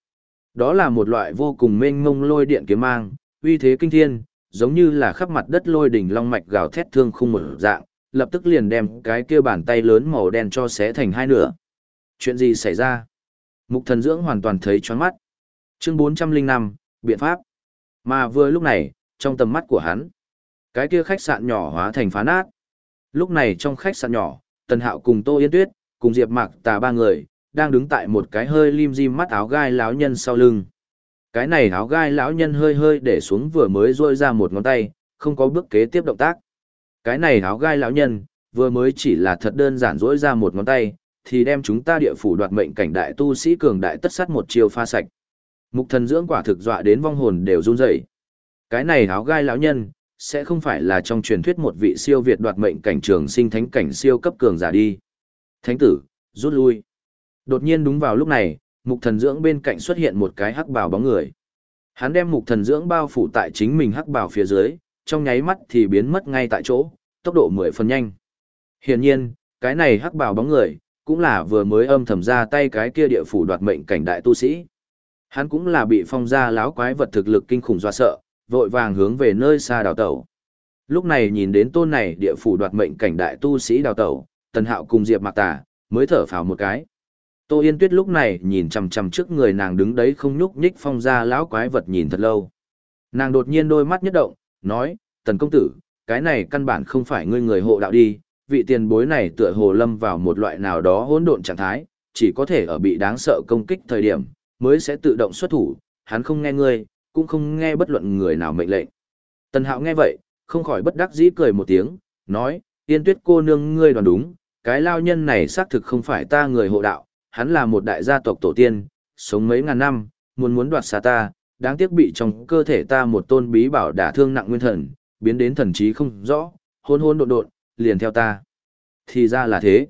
S1: Đó là một loại vô cùng mênh mông lôi điện kiếm mang, uy thế kinh thiên, giống như là khắp mặt đất lôi đỉnh long mạch gào thét thương khung một dạng, lập tức liền đem cái kia bàn tay lớn màu đen cho xé thành hai nửa. Chuyện gì xảy ra? Mục thần dưỡng hoàn toàn thấy choáng mắt. Chương 405, biện pháp. Mà vừa lúc này, trong tầm mắt của hắn. Cái kia khách sạn nhỏ hóa thành phá nát. Lúc này trong khách sạn nhỏ, Tần Hạo cùng Tô Yên Tuyết, cùng Diệp Mạc Tà ba người, đang đứng tại một cái hơi lim dim mắt áo gai lão nhân sau lưng. Cái này áo gai lão nhân hơi hơi để xuống vừa mới rôi ra một ngón tay, không có bước kế tiếp động tác. Cái này áo gai lão nhân, vừa mới chỉ là thật đơn giản rỗi ra một ngón tay, thì đem chúng ta địa phủ đoạt mệnh cảnh đại tu sĩ cường đại tất sát một chiều pha sạch. Mục thần dưỡng quả thực dọa đến vong hồn đều run rẩy. Cái này áo gai lão nhân, sẽ không phải là trong truyền thuyết một vị siêu việt đoạt mệnh cảnh trường sinh thánh cảnh siêu cấp cường giả đi. Thánh tử, rút lui. Đột nhiên đúng vào lúc này, mục thần dưỡng bên cạnh xuất hiện một cái hắc bào bóng người. Hắn đem mục thần dưỡng bao phủ tại chính mình hắc bào phía dưới, trong nháy mắt thì biến mất ngay tại chỗ, tốc độ mười phần nhanh. Hiển nhiên, cái này hắc bào bóng người, cũng là vừa mới âm thầm ra tay cái kia địa phủ đoạt mệnh cảnh đại tu sĩ. Hắn cũng là bị phong gia láo quái vật thực lực kinh khủng dọa sợ, vội vàng hướng về nơi xa đào tẩu. Lúc này nhìn đến tôn này địa phủ đoạt mệnh cảnh đại tu sĩ đào tẩu, Tần Hạo cùng Diệp Mạc Tà, mới thở phào một cái. Tô Yên Tuyết lúc này nhìn chằm chằm trước người nàng đứng đấy không nhúc nhích phong ra lão quái vật nhìn thật lâu. Nàng đột nhiên đôi mắt nhất động, nói, tần công tử, cái này căn bản không phải ngươi người hộ đạo đi, vị tiền bối này tựa hồ lâm vào một loại nào đó hỗn độn trạng thái, chỉ có thể ở bị đáng sợ công kích thời điểm, mới sẽ tự động xuất thủ, hắn không nghe ngươi, cũng không nghe bất luận người nào mệnh lệnh. Tần Hạo nghe vậy, không khỏi bất đắc dĩ cười một tiếng, nói, Tiên Tuyết cô nương ngươi đoán đúng, cái lao nhân này xác thực không phải ta người hộ đạo, hắn là một đại gia tộc tổ tiên, sống mấy ngàn năm, muốn muốn đoạt xa ta, đáng tiếc bị trong cơ thể ta một tôn bí bảo đả thương nặng nguyên thần, biến đến thần trí không rõ, hôn hôn độn độn, liền theo ta. Thì ra là thế.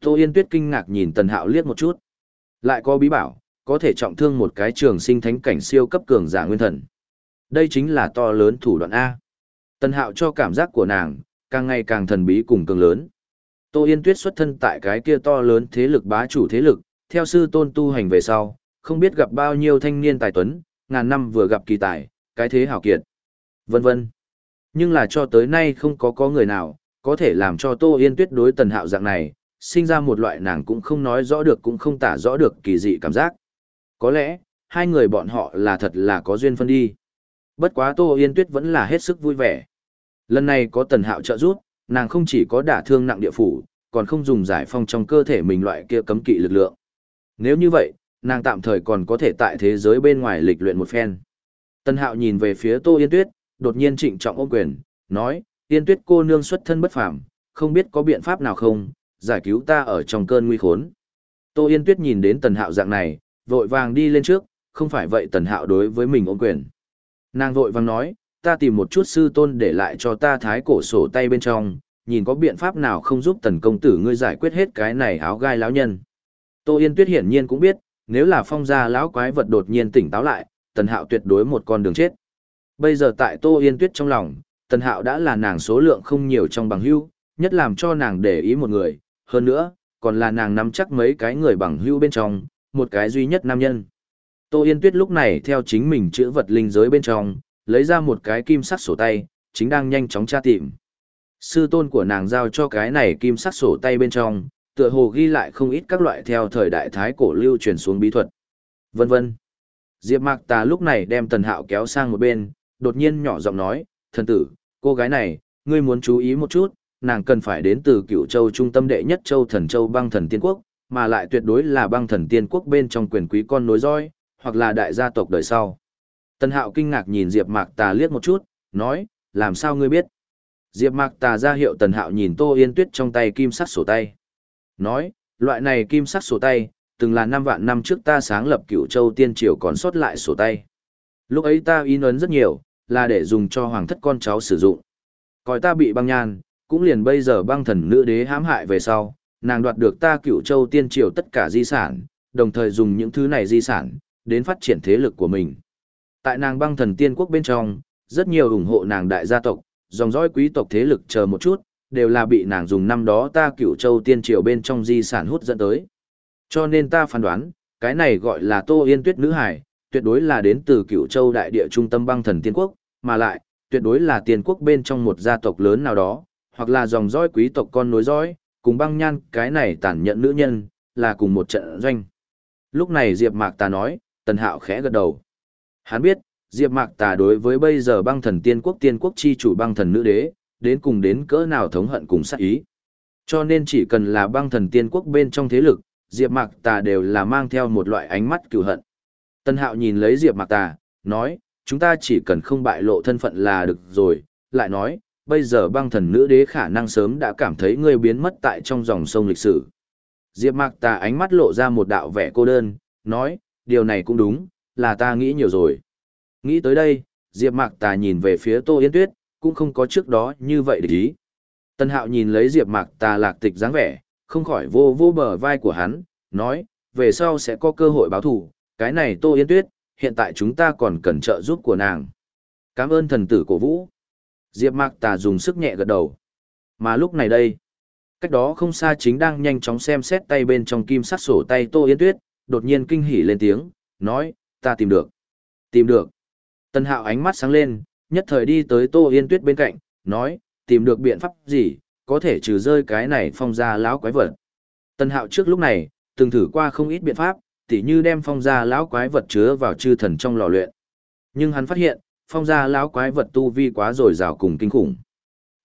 S1: Tô Yên Tuyết kinh ngạc nhìn Tần Hạo liếc một chút. Lại có bí bảo, có thể trọng thương một cái trường sinh thánh cảnh siêu cấp cường giả nguyên thần. Đây chính là to lớn thủ đoạn A. Tần Hạo cho cảm giác của nàng, càng ngày càng thần bí cùng cường lớn. Tô Yên Tuyết xuất thân tại cái kia to lớn thế lực bá chủ thế lực, theo sư tôn tu hành về sau, không biết gặp bao nhiêu thanh niên tài tuấn, ngàn năm vừa gặp kỳ tài, cái thế hảo kiệt, vân vân. Nhưng là cho tới nay không có có người nào, có thể làm cho Tô Yên Tuyết đối tần hạo dạng này, sinh ra một loại nàng cũng không nói rõ được cũng không tả rõ được kỳ dị cảm giác. Có lẽ, hai người bọn họ là thật là có duyên phân đi. Bất quá Tô Yên Tuyết vẫn là hết sức vui vẻ. Lần này có tần hạo trợ giúp, nàng không chỉ có đả thương nặng địa phủ, còn không dùng giải phong trong cơ thể mình loại kia cấm kỵ lực lượng. Nếu như vậy, nàng tạm thời còn có thể tại thế giới bên ngoài lịch luyện một phen. Tần Hạo nhìn về phía Tô Yên Tuyết, đột nhiên trịnh trọng ôm quyền, nói, Yên Tuyết cô nương xuất thân bất phàm, không biết có biện pháp nào không, giải cứu ta ở trong cơn nguy khốn. Tô Yên Tuyết nhìn đến Tần Hạo dạng này, vội vàng đi lên trước, không phải vậy Tần Hạo đối với mình ôm quyền. Nàng vội vàng nói, ta tìm một chút sư tôn để lại cho ta thái cổ sổ tay bên trong, nhìn có biện pháp nào không giúp tần công tử ngươi giải quyết hết cái này áo gai lão nhân. Tô Yên Tuyết hiển nhiên cũng biết, nếu là phong gia lão quái vật đột nhiên tỉnh táo lại, tần hạo tuyệt đối một con đường chết. Bây giờ tại Tô Yên Tuyết trong lòng, tần hạo đã là nàng số lượng không nhiều trong bằng hưu, nhất làm cho nàng để ý một người, hơn nữa, còn là nàng nắm chắc mấy cái người bằng hưu bên trong, một cái duy nhất nam nhân. Tô Yên Tuyết lúc này theo chính mình chữa vật linh giới bên trong, lấy ra một cái kim sắc sổ tay, chính đang nhanh chóng tra tìm. Sư tôn của nàng giao cho cái này kim sắc sổ tay bên trong, tựa hồ ghi lại không ít các loại theo thời đại thái cổ lưu truyền xuống bí thuật. Vân vân. Diệp Mạc Tà lúc này đem Tần Hạo kéo sang một bên, đột nhiên nhỏ giọng nói, thần tử, cô gái này, ngươi muốn chú ý một chút, nàng cần phải đến từ Cửu châu trung tâm đệ nhất châu thần châu băng thần tiên quốc, mà lại tuyệt đối là băng thần tiên quốc bên trong quyền quý con nối roi, hoặc là đại gia tộc đời sau. Tần Hạo kinh ngạc nhìn Diệp Mạc Tà liếc một chút, nói, làm sao ngươi biết? Diệp Mạc Tà ra hiệu Tần Hạo nhìn Tô Yên Tuyết trong tay kim sắc sổ tay. Nói, loại này kim sắc sổ tay, từng là năm vạn năm trước ta sáng lập Cửu Châu Tiên Triều còn sót lại sổ tay. Lúc ấy ta in ấn rất nhiều, là để dùng cho hoàng thất con cháu sử dụng. Coi ta bị băng nhan, cũng liền bây giờ băng thần nữ đế hãm hại về sau, nàng đoạt được ta Cửu Châu Tiên Triều tất cả di sản, đồng thời dùng những thứ này di sản đến phát triển thế lực của mình. Tại nàng băng thần tiên quốc bên trong, rất nhiều ủng hộ nàng đại gia tộc, dòng dõi quý tộc thế lực chờ một chút, đều là bị nàng dùng năm đó ta cửu châu tiên triều bên trong di sản hút dẫn tới. Cho nên ta phán đoán, cái này gọi là Tô Yên Tuyết nữ hải, tuyệt đối là đến từ cửu châu đại địa trung tâm băng thần tiên quốc, mà lại, tuyệt đối là tiên quốc bên trong một gia tộc lớn nào đó, hoặc là dòng dõi quý tộc con nối dõi, cùng băng nhan, cái này tàn nhẫn nữ nhân, là cùng một trận doanh. Lúc này Diệp Mạc tà nói, Tần Hạo khẽ gật đầu. Hắn biết, Diệp Mạc Tà đối với bây giờ băng thần tiên quốc tiên quốc chi chủ băng thần nữ đế, đến cùng đến cỡ nào thống hận cùng sát ý. Cho nên chỉ cần là băng thần tiên quốc bên trong thế lực, Diệp Mạc Tà đều là mang theo một loại ánh mắt cừu hận. Tân Hạo nhìn lấy Diệp Mạc Tà, nói, chúng ta chỉ cần không bại lộ thân phận là được rồi, lại nói, bây giờ băng thần nữ đế khả năng sớm đã cảm thấy ngươi biến mất tại trong dòng sông lịch sử. Diệp Mạc Tà ánh mắt lộ ra một đạo vẻ cô đơn, nói, điều này cũng đúng, là ta nghĩ nhiều rồi. Nghĩ tới đây, Diệp Mạc Tà nhìn về phía Tô Yên Tuyết, cũng không có trước đó như vậy để ý. Tân Hạo nhìn lấy Diệp Mạc Tà lạc tịch dáng vẻ, không khỏi vô vô bờ vai của hắn, nói, về sau sẽ có cơ hội báo thù, cái này Tô Yên Tuyết, hiện tại chúng ta còn cần trợ giúp của nàng. Cảm ơn thần tử cổ vũ. Diệp Mạc Tà dùng sức nhẹ gật đầu. Mà lúc này đây, cách đó không xa chính đang nhanh chóng xem xét tay bên trong kim sắt sổ tay Tô Yên Tuyết, đột nhiên kinh hỉ lên tiếng, nói, ta tìm được. Tìm được. Tân hạo ánh mắt sáng lên, nhất thời đi tới Tô Yên Tuyết bên cạnh, nói, tìm được biện pháp gì, có thể trừ rơi cái này phong ra lão quái vật. Tân hạo trước lúc này, từng thử qua không ít biện pháp, tỉ như đem phong gia lão quái vật chứa vào chư thần trong lò luyện. Nhưng hắn phát hiện, phong gia lão quái vật tu vi quá rồi rào cùng kinh khủng.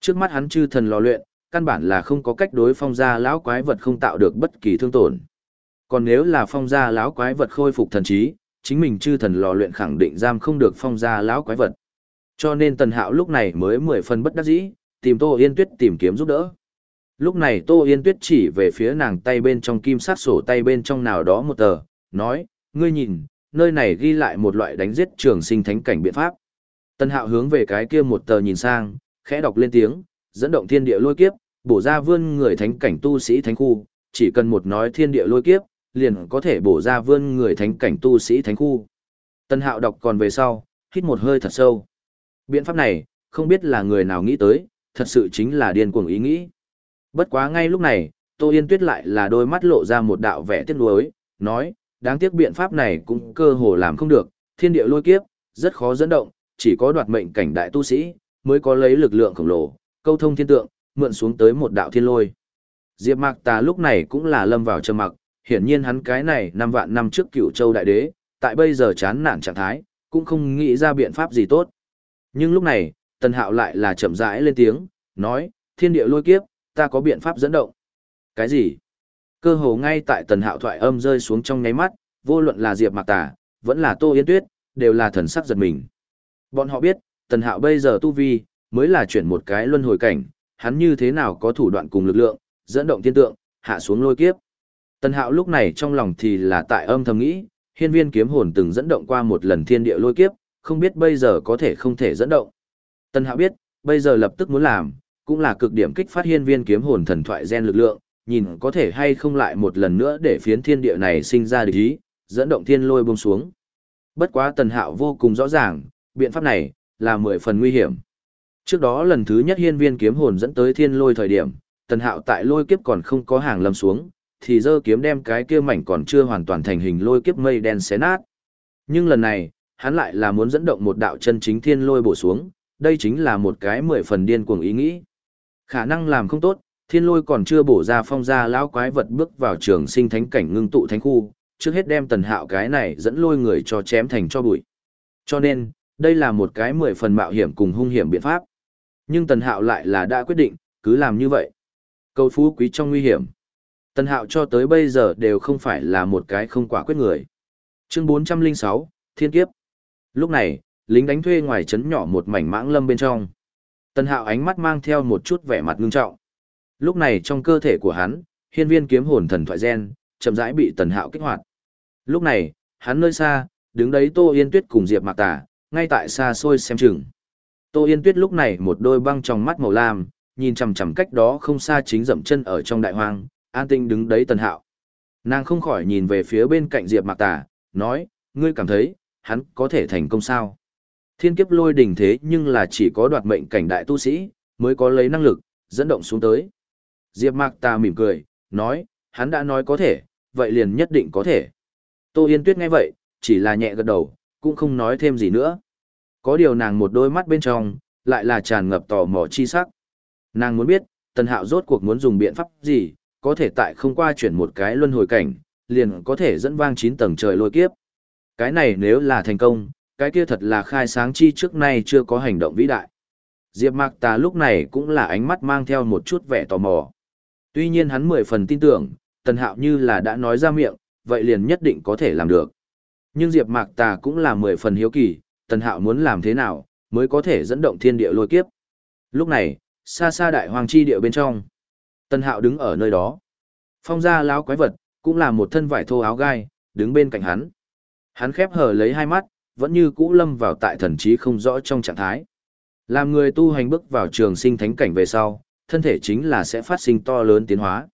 S1: Trước mắt hắn chư thần lò luyện, căn bản là không có cách đối phong gia lão quái vật không tạo được bất kỳ thương tổn. Còn nếu là phong gia lão quái vật khôi phục thần trí, chính mình chư thần lò luyện khẳng định giam không được phong gia lão quái vật. Cho nên Tần Hạo lúc này mới mười phần bất đắc dĩ, tìm Tô Yên Tuyết tìm kiếm giúp đỡ. Lúc này Tô Yên Tuyết chỉ về phía nàng tay bên trong kim sát sổ tay bên trong nào đó một tờ, nói, ngươi nhìn, nơi này ghi lại một loại đánh giết trường sinh thánh cảnh biện pháp. Tân Hạo hướng về cái kia một tờ nhìn sang, khẽ đọc lên tiếng, dẫn động thiên địa lôi kiếp, bổ ra vươn người thánh cảnh tu sĩ thánh khu, chỉ cần một nói thiên địa lôi kiếp, liền có thể bổ ra vươn người thánh cảnh tu sĩ thánh khu. Tân hạo đọc còn về sau, hít một hơi thật sâu. Biện pháp này, không biết là người nào nghĩ tới, thật sự chính là điên cuồng ý nghĩ. Bất quá ngay lúc này, Tô Yên Tuyết lại là đôi mắt lộ ra một đạo vẻ tiếc nuối, nói, đáng tiếc biện pháp này cũng cơ hồ làm không được, thiên địa lôi kiếp, rất khó dẫn động, chỉ có đoạt mệnh cảnh đại tu sĩ, mới có lấy lực lượng khổng lồ, câu thông thiên tượng, mượn xuống tới một đạo thiên lôi. Diệp Mạc Tà lúc này cũng là lâm vào trầm mặc, hiển nhiên hắn cái này năm vạn năm trước Cửu Châu đại đế, tại bây giờ chán nản trạng thái, cũng không nghĩ ra biện pháp gì tốt. Nhưng lúc này, Tần Hạo lại là chậm rãi lên tiếng, nói, thiên địa lôi kiếp, ta có biện pháp dẫn động. Cái gì? Cơ hồ ngay tại Tần Hạo thoại âm rơi xuống trong nháy mắt, vô luận là Diệp Mạc Tà, vẫn là Tô Yên Tuyết, đều là thần sắc giật mình. Bọn họ biết, Tần Hạo bây giờ tu vi, mới là chuyển một cái luân hồi cảnh, hắn như thế nào có thủ đoạn cùng lực lượng, dẫn động thiên tượng, hạ xuống lôi kiếp. Tần Hạo lúc này trong lòng thì là tại âm thầm nghĩ, hiên viên kiếm hồn từng dẫn động qua một lần thiên địa lôi kiếp, không biết bây giờ có thể không thể dẫn động. Tần Hạo biết, bây giờ lập tức muốn làm, cũng là cực điểm kích phát hiên viên kiếm hồn thần thoại gen lực lượng, nhìn có thể hay không lại một lần nữa để phiến thiên địa này sinh ra địch ý, dẫn động thiên lôi buông xuống. Bất quá Tần Hạo vô cùng rõ ràng, biện pháp này là mười phần nguy hiểm. Trước đó lần thứ nhất hiên viên kiếm hồn dẫn tới thiên lôi thời điểm, Tần Hạo tại lôi kiếp còn không có hàng lâm xuống, thì dơ kiếm đem cái kia mảnh còn chưa hoàn toàn thành hình lôi kiếp mây đen xé nát. Nhưng lần này, hắn lại là muốn dẫn động một đạo chân chính thiên lôi bổ xuống, đây chính là một cái mười phần điên cuồng ý nghĩ. Khả năng làm không tốt, thiên lôi còn chưa bổ ra phong ra lão quái vật bước vào trường sinh thánh cảnh ngưng tụ thánh khu, trước hết đem tần hạo cái này dẫn lôi người cho chém thành cho bụi. Cho nên, đây là một cái mười phần mạo hiểm cùng hung hiểm biện pháp. Nhưng tần hạo lại là đã quyết định, cứ làm như vậy. Cầu phú quý trong nguy hiểm. Tần Hạo cho tới bây giờ đều không phải là một cái không quả quyết người. Chương 406, Thiên Kiếp. Lúc này, lính đánh thuê ngoài trấn nhỏ một mảnh mãng lâm bên trong. Tần Hạo ánh mắt mang theo một chút vẻ mặt ngưng trọng. Lúc này trong cơ thể của hắn, hiên viên kiếm hồn thần thoại gen, chậm rãi bị Tần Hạo kích hoạt. Lúc này, hắn nơi xa, đứng đấy Tô Yên Tuyết cùng Diệp Mạc Tả ngay tại xa xôi xem chừng. Tô Yên Tuyết lúc này một đôi băng trong mắt màu lam, nhìn chằm chằm cách đó không xa chính dậm chân ở trong đại hoang, an tinh đứng đấy tần hạo. Nàng không khỏi nhìn về phía bên cạnh Diệp Mạc Tà, nói, ngươi cảm thấy, hắn có thể thành công sao? Thiên kiếp lôi đỉnh thế nhưng là chỉ có đoạt mệnh cảnh đại tu sĩ, mới có lấy năng lực, dẫn động xuống tới. Diệp Mạc Tà mỉm cười, nói, hắn đã nói có thể, vậy liền nhất định có thể. Tô Yên Tuyết nghe vậy, chỉ là nhẹ gật đầu, cũng không nói thêm gì nữa. Có điều nàng một đôi mắt bên trong, lại là tràn ngập tò mò chi sắc. Nàng muốn biết, Tần Hạo rốt cuộc muốn dùng biện pháp gì, có thể tại không qua chuyển một cái luân hồi cảnh, liền có thể dẫn vang 9 tầng trời lôi kiếp. Cái này nếu là thành công, cái kia thật là khai sáng chi trước nay chưa có hành động vĩ đại. Diệp Mạc Tà lúc này cũng là ánh mắt mang theo một chút vẻ tò mò. Tuy nhiên hắn mười phần tin tưởng, Tần Hạo như là đã nói ra miệng, vậy liền nhất định có thể làm được. Nhưng Diệp Mạc Tà cũng là mười phần hiếu kỳ, Tần Hạo muốn làm thế nào, mới có thể dẫn động thiên địa lôi kiếp. Lúc này, xa xa đại hoàng chi địa bên trong. Tần Hạo đứng ở nơi đó. Phong gia lão quái vật, cũng là một thân vải thô áo gai, đứng bên cạnh hắn. Hắn khép hờ lấy hai mắt, vẫn như cũ lâm vào tại thần trí không rõ trong trạng thái. Làm người tu hành bước vào trường sinh thánh cảnh về sau, thân thể chính là sẽ phát sinh to lớn tiến hóa.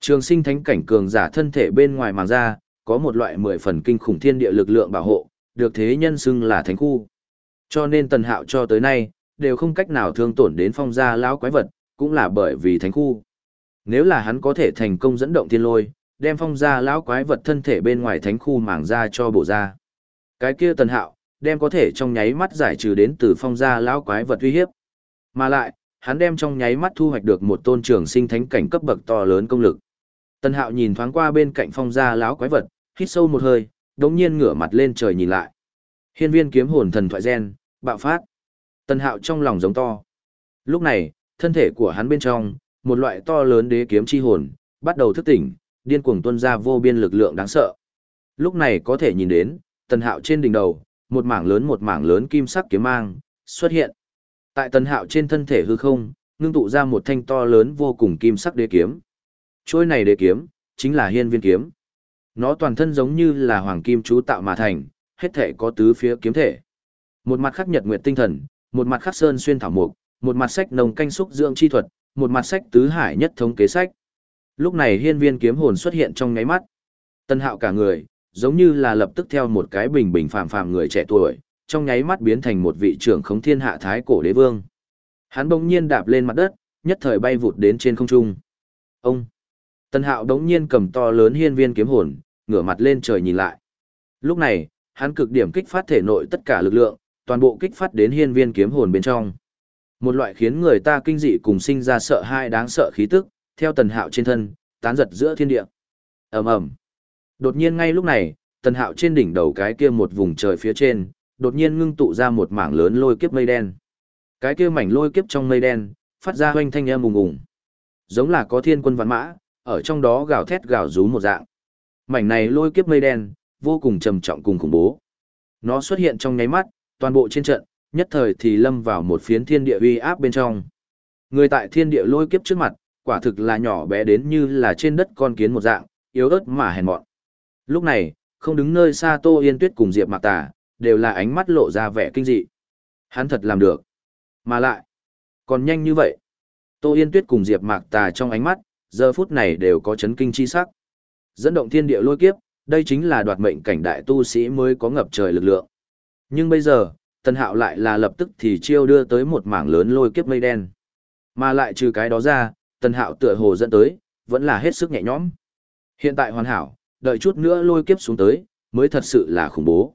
S1: Trường sinh thánh cảnh cường giả thân thể bên ngoài màng ra, có một loại mười phần kinh khủng thiên địa lực lượng bảo hộ, được thế nhân xưng là thánh khu. Cho nên tần hạo cho tới nay, đều không cách nào thương tổn đến phong gia lão quái vật, cũng là bởi vì thánh khu. Nếu là hắn có thể thành công dẫn động thiên lôi, đem phong gia lão quái vật thân thể bên ngoài thánh khu mảng ra cho bổ ra. Cái kia tần hạo, đem có thể trong nháy mắt giải trừ đến từ phong gia lão quái vật uy hiếp. Mà lại, hắn đem trong nháy mắt thu hoạch được một tôn trường sinh thánh cảnh cấp bậc to lớn công lực. tần hạo nhìn thoáng qua bên cạnh phong gia lão quái vật, hít sâu một hơi, đống nhiên ngửa mặt lên trời nhìn lại. Hiên viên kiếm hồn thần thoại gen, bạo phát. Tần hạo trong lòng giống to. Lúc này, thân thể của hắn bên trong, một loại to lớn đế kiếm chi hồn, bắt đầu thức tỉnh, điên cuồng tuôn ra vô biên lực lượng đáng sợ. Lúc này có thể nhìn đến, tần hạo trên đỉnh đầu, một mảng lớn một mảng lớn kim sắc kiếm mang, xuất hiện. Tại tần hạo trên thân thể hư không, ngưng tụ ra một thanh to lớn vô cùng kim sắc đế kiếm. Trôi này đế kiếm, chính là hiên viên kiếm. Nó toàn thân giống như là hoàng kim chú tạo mà thành, hết thể có tứ phía kiếm thể. Một mặt khắc nhật nguyệt tinh thần, một mặt khắc sơn xuyên thảo mục, một mặt sách nồng canh xúc dưỡng chi thuật, một mặt sách tứ hải nhất thống kế sách. Lúc này hiên viên kiếm hồn xuất hiện trong ngáy mắt. Tân hạo cả người, giống như là lập tức theo một cái bình bình phàm phàm người trẻ tuổi, trong nháy mắt biến thành một vị trưởng khống thiên hạ thái cổ đế vương. Hắn bỗng nhiên đạp lên mặt đất, nhất thời bay vụt đến trên không trung. Ông! Tần hạo đống nhiên cầm to lớn hiên viên kiếm hồn, ngửa mặt lên trời nhìn lại. Lúc này, hắn cực điểm kích phát thể nội tất cả lực lượng, toàn bộ kích phát đến hiên viên kiếm hồn bên trong. Một loại khiến người ta kinh dị cùng sinh ra sợ hãi đáng sợ khí tức, theo tần hạo trên thân, tán giật giữa thiên địa. ầm ầm Đột nhiên ngay lúc này, tần hạo trên đỉnh đầu cái kia một vùng trời phía trên, đột nhiên ngưng tụ ra một mảng lớn lôi kiếp mây đen. Cái kia mảnh lôi kiếp trong mây đen, phát ra hoanh thanh âm ùng ùng. Giống là có thiên quân vạn mã, ở trong đó gào thét gào rú một dạng. Mảnh này lôi kiếp mây đen, vô cùng trầm trọng cùng khủng bố. Nó xuất hiện trong nháy mắt, toàn bộ trên trận, nhất thời thì lâm vào một phiến thiên địa uy áp bên trong. Người tại thiên địa lôi kiếp trước mặt, quả thực là nhỏ bé đến như là trên đất con kiến một dạng, yếu ớt mà hèn mọn. Lúc này, không đứng nơi xa Tô Yên Tuyết cùng Diệp Mạc Tà, đều là ánh mắt lộ ra vẻ kinh dị. Hắn thật làm được. Mà lại, còn nhanh như vậy. Tô Yên Tuyết cùng Diệp Mạc Tà trong ánh mắt, giờ phút này đều có chấn kinh chi sắc. Dẫn động thiên địa lôi kiếp, đây chính là đoạt mệnh cảnh đại tu sĩ mới có ngập trời lực lượng. Nhưng bây giờ, Tần Hạo lại là lập tức thì chiêu đưa tới một mảng lớn lôi kiếp mây đen. Mà lại trừ cái đó ra, Tần Hạo tựa hồ dẫn tới, vẫn là hết sức nhẹ nhõm. Hiện tại hoàn hảo, đợi chút nữa lôi kiếp xuống tới, mới thật sự là khủng bố.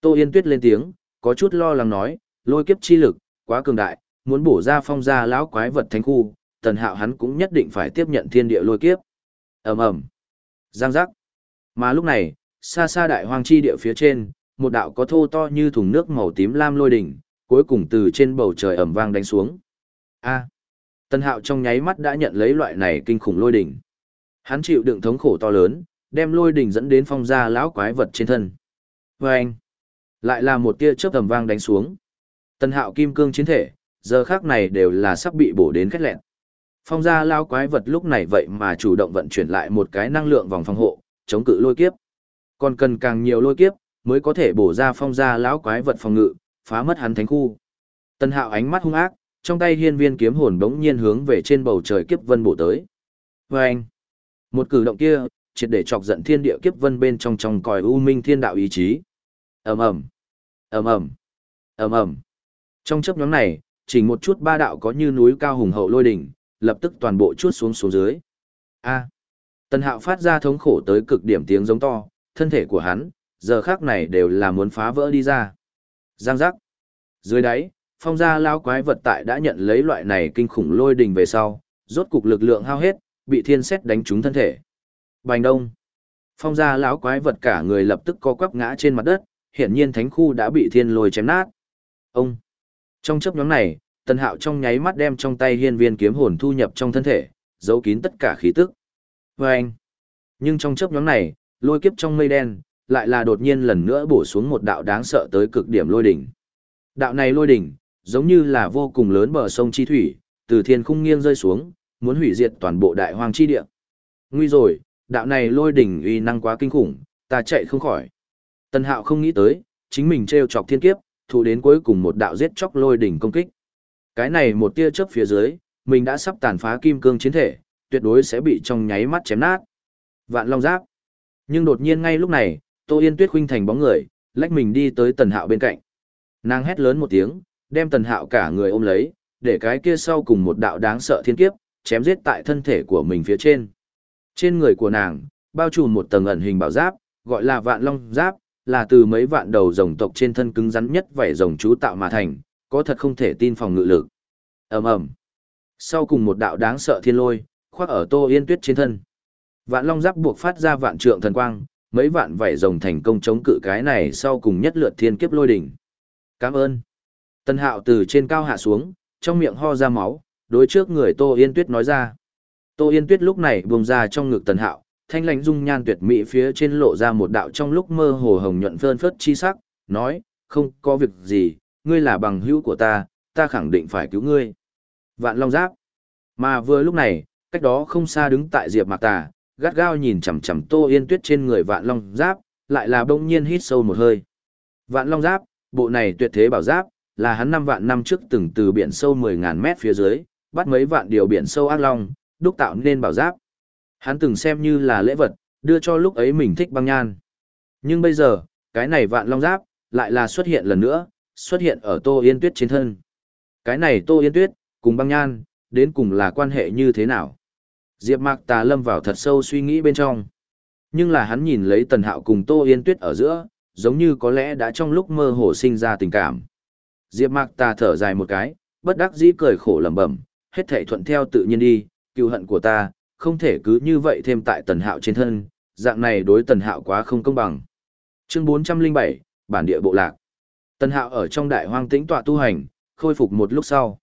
S1: Tô Yên Tuyết lên tiếng, có chút lo lắng nói, lôi kiếp chi lực, quá cường đại, muốn bổ ra phong ra lão quái vật thánh khu, Tần Hạo hắn cũng nhất định phải tiếp nhận thiên địa lôi kiếp. Ầm ầm. Giang giác. Mà lúc này, xa xa đại hoang chi địa phía trên, một đạo có thô to như thùng nước màu tím lam lôi đỉnh, cuối cùng từ trên bầu trời ầm vang đánh xuống. A. Tân Hạo trong nháy mắt đã nhận lấy loại này kinh khủng lôi đỉnh. Hắn chịu đựng thống khổ to lớn, đem lôi đỉnh dẫn đến phong gia lão quái vật trên thân. Và anh, lại là một tia chớp ầm vang đánh xuống. Tân Hạo kim cương chiến thể, giờ khác này đều là sắp bị bổ đến khét lẹn. Phong gia lão quái vật lúc này vậy mà chủ động vận chuyển lại một cái năng lượng vòng phòng hộ, chống cự lôi kiếp. Còn cần càng nhiều lôi kiếp, mới có thể bổ ra phong gia lão quái vật phòng ngự, phá mất hắn thánh khu. Tân Hạo ánh mắt hung ác, trong tay hiên viên kiếm hồn bỗng nhiên hướng về trên bầu trời kiếp vân bổ tới. Và anh, một cử động kia, triệt để chọc giận thiên địa kiếp vân bên trong trong còi u minh thiên đạo ý chí. ầm ầm, ầm ầm, ầm ầm. Trong chớp nhóm này, chỉ một chút ba đạo có như núi cao hùng hậu lôi đỉnh, lập tức toàn bộ chuốt xuống xuống dưới. A. Tần Hạo phát ra thống khổ tới cực điểm tiếng giống to, thân thể của hắn, giờ khác này đều là muốn phá vỡ đi ra. Giang giác. Dưới đáy, phong gia lao quái vật tại đã nhận lấy loại này kinh khủng lôi đình về sau, rốt cục lực lượng hao hết, bị thiên xét đánh trúng thân thể. Bành đông. Phong gia lão quái vật cả người lập tức co quắp ngã trên mặt đất, hiển nhiên thánh khu đã bị thiên lôi chém nát. Ông. Trong chấp nhóm này, Tần Hạo trong nháy mắt đem trong tay hiên viên kiếm hồn thu nhập trong thân thể, giấu kín tất cả khí tức. Và anh. Nhưng trong chớp nhóm này, lôi kiếp trong mây đen, lại là đột nhiên lần nữa bổ xuống một đạo đáng sợ tới cực điểm lôi đỉnh. Đạo này lôi đỉnh, giống như là vô cùng lớn bờ sông chi thủy, từ thiên khung nghiêng rơi xuống, muốn hủy diệt toàn bộ đại hoang chi địa. Nguy rồi, đạo này lôi đỉnh uy năng quá kinh khủng, ta chạy không khỏi. Tần Hạo không nghĩ tới, chính mình trêu chọc thiên kiếp, thủ đến cuối cùng một đạo giết chóc lôi đỉnh công kích. Cái này một tia chớp phía dưới, mình đã sắp tàn phá kim cương chiến thể, tuyệt đối sẽ bị trong nháy mắt chém nát. Vạn Long Giáp. Nhưng đột nhiên ngay lúc này, Tô Yên Tuyết khuynh thành bóng người, lách mình đi tới Tần Hạo bên cạnh. Nàng hét lớn một tiếng, đem Tần Hạo cả người ôm lấy, để cái kia sau cùng một đạo đáng sợ thiên kiếp, chém giết tại thân thể của mình phía trên. Trên người của nàng, bao trùm một tầng ẩn hình bảo giáp, gọi là Vạn Long Giáp, là từ mấy vạn đầu rồng tộc trên thân cứng rắn nhất vảy rồng chú tạo mà thành, có thật không thể tin phòng ngự lực. Ầm ầm. Sau cùng một đạo đáng sợ thiên lôi, khoác ở Tô Yên Tuyết trên thân. Vạn long giáp buộc phát ra vạn trượng thần quang, mấy vạn vảy rồng thành công chống cự cái này sau cùng nhất lượt thiên kiếp lôi đỉnh. Cảm ơn. Tân hạo từ trên cao hạ xuống, trong miệng ho ra máu, đối trước người Tô Yên Tuyết nói ra. Tô Yên Tuyết lúc này buông ra trong ngực tần hạo, thanh lãnh dung nhan tuyệt mỹ phía trên lộ ra một đạo trong lúc mơ hồ hồng nhuận phơn phất chi sắc, nói, không có việc gì, ngươi là bằng hữu của ta, ta khẳng định phải cứu ngươi. Vạn Long Giáp. Mà vừa lúc này, cách đó không xa đứng tại Diệp Mạc Tà, gắt gao nhìn chằm chằm Tô Yên Tuyết trên người Vạn Long Giáp, lại là bỗng nhiên hít sâu một hơi. Vạn Long Giáp, bộ này tuyệt thế bảo giáp, là hắn năm vạn năm trước từng từ biển sâu 10000 mét phía dưới, bắt mấy vạn điều biển sâu ác long, đúc tạo nên bảo giáp. Hắn từng xem như là lễ vật, đưa cho lúc ấy mình thích băng nhan. Nhưng bây giờ, cái này vạn long giáp, lại là xuất hiện lần nữa, xuất hiện ở Tô Yên Tuyết trên thân. Cái này Tô Yên Tuyết, cùng băng nhan, đến cùng là quan hệ như thế nào? Diệp Mạc Tà lâm vào thật sâu suy nghĩ bên trong. Nhưng là hắn nhìn lấy Tần Hạo cùng Tô Yên Tuyết ở giữa, giống như có lẽ đã trong lúc mơ hồ sinh ra tình cảm. Diệp Mạc Tà thở dài một cái, bất đắc dĩ cười khổ lẩm bẩm, hết thảy thuận theo tự nhiên đi, cừu hận của ta, không thể cứ như vậy thêm tại Tần Hạo trên thân, dạng này đối Tần Hạo quá không công bằng. Chương 407, bản địa bộ lạc. Tần Hạo ở trong đại hoang tĩnh tọa tu hành, khôi phục một lúc sau.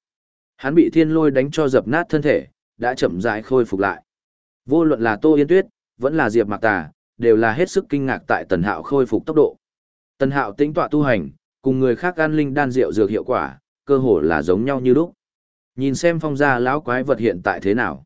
S1: Hắn bị thiên lôi đánh cho dập nát thân thể, đã chậm rãi khôi phục lại. Vô luận là Tô Yên Tuyết, vẫn là Diệp Mạc Tà, đều là hết sức kinh ngạc tại Tần Hạo khôi phục tốc độ. Tần Hạo tĩnh tọa tu hành, cùng người khác ăn linh đan rượu dược hiệu quả, cơ hồ là giống nhau như lúc. Nhìn xem phong gia lão quái vật hiện tại thế nào.